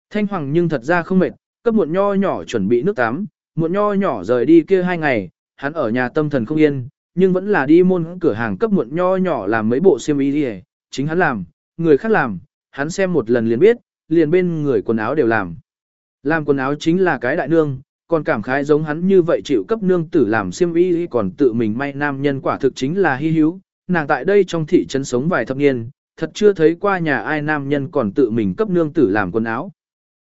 S1: Thanh hoàng nhưng thật ra không mệt, cấp muộn nho nhỏ chuẩn bị nước tắm, muộn nho nhỏ rời đi kia hai ngày, hắn ở nhà tâm thần không yên, nhưng vẫn là đi môn cửa hàng cấp muộn nho nhỏ làm mấy bộ xiêm y đi chính hắn làm, người khác làm, hắn xem một lần liền biết, liền bên người quần áo đều làm. Làm quần áo chính là cái đại nương, còn cảm khái giống hắn như vậy chịu cấp nương tử làm xiêm y còn tự mình may nam nhân quả thực chính là hy hữu, nàng tại đây trong thị trấn sống vài thập niên, thật chưa thấy qua nhà ai nam nhân còn tự mình cấp nương tử làm quần áo.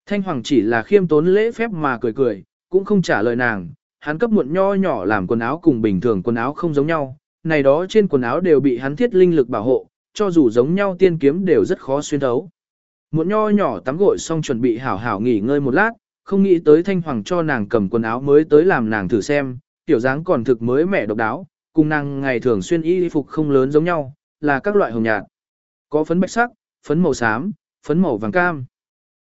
S1: Thanh Hoàng chỉ là khiêm tốn lễ phép mà cười cười, cũng không trả lời nàng, hắn cấp muộn nho nhỏ làm quần áo cùng bình thường quần áo không giống nhau, này đó trên quần áo đều bị hắn thiết linh lực bảo hộ, cho dù giống nhau tiên kiếm đều rất khó xuyên thấu. Muộn nho nhỏ tắm gội xong chuẩn bị hảo hảo nghỉ ngơi một lát, không nghĩ tới Thanh Hoàng cho nàng cầm quần áo mới tới làm nàng thử xem, tiểu dáng còn thực mới mẻ độc đáo, cùng nàng ngày thường xuyên y phục không lớn giống nhau, là các loại hồng nhạt. Có phấn bạch sắc, phấn màu xám, phấn màu vàng cam.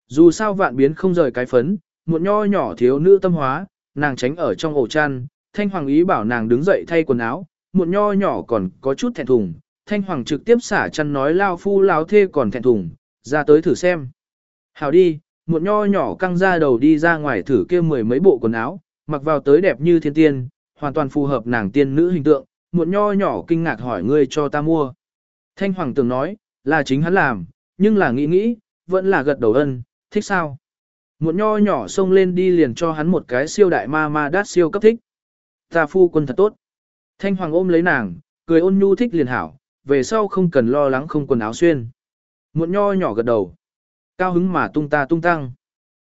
S1: Dù sao vạn biến không rời cái phấn, một nho nhỏ thiếu nữ tâm hóa, nàng tránh ở trong ổ chăn, Thanh Hoàng ý bảo nàng đứng dậy thay quần áo, một nho nhỏ còn có chút thẹn thùng, Thanh Hoàng trực tiếp xả chăn nói lao phu lao thê còn thẹn thùng, ra tới thử xem. Hảo đi, một nho nhỏ căng ra đầu đi ra ngoài thử kia mười mấy bộ quần áo, mặc vào tới đẹp như thiên tiên, hoàn toàn phù hợp nàng tiên nữ hình tượng, một nho nhỏ kinh ngạc hỏi ngươi cho ta mua. Thanh Hoàng tưởng nói, là chính hắn làm, nhưng là nghĩ nghĩ, vẫn là gật đầu ân, thích sao? Một nho nhỏ xông lên đi liền cho hắn một cái siêu đại ma ma đát siêu cấp thích. Ta phu quân thật tốt. Thanh Hoàng ôm lấy nàng, cười ôn nhu thích liền hảo, về sau không cần lo lắng không quần áo xuyên. Muộn nho nhỏ gật đầu. Cao hứng mà tung ta tung tăng.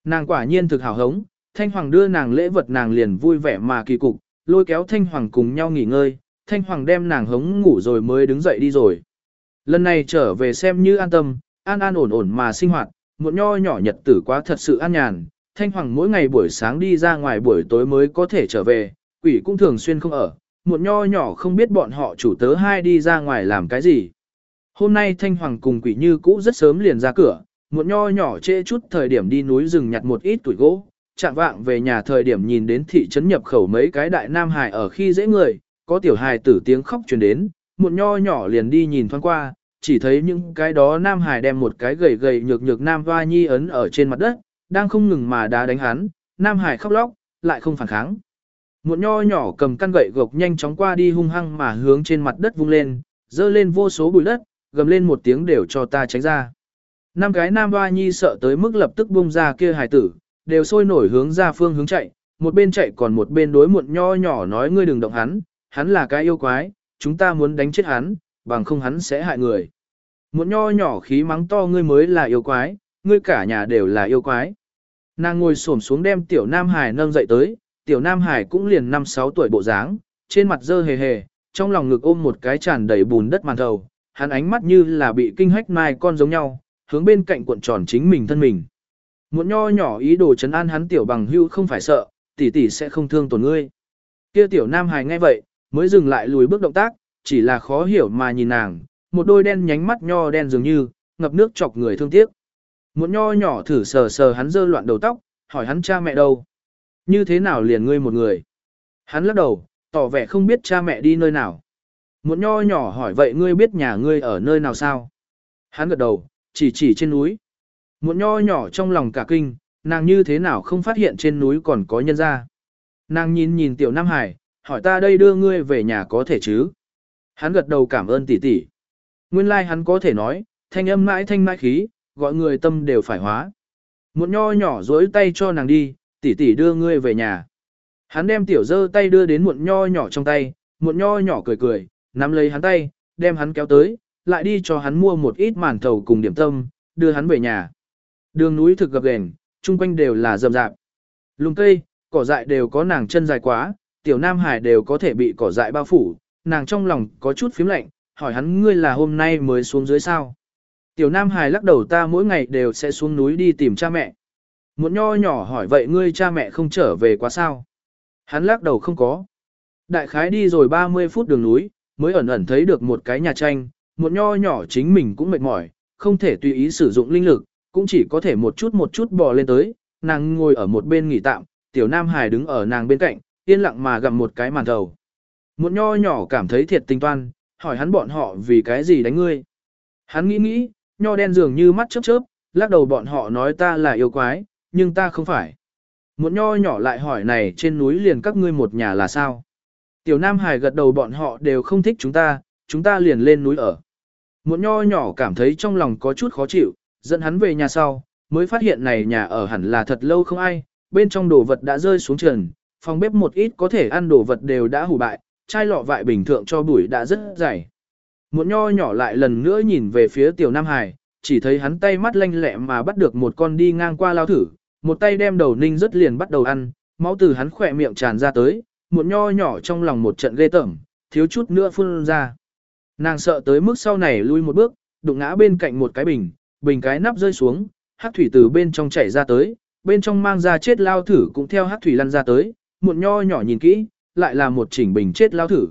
S1: Nàng quả nhiên thực hảo hống, Thanh Hoàng đưa nàng lễ vật nàng liền vui vẻ mà kỳ cục, lôi kéo Thanh Hoàng cùng nhau nghỉ ngơi, Thanh Hoàng đem nàng hống ngủ rồi mới đứng dậy đi rồi. Lần này trở về xem như an tâm, an an ổn ổn mà sinh hoạt, một nho nhỏ nhật tử quá thật sự an nhàn, Thanh Hoàng mỗi ngày buổi sáng đi ra ngoài buổi tối mới có thể trở về, quỷ cũng thường xuyên không ở, một nho nhỏ không biết bọn họ chủ tớ hai đi ra ngoài làm cái gì. Hôm nay Thanh Hoàng cùng quỷ như cũ rất sớm liền ra cửa, một nho nhỏ trễ chút thời điểm đi núi rừng nhặt một ít tuổi gỗ, chạm vạng về nhà thời điểm nhìn đến thị trấn nhập khẩu mấy cái đại nam hài ở khi dễ người, có tiểu hài tử tiếng khóc truyền đến, một nho nhỏ liền đi nhìn thoáng qua, chỉ thấy những cái đó nam hài đem một cái gầy gầy nhược nhược nam hoa nhi ấn ở trên mặt đất, đang không ngừng mà đá đánh hắn, nam hài khóc lóc, lại không phản kháng. Một nho nhỏ cầm căn gậy gộc nhanh chóng qua đi hung hăng mà hướng trên mặt đất vung lên, dơ lên vô số bụi đất, gầm lên một tiếng đều cho ta tránh ra. Năm cái nam hoa nhi sợ tới mức lập tức bung ra kia hài tử, đều sôi nổi hướng ra phương hướng chạy, một bên chạy còn một bên đối muộn nho nhỏ nói ngươi đừng động hắn, hắn là cái yêu quái, chúng ta muốn đánh chết hắn, bằng không hắn sẽ hại người. Muộn nho nhỏ khí mắng to ngươi mới là yêu quái, ngươi cả nhà đều là yêu quái. Nàng ngồi xổm xuống đem tiểu Nam Hải nâng dậy tới, tiểu Nam Hải cũng liền 5-6 tuổi bộ dáng, trên mặt dơ hề hề, trong lòng ngực ôm một cái tràn đầy bùn đất màn thầu, hắn ánh mắt như là bị kinh hách mai con giống nhau, hướng bên cạnh cuộn tròn chính mình thân mình. Muộn nho nhỏ ý đồ chấn an hắn tiểu bằng hưu không phải sợ, tỷ tỷ sẽ không thương tổn ngươi. Kia tiểu Nam hài nghe vậy, mới dừng lại lùi bước động tác, chỉ là khó hiểu mà nhìn nàng, một đôi đen nhánh mắt nho đen dường như, ngập nước chọc người thương tiếc. Một nho nhỏ thử sờ sờ hắn dơ loạn đầu tóc, hỏi hắn cha mẹ đâu. Như thế nào liền ngươi một người? Hắn lắc đầu, tỏ vẻ không biết cha mẹ đi nơi nào. Muộn nho nhỏ hỏi vậy ngươi biết nhà ngươi ở nơi nào sao? Hắn gật đầu, chỉ chỉ trên núi. Muộn nho nhỏ trong lòng cả kinh, nàng như thế nào không phát hiện trên núi còn có nhân ra. Nàng nhìn nhìn tiểu Nam Hải, hỏi ta đây đưa ngươi về nhà có thể chứ? Hắn gật đầu cảm ơn tỷ tỷ. Nguyên lai like hắn có thể nói, thanh âm mãi thanh mãi khí, gọi người tâm đều phải hóa. Muộn nho nhỏ dối tay cho nàng đi, tỷ tỷ đưa ngươi về nhà. Hắn đem tiểu dơ tay đưa đến muộn nho nhỏ trong tay, muộn nho nhỏ cười cười, nắm lấy hắn tay, đem hắn kéo tới, lại đi cho hắn mua một ít màn thầu cùng điểm tâm, đưa hắn về nhà. Đường núi thực gập ghềnh, chung quanh đều là rậm rạp. Lùng cây, cỏ dại đều có nàng chân dài quá, tiểu nam hải đều có thể bị cỏ dại bao phủ, nàng trong lòng có chút phím lạnh, hỏi hắn ngươi là hôm nay mới xuống dưới sao. Tiểu Nam Hải lắc đầu ta mỗi ngày đều sẽ xuống núi đi tìm cha mẹ. Một nho nhỏ hỏi vậy ngươi cha mẹ không trở về quá sao? Hắn lắc đầu không có. Đại khái đi rồi 30 phút đường núi, mới ẩn ẩn thấy được một cái nhà tranh, một nho nhỏ chính mình cũng mệt mỏi, không thể tùy ý sử dụng linh lực, cũng chỉ có thể một chút một chút bò lên tới, nàng ngồi ở một bên nghỉ tạm, tiểu Nam Hải đứng ở nàng bên cạnh, yên lặng mà gặm một cái màn thầu. Một nho nhỏ cảm thấy thiệt tình toan, hỏi hắn bọn họ vì cái gì đánh ngươi. Hắn nghĩ nghĩ, nho đen dường như mắt chớp chớp, lắc đầu bọn họ nói ta là yêu quái, nhưng ta không phải. Một nho nhỏ lại hỏi này trên núi liền các ngươi một nhà là sao? Tiểu Nam Hải gật đầu bọn họ đều không thích chúng ta, chúng ta liền lên núi ở. Một nho nhỏ cảm thấy trong lòng có chút khó chịu, dẫn hắn về nhà sau, mới phát hiện này nhà ở hẳn là thật lâu không ai, bên trong đồ vật đã rơi xuống trần, phòng bếp một ít có thể ăn đồ vật đều đã hủ bại, chai lọ vại bình thường cho bụi đã rất dày. Một nho nhỏ lại lần nữa nhìn về phía tiểu Nam Hải, chỉ thấy hắn tay mắt lanh lẹ mà bắt được một con đi ngang qua lao thử, một tay đem đầu ninh rất liền bắt đầu ăn, máu từ hắn khỏe miệng tràn ra tới, một nho nhỏ trong lòng một trận ghê tởm, thiếu chút nữa phun ra. Nàng sợ tới mức sau này lui một bước, đụng ngã bên cạnh một cái bình, bình cái nắp rơi xuống, hắc thủy từ bên trong chảy ra tới, bên trong mang ra chết lao thử cũng theo hắc thủy lăn ra tới, một nho nhỏ nhìn kỹ, lại là một chỉnh bình chết lao thử.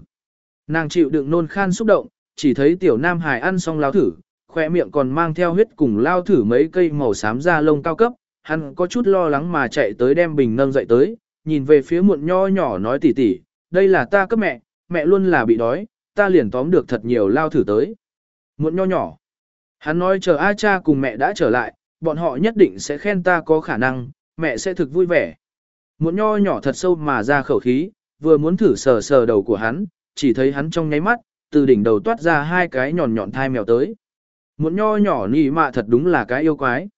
S1: Nàng chịu đựng nôn khan xúc động, chỉ thấy tiểu nam hải ăn xong lao thử, khoe miệng còn mang theo huyết cùng lao thử mấy cây màu xám da lông cao cấp, hắn có chút lo lắng mà chạy tới đem bình nâng dậy tới, nhìn về phía muộn nho nhỏ nói tỉ tỉ, đây là ta cấp mẹ, mẹ luôn là bị đói, ta liền tóm được thật nhiều lao thử tới. Muộn nho nhỏ, hắn nói chờ A cha cùng mẹ đã trở lại, bọn họ nhất định sẽ khen ta có khả năng, mẹ sẽ thực vui vẻ. Muộn nho nhỏ thật sâu mà ra khẩu khí, vừa muốn thử sờ sờ đầu của hắn, chỉ thấy hắn trong nháy mắt, từ đỉnh đầu toát ra hai cái nhọn nhọn thai mèo tới. Muộn nho nhỏ nì mạ thật đúng là cái yêu quái.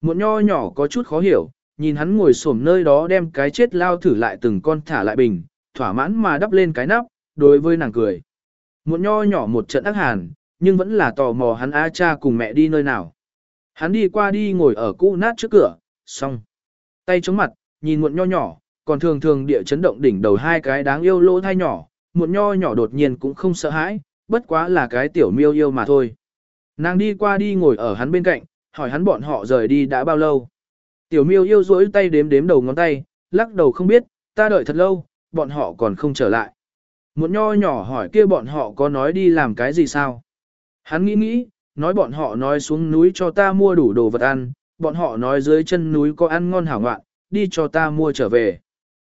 S1: Muộn nho nhỏ có chút khó hiểu, nhìn hắn ngồi xổm nơi đó đem cái chết lao thử lại từng con thả lại bình, thỏa mãn mà đắp lên cái nắp, đối với nàng cười. Muộn nho nhỏ một trận ác hàn, nhưng vẫn là tò mò hắn A cha cùng mẹ đi nơi nào. Hắn đi qua đi ngồi ở cũ nát trước cửa, xong. Tay chống mặt, nhìn muộn nho nhỏ, còn thường thường địa chấn động đỉnh đầu hai cái đáng yêu lỗ thai nhỏ, muộn nho nhỏ đột nhiên cũng không sợ hãi, bất quá là cái tiểu miêu yêu mà thôi. Nàng đi qua đi ngồi ở hắn bên cạnh, hỏi hắn bọn họ rời đi đã bao lâu. Tiểu miêu yêu rỗi tay đếm đếm đầu ngón tay, lắc đầu không biết, ta đợi thật lâu, bọn họ còn không trở lại. Một nho nhỏ hỏi kia bọn họ có nói đi làm cái gì sao? Hắn nghĩ nghĩ, nói bọn họ nói xuống núi cho ta mua đủ đồ vật ăn, bọn họ nói dưới chân núi có ăn ngon hảo ngoạn, đi cho ta mua trở về.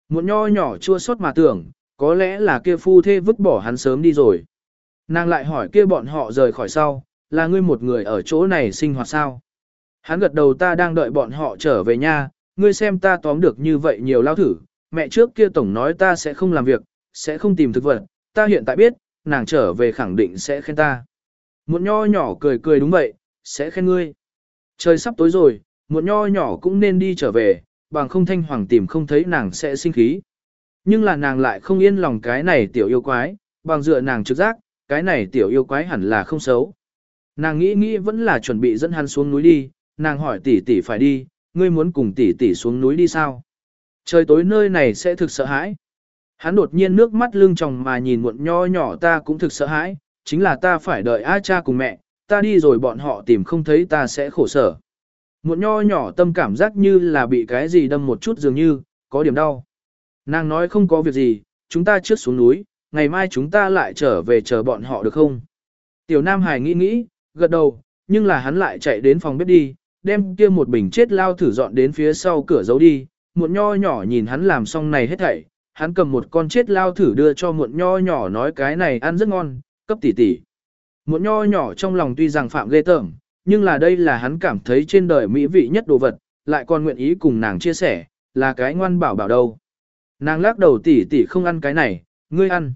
S1: Một nho nhỏ chua xót mà tưởng, có lẽ là kia phu thê vứt bỏ hắn sớm đi rồi. Nàng lại hỏi kia bọn họ rời khỏi sau, là ngươi một người ở chỗ này sinh hoạt sao? Hắn gật đầu ta đang đợi bọn họ trở về nha, ngươi xem ta tóm được như vậy nhiều lao thử, mẹ trước kia tổng nói ta sẽ không làm việc, sẽ không tìm thực vật, ta hiện tại biết, nàng trở về khẳng định sẽ khen ta. Một nho nhỏ cười cười đúng vậy, sẽ khen ngươi. Trời sắp tối rồi, một nho nhỏ cũng nên đi trở về, bằng không thanh hoàng tìm không thấy nàng sẽ sinh khí. Nhưng là nàng lại không yên lòng cái này tiểu yêu quái, bằng dựa nàng trực giác, cái này tiểu yêu quái hẳn là không xấu. Nàng nghĩ nghĩ vẫn là chuẩn bị dẫn hắn xuống núi đi, nàng hỏi tỷ tỷ phải đi, ngươi muốn cùng tỷ tỷ xuống núi đi sao? Trời tối nơi này sẽ thực sợ hãi. Hắn đột nhiên nước mắt lưng tròng mà nhìn muộn nho nhỏ ta cũng thực sợ hãi, chính là ta phải đợi A cha cùng mẹ, ta đi rồi bọn họ tìm không thấy ta sẽ khổ sở. Muộn nho nhỏ tâm cảm giác như là bị cái gì đâm một chút dường như, có điểm đau. Nàng nói không có việc gì, chúng ta trước xuống núi, ngày mai chúng ta lại trở về chờ bọn họ được không? Tiểu Nam Hải nghĩ nghĩ, gật đầu, nhưng là hắn lại chạy đến phòng bếp đi, đem kia một bình chết lao thử dọn đến phía sau cửa giấu đi, muộn nho nhỏ nhìn hắn làm xong này hết thảy, hắn cầm một con chết lao thử đưa cho muộn nho nhỏ nói cái này ăn rất ngon, cấp tỷ tỷ. Muộn nho nhỏ trong lòng tuy rằng phạm ghê tởm, nhưng là đây là hắn cảm thấy trên đời mỹ vị nhất đồ vật, lại còn nguyện ý cùng nàng chia sẻ, là cái ngoan bảo bảo đâu. Nàng lắc đầu tỷ tỷ không ăn cái này, ngươi ăn.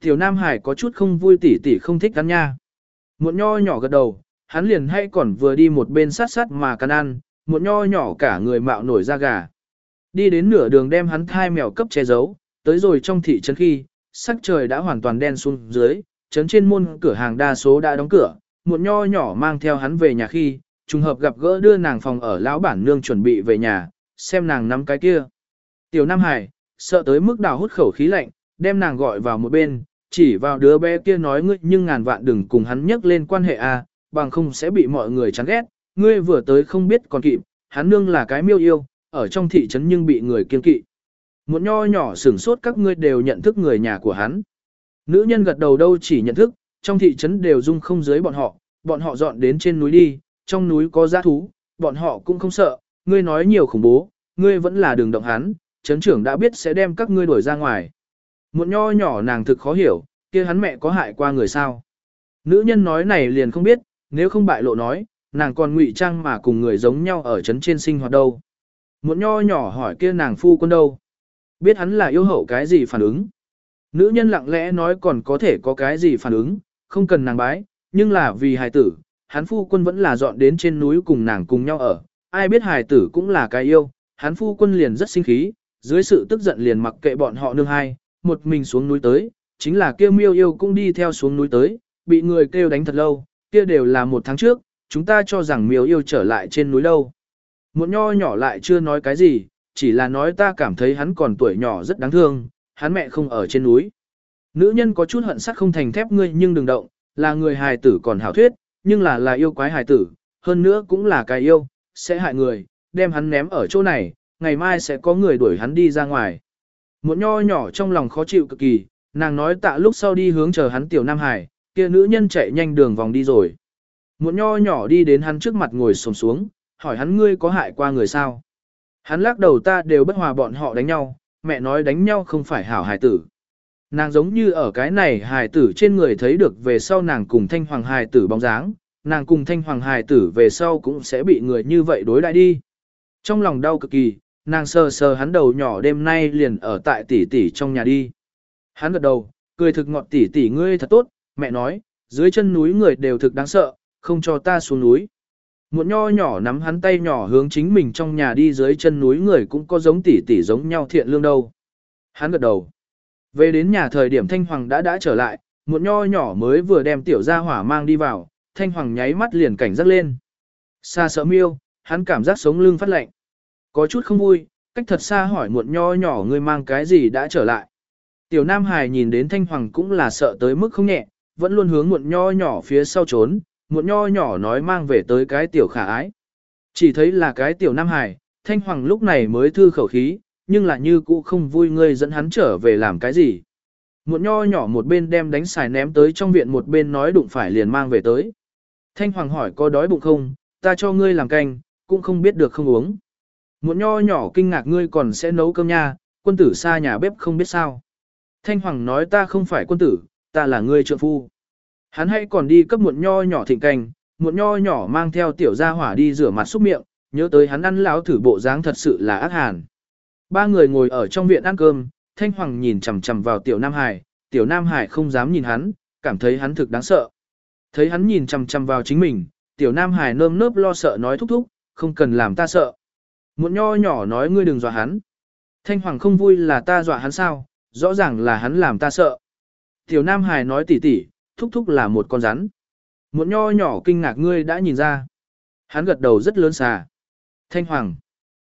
S1: Tiểu Nam Hải có chút không vui tỷ tỷ không thích ăn nha. Muộn nho nhỏ gật đầu, hắn liền hay còn vừa đi một bên sát sát mà căn ăn, một nho nhỏ cả người mạo nổi da gà. Đi đến nửa đường đem hắn thai mèo cấp che giấu, tới rồi trong thị trấn khi, sắc trời đã hoàn toàn đen xuống dưới, trấn trên môn cửa hàng đa số đã đóng cửa, một nho nhỏ mang theo hắn về nhà khi, trùng hợp gặp gỡ đưa nàng phòng ở lão bản nương chuẩn bị về nhà, xem nàng nắm cái kia. Tiểu Nam Hải, sợ tới mức đào hút khẩu khí lạnh, đem nàng gọi vào một bên, chỉ vào đứa bé kia nói ngươi nhưng ngàn vạn đừng cùng hắn nhắc lên quan hệ a, à, bằng không sẽ bị mọi người chán ghét, ngươi vừa tới không biết còn kịp, hắn nương là cái miêu yêu, ở trong thị trấn nhưng bị người kiên kỵ. Một nho nhỏ sửng sốt các ngươi đều nhận thức người nhà của hắn. Nữ nhân gật đầu đâu chỉ nhận thức, trong thị trấn đều dung không dưới bọn họ, bọn họ dọn đến trên núi đi, trong núi có giá thú, bọn họ cũng không sợ, ngươi nói nhiều khủng bố, ngươi vẫn là đường động hắn, trấn trưởng đã biết sẽ đem các ngươi đuổi ra ngoài. Một nho nhỏ nàng thực khó hiểu, kia hắn mẹ có hại qua người sao. Nữ nhân nói này liền không biết, nếu không bại lộ nói, nàng còn ngụy trang mà cùng người giống nhau ở trấn trên sinh hoạt đâu. Một nho nhỏ hỏi kia nàng phu quân đâu. Biết hắn là yêu hậu cái gì phản ứng. Nữ nhân lặng lẽ nói còn có thể có cái gì phản ứng, không cần nàng bái, nhưng là vì hài tử, hắn phu quân vẫn là dọn đến trên núi cùng nàng cùng nhau ở. Ai biết hài tử cũng là cái yêu, hắn phu quân liền rất sinh khí, dưới sự tức giận liền mặc kệ bọn họ nương hai, một mình xuống núi tới, chính là kêu miêu yêu cũng đi theo xuống núi tới, bị người kêu đánh thật lâu, kia đều là một tháng trước, chúng ta cho rằng miêu yêu trở lại trên núi đâu. Muộn nho nhỏ lại chưa nói cái gì, chỉ là nói ta cảm thấy hắn còn tuổi nhỏ rất đáng thương, hắn mẹ không ở trên núi. Nữ nhân có chút hận sắt không thành thép ngươi nhưng đừng động, là người hài tử còn hảo thuyết, nhưng là là yêu quái hài tử, hơn nữa cũng là cái yêu, sẽ hại người, đem hắn ném ở chỗ này, ngày mai sẽ có người đuổi hắn đi ra ngoài. Muộn nho nhỏ trong lòng khó chịu cực kỳ, nàng nói tạ lúc sau đi hướng chờ hắn tiểu Nam Hải, kia nữ nhân chạy nhanh đường vòng đi rồi. một nho nhỏ đi đến hắn trước mặt ngồi xổm xuống, hỏi hắn ngươi có hại qua người sao? Hắn lắc đầu ta đều bất hòa bọn họ đánh nhau, mẹ nói đánh nhau không phải hảo hài tử. Nàng giống như ở cái này hài tử trên người thấy được về sau nàng cùng thanh hoàng hài tử bóng dáng, nàng cùng thanh hoàng hài tử về sau cũng sẽ bị người như vậy đối đãi đi. Trong lòng đau cực kỳ, nàng sờ sờ hắn đầu nhỏ đêm nay liền ở tại tỷ tỷ trong nhà đi. Hắn gật đầu, cười thực ngọt tỷ tỷ ngươi thật tốt, mẹ nói, dưới chân núi người đều thực đáng sợ, không cho ta xuống núi. Muộn nho nhỏ nắm hắn tay nhỏ hướng chính mình trong nhà đi dưới chân núi người cũng có giống tỷ tỷ giống nhau thiện lương đâu. Hắn gật đầu. Về đến nhà thời điểm Thanh Hoàng đã đã trở lại, muộn nho nhỏ mới vừa đem tiểu gia hỏa mang đi vào, Thanh Hoàng nháy mắt liền cảnh giác lên. Xa sợ miêu, hắn cảm giác sống lưng phát lạnh. Có chút không vui, cách thật xa hỏi muộn nho nhỏ ngươi mang cái gì đã trở lại. Tiểu Nam Hải nhìn đến Thanh Hoàng cũng là sợ tới mức không nhẹ, vẫn luôn hướng muộn nho nhỏ phía sau trốn, muộn nho nhỏ nói mang về tới cái tiểu khả ái. Chỉ thấy là cái tiểu Nam Hải, Thanh Hoàng lúc này mới thư khẩu khí, nhưng là như cũ không vui ngươi dẫn hắn trở về làm cái gì. Muộn nho nhỏ một bên đem đánh xài ném tới trong viện một bên nói đụng phải liền mang về tới. Thanh Hoàng hỏi có đói bụng không, ta cho ngươi làm canh, cũng không biết được không uống. Muộn nho nhỏ kinh ngạc ngươi còn sẽ nấu cơm nha, quân tử xa nhà bếp không biết sao. Thanh Hoàng nói ta không phải quân tử, ta là ngươi trượng phu. Hắn hãy còn đi cấp muộn nho nhỏ thịnh canh, muộn nho nhỏ mang theo tiểu gia hỏa đi rửa mặt xúc miệng, nhớ tới hắn ăn lão thử bộ dáng thật sự là ác hàn. Ba người ngồi ở trong viện ăn cơm, Thanh Hoàng nhìn chằm chằm vào tiểu Nam Hải, tiểu Nam Hải không dám nhìn hắn, cảm thấy hắn thực đáng sợ. Thấy hắn nhìn chằm chằm vào chính mình, tiểu Nam Hải nơm nớp lo sợ nói thúc thúc, không cần làm ta sợ. Muộn nho nhỏ nói ngươi đừng dọa hắn. Thanh Hoàng không vui là ta dọa hắn sao, rõ ràng là hắn làm ta sợ. Tiểu Nam Hải nói tỉ tỉ, thúc thúc là một con rắn. Muộn nho nhỏ kinh ngạc ngươi đã nhìn ra. Hắn gật đầu rất lớn xà. Thanh Hoàng.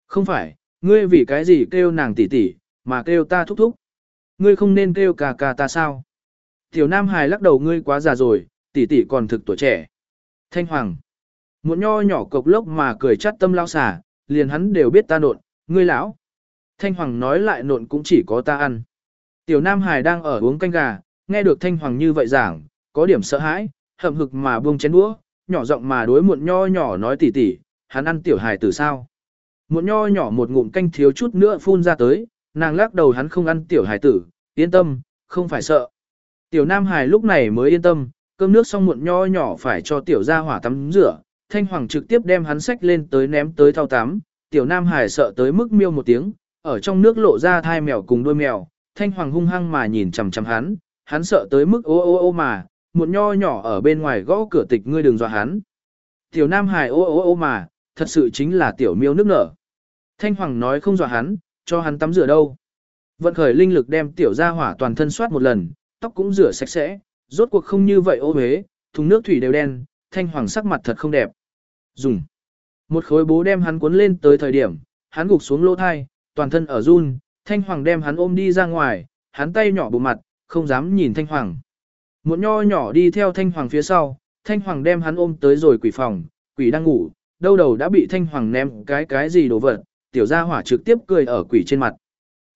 S1: Không phải, ngươi vì cái gì kêu nàng tỉ tỉ, mà kêu ta thúc thúc. Ngươi không nên kêu cà cà ta sao? Tiểu Nam Hải lắc đầu ngươi quá già rồi, tỷ tỷ còn thực tuổi trẻ. Thanh Hoàng. Muộn nho nhỏ cộc lốc mà cười chắt tâm lao xà, liền hắn đều biết ta nộn, ngươi lão. Thanh Hoàng nói lại nộn cũng chỉ có ta ăn. Tiểu Nam Hải đang ở uống canh gà, nghe được Thanh Hoàng như vậy giảng, có điểm sợ hãi, hậm hực mà buông chén đũa, nhỏ giọng mà đối muộn nho nhỏ nói tỉ tỉ, hắn ăn tiểu hài từ sao. Muộn nho nhỏ một ngụm canh thiếu chút nữa phun ra tới, nàng lắc đầu hắn không ăn tiểu hài tử, yên tâm, không phải sợ. Tiểu Nam Hải lúc này mới yên tâm, cơm nước xong muộn nho nhỏ phải cho tiểu ra hỏa tắm rửa, Thanh Hoàng trực tiếp đem hắn sách lên tới ném tới thao tắm, tiểu Nam Hải sợ tới mức miêu một tiếng, ở trong nước lộ ra thai mèo cùng đuôi mèo, Thanh Hoàng hung hăng mà nhìn chằm chằm hắn, hắn sợ tới mức ô ô ô mà, một nho nhỏ ở bên ngoài gõ cửa tịch ngươi đừng dọa hắn. Tiểu Nam Hải ô ô ô mà, thật sự chính là tiểu miêu nước nở. Thanh Hoàng nói không dọa hắn, cho hắn tắm rửa đâu. Vận khởi linh lực đem tiểu ra hỏa toàn thân soát một lần, tóc cũng rửa sạch sẽ, rốt cuộc không như vậy ô huế, thùng nước thủy đều đen, Thanh Hoàng sắc mặt thật không đẹp. Dùng. Một khối bố đem hắn cuốn lên tới thời điểm, hắn gục xuống lỗ thai, toàn thân ở run, Thanh Hoàng đem hắn ôm đi ra ngoài, hắn tay nhỏ bụng mặt, không dám nhìn Thanh Hoàng. Một nho nhỏ đi theo Thanh Hoàng phía sau, Thanh Hoàng đem hắn ôm tới rồi quỷ phòng, quỷ đang ngủ, đâu đầu đã bị Thanh Hoàng ném cái cái gì đồ vật, tiểu gia hỏa trực tiếp cười ở quỷ trên mặt.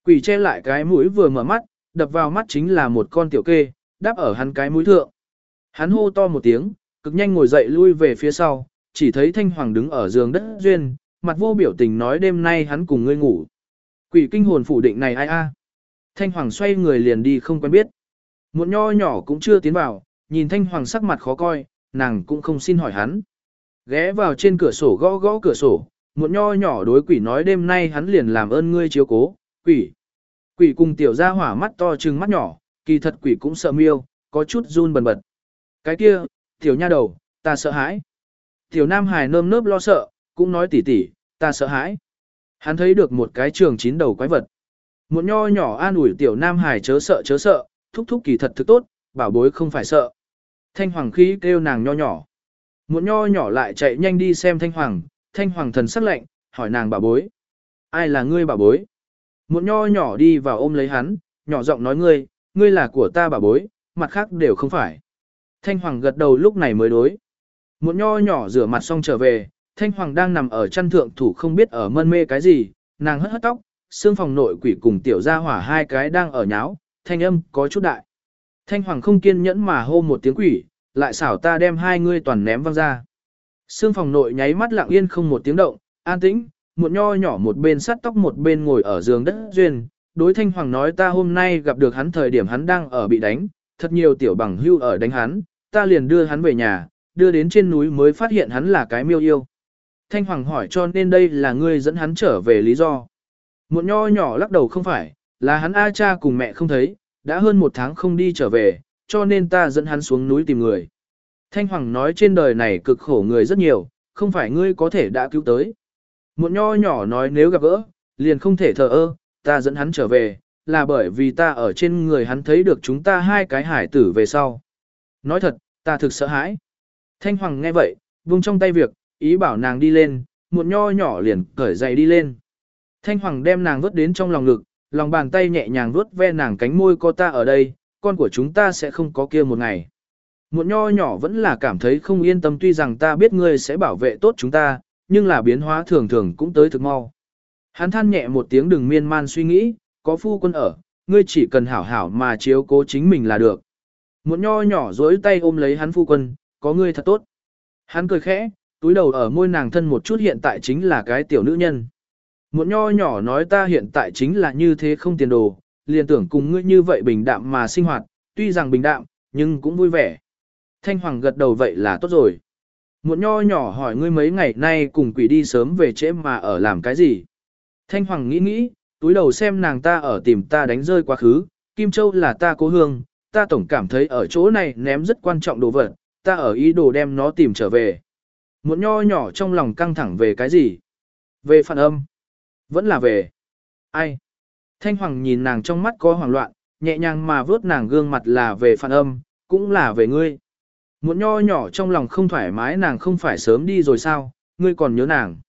S1: Quỷ che lại cái mũi vừa mở mắt, đập vào mắt chính là một con tiểu kê, đáp ở hắn cái mũi thượng. Hắn hô to một tiếng, cực nhanh ngồi dậy lui về phía sau, chỉ thấy Thanh Hoàng đứng ở giường đất duyên, mặt vô biểu tình nói đêm nay hắn cùng ngươi ngủ. Quỷ kinh hồn phủ định này ai a? Thanh Hoàng xoay người liền đi không quen biết. Một nho nhỏ cũng chưa tiến vào, nhìn Thanh Hoàng sắc mặt khó coi, nàng cũng không xin hỏi hắn. Ghé vào trên cửa sổ gõ gõ cửa sổ, một nho nhỏ đối quỷ nói đêm nay hắn liền làm ơn ngươi chiếu cố, quỷ. Quỷ cùng tiểu ra hỏa mắt to trừng mắt nhỏ, kỳ thật quỷ cũng sợ miêu, có chút run bần bật. Cái kia, tiểu nha đầu, ta sợ hãi. Tiểu nam hài nơm nớp lo sợ, cũng nói tỉ tỉ, ta sợ hãi. Hắn thấy được một cái trường chín đầu quái vật. Một nho nhỏ an ủi tiểu nam hải chớ sợ chớ sợ, thúc thúc kỳ thật thực tốt, bảo bối không phải sợ. Thanh hoàng khí kêu nàng nho nhỏ. một nho nhỏ lại chạy nhanh đi xem Thanh Hoàng, Thanh Hoàng thần sắc lạnh, hỏi nàng bảo bối. Ai là ngươi bảo bối? một nho nhỏ đi vào ôm lấy hắn, nhỏ giọng nói ngươi, ngươi là của ta bảo bối, mặt khác đều không phải. Thanh Hoàng gật đầu lúc này mới đối. một nho nhỏ rửa mặt xong trở về, Thanh Hoàng đang nằm ở chăn thượng thủ không biết ở mân mê cái gì, nàng hất hất tóc, xương phòng nội quỷ cùng tiểu gia hỏa hai cái đang ở nháo, thanh âm có chút đại. Thanh Hoàng không kiên nhẫn mà hô một tiếng quỷ, lại xảo ta đem hai ngươi toàn ném văng ra. Xương phòng nội nháy mắt lặng yên không một tiếng động, an tĩnh, một nho nhỏ một bên sắt tóc một bên ngồi ở giường đất duyên. Đối Thanh Hoàng nói ta hôm nay gặp được hắn thời điểm hắn đang ở bị đánh, thật nhiều tiểu bằng hưu ở đánh hắn, ta liền đưa hắn về nhà, đưa đến trên núi mới phát hiện hắn là cái miêu yêu. Thanh Hoàng hỏi cho nên đây là ngươi dẫn hắn trở về lý do. Một nho nhỏ lắc đầu không phải, là hắn A cha cùng mẹ không thấy, đã hơn một tháng không đi trở về, cho nên ta dẫn hắn xuống núi tìm người. Thanh Hoàng nói trên đời này cực khổ người rất nhiều, không phải ngươi có thể đã cứu tới. Một nho nhỏ nói nếu gặp gỡ, liền không thể thờ ơ, ta dẫn hắn trở về, là bởi vì ta ở trên người hắn thấy được chúng ta hai cái hải tử về sau. Nói thật, ta thực sợ hãi. Thanh Hoàng nghe vậy, vung trong tay việc, ý bảo nàng đi lên, một nho nhỏ liền cởi giày đi lên. Thanh Hoàng đem nàng vớt đến trong lòng ngực, lòng bàn tay nhẹ nhàng vuốt ve nàng cánh môi có ta ở đây, con của chúng ta sẽ không có kia một ngày. Một nho nhỏ vẫn là cảm thấy không yên tâm tuy rằng ta biết ngươi sẽ bảo vệ tốt chúng ta, nhưng là biến hóa thường thường cũng tới thực mau. Hắn than nhẹ một tiếng đừng miên man suy nghĩ, có phu quân ở, ngươi chỉ cần hảo hảo mà chiếu cố chính mình là được. Một nho nhỏ dối tay ôm lấy hắn phu quân, có ngươi thật tốt. Hắn cười khẽ, túi đầu ở môi nàng thân một chút hiện tại chính là cái tiểu nữ nhân. Muộn nho nhỏ nói ta hiện tại chính là như thế không tiền đồ, liền tưởng cùng ngươi như vậy bình đạm mà sinh hoạt, tuy rằng bình đạm, nhưng cũng vui vẻ. Thanh Hoàng gật đầu vậy là tốt rồi. Muộn nho nhỏ hỏi ngươi mấy ngày nay cùng quỷ đi sớm về trễ mà ở làm cái gì. Thanh Hoàng nghĩ nghĩ, túi đầu xem nàng ta ở tìm ta đánh rơi quá khứ, Kim Châu là ta cố hương, ta tổng cảm thấy ở chỗ này ném rất quan trọng đồ vật, ta ở ý đồ đem nó tìm trở về. Muộn nho nhỏ trong lòng căng thẳng về cái gì? Về phản âm. Vẫn là về. Ai? Thanh Hoàng nhìn nàng trong mắt có hoảng loạn, nhẹ nhàng mà vớt nàng gương mặt là về phản âm, cũng là về ngươi. Một nho nhỏ trong lòng không thoải mái nàng không phải sớm đi rồi sao, ngươi còn nhớ nàng.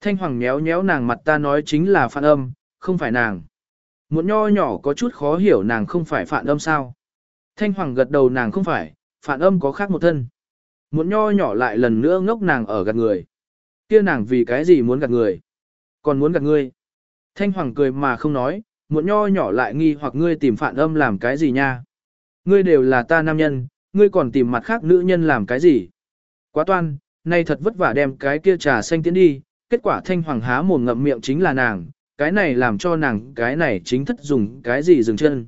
S1: Thanh Hoàng nhéo nhéo nàng mặt ta nói chính là phản âm, không phải nàng. Một nho nhỏ có chút khó hiểu nàng không phải phản âm sao. Thanh Hoàng gật đầu nàng không phải, phản âm có khác một thân. Một nho nhỏ lại lần nữa ngốc nàng ở gạt người. kia nàng vì cái gì muốn gạt người? Còn muốn gặp ngươi. Thanh Hoàng cười mà không nói, muộn nho nhỏ lại nghi hoặc ngươi tìm phản âm làm cái gì nha. Ngươi đều là ta nam nhân, ngươi còn tìm mặt khác nữ nhân làm cái gì. Quá toan, nay thật vất vả đem cái kia trà xanh tiến đi, kết quả Thanh Hoàng há mồm ngậm miệng chính là nàng, cái này làm cho nàng cái này chính thất dùng cái gì dừng chân.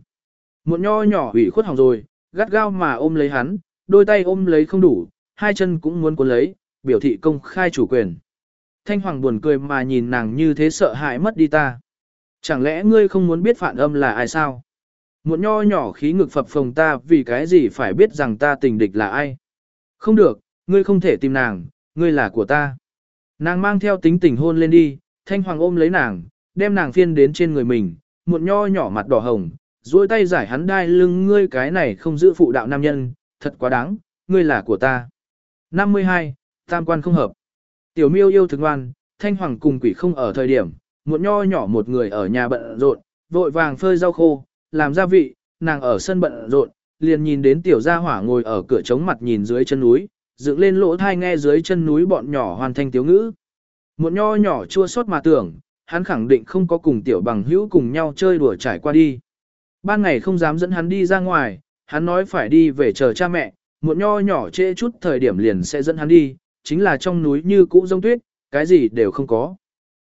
S1: muộn nho nhỏ ủy khuất hỏng rồi, gắt gao mà ôm lấy hắn, đôi tay ôm lấy không đủ, hai chân cũng muốn cuốn lấy, biểu thị công khai chủ quyền. Thanh Hoàng buồn cười mà nhìn nàng như thế sợ hãi mất đi ta. Chẳng lẽ ngươi không muốn biết phản âm là ai sao? Một nho nhỏ khí ngực phập phồng ta vì cái gì phải biết rằng ta tình địch là ai? Không được, ngươi không thể tìm nàng, ngươi là của ta. Nàng mang theo tính tình hôn lên đi, Thanh Hoàng ôm lấy nàng, đem nàng phiên đến trên người mình, một nho nhỏ mặt đỏ hồng, duỗi tay giải hắn đai lưng ngươi cái này không giữ phụ đạo nam nhân, thật quá đáng, ngươi là của ta. 52. Tam quan không hợp. Tiểu miêu yêu thực ngoan, thanh hoàng cùng quỷ không ở thời điểm, một nho nhỏ một người ở nhà bận rộn, vội vàng phơi rau khô, làm gia vị, nàng ở sân bận rộn, liền nhìn đến tiểu gia hỏa ngồi ở cửa trống mặt nhìn dưới chân núi, dựng lên lỗ thai nghe dưới chân núi bọn nhỏ hoàn thành tiếu ngữ. Một nho nhỏ chua xót mà tưởng, hắn khẳng định không có cùng tiểu bằng hữu cùng nhau chơi đùa trải qua đi. Ban ngày không dám dẫn hắn đi ra ngoài, hắn nói phải đi về chờ cha mẹ, một nho nhỏ trễ chút thời điểm liền sẽ dẫn hắn đi, chính là trong núi như cũ rông tuyết, cái gì đều không có.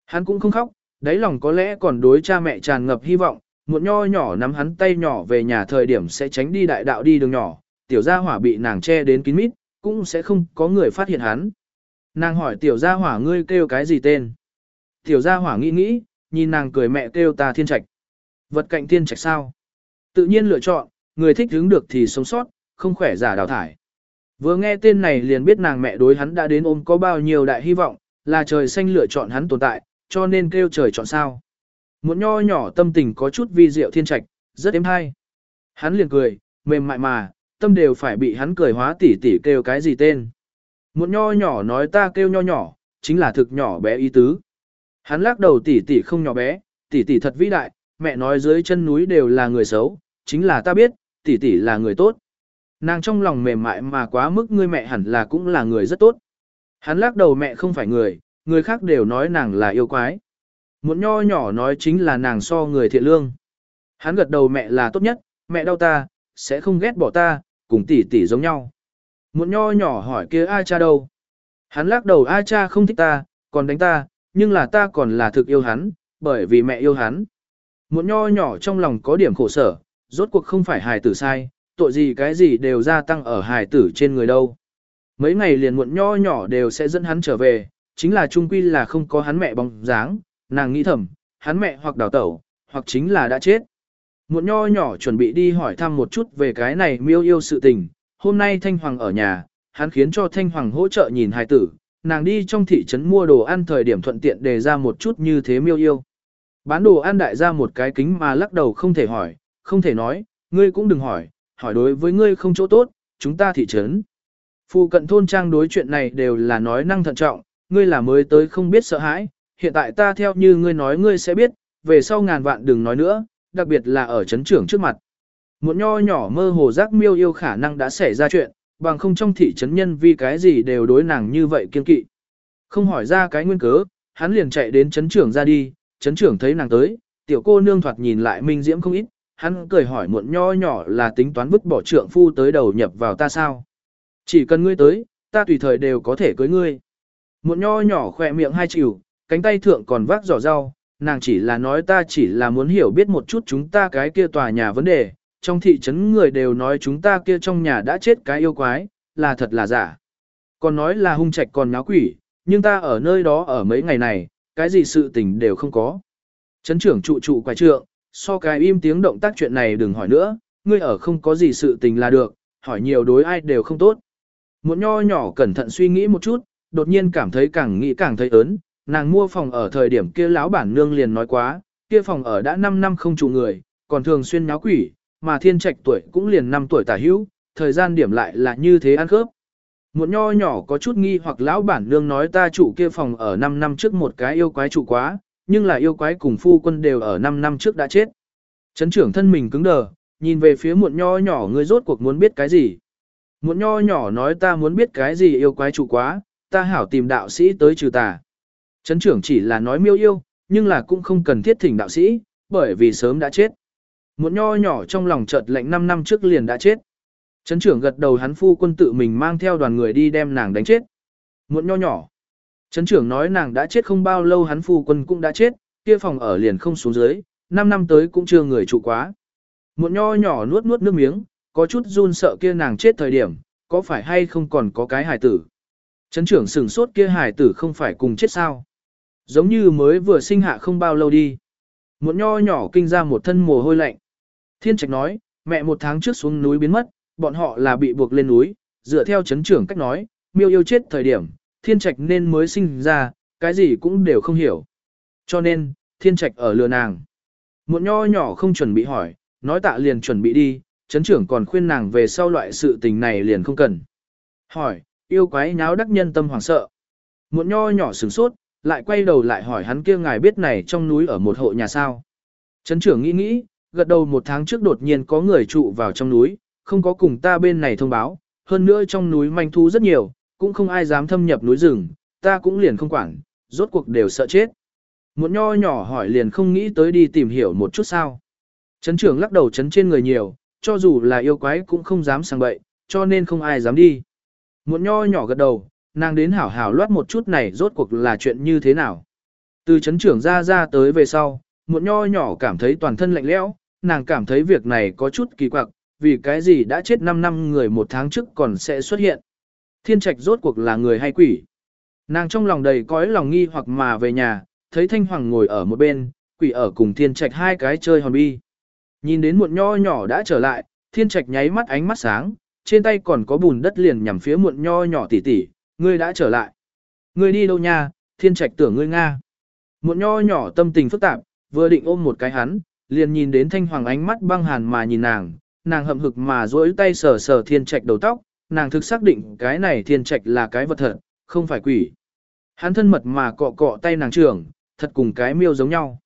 S1: Hắn cũng không khóc, đáy lòng có lẽ còn đối cha mẹ tràn ngập hy vọng, một nho nhỏ nắm hắn tay nhỏ về nhà thời điểm sẽ tránh đi đại đạo đi đường nhỏ, tiểu gia hỏa bị nàng che đến kín mít, cũng sẽ không có người phát hiện hắn. Nàng hỏi tiểu gia hỏa ngươi kêu cái gì tên? Tiểu gia hỏa nghĩ nghĩ, nhìn nàng cười mẹ kêu ta thiên trạch. Vật cạnh thiên trạch sao? Tự nhiên lựa chọn, người thích hướng được thì sống sót, không khỏe giả đào thải. Vừa nghe tên này liền biết nàng mẹ đối hắn đã đến ôm có bao nhiêu đại hy vọng, là trời xanh lựa chọn hắn tồn tại, cho nên kêu trời chọn sao. Một nho nhỏ tâm tình có chút vi diệu thiên trạch, rất êm hay. Hắn liền cười, mềm mại mà, tâm đều phải bị hắn cười hóa tỉ tỉ kêu cái gì tên. một nho nhỏ nói ta kêu nho nhỏ, chính là thực nhỏ bé ý tứ. Hắn lắc đầu tỷ tỷ không nhỏ bé, tỷ tỷ thật vĩ đại, mẹ nói dưới chân núi đều là người xấu, chính là ta biết, tỷ tỷ là người tốt. Nàng trong lòng mềm mại mà quá mức ngươi mẹ hẳn là cũng là người rất tốt. Hắn lắc đầu mẹ không phải người, người khác đều nói nàng là yêu quái. Một nho nhỏ nói chính là nàng so người thiện lương. Hắn gật đầu mẹ là tốt nhất, mẹ đau ta, sẽ không ghét bỏ ta, cùng tỷ tỷ giống nhau. Một nho nhỏ hỏi kia ai cha đâu? Hắn lắc đầu ai cha không thích ta, còn đánh ta, nhưng là ta còn là thực yêu hắn, bởi vì mẹ yêu hắn. Một nho nhỏ trong lòng có điểm khổ sở, rốt cuộc không phải hài tử sai, tội gì cái gì đều gia tăng ở hài tử trên người đâu. Mấy ngày liền muộn nho nhỏ đều sẽ dẫn hắn trở về, chính là trung quy là không có hắn mẹ bóng dáng, nàng nghĩ thầm, hắn mẹ hoặc đào tẩu, hoặc chính là đã chết. Muộn nho nhỏ chuẩn bị đi hỏi thăm một chút về cái này miêu yêu sự tình, hôm nay Thanh Hoàng ở nhà, hắn khiến cho Thanh Hoàng hỗ trợ nhìn hài tử, nàng đi trong thị trấn mua đồ ăn thời điểm thuận tiện đề ra một chút như thế miêu yêu. Bán đồ ăn đại ra một cái kính mà lắc đầu không thể hỏi, không thể nói, ngươi cũng đừng hỏi, hỏi đối với ngươi không chỗ tốt, chúng ta thị trấn. Phụ cận thôn trang đối chuyện này đều là nói năng thận trọng, ngươi là mới tới không biết sợ hãi, hiện tại ta theo như ngươi nói ngươi sẽ biết, về sau ngàn vạn đừng nói nữa, đặc biệt là ở chấn trưởng trước mặt. Một nho nhỏ mơ hồ giác miêu yêu khả năng đã xảy ra chuyện, bằng không trong thị trấn nhân vì cái gì đều đối nàng như vậy kiên kỵ. Không hỏi ra cái nguyên cớ, hắn liền chạy đến chấn trưởng ra đi, chấn trưởng thấy nàng tới, tiểu cô nương thoạt nhìn lại minh diễm không ít, hắn cười hỏi muộn nho nhỏ là tính toán vứt bỏ trượng phu tới đầu nhập vào ta sao. Chỉ cần ngươi tới, ta tùy thời đều có thể cưới ngươi. Muộn nho nhỏ khỏe miệng hai chịu, cánh tay thượng còn vác giỏ rau, nàng chỉ là nói ta chỉ là muốn hiểu biết một chút chúng ta cái kia tòa nhà vấn đề, trong thị trấn người đều nói chúng ta kia trong nhà đã chết cái yêu quái, là thật là giả. Còn nói là hung trạch còn nháo quỷ, nhưng ta ở nơi đó ở mấy ngày này, cái gì sự tình đều không có. Trấn trưởng trụ trụ quái trượng, so cái im tiếng động tác chuyện này đừng hỏi nữa, ngươi ở không có gì sự tình là được, hỏi nhiều đối ai đều không tốt. Một nho nhỏ cẩn thận suy nghĩ một chút, đột nhiên cảm thấy càng nghĩ càng thấy ớn, nàng mua phòng ở thời điểm kia lão bản nương liền nói quá, kia phòng ở đã 5 năm không chủ người, còn thường xuyên nháo quỷ, mà thiên trạch tuổi cũng liền 5 tuổi tả hữu, thời gian điểm lại là như thế ăn khớp. Một nho nhỏ có chút nghi hoặc lão bản nương nói ta chủ kia phòng ở 5 năm trước một cái yêu quái chủ quá, nhưng là yêu quái cùng phu quân đều ở 5 năm trước đã chết. Trấn trưởng thân mình cứng đờ, nhìn về phía muộn nho nhỏ ngươi rốt cuộc muốn biết cái gì. Muộn nho nhỏ nói ta muốn biết cái gì yêu quái chủ quá, ta hảo tìm đạo sĩ tới trừ tà. Trấn trưởng chỉ là nói miêu yêu, nhưng là cũng không cần thiết thỉnh đạo sĩ, bởi vì sớm đã chết. muộn nho nhỏ trong lòng chợt lạnh 5 năm trước liền đã chết. Trấn trưởng gật đầu hắn phu quân tự mình mang theo đoàn người đi đem nàng đánh chết. muộn nho nhỏ. Trấn trưởng nói nàng đã chết không bao lâu hắn phu quân cũng đã chết, kia phòng ở liền không xuống dưới, 5 năm tới cũng chưa người trụ quá. Một nho nhỏ nuốt nuốt nước miếng, có chút run sợ kia nàng chết thời điểm, có phải hay không còn có cái hài tử. Trấn trưởng sửng sốt kia hài tử không phải cùng chết sao. Giống như mới vừa sinh hạ không bao lâu đi. Một nho nhỏ kinh ra một thân mồ hôi lạnh. Thiên trạch nói, mẹ một tháng trước xuống núi biến mất, bọn họ là bị buộc lên núi, dựa theo chấn trưởng cách nói, miêu yêu chết thời điểm, thiên trạch nên mới sinh ra, cái gì cũng đều không hiểu. Cho nên, thiên trạch ở lừa nàng. Một nho nhỏ không chuẩn bị hỏi, nói tạ liền chuẩn bị đi, chấn trưởng còn khuyên nàng về sau loại sự tình này liền không cần. Hỏi, yêu quái nháo đắc nhân tâm hoảng sợ. Một nho nhỏ sửng sốt, lại quay đầu lại hỏi hắn kia ngài biết này trong núi ở một hộ nhà sao. Trấn trưởng nghĩ nghĩ, gật đầu một tháng trước đột nhiên có người trụ vào trong núi, không có cùng ta bên này thông báo, hơn nữa trong núi manh thu rất nhiều, cũng không ai dám thâm nhập núi rừng, ta cũng liền không quản, rốt cuộc đều sợ chết. Một nho nhỏ hỏi liền không nghĩ tới đi tìm hiểu một chút sao. chấn trưởng lắc đầu chấn trên người nhiều, cho dù là yêu quái cũng không dám sang bậy, cho nên không ai dám đi. Một nho nhỏ gật đầu, nàng đến hảo hảo loát một chút này rốt cuộc là chuyện như thế nào. Từ chấn trưởng ra ra tới về sau, một nho nhỏ cảm thấy toàn thân lạnh lẽo, nàng cảm thấy việc này có chút kỳ quặc, vì cái gì đã chết 5 năm người một tháng trước còn sẽ xuất hiện. Thiên trạch rốt cuộc là người hay quỷ. Nàng trong lòng đầy cõi lòng nghi hoặc mà về nhà, thấy Thanh Hoàng ngồi ở một bên, quỷ ở cùng thiên trạch hai cái chơi hòn bi. Nhìn đến Muộn nho nhỏ đã trở lại, thiên trạch nháy mắt ánh mắt sáng, trên tay còn có bùn đất liền nhằm phía muộn nho nhỏ tỉ tỉ, ngươi đã trở lại. Ngươi đi đâu nha, thiên trạch tưởng ngươi Nga. Muộn nho nhỏ tâm tình phức tạp, vừa định ôm một cái hắn, liền nhìn đến thanh hoàng ánh mắt băng hàn mà nhìn nàng, nàng hậm hực mà duỗi tay sờ sờ thiên trạch đầu tóc, nàng thực xác định cái này thiên trạch là cái vật thật, không phải quỷ. Hắn thân mật mà cọ cọ tay nàng trưởng, thật cùng cái miêu giống nhau.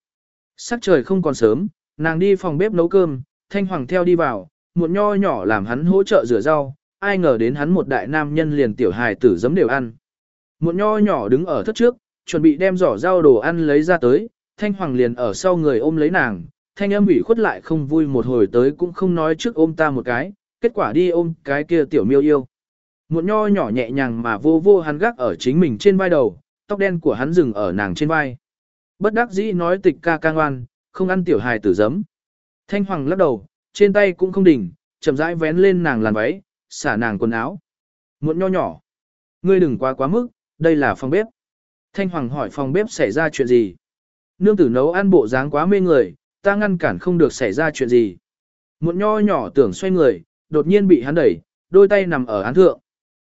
S1: Sắc trời không còn sớm, nàng đi phòng bếp nấu cơm, thanh hoàng theo đi vào, muộn nho nhỏ làm hắn hỗ trợ rửa rau, ai ngờ đến hắn một đại nam nhân liền tiểu hài tử giấm đều ăn. muộn nho nhỏ đứng ở thất trước, chuẩn bị đem giỏ rau đồ ăn lấy ra tới, thanh hoàng liền ở sau người ôm lấy nàng, thanh âm ủy khuất lại không vui một hồi tới cũng không nói trước ôm ta một cái, kết quả đi ôm cái kia tiểu miêu yêu. Một nho nhỏ nhẹ nhàng mà vô vô hắn gác ở chính mình trên vai đầu, tóc đen của hắn dừng ở nàng trên vai. Bất đắc dĩ nói tịch ca ca ngoan, không ăn tiểu hài tử giấm. Thanh hoàng lắc đầu, trên tay cũng không đỉnh, chậm rãi vén lên nàng làn váy, xả nàng quần áo. Muộn nho nhỏ. Ngươi đừng quá quá mức, đây là phòng bếp. Thanh hoàng hỏi phòng bếp xảy ra chuyện gì. Nương tử nấu ăn bộ dáng quá mê người, ta ngăn cản không được xảy ra chuyện gì. Muộn nho nhỏ tưởng xoay người, đột nhiên bị hắn đẩy, đôi tay nằm ở án thượng.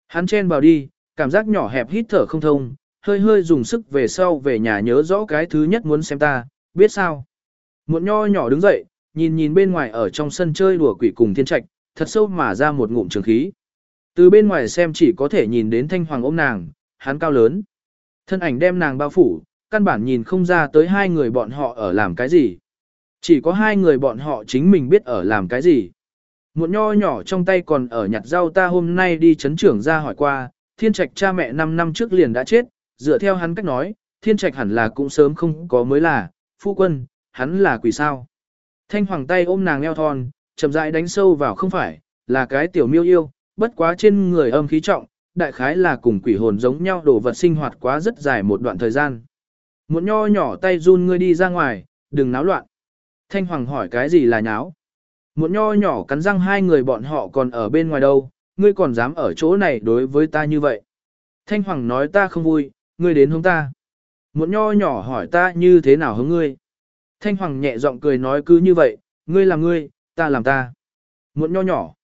S1: Hắn chen vào đi, cảm giác nhỏ hẹp hít thở không thông, hơi hơi dùng sức về sau về nhà nhớ rõ cái thứ nhất muốn xem ta, biết sao. Muộn nho nhỏ đứng dậy, nhìn nhìn bên ngoài ở trong sân chơi đùa quỷ cùng thiên trạch, thật sâu mà ra một ngụm trường khí. Từ bên ngoài xem chỉ có thể nhìn đến thanh hoàng ôm nàng, hắn cao lớn. Thân ảnh đem nàng bao phủ, căn bản nhìn không ra tới hai người bọn họ ở làm cái gì. Chỉ có hai người bọn họ chính mình biết ở làm cái gì. Một nho nhỏ trong tay còn ở nhặt rau ta hôm nay đi chấn trưởng ra hỏi qua, thiên trạch cha mẹ 5 năm trước liền đã chết, dựa theo hắn cách nói, thiên trạch hẳn là cũng sớm không có mới là, phu quân, hắn là quỷ sao. Thanh hoàng tay ôm nàng eo thon, chậm rãi đánh sâu vào không phải, là cái tiểu miêu yêu, bất quá trên người âm khí trọng, đại khái là cùng quỷ hồn giống nhau đồ vật sinh hoạt quá rất dài một đoạn thời gian. Một nho nhỏ tay run ngươi đi ra ngoài, đừng náo loạn. Thanh hoàng hỏi cái gì là nháo. Một nho nhỏ cắn răng hai người bọn họ còn ở bên ngoài đâu, ngươi còn dám ở chỗ này đối với ta như vậy. Thanh hoàng nói ta không vui, ngươi đến hướng ta. Một nho nhỏ hỏi ta như thế nào hướng ngươi. Thanh Hoàng nhẹ giọng cười nói cứ như vậy, ngươi làm ngươi, ta làm ta. Muộn nho nhỏ.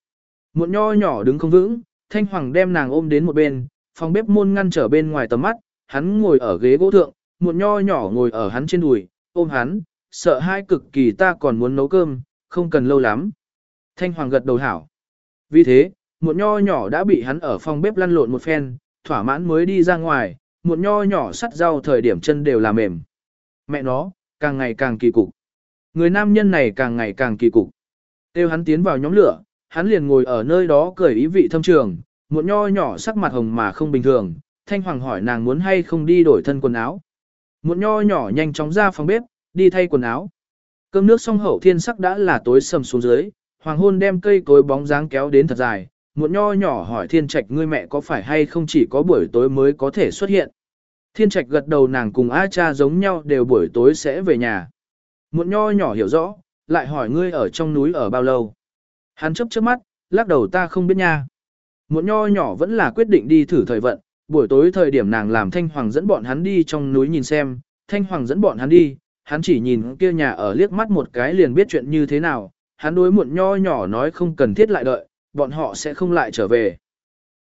S1: Muộn nho nhỏ đứng không vững, Thanh Hoàng đem nàng ôm đến một bên, phòng bếp môn ngăn trở bên ngoài tầm mắt, hắn ngồi ở ghế gỗ thượng, muộn nho nhỏ ngồi ở hắn trên đùi, ôm hắn, sợ hai cực kỳ ta còn muốn nấu cơm, không cần lâu lắm. Thanh Hoàng gật đầu hảo. Vì thế, muộn nho nhỏ đã bị hắn ở phòng bếp lăn lộn một phen, thỏa mãn mới đi ra ngoài, muộn nho nhỏ sắt rau thời điểm chân đều là mềm. Mẹ nó, càng ngày càng kỳ cục. Người nam nhân này càng ngày càng kỳ cục. Tiêu hắn tiến vào nhóm lửa, hắn liền ngồi ở nơi đó cười ý vị thâm trường, một nho nhỏ sắc mặt hồng mà không bình thường, thanh hoàng hỏi nàng muốn hay không đi đổi thân quần áo. Một nho nhỏ nhanh chóng ra phòng bếp, đi thay quần áo. Cơm nước xong hậu thiên sắc đã là tối sầm xuống dưới, hoàng hôn đem cây cối bóng dáng kéo đến thật dài, một nho nhỏ hỏi thiên trạch ngươi mẹ có phải hay không chỉ có buổi tối mới có thể xuất hiện. Thiên trạch gật đầu nàng cùng A cha giống nhau đều buổi tối sẽ về nhà. Một nho nhỏ hiểu rõ, lại hỏi ngươi ở trong núi ở bao lâu. Hắn chấp chớp mắt, lắc đầu ta không biết nha. Một nho nhỏ vẫn là quyết định đi thử thời vận, buổi tối thời điểm nàng làm Thanh Hoàng dẫn bọn hắn đi trong núi nhìn xem, Thanh Hoàng dẫn bọn hắn đi, hắn chỉ nhìn kia nhà ở liếc mắt một cái liền biết chuyện như thế nào, hắn đối muộn nho nhỏ nói không cần thiết lại đợi, bọn họ sẽ không lại trở về.